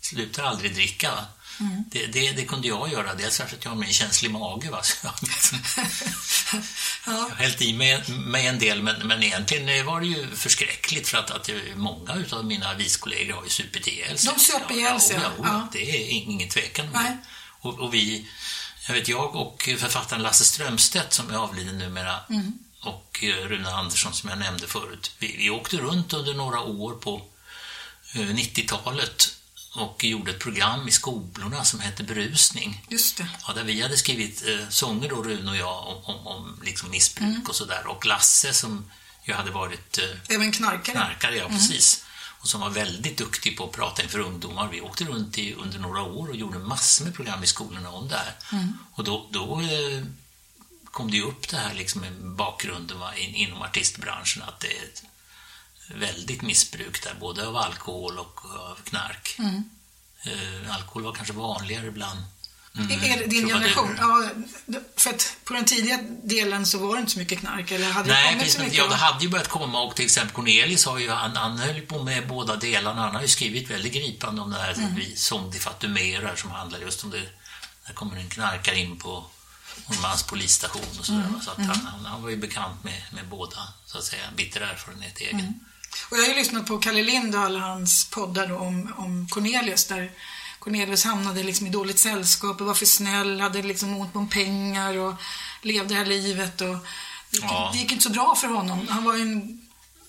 slutar aldrig dricka. Mm. Det, det, det kunde jag göra, dels för att jag har en känslig mage. Va? <laughs> Så jag, <laughs> jag har hällt i mig, mig en del, men, men egentligen var det ju förskräckligt för att, att många av mina viskollegor har ju supit ihjäl sig. De söp ihjäl sig, Ja, ja, ja, det är ingen tvekan om det. Och, och vi, jag vet jag och författaren Lasse Strömstedt som är avliden numera Mm. och eh, Rune Andersson som jag nämnde förut. Vi, vi åkte runt under några år på eh, 90-talet och gjorde ett program i skolorna som hette Berusning. Just det. Ja, där vi hade skrivit eh, sånger då, Rune och jag, om, om, om liksom missbruk Mm. och sådär. Och Lasse som ju hade varit eh, Även knarkare? knarkare, ja Mm. precis. Och som var väldigt duktig på att prata inför ungdomar. Vi åkte runt i, under några år och gjorde massor med program i skolorna om det här. Mm. Och då, då eh, kom det ju upp det här liksom med bakgrunden va, in, inom artistbranschen att det är ett väldigt missbruk där, både av alkohol och av knark. Mm. Eh, alkohol var kanske vanligare bland mm, är det din generation? Ja, för att på den tidiga delen så var det inte så mycket knark, eller hade det Nej, kommit precis, så mycket? ja, det hade ju börjat komma och till exempel Cornelis har ju, han, han höll på med båda delarna. Han har ju skrivit väldigt gripande om det här Mm. mm. Sång de Fatumerar som handlar just om det. Där kommer en knarkare in på Norrmans polisstation och sådär. Mm. Så att mm. han, han, han var ju bekant med, med båda, så att säga, bitter erfarenhet egen. Mm. Och jag har ju lyssnat på Kalle Lind och alla hans poddar då om, om Cornelius där Cornelius hamnade liksom i dåligt sällskap och var för snäll, hade liksom ont om pengar och levde det här livet och det gick, Ja. det gick inte så bra för honom. Han var ju en...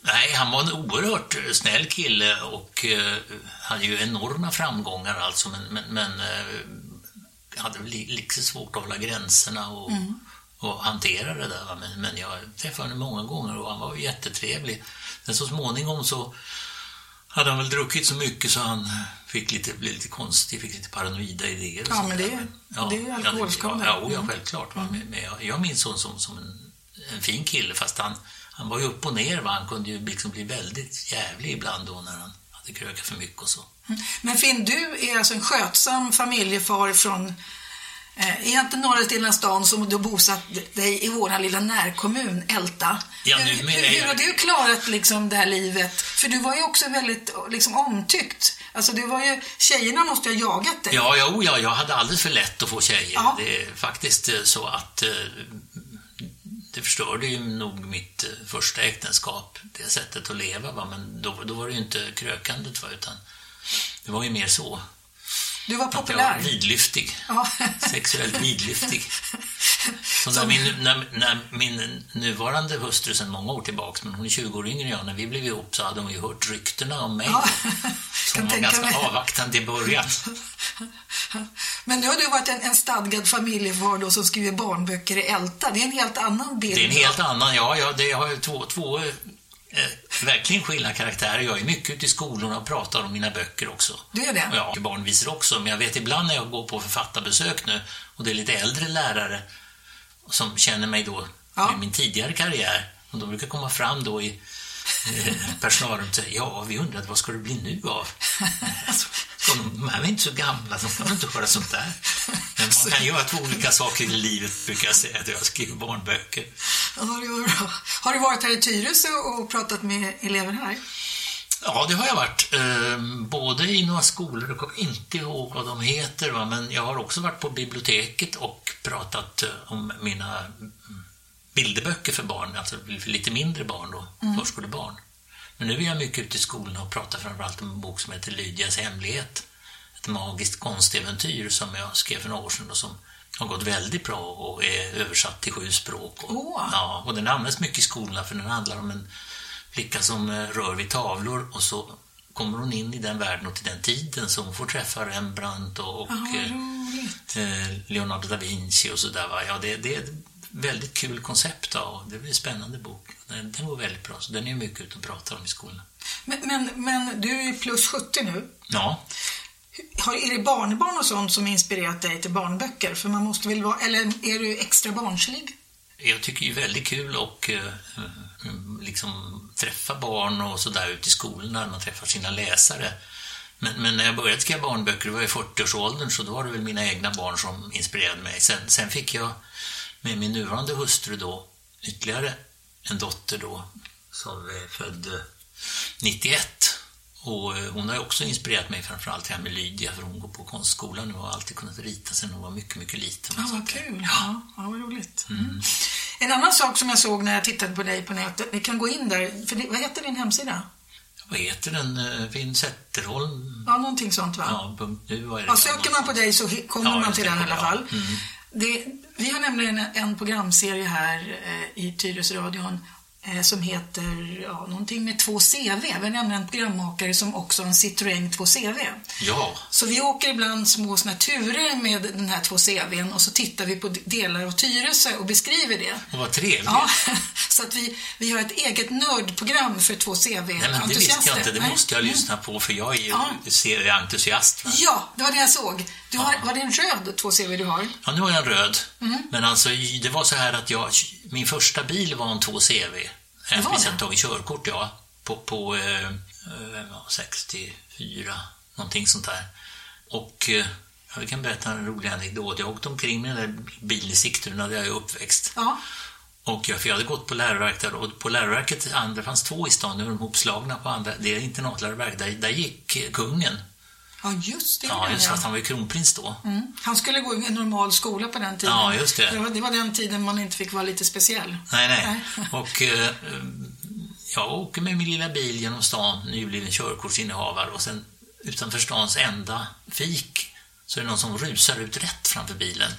Nej, han var en oerhört snäll kille och eh, hade ju enorma framgångar alltså, men, men, men eh, hade lite svårt att hålla gränserna och, Mm. och hantera det där. Men, men jag träffade honom många gånger och han var ju jättetrevlig. Sen så småningom så hade han väl druckit så mycket så han fick lite, blev lite konstig, fick lite paranoida idéer. och Ja, men det ja, det är ju ja, alkoholskador. Ja, ja, ja Mm. självklart. Va? Men, jag, jag minns honom som, som en, en fin kille, fast han, han var ju upp och ner. Va? Han kunde ju liksom bli väldigt jävlig ibland då när han hade krökat för mycket och så. Men Finn, du är alltså en skötsam familjefar från eh, egentligen norra delen av stan som du bosatt dig i vår lilla närkommun Älta. Ja, hur, är hur, hur har du klarat liksom, det här livet? För du var ju också väldigt liksom, omtyckt. Alltså, du var ju, tjejerna måste ju ha jagat dig. Ja, ja, ja, jag hade alldeles för lätt att få tjejer. Ja. Det är faktiskt eh, så att eh, det förstörde ju nog mitt första äktenskap, det sättet att leva. Va? Men då, då var det ju inte krökandet, va? utan det var ju mer så. Du var Att jag populär. var vidlyftig. Ja. <laughs> Sexuellt vidlyftig. Så när min, när, när min nuvarande hustru sedan många år tillbaks, men hon är 20 år yngre än jag, när vi blev ihop så hade hon ju hört ryktena om mig. Ja, Så hon var ganska mig. avvaktande i början. Men nu har du varit en, en stadgad familjefar då som skriver barnböcker i Älta. Det är en helt annan bild. Det är en helt annan, ja, ja det har ju två, två eh, verkligen skilda karaktärer. Jag är mycket ute i skolorna och pratar om mina böcker också. Du är det? Ja, barnvisor också, men jag vet ibland när jag går på författarbesök nu och det är lite äldre lärare som känner mig då med min tidigare karriär och de brukar komma fram då i eh, personalrummet och säga ja, vi undrade vad ska det bli nu av? Alltså, de, de här är inte så gamla, de kan inte höra sånt där? Men man kan göra två olika saker i livet, brukar jag säga, att jag skriver barnböcker. Ja, det var bra. Har du varit här i Tyresö och pratat med elever här? Ja, det har jag varit. Eh, både i några skolor, jag kommer inte ihåg vad de heter, men jag har också varit på biblioteket och pratat eh, om mina mm, bilderböcker för barn, alltså för lite mindre barn då, Mm. förskolebarn. Men nu är jag mycket ute i skolorna och pratar framförallt om en bok som heter Lydias hemlighet. Ett magiskt konstäventyr som jag skrev för några år sedan och som har gått väldigt bra och är översatt till sju språk. Och, Åh. ja, och den används mycket i skolorna för den handlar om en flicka som eh, rör vid tavlor och så kommer hon in i den världen och till den tiden så hon får träffa Rembrandt och, och vad eh, Leonardo da Vinci och sådär. Ja, det, det väldigt kul koncept och det blir en spännande bok. Den, den går väldigt bra, så den är mycket ute och pratar om i skolan. Men, men, men du är ju plus 70 nu. Ja, Har, är det barnbarn och sånt som inspirerat dig till barnböcker? För man måste väl vara, eller är du extra barnslig? jag tycker det är väldigt kul och eh, mm, liksom träffa barn och sådär ute i skolorna när man träffar sina läsare. Men, men när jag började skriva barnböcker, det var i 40-årsåldern, så då var det väl mina egna barn som inspirerade mig. Sen, sen fick jag med min nuvarande hustru då ytterligare en dotter då som är född eh, 91. Och eh, hon har ju också inspirerat mig framförallt här med Lydia, för hon går på konstskolan nu och har alltid kunnat rita sen hon var mycket, mycket liten. Ja, vad kul. Ja, ja vad roligt. Mm. En annan sak som jag såg när jag tittade på dig på nätet, ni kan gå in där, för vad heter din hemsida? Vad heter den? Eh, Finn Zetterholm? Ja, någonting sånt va? Ja, punkt nu. Vad är det? Ja, söker man på dig så kommer Ja, man till den i alla fall. Mm. Det, vi har nämligen en programserie här eh, i Tyresöradion eh, som heter ja, någonting med 2CV. Vi har nämligen en programmakare som också har en Citroën 2CV. Ja, Så vi åker ibland små såna turer med den här 2CVn och så tittar vi på delar av Tyresö och beskriver det. och vad trevligt. Ja, <laughs> så att vi, vi har ett eget nördprogram för 2CV-entusiaster. Nej, men det visste jag inte. Det Nej. måste jag lyssna på, för jag är ju Ja. serieentusiast. va? Ja, det var det jag såg. Du har, Var det en röd 2CV du har? Ja, nu har jag en röd. Mm. Men alltså, det var så här att jag, min första bil var en 2CV. Det var Jag det? tagit körkort, ja. På, på eh, eh, ja, 64, någonting sånt där. Och eh, jag kan berätta en rolig anekdot. Jag åkte omkring med den där bilen i Sigtuna där jag är uppväxt. Ja. Och jag, för jag hade gått på läroverket där, och på läroverket, andra fanns två i stan, nu är de hopslagna på andra, det är internatläroverk, där, där gick eh, kungen. Ja, just det. Ja, just det. han var ju kronprins då. Mm. Han skulle gå i en normal skola på den tiden. Ja, just det. Det var, det var den tiden man inte fick vara lite speciell. Nej, nej. <laughs> Och eh, jag åker med min lilla bil genom stan, nybliven körkortsinnehavare och sen utanför stans enda fik så är det någon som rusar ut rätt framför bilen.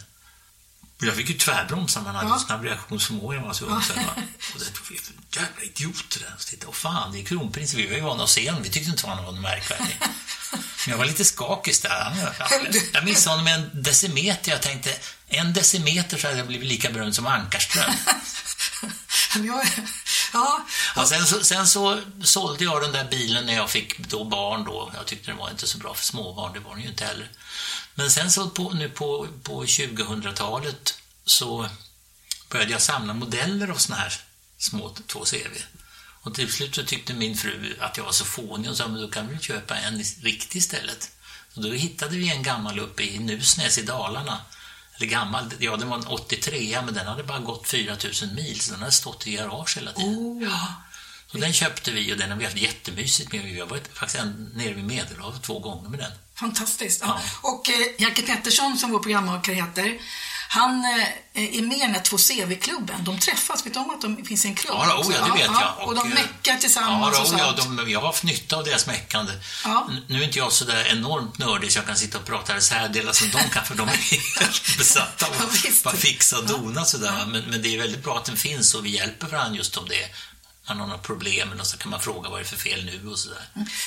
Och Jag fick ju tvärbromsa, man hade Ja. snabb reaktionsförmåga, man var så ung. <laughs> Och det tog vi jävla idioter där. Så tittade, Åh fan, det är kronprinsen, vi var ju vana att se honom, vi tyckte inte han var något märkvärdig. <laughs> Men jag var lite skakig där. Jag missade honom med en decimeter. Jag tänkte, en decimeter så hade jag blivit lika berömd som Ankarström. <laughs> Ja, ja. Ja, sen, så, sen så sålde jag den där bilen när jag fick då barn då. Jag tyckte den var inte så bra för småbarn, det var den ju inte heller. Men sen så på, nu på, på 2000-talet så började jag samla modeller av såna här små 2CV. Och till slut så tyckte min fru att jag var så fånig och sa, men då kan vi köpa en riktig istället. Så då hittade vi en gammal uppe i Nusnäs i Dalarna. Eller gammal, ja den var en 83 men den hade bara gått 4000 mil så den hade stått i garage hela tiden. Oh. Ja. Så den köpte vi och den har vi haft jättemysigt med. Vi har varit faktiskt nere vid Medelhavet två gånger med den. Fantastiskt. Ja. Och eh, Jerker Pettersson, som vår programmakare heter, han eh, är med i den här 2CV-klubben. De träffas, vet du om att de finns i en klubb? Ja, oh, ja det vet ja, jag. Och, de eh, meckar tillsammans ja, och sånt. Ja, de, jag har haft nytta av deras meckande. Ja. Nu är inte jag så där enormt nördig så jag kan sitta och prata reservdelar som de kan, för de är helt <laughs> besatta av att bara fixa och dona sådär. Men, men det är väldigt bra att den finns och vi hjälper varandra just om det man har några problem eller så kan man fråga vad det är för fel nu och sådär.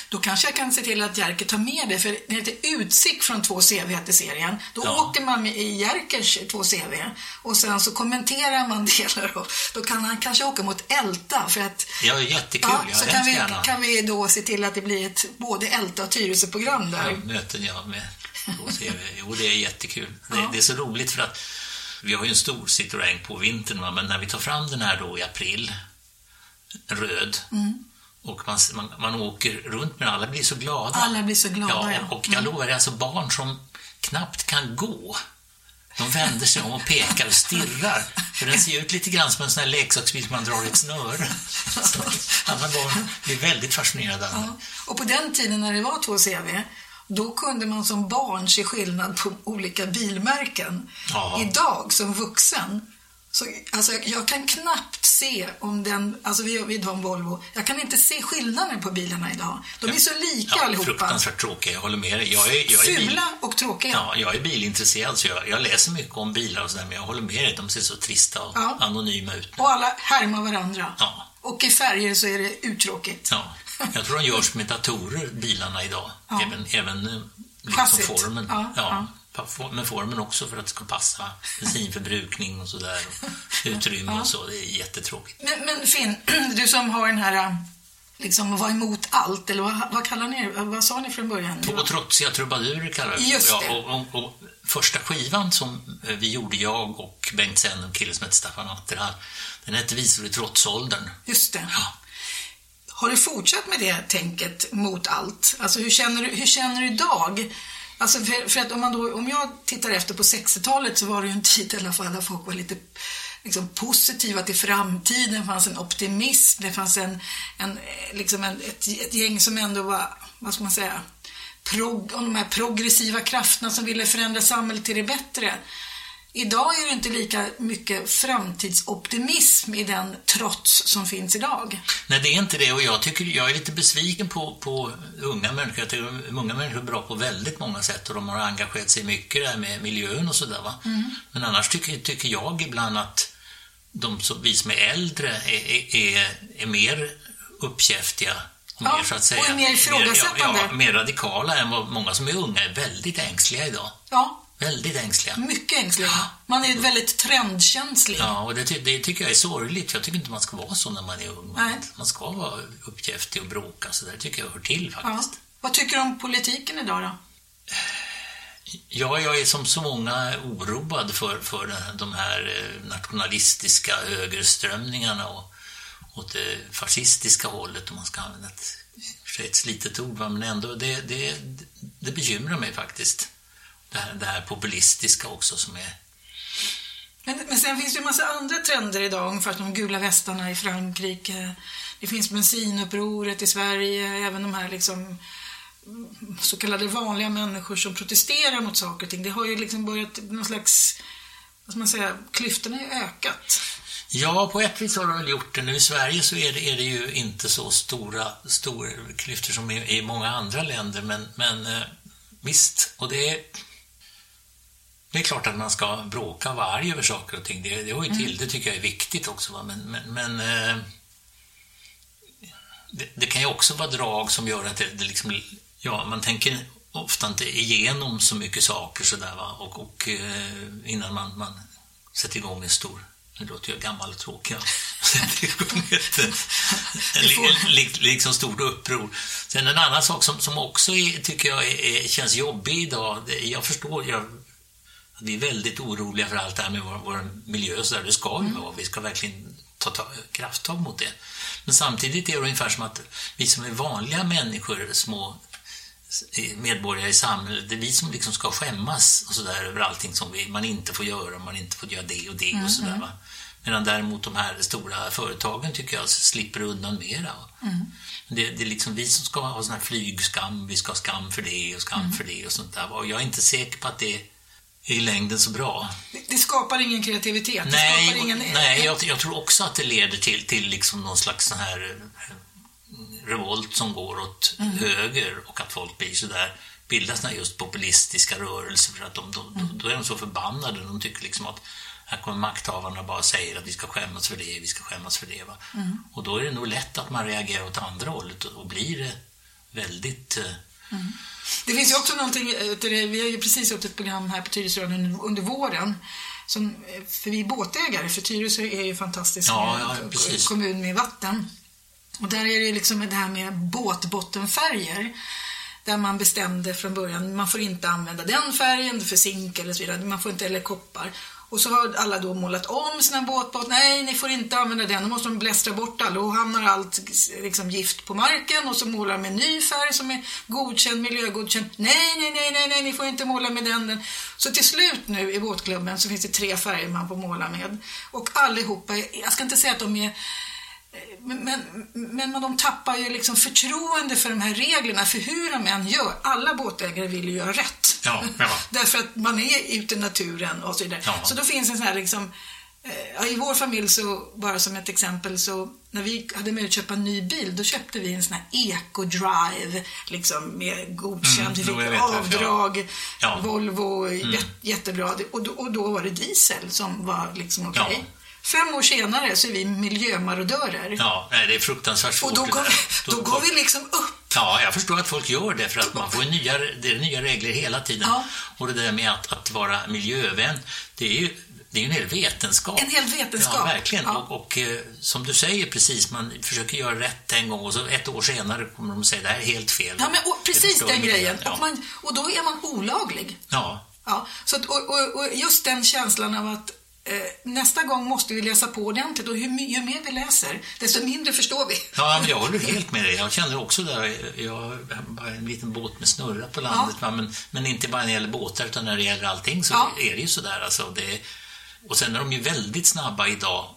Då kanske jag kan se till att Jerker tar med det, för det heter Utsikt från 2CV heter serien. Då Ja. åker man i Jerkers 2CV och sen så kommenterar man <laughs> delar och då kan han kanske åka mot Älta för att Ja, jättekul. Ja, Ja, så kan vi, gärna. kan vi då se till att det blir ett både Älta och Tyresö-program där. Ja, möten ja, med två CV. Jo, det är jättekul. Det, det är så roligt för att vi har ju en stor Citroën på vintern, men när vi tar fram den här då i april, röd, Mm. och man, man, man åker runt med alla blir så glada. Alla blir så glada, ja. och, och jag lovar, det är alltså barn som knappt kan gå. De vänder sig om och pekar och stirrar. För den ser ut lite grann som en sån här leksaksbil som man drar i ett snöre. <laughs> Alla barn blir väldigt fascinerade. Ja. Och på den tiden när det var 2CV, då kunde man som barn se skillnad på olika bilmärken. Ja. Idag som vuxen, så, alltså, jag kan knappt se om den, alltså vi, vi har en Volvo, jag kan inte se skillnaden på bilarna idag. De är så lika Ja, allihopa. fruktansvärt tråkiga, jag håller med dig. Jag är, jag är bil, Fula och tråkiga. ja, jag är bilintresserad så jag, jag läser mycket om bilar och sådär, men jag håller med dig, de ser så trista och Ja. anonyma ut. Och alla härmar varandra. Ja. Och i färger så är det uttråkigt. Ja. Jag tror de görs med datorer, bilarna idag. Ja. Även, även eh, liksom Chassit. formen. Ja, ja. Men formen också för att det ska passa bensinförbrukning och sådär. Och <laughs> utrymme Ja. och så. Det är jättetråkigt. Men, men Finn, <clears throat> du som har den här, liksom vara emot allt, eller vad, vad kallar ni? Vad sa ni från början? Två trotsiga trubadurer kallar vi. Just det. Ja, och, och, och första skivan som eh, vi gjorde, jag och Bengt Senn och kille som hette Staffan Atterhall, den hette Visor i trotsåldern. Just det. Har du fortsatt med det tänket mot allt? Alltså hur känner du, hur känner du idag? Alltså för, för att om, man då, om jag tittar efter på 60-talet så var det ju en tid i alla fall där folk var lite liksom, positiva till framtiden. Det fanns en optimism, det fanns en, en, eh, liksom en, ett, ett gäng som ändå var, vad ska man säga, prog, de här progressiva krafterna som ville förändra samhället till det bättre. Idag är det inte lika mycket framtidsoptimism i den trots som finns idag. Nej, det är inte det och jag tycker jag är lite besviken på, på unga människor. Jag tycker unga människor är bra på väldigt många sätt och de har engagerat sig mycket där med miljön och sådär va. Mm. Men annars tycker, tycker jag ibland att de som, vi som är äldre är, är, är, är mer uppkäftiga och Ja, mer så att säga. och är mer ifrågasättande. ja, ja, mer radikala än vad många som är unga är väldigt ängsliga idag. Ja, Väldigt ängsliga. mycket ängsliga. Man är väldigt trendkänslig. Ja, och det, det tycker jag är sorgligt. Jag tycker inte man ska vara så när man är ung. Nej. Man ska vara uppkäftig och bråka, så där tycker jag hör till Ja. faktiskt. Vad tycker du om politiken idag då? Ja, jag är som så många oroad för, för de här eh, nationalistiska högerströmningarna och åt det fascistiska hållet, om man ska använda ett, ett slitet ord, men ändå, det, det, det bekymrar mig faktiskt. Det här, det här populistiska också som är... Men, men sen finns det ju massa andra trender idag, ungefär som de gula västarna i Frankrike. Det finns bensinupproret i Sverige, även de här liksom så kallade vanliga människor som protesterar mot saker och ting. Det har ju liksom börjat någon slags, vad ska man säga, klyftorna har ju ökat. Ja, på ett vis har det väl gjort det. Nu i Sverige så är det, är det ju inte så stora, stora klyftor som i, i många andra länder, men, men eh, visst. Och det är, det är klart att man ska bråka och vara arg över saker och ting. Det, det hör ju till. Det tycker jag är viktigt också. Va? Men, men, men eh, det, det kan ju också vara drag som gör att det, det liksom, ja, man tänker ofta inte igenom så mycket saker sådär va. Och, och eh, innan man, man sätter igång en stor Nu låter jag gammal och tråkig. <laughs> <laughs> liksom stort uppror. Sen en annan sak som, som också är, tycker jag är, känns jobbig idag. Jag förstår, jag, vi är väldigt oroliga för allt det här med vår, vår miljö och så där. Det ska ju mm. vara. Vi ska verkligen ta, ta krafttag mot det. Men samtidigt är det ungefär som att vi som är vanliga människor, små medborgare i samhället, det är vi som liksom ska skämmas och sådär över allting som vi, man inte får göra, man inte får göra det och det mm, och sådär. Mm. Medan däremot de här stora företagen tycker jag slipper undan mera. Mm. Det, det, är liksom vi som ska ha sån här flygskam, vi ska ha skam för det och skam mm. för det och sånt där. Och jag är inte säker på att det i längden så bra. Det, det skapar ingen kreativitet? Nej, ingen... nej jag, jag, tror också att det leder till, till liksom någon slags sån här eh, revolt som går åt mm. höger och att folk blir sådär bildas såna just populistiska rörelser för att de, de, mm. då är de så förbannade. De tycker liksom att här kommer makthavarna bara säger att vi ska skämmas för det, vi ska skämmas för det. Mm. Och då är det nog lätt att man reagerar åt andra hållet och, och blir det väldigt... Mm. Det finns ju också någonting, eh, vi har ju precis gjort ett program här på Tyresörön under våren som, eh, för vi är båtägare, för Tyresö är ju fantastisk ja, ja, kommun med vatten. Och där är det liksom det här med båtbottenfärger där man bestämde från början, man får inte använda den färgen för zink eller så vidare, man får inte, eller koppar. Och så har alla då målat om sina båtbad. Nej, ni får inte använda den. Då måste de blästra bort alla och hamnar allt liksom, gift på marken och så målar de med ny färg som är godkänd, miljögodkänd. Nej, nej, nej, nej, nej, ni får inte måla med den, den. Så till slut nu i båtklubben så finns det tre färger man får måla med. Och allihopa, jag ska inte säga att de är men, men, men de tappar ju liksom förtroende för de här reglerna, för hur de än gör. Alla båtägare vill ju göra rätt. Ja, ja. <laughs> Därför att man är ute i naturen och så vidare. Ja. Så då finns en sån här liksom, eh, I vår familj, så, bara som ett exempel, så när vi hade möjlighet att köpa en ny bil, då köpte vi en sån här Eco-Drive, liksom med godkänt, mm, vi fick avdrag, Volvo, mm. jättebra. Och då, och då var det diesel som var liksom okej. Okay. Fem år senare så är vi miljömarodörer. Ja, det är fruktansvärt svårt. Och då går, vi, då går vi liksom upp. Ja, jag förstår att folk gör det för att man får nya, det är nya regler hela tiden. Ja. Och det där med att, att vara miljövän, det är ju det är en hel vetenskap. En hel vetenskap. Ja, verkligen. Ja. Och, och, eh, som du säger precis, man försöker göra rätt en gång och så ett år senare kommer de säga det här är helt fel. Ja, men och, precis den grejen. Ja. Och, man, och då är man olaglig. Ja. ja så att, och, och, och just den känslan av att nästa gång måste vi läsa på ordentligt och ju, ju mer vi läser, desto mindre förstår vi. Ja, men jag håller <laughs> helt med dig. Jag känner också där, jag har bara en liten båt med snurra på landet, ja. men, men inte bara när det gäller båtar utan när det gäller allting så ja. är det ju sådär. Alltså, det, och sen är de ju väldigt snabba idag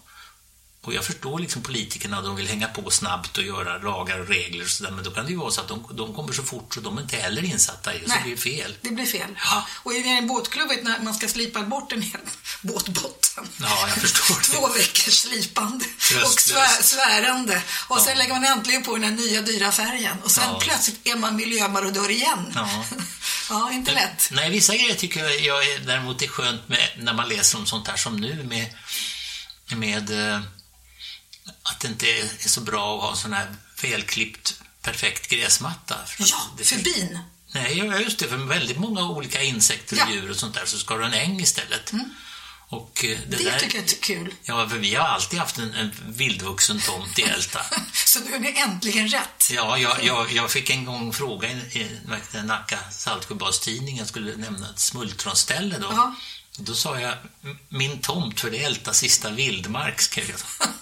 och jag förstår liksom politikerna, de vill hänga på snabbt och göra lagar och regler och sådär, men då kan det ju vara så att de, de kommer så fort så de är inte heller insatta i det, så det blir fel. det blir fel. Ja. Och i en båtklubb, när man ska slipa bort en hel <laughs> båtbotten. Ja, jag förstår. <laughs> Två veckors slipande och svär, svärande. Och ja. sen lägger man äntligen på den här nya dyra färgen och sen ja. plötsligt är man miljömarodör igen. Ja. <laughs> ja, inte lätt. Nej, vissa grejer tycker jag, jag är, däremot är skönt med när man läser om sånt här som nu med, med eh, att det inte är så bra att ha sån här felklippt perfekt gräsmatta. För ja, det för bin. Nej, just det. För väldigt många olika insekter och ja. djur och sånt där så ska du ha en äng istället. Mm. Och eh, det, det där, tycker jag är kul. Ja, för vi har alltid haft en, en vildvuxen tomt i Älta. <laughs> så nu är det äntligen rätt. Ja, jag, jag, jag fick en gång fråga i, i Nacka Saltsjöbads tidning, jag skulle nämna ett smultronställe då. Aha. Då sa jag, min tomt för det är Ältas sista vildmark, skrev jag. <laughs>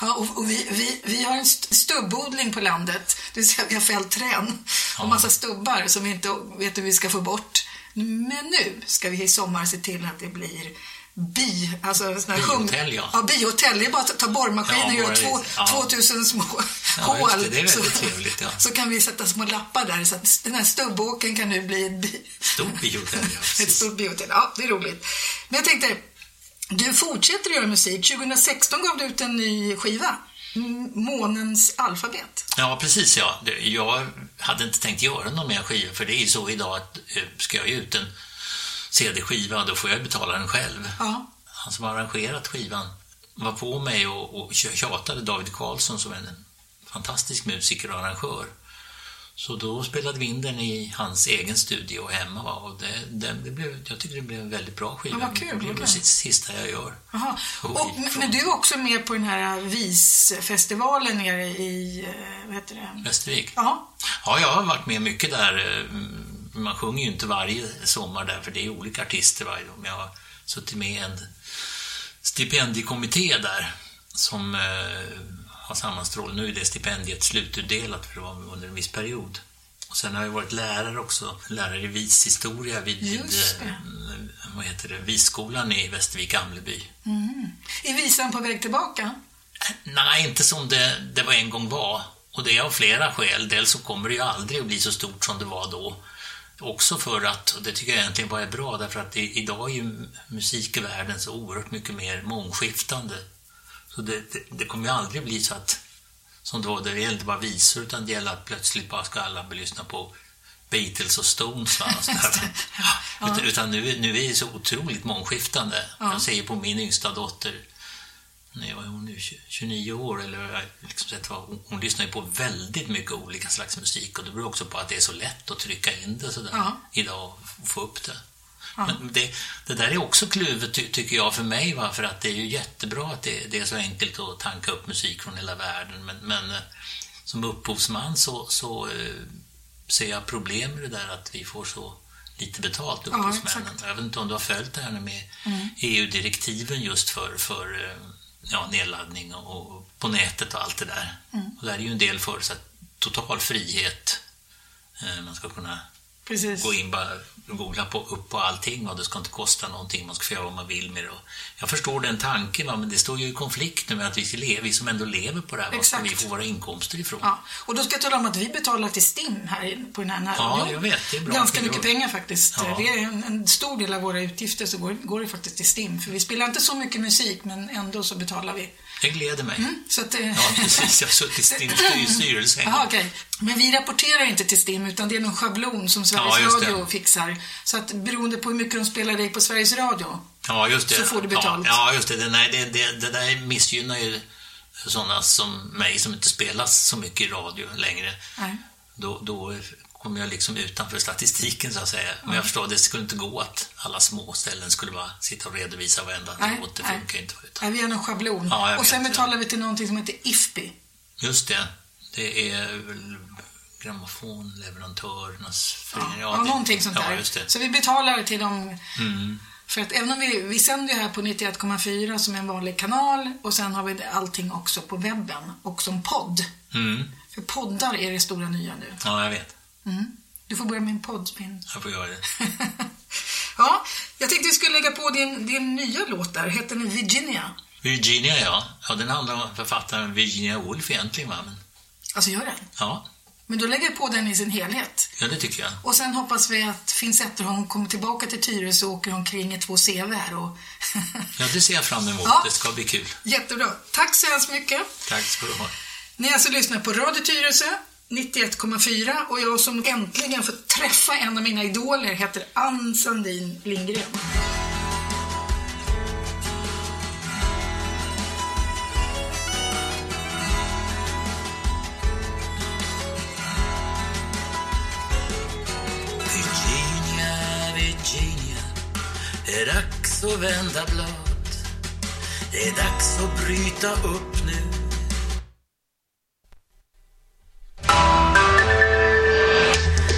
Ja, och, och vi, vi, vi har en stubbodling på landet, det vill säga vi har fällt trän och massa stubbar som vi inte vet hur vi ska få bort. Men nu ska vi i sommar se till att det blir bi, alltså sån här bihotell, ja. ja. bihotell. Det är bara att ta borrmaskin och göra två, ja. 2000 små ja, hål. Det, det är så, trevligt, ja. Så kan vi sätta små lappar där så att den här stubbåken kan nu bli ett bi... <laughs> Stort bihotell, ja. ett stort bihotell, ja, det är roligt. Men jag tänkte, du fortsätter göra musik. 2016 gav du ut en ny skiva. Månens alfabet. Ja, precis ja. Jag hade inte tänkt göra någon mer skiva för det är ju så idag att eh, ska jag ge ut en CD-skiva då får jag betala den själv. Ja. Han som har arrangerat skivan var på mig och, och tjatade David Karlsson som är en fantastisk musiker och arrangör. Så då spelade vi in den i hans egen studio hemma. Va? Och det, det, det blev, jag tycker det blev en väldigt bra skiva. Ja, vad kul, det blev vad det sista jag gör. Jaha. Och, men- du är också med på den här visfestivalen nere i, eh, vad heter det? Västervik? Ja. Ja, jag har varit med mycket där. Mm, Man sjunger ju inte varje sommar där, för det är olika artister varje. Men jag har suttit med i en stipendiekommitté där som eh, har sammanstrålat. Nu är det stipendiet slututdelat för det var under en viss period. Och sen har jag varit lärare också, lärare i vishistoria vid, vid det. eh, vad heter det, Visskolan i Västervik Gamleby. Mm. Är visan på väg tillbaka? Nej, inte som det, det var en gång var. Och det är av flera skäl. Dels så kommer det ju aldrig att bli så stort som det var då. Också för att, och det tycker jag egentligen bara är bra, därför att i, idag är ju musik i världen så oerhört mycket mer mångskiftande. Så det, det, det kommer ju aldrig bli så att, som det var, det gäller inte bara visor, utan det gäller att plötsligt bara ska alla lyssna på Beatles och Stones. Va? Sådär. <laughs> utan, utan nu, nu är det så otroligt mångskiftande. Ja. Jag ser på min yngsta dotter, Nej, vad är hon? 20 29 år eller liksom sett hon, hon lyssnar ju på väldigt mycket olika slags musik och det beror också på att det är så lätt att trycka in det sådär Ja. idag och få upp det. Ja. Men det, det där är också kluvet ty, tycker jag för mig va? för att det är ju jättebra att det, det är så enkelt att tanka upp musik från hela världen men, men eh, som upphovsman så, så eh, ser jag problem med det där att vi får så lite betalt, Ja, upphovsmännen. exakt. jag vet inte om du har följt det här med Mm. EU-direktiven just för, för eh, ja, nedladdning och, och på nätet och allt det där. Mm. Och där är ju en del för så att total frihet. Man ska kunna Precis. gå in bara googla på, upp på allting och det ska inte kosta någonting, man ska få göra vad man vill med det. Jag förstår den tanken, men det står ju i konflikt nu med att vi, leva, vi som ändå lever på det här, var ska Exakt. vi få våra inkomster ifrån? Ja. Och då ska jag tala om att vi betalar till STIM här på den här närradion. Ja, jag vet, det är bra Ganska mycket pengar faktiskt. Ja. Det är en, en stor del av våra utgifter så går, går det faktiskt till STIM. För vi spelar inte så mycket musik men ändå så betalar vi. Det gläder mig. Mm, så att, Ja, precis. Jag har suttit i Stim- styr- <laughs> styrelsen gång. okej. Men vi rapporterar inte till STIM utan det är någon schablon som Sveriges Ja. Radio fixar. Så att beroende på hur mycket de spelar dig på Sveriges Radio Ja, just det. så får du betalt. Ja, ja just det. Det, nej, det, det. det där missgynnar ju sådana som mig som inte spelas så mycket i radio längre. Nej. Då, då kommer jag liksom utanför statistiken så att säga. Men Ja. jag förstår, det skulle inte gå att alla små ställen skulle bara sitta och redovisa varenda Nej. Det nej. funkar inte. Nej, vi har någon schablon. Ja, och sen betalar vi till någonting som heter IFPI. Just det. Det är väl grammofonleverantörernas förening. Ja, det- någonting sånt ja, där. det. Så vi betalar till dem Mm. För att även om vi, vi sänder ju här på 91,4 som en vanlig kanal och sen har vi allting också på webben och som podd. Mm. För poddar är det stora nya nu. Ja, jag vet. Mm. Du får börja med en podd. Jag får göra det. <laughs> Ja, jag tänkte vi skulle lägga på din, din nya låt där. Heter den Virginia? Virginia, ja. ja. Den handlar om författaren Virginia Woolf egentligen, va? Men, Alltså gör den. ja, Men då lägger jag på den i sin helhet. ja, det tycker jag. Och sen hoppas vi att Finn Zetterholm kommer tillbaka till Tyresö och åker omkring i två CV här och <laughs> Ja, det ser jag fram emot. Ja. Det ska bli kul. Jättebra. Tack så hemskt mycket. Tack ska du ha. Ni har alltså lyssnat på Radio Tyresö 91,4 och jag som äntligen får träffa en av mina idoler heter Ann Sandin Lindgren. Virginia, Virginia, det är dags att vända blad. Det är dags att bryta upp nu.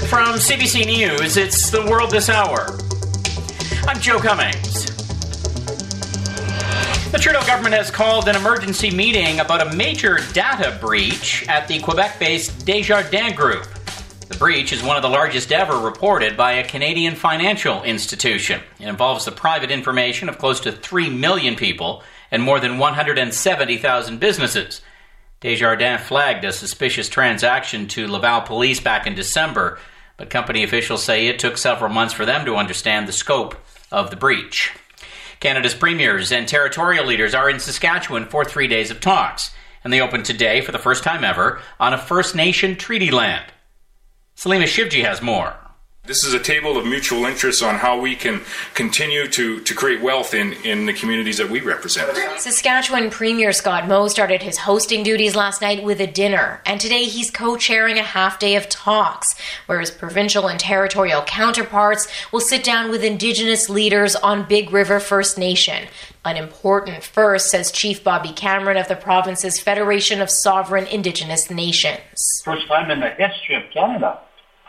From CBC News, it's The World This Hour. I'm Joe Cummings. The Trudeau government has called an emergency meeting about a major data breach at the Quebec based Desjardins Group. The breach is one of the largest ever reported by a Canadian financial institution. It involves the private information of close to 3 million people and more than 170,000 businesses. Desjardins flagged a suspicious transaction to Laval police back in December, but company officials say it took several months for them to understand the scope of the breach. Canada's premiers and territorial leaders are in Saskatchewan for three days of talks, and they open today for the first time ever on a First Nation treaty land. Salima Shivji has more. This is a table of mutual interests on how we can continue to, to create wealth in, in the communities that we represent. Saskatchewan Premier Scott Moe started his hosting duties last night with a dinner, and today he's co chairing a half day of talks, where his provincial and territorial counterparts will sit down with Indigenous leaders on Big River First Nation. An important first, says Chief Bobby Cameron of the province's Federation of Sovereign Indigenous Nations. First time in the history of Canada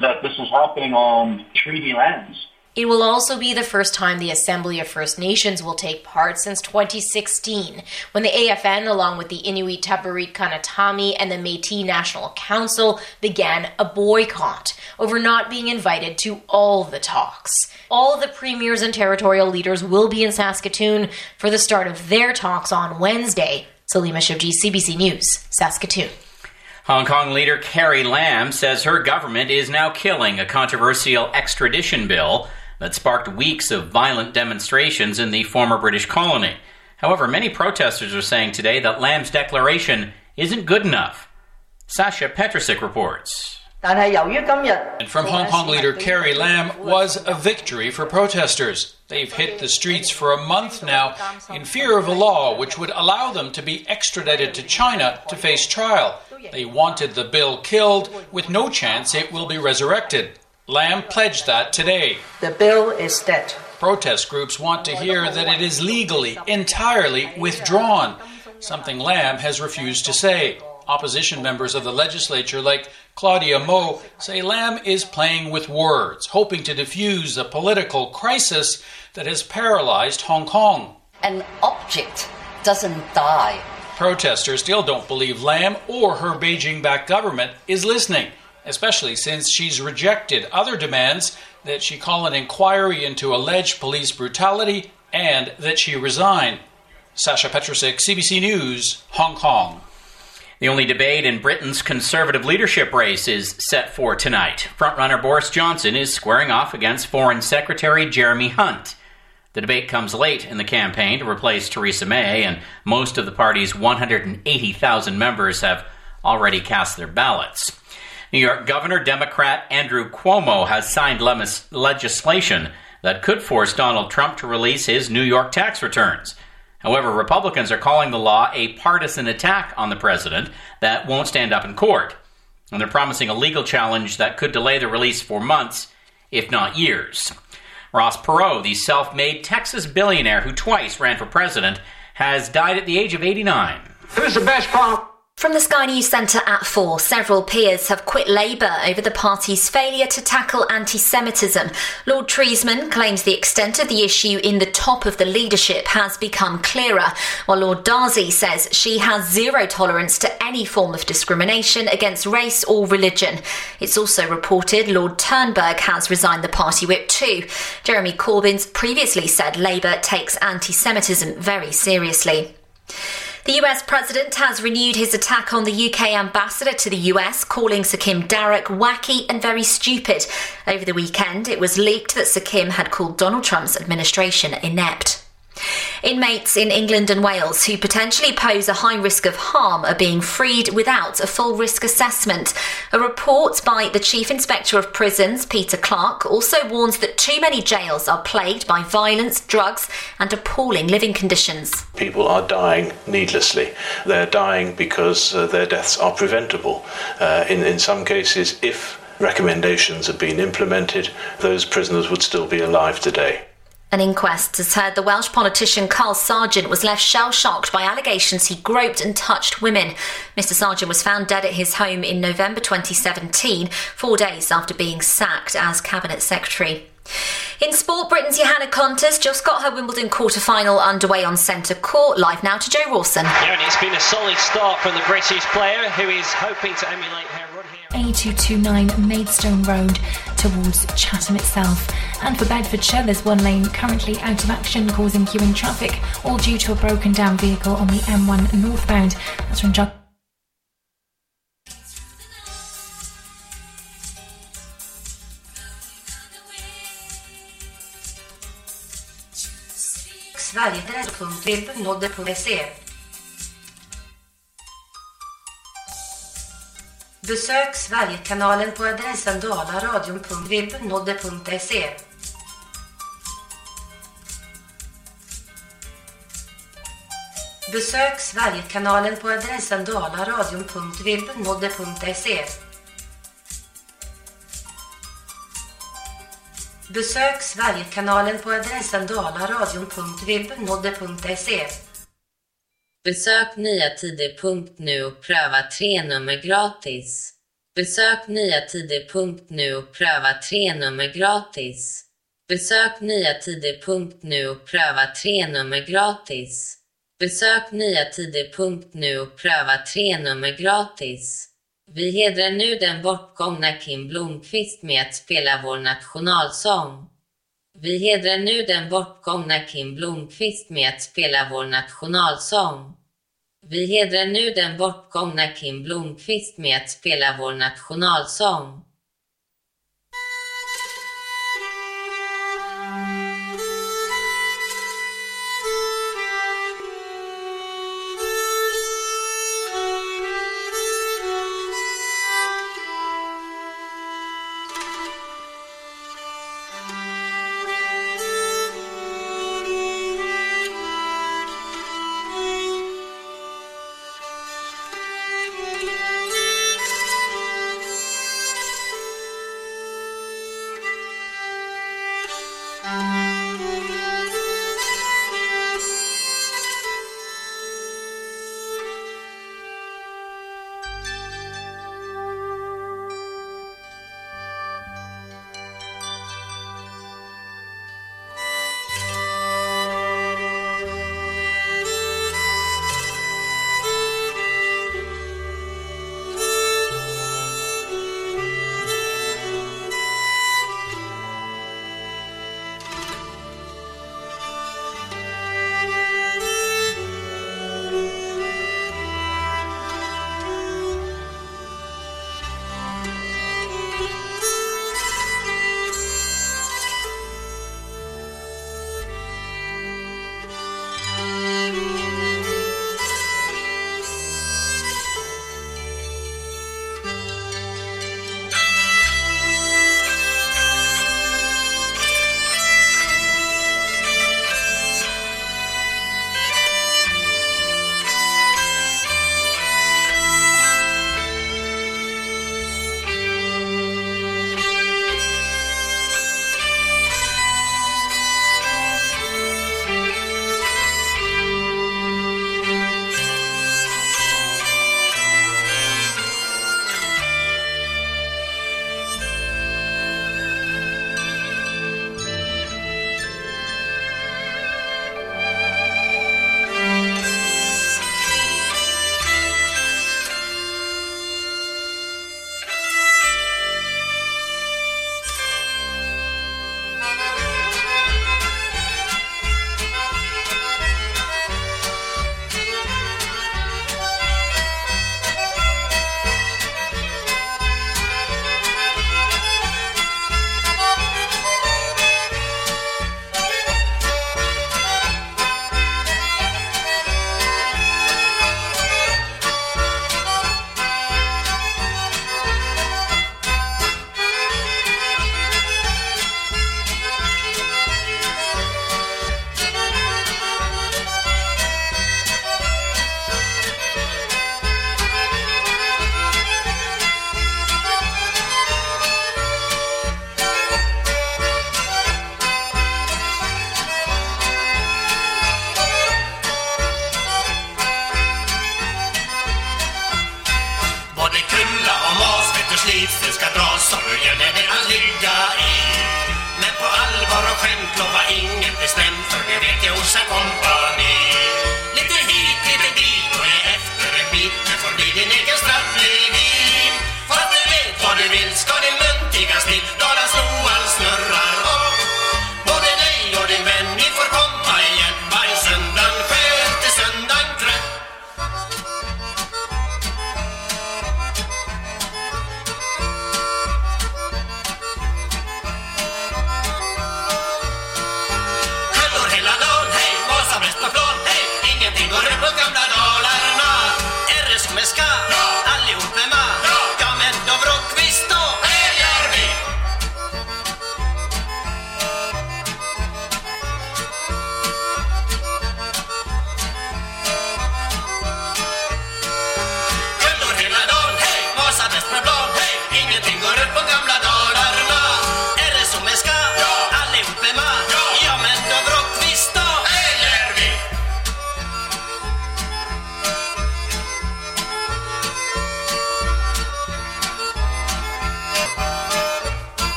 that this is happening on treaty lands. It will also be the first time the Assembly of First Nations will take part since 2016, when the AFN, along with the Inuit Tabarit Kanatami and the Metis National Council, began a boycott over not being invited to all the talks. All the premiers and territorial leaders will be in Saskatoon for the start of their talks on Wednesday. Salima Shivji, CBC News, Saskatoon. Hong Kong leader Carrie Lam says her government is now killing a controversial extradition bill that sparked weeks of violent demonstrations in the former British colony. However, many protesters are saying today that Lam's declaration isn't good enough. Sasha Petrusik reports. And from Hong Kong leader Carrie Lam was a victory for protesters. They've hit the streets for a month now in fear of a law which would allow them to be extradited to China to face trial. They wanted the bill killed with no chance it will be resurrected. Lam pledged that today. The bill is dead. Protest groups want to hear that it is legally, entirely withdrawn, something Lam has refused to say. Opposition members of the legislature, like Claudia Mo, say Lam is playing with words, hoping to diffuse a political crisis that has paralyzed Hong Kong. An object doesn't die. Protesters still don't believe Lam or her Beijing backed government is listening, especially since she's rejected other demands that she call an inquiry into alleged police brutality and that she resign. Sasha Petrusik, CBC News, Hong Kong. The only debate in Britain's Conservative leadership race is set for tonight. Frontrunner Boris Johnson is squaring off against Foreign Secretary Jeremy Hunt. The debate comes late in the campaign to replace Theresa May, and most of the party's 180,000 members have already cast their ballots. New York Governor Democrat Andrew Cuomo has signed legislation that could force Donald Trump to release his New York tax returns. However, Republicans are calling the law a partisan attack on the president that won't stand up in court. And they're promising a legal challenge that could delay the release for months, if not years. Ross Perot, the self made Texas billionaire who twice ran for president, has died at the age of 89. Who's the best prom? From the Sky News Centre at 4, several peers have quit Labour over the party's failure to tackle anti Semitism. Lord Treesman claims the extent of the issue in the top of the leadership has become clearer, while Lord Darzi says she has zero tolerance to any form of discrimination against race or religion. It's also reported Lord Turnberg has resigned the party whip too. Jeremy Corbyn's previously said Labour takes anti Semitism very seriously. The US president has renewed his attack on the UK ambassador to the US, calling Sir Kim Darroch wacky and very stupid. Over the weekend, it was leaked that Sir Kim had called Donald Trump's administration inept. Inmates in England and Wales who potentially pose a high risk of harm are being freed without a full risk assessment. A report by the Chief Inspector of Prisons, Peter Clark, also warns that too many jails are plagued by violence, drugs, and appalling living conditions. People are dying needlessly. They're dying because uh, their deaths are preventable. Uh, in, in some cases, if recommendations had been implemented, those prisoners would still be alive today. An inquest has heard the Welsh politician Carl Sargent was left shell shocked by allegations he groped and touched women. Mr. Sargent was found dead at his home in November 2017, four days after being sacked as Cabinet Secretary. In sport, Britain's Johanna Kontas just got her Wimbledon quarter-final underway on centre court. Live now to Joe Rawson. Yeah, and it's been a solid start from the British player who is hoping to emulate her run here. A229 Maidstone Road towards Chatham itself. And for Bedfordshire, there's one lane currently out of action, causing queuing traffic, all due to a broken down vehicle on the M1 northbound. That's from Jog. Sverigeträsk.webnodde.se Besök Sverigekanalen på adressen dalaradion.webnodde.se. Besök Sverigekanalen på adressen dalaradion.webnodde.se. Besök Sverigekanalen på adressen dalaradion.webnodde.se. Besök nyatider.nu och pröva tre nummer gratis. Besök nyatider.nu och pröva tre nummer gratis. Besök nyatider.nu och pröva tre nummer gratis. Besök niatider.nu och pröva tre nummer gratis. Vi hedrar nu den bortgångna Kim Blomqvist med att spela vår nationalsång. Vi hedrar nu den bortgångna Kim Blomqvist med att spela vår nationalsång. Vi hedrar nu den bortgångna Kim Blomqvist med att spela vår nationalsång.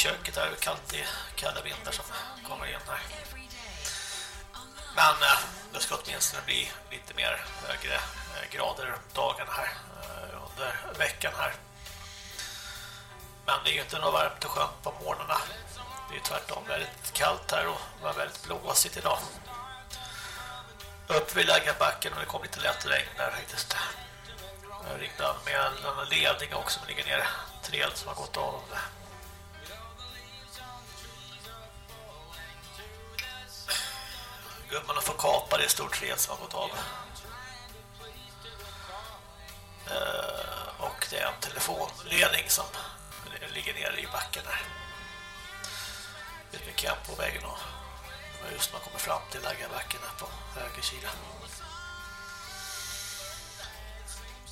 Köket. här, är kallt i kalla vindar som kommer in här. Men eh, det ska åtminstone bli lite mer högre eh, grader dagarna här eh, under veckan här. Men det är ju inte något varmt och skönt på morgnarna. Det är tvärtom väldigt kallt här och var väldigt blåsigt idag. Upp vid Läggarbacken och det kom lite lätt regn där faktiskt. Jag ringde med en ledning också som ligger nere. Träd som har gått av. man har fått kapa det stort träd som har gått av. Och det är en telefonledning som ligger nere i backen här. Vet mycket camp på vägen och just man kommer fram till laggarbacken här på höger sida.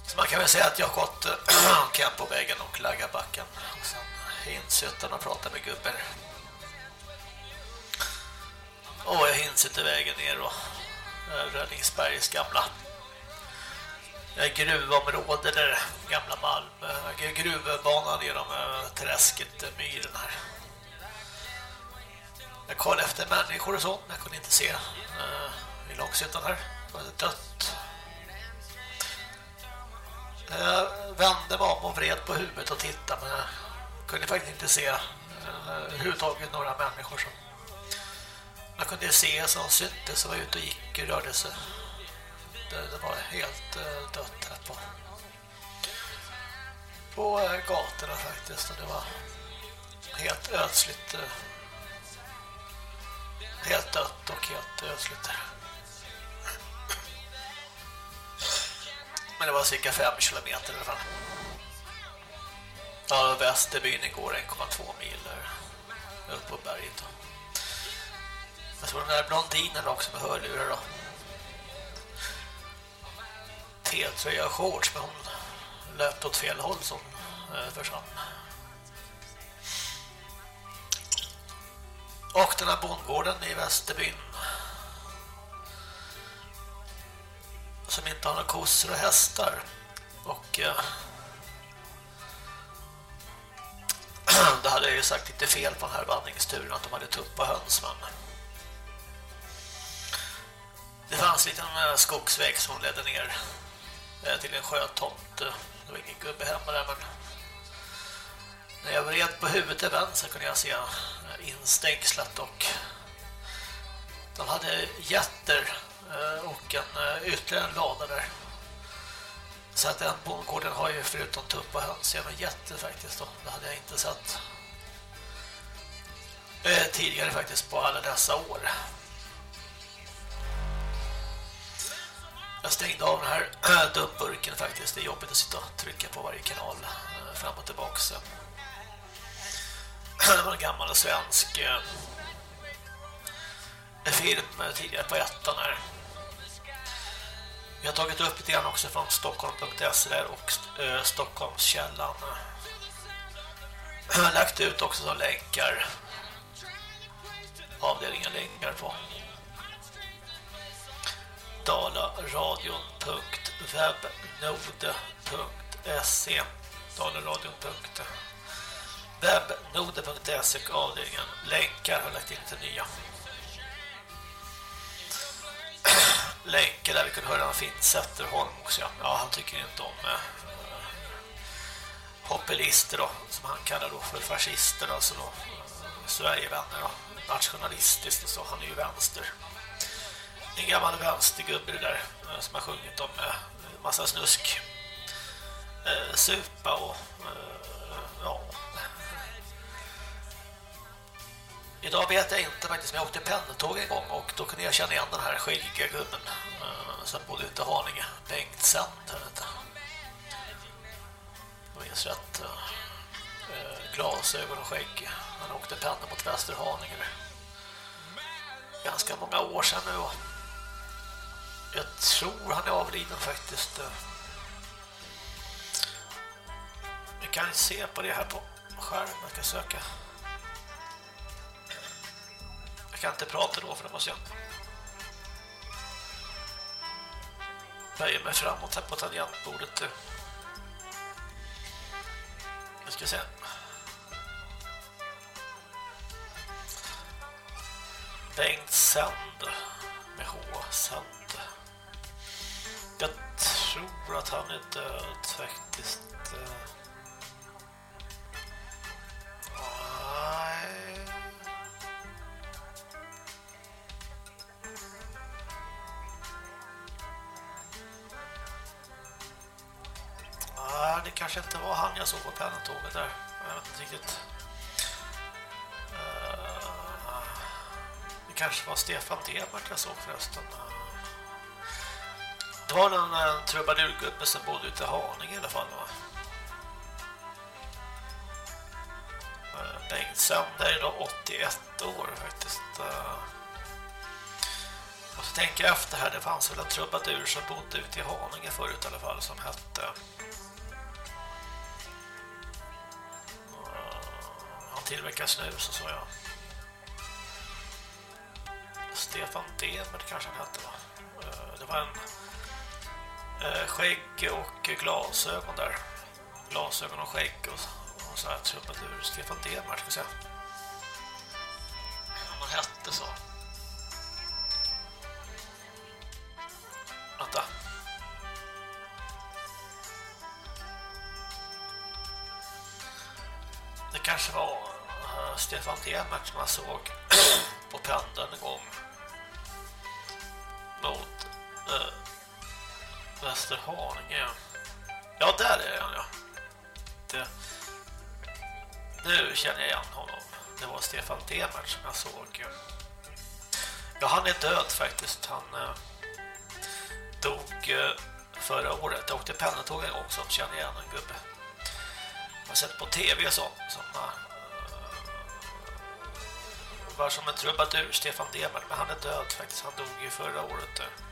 Så man kan väl säga att jag har gått eh, <clears throat> camp på vägen och laggarbacken och sen Hinshyttan och pratat med gubben. Och jag inte vägen ner och Rönningsbergs gamla gruvområde där gamla Malm gruvbanan genom eh, träsket eh, myren här. Jag kollade efter människor och så, men jag kunde inte se eh, i långsidan här. Det var dött. Jag vände mig om och vred på huvudet och tittade men jag kunde faktiskt inte se överhuvudtaget några människor som man kunde se som syntes som var ute och gick och rörde sig. Det, det var helt uh, dött här på, på uh, gatorna faktiskt och det var helt ödsligt uh, helt dött och helt ödsligt Men det var cirka 5 kilometer i alla fall. Ja, Västerbyn går 1,2 mil där upp på berget. Jag tror den där blondinen också med hörlurar då. T-tröja och shorts men hon löpte åt fel håll som eh, försvann. Och den här bondgården i Västerbyn som inte har några kossor och hästar och eh, <clears throat> det hade jag ju sagt lite fel på den här vandringsturen att de hade tuppa och höns men det fanns en liten eh, skogsväg som ledde ner eh, till en sjötomt eh, det var ingen gubbe hemma där men när jag vred på huvudet till vänster kunde jag se instängslat och de hade jätter och en ytterligare en lada där. Så att den bondgården har ju förutom tupp och höns även jätter faktiskt då. Det hade jag inte sett tidigare faktiskt på alla dessa år. Jag stängde av den här <clears throat> dumburken faktiskt. Det är jobbigt att sitta och trycka på varje kanal eh, fram och tillbaka. <clears throat> Det var en gammal svensk eh, film eh, tidigare på ettan här. Vi har tagit upp lite grann också från Stockholm.se där och Stockholmskällan. Jag har <clears throat> lagt ut också som länkar avdelningen länkar på dalaradion.webnode.se dalaradion.webnode.se och avdelningen länkar har lagt in till nya. <clears throat> Länkar där vi kunde höra en fin Sätterholm också ja, han tycker inte om eh, populister då, som han kallar då för fascister alltså då, eh, Sverigevänner då, nationalistiskt och så, han är ju vänster en gammal vänstergubbe det där eh, som har sjungit om en massa snusk eh, supa och ja. Idag vet jag inte faktiskt men jag åkte pendeltåg en gång och då kunde jag känna igen den här skäggiga gubben som bodde ute i Haninge Bengt Sand jag minns rätt glasögon och skägg. Han åkte pendel mot Västerhaninge ganska många år sedan nu jag tror han är avliden faktiskt. Vi kan se på det här på skärmen. Jag ska söka. Jag kan inte prata då för det måste jag böja mig framåt här på tangentbordet. Jag ska se. Bengt Sand med H. Sand. Jag tror att han är död faktiskt. Nej. Nej, det kanske inte var han jag såg på pendeltåget där. Jag vet inte riktigt. Eh, det kanske var Stefan Demert jag såg förresten. Det var en, en eh, trubadurgubbe som bodde ute i Haninge i alla fall va? Eh, Bengt Sander är då 81 år faktiskt. Eh. Och så tänker jag efter här, det fanns väl en trubadur som bodde ute i Haninge förut i alla fall som hette han tillverkar snus och så ja. Stefan Demert kanske han hette va? Det var en eh, skägg och glasögon där. Glasögon och skägg och, och så här trubadur Stefan Demar ska jag säga. Han hette så. Vänta. Det kanske var eh, Stefan Demert som jag såg <clears throat> på pendeln en gång mot eh, Västerhaninge. Ja, där är han, ja. Det, nu känner jag igen honom. Det var Stefan Demert som jag såg. Ja, han är död faktiskt. Han eh, dog eh, förra året. Jag åkte pendeltåg en gång som känner igen en gubbe. Jag har sett på tv och sånt som eh, var som en trubadur, Stefan Demert, men han är död faktiskt. Han dog ju förra året. Eh.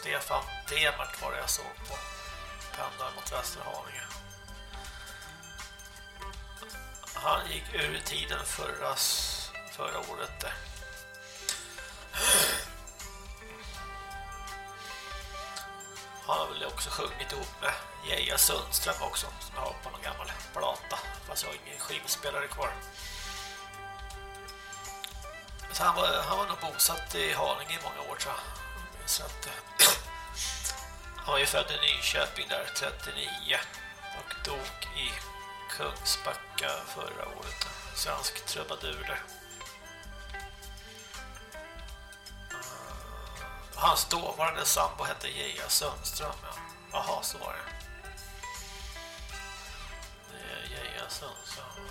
Stefan Demert var det jag såg på Pendlar mot Västerhaninge. Han gick ur tiden förra, förra året. Han har väl också sjungit ihop med Geja Sundström också som jag har på någon gammal plata fast jag har ingen skivspelare kvar. Så han var, han var nog bosatt i Haninge i många år tror jag. Så att, eh, <clears throat> han var ju född i Nyköping där 39 och dog i Kungsbacka förra året. Svensk trubadur där. Hans dåvarande sambo hette Geja Sundström. Ja. Jaha, så var det. Det är Geja Sundström.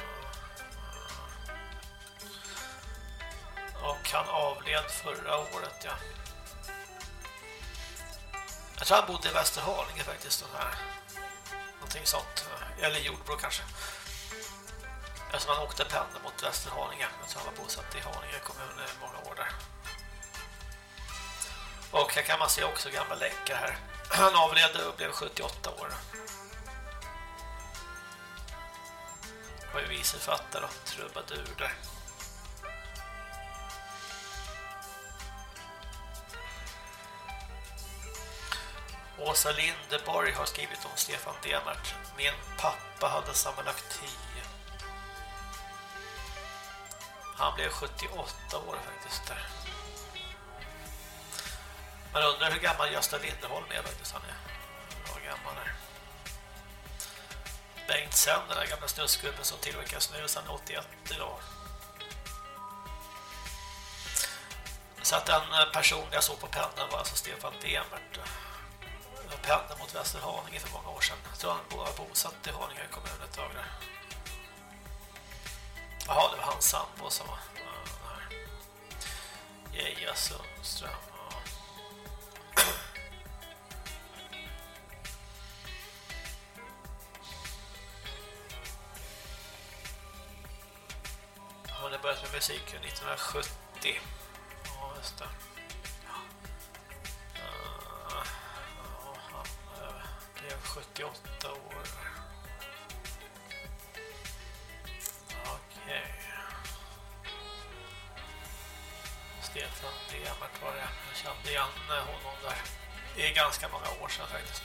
Och han avled förra året, ja. Jag tror han bodde i Västerhaninge faktiskt. Här. Någonting sånt. Eller Jordbro kanske. Eftersom han åkte pendel mot Västerhaninge. Jag tror han var bosatt i Haninge kommun i många år där. Och här kan man se också gamla läckar här. Han avled och blev 78 år. Var ju viseförfattare och trubadur där. Åsa Lindeborg har skrivit om Stefan Demert. Min pappa hade sammanlagt 10. Han blev 78 år faktiskt där. Man undrar hur gammal Gösta Linderholm är faktiskt. Han är Hur gammal är. Bengt Sen, den där gamla snusgubben som tillverkar snus, han är 81 idag. Så att den eh, person jag såg på pendeln var alltså Stefan Demert. Jag pendlade mot Västerhaninge för många år sedan. Jag tror han var bosatt i Haninge kommun ett tag där. Jaha, det var hans sambo som var Geja Sundström. Han hade börjat med musik 1970. Ja, just det. 78 år. Okej. Okay. Stefan Demert var det. Jag kände igen eh, honom där. Det är ganska många år sedan faktiskt.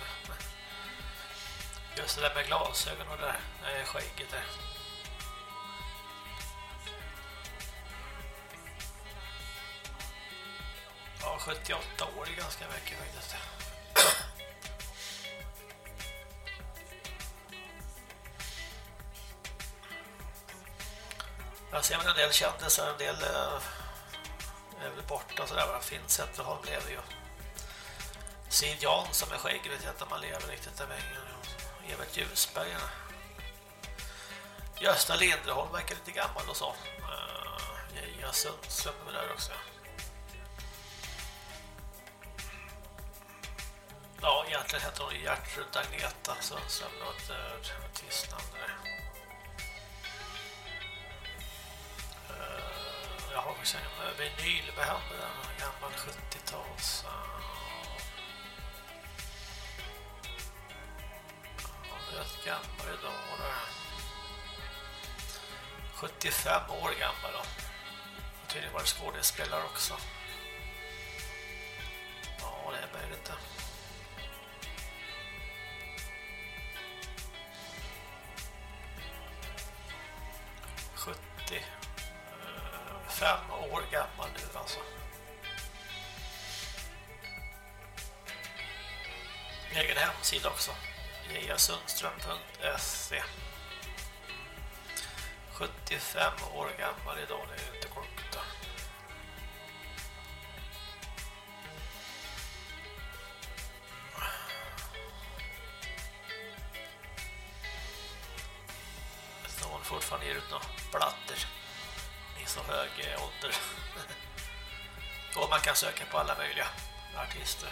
Just det där med glasögon och det där skägget där. Ja, 78 år är ganska mycket faktiskt. Alltså, jag ser en del kändisar, en del äh, är väl borta sådär. Vad fint att lever ju. Sid Jansson med skägg, vet jag inte om man lever riktigt där vägen. Evert Ljusberg. Gösta Linderholm verkar lite gammal och så. Eh, uh, Geja Sundström är där också. Ja, egentligen heter hon Gertrud Agneta Sundström. Det var ett eh, artistnamn där. Uh, jag en vinyl en gammal 70-tals... Uh, rätt gammal idag. Hon 75 år gammal då. Och tydligen varit skådespelare också. Ja, det är möjligt det. Hemsida också Sundström.se 75 år gammal idag, det är ju inte klokt. Så hon fortfarande ger ut några plattor i så hög ålder. <laughs> Och man kan söka på alla möjliga artister.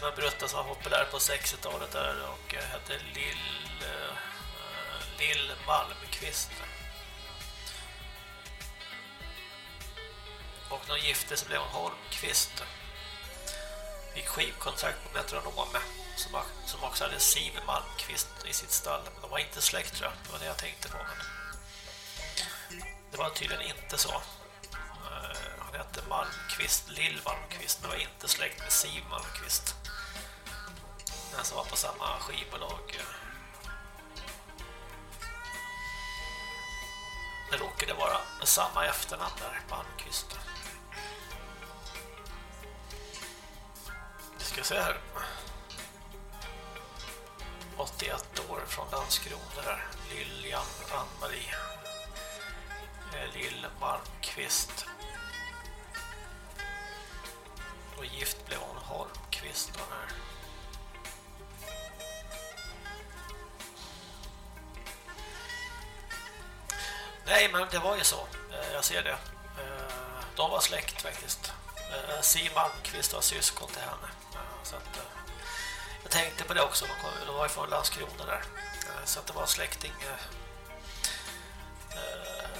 Som en brutta som var populär på 60-talet där och eh, hette Lill, uh, Lill Malmqvist. Och när hon gifte så blev hon Holmqvist. Fick skivkontrakt på Metronome som, som också hade Siv Malmqvist i sitt stall. Men de var inte släkt tror jag. Det var det jag tänkte på. Men det var tydligen inte så. Eh, han hette Malmqvist, Lill Malmqvist, men var inte släkt med Siv Malmqvist. Den som var på samma skivbolag. Det råkade vara samma efternamn där, Malmqvist. Vi ska se här. 81 år från Landskrona där. Lilian Ann-Marie eh, Lill Malmqvist. Och gift blev hon Holmqvist då här. Nej, men det var ju så. Eh, jag ser det. Eh, de var släkt faktiskt. Siw Siv Malmqvist var syskon till henne. Så att, jag tänkte på det också. De var ju från Landskrona där. Så att det var släkting.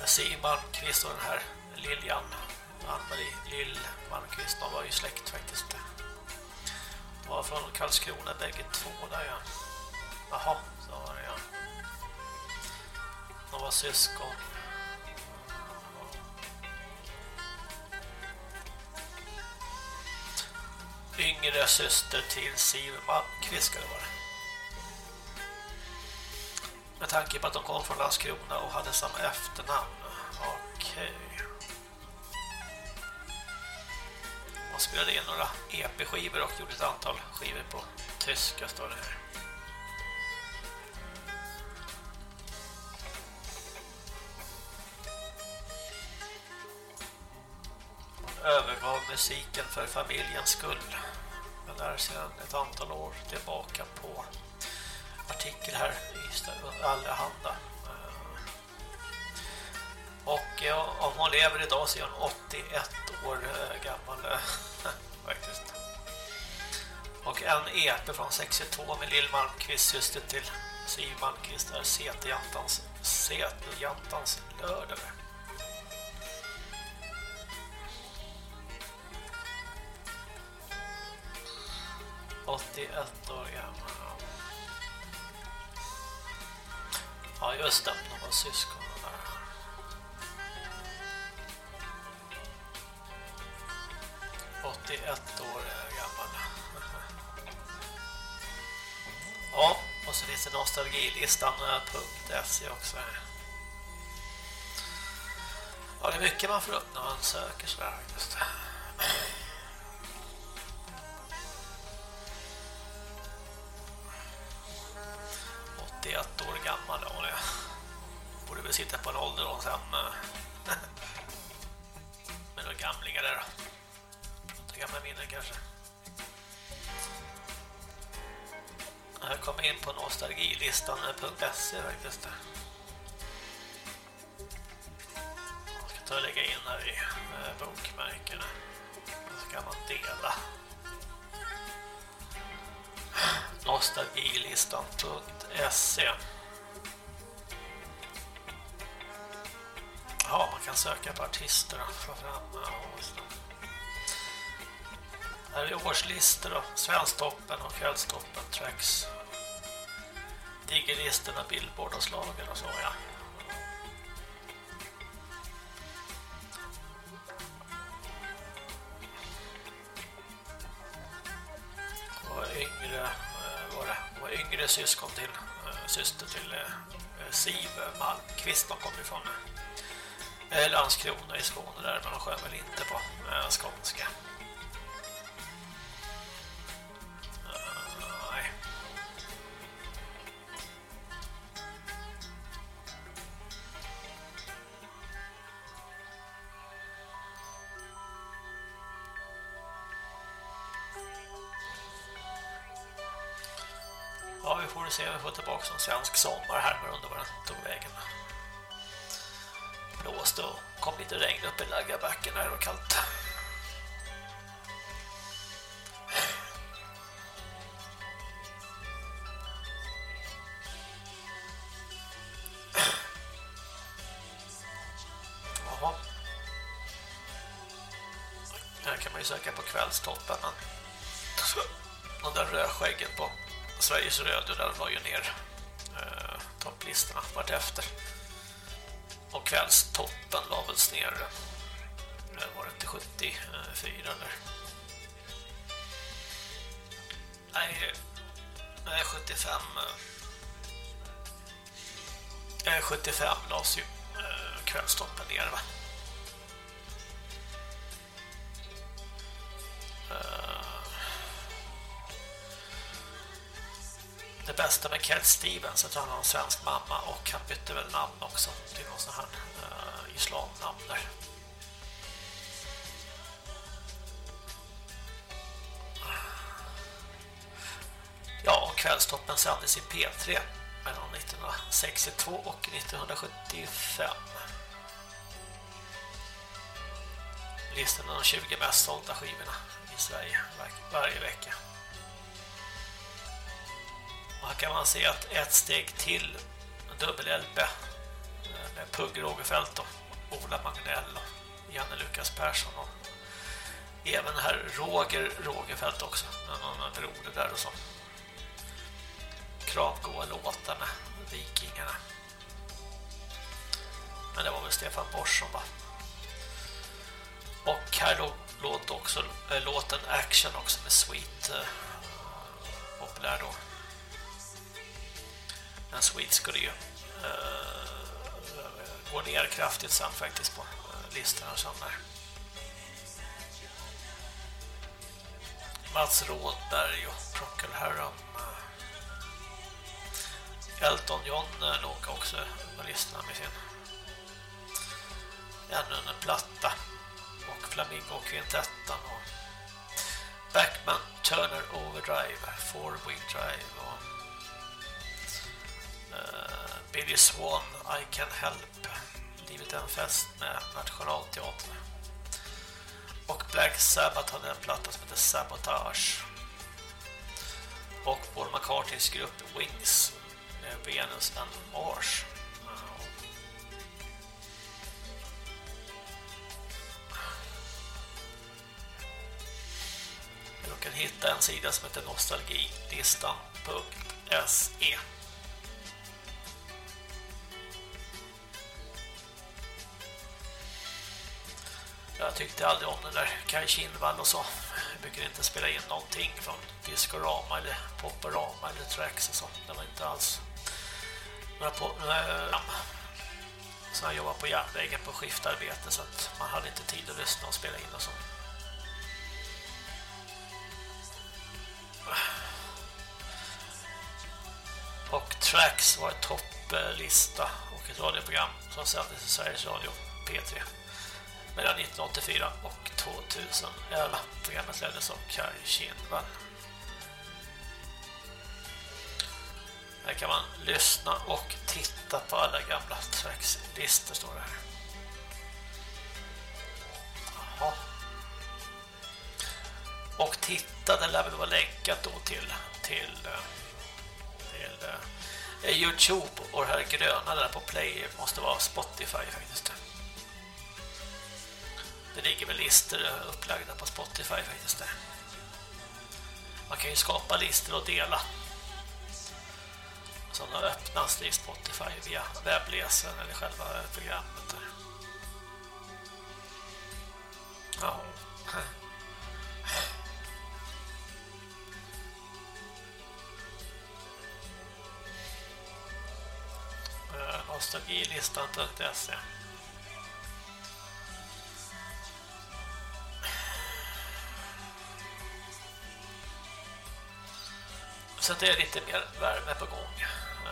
Siw Malmqvist och den här Lilian Ann-Marie Lill Malmqvist. De var ju släkt faktiskt. De var från Karlskrona bägge två där ja. Jaha, så var det ja. De var syskon. Yngre syster till Siv Malmqvist ska det vara. Med tanke på att de kom från Landskrona och hade samma efternamn. Okej. Man spelade in några EP-skivor och gjorde ett antal skivor på tyska står det här. övergav musiken för familjens skull. Men där sedan ett antal år tillbaka på artikel här i Allehanda. Eh, och ja, om hon lever idag så är hon 81 år eh, gammal eh, <laughs> faktiskt. Och en EP från 62 med Lill Malmqvist syster till Siv Malmqvist är Seteljantans Seteljantans lördag. 81 år gammal. Ja, just det. De var syskon där. Åttioett år gammal. Ja, och så finns det nostalgilistan.se också. Ja, det är mycket man får upp när man söker sådär det. 91 år gammal hon det borde väl sitta på en ålderdomshem eh, <laughs> med några gamlingar där då. Gamla minnen kanske. Jag kommer in på nostalgilistan.se eh, faktiskt. Jag ska ta och lägga in här i eh, bokmärkena. Så kan man dela nostalgilistan.se Ja, man kan söka på artister för fram. Här är årslistor och Svensktoppen och Kvällstoppen, Tracks. Digerlistorna, Billboard och slagen och så, ja. Yngre eh, var det var yngre syskon till eh, syster till eh, Siv Malmqvist de kom ifrån Landskrona i Skåne där, men de sjöng väl inte på skånska. Får tillbaka som svensk sommar här med under vad den tog vägen. Blåste och kom lite regn upp i Laggabacken där det var kallt. Jaha. Här kan man ju söka på kvällstoppen men de där rödskäggen på Sveriges Radio där la ju ner eh, topplistorna vart efter. Och kvällstoppen la väl ner eh, var det inte 74 eller nej, nej 75 eh, eh 75 lades ju eh, kvällstoppen ner va det med Cat Stevens att han har en svensk mamma och han bytte väl namn också till någon sån här uh, islamnamn där. Ja, kvällstoppen sändes i P3 mellan 1962 och 1975. Listan av de 20 mest sålda skivorna i Sverige varje vecka. Och här kan man se att ett steg till dubbel-LP eh, med Pugg Rogerfeldt och Ola Magnell och Janne Lukas Persson och även här Roger Rogefeldt också någon broder där och så. Kravgoa låtar med Vikingarna. Men det var väl Stefan Borsch som var och här låt också, äh, låten Action också med Sweet äh, populär då men Sweet skulle ju uh, gå ner kraftigt sen faktiskt på uh, listorna sen där. Mats Rådberg och Procol Harum. Elton John eh, låg också på listorna med sin ännu en platta och Flamingo Quintettan och Backman Turner Overdrive, Four Wheel Drive och uh, Billy Swan, I Can Help Livet är en fest med Nationalteatern. Och Black Sabbath hade en platta som heter Sabotage. Och Paul McCartneys grupp Wings med Venus and Mars. Du kan hitta en sida som heter nostalgilistan.se Jag tyckte aldrig om den där Kai Kinvall och så. Jag brukar inte spela in någonting från Discorama eller Poporama eller Tracks och så. Det var inte alls några på, äh, eh, så jag jobbade på järnvägen på skiftarbete så att man hade inte tid att lyssna och spela in och så. Och Tracks var ett topplista eh, och ett radioprogram som sändes i Sveriges Radio P3 mellan 1984 och 2011. Programmet leddes av Kai Kinvall. Här kan man lyssna och titta på alla gamla trackslistor står det här. Jaha. Och titta, det lär väl vara länkat då till till, till eh, Youtube och det här gröna där på play måste vara Spotify faktiskt. Det ligger väl listor upplagda på Spotify faktiskt där. Man kan ju skapa listor och dela. Sådana öppnas i Spotify via webbläsaren eller själva programmet där. Ja. Eh, Nostalgilistan.se Så det är lite mer värme på gång.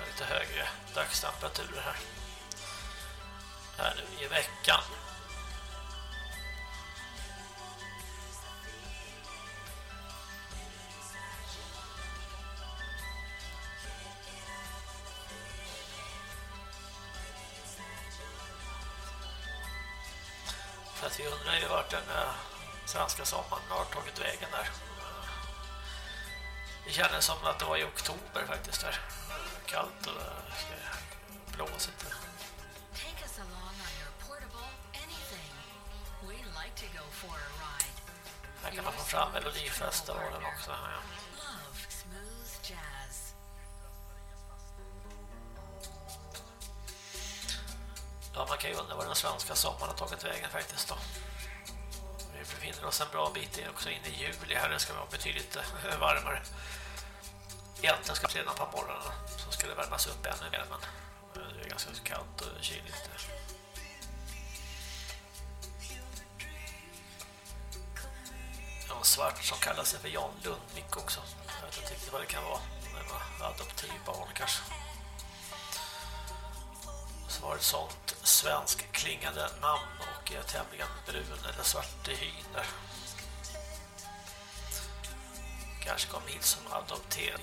Lite högre dagstemperaturer här. Här nu i veckan. För att vi undrar ju vart den svenska sommaren har tagit vägen där. Det kändes som att det var i oktober faktiskt där. Kallt och äh, blåsigt. Take us along on your portable anything. We like to go for a ride. Här kan man få fram Melodifestivalen också. Ja. Love smooth jazz. Ja, man kan ju undra var den svenska sommaren har tagit vägen faktiskt då. Vi befinner oss en bra bit också in i juli här, det ska vara betydligt <laughs> varmare. Egentligen ska det redan på morgonen så ska det värmas upp ännu mer men eh, det är ganska kallt och kyligt. någon en svart som kallar sig för Jan Lundvik också. Jag vet inte riktigt vad det kan vara. Det var adoptivbarn kanske. Så var det ett sånt svensk klingande namn och är tämligen brun eller svart i hyn där. Kanske kom hit som adopterad.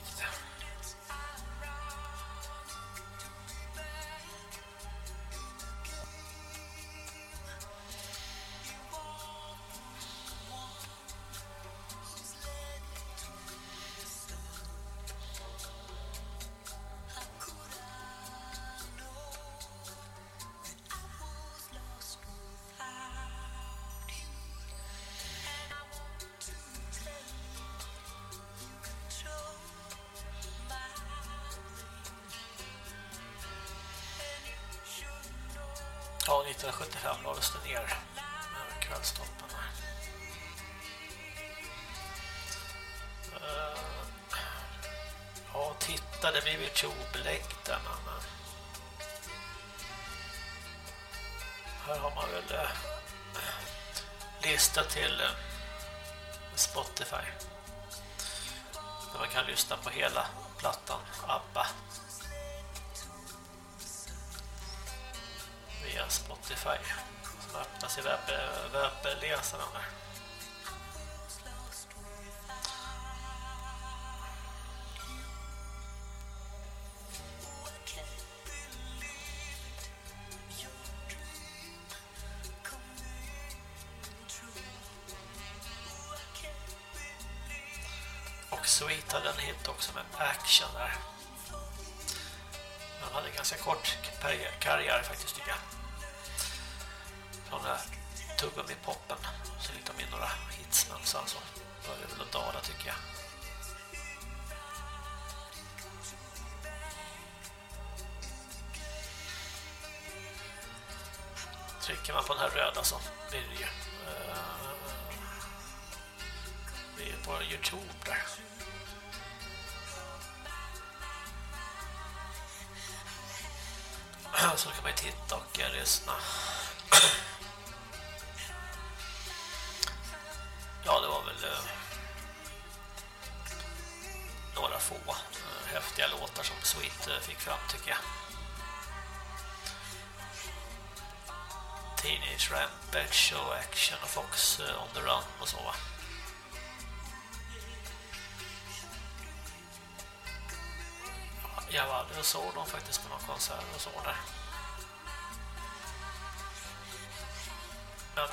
Lista till eh, Spotify. Där man kan lyssna på hela plattan ABBA. via Spotify som öppnas i webb, webbläsaren där. Action där. Han hade en ganska kort karriär faktiskt tycker jag. Från där eh, tuggummi-poppen så lite de in några hits men sen så alltså. det väl att dala tycker jag. Trycker man på den här röda så blir det ju uh, är det på Youtube där. Så kan man ju titta och lyssna. Ja, det var väl eh, några få eh, häftiga låtar som Sweet eh, fick fram tycker jag. Teenage Rampage och Action och Fox eh, on the Run och så va. Jag var aldrig och såg dem faktiskt på någon konsert och så där.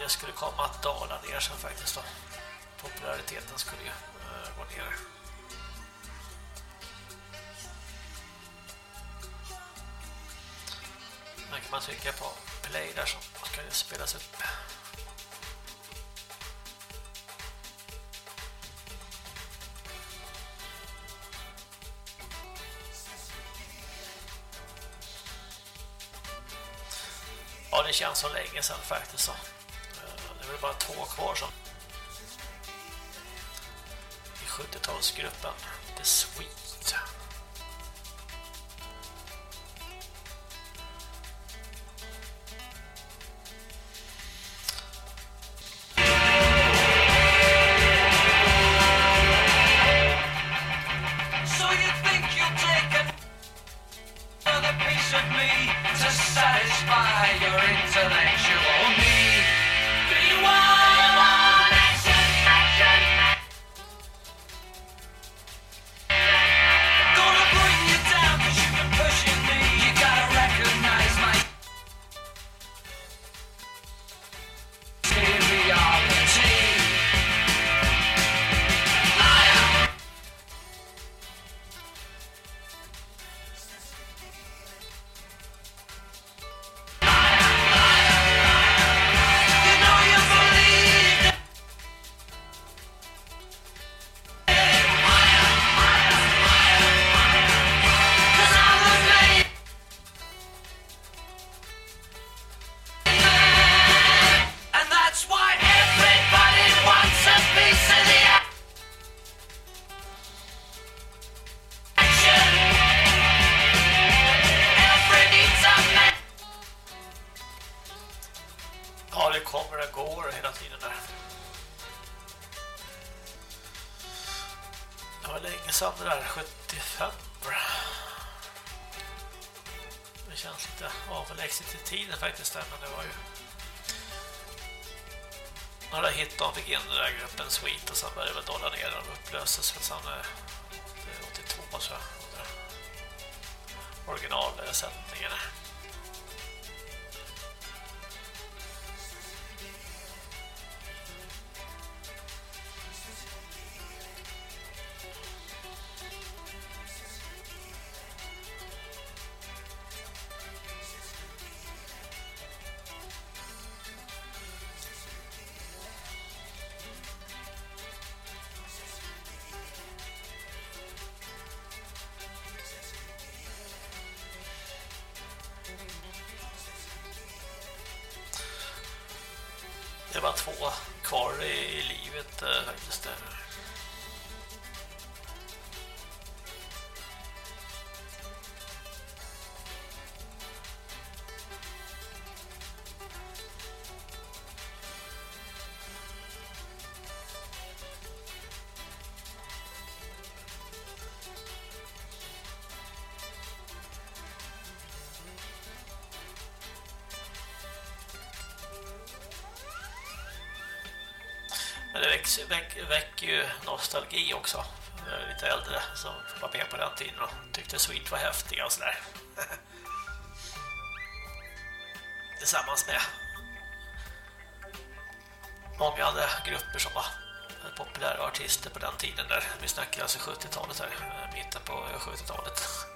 Det skulle komma att dala ner sen faktiskt då. Populariteten skulle ju uh, gå ner. Här kan man trycka på play där så ska det spelas upp. Ja, det känns så länge sedan faktiskt så. Bara två kvar som i 70-talsgruppen The Sweet. Den där Det var två kvar i, i livet eh, faktiskt. Där. Nostalgi också. Jag är lite äldre som var med på den tiden och tyckte Sweet var häftiga och sådär. <laughs> Tillsammans med många andra grupper som var populära artister på den tiden där. Vi snackar alltså 70-talet här, mitten på 70-talet. <laughs>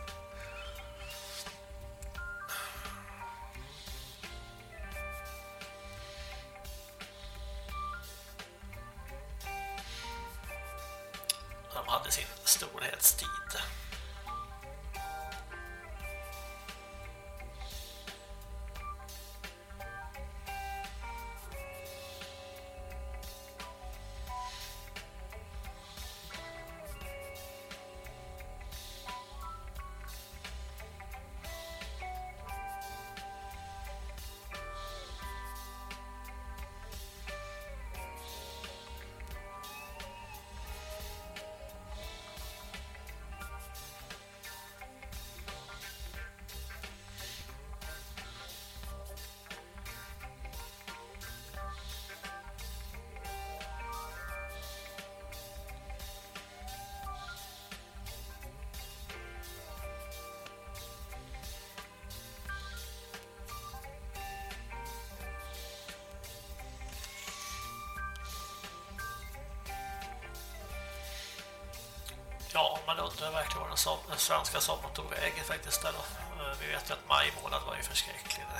svenska sommaren tog vägen faktiskt. Där då. Eh, vi vet ju att maj månad var ju förskräcklig. <laughs>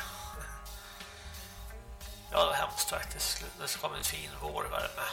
Ja, det var hemskt faktiskt. Det kom en fin vårvärme.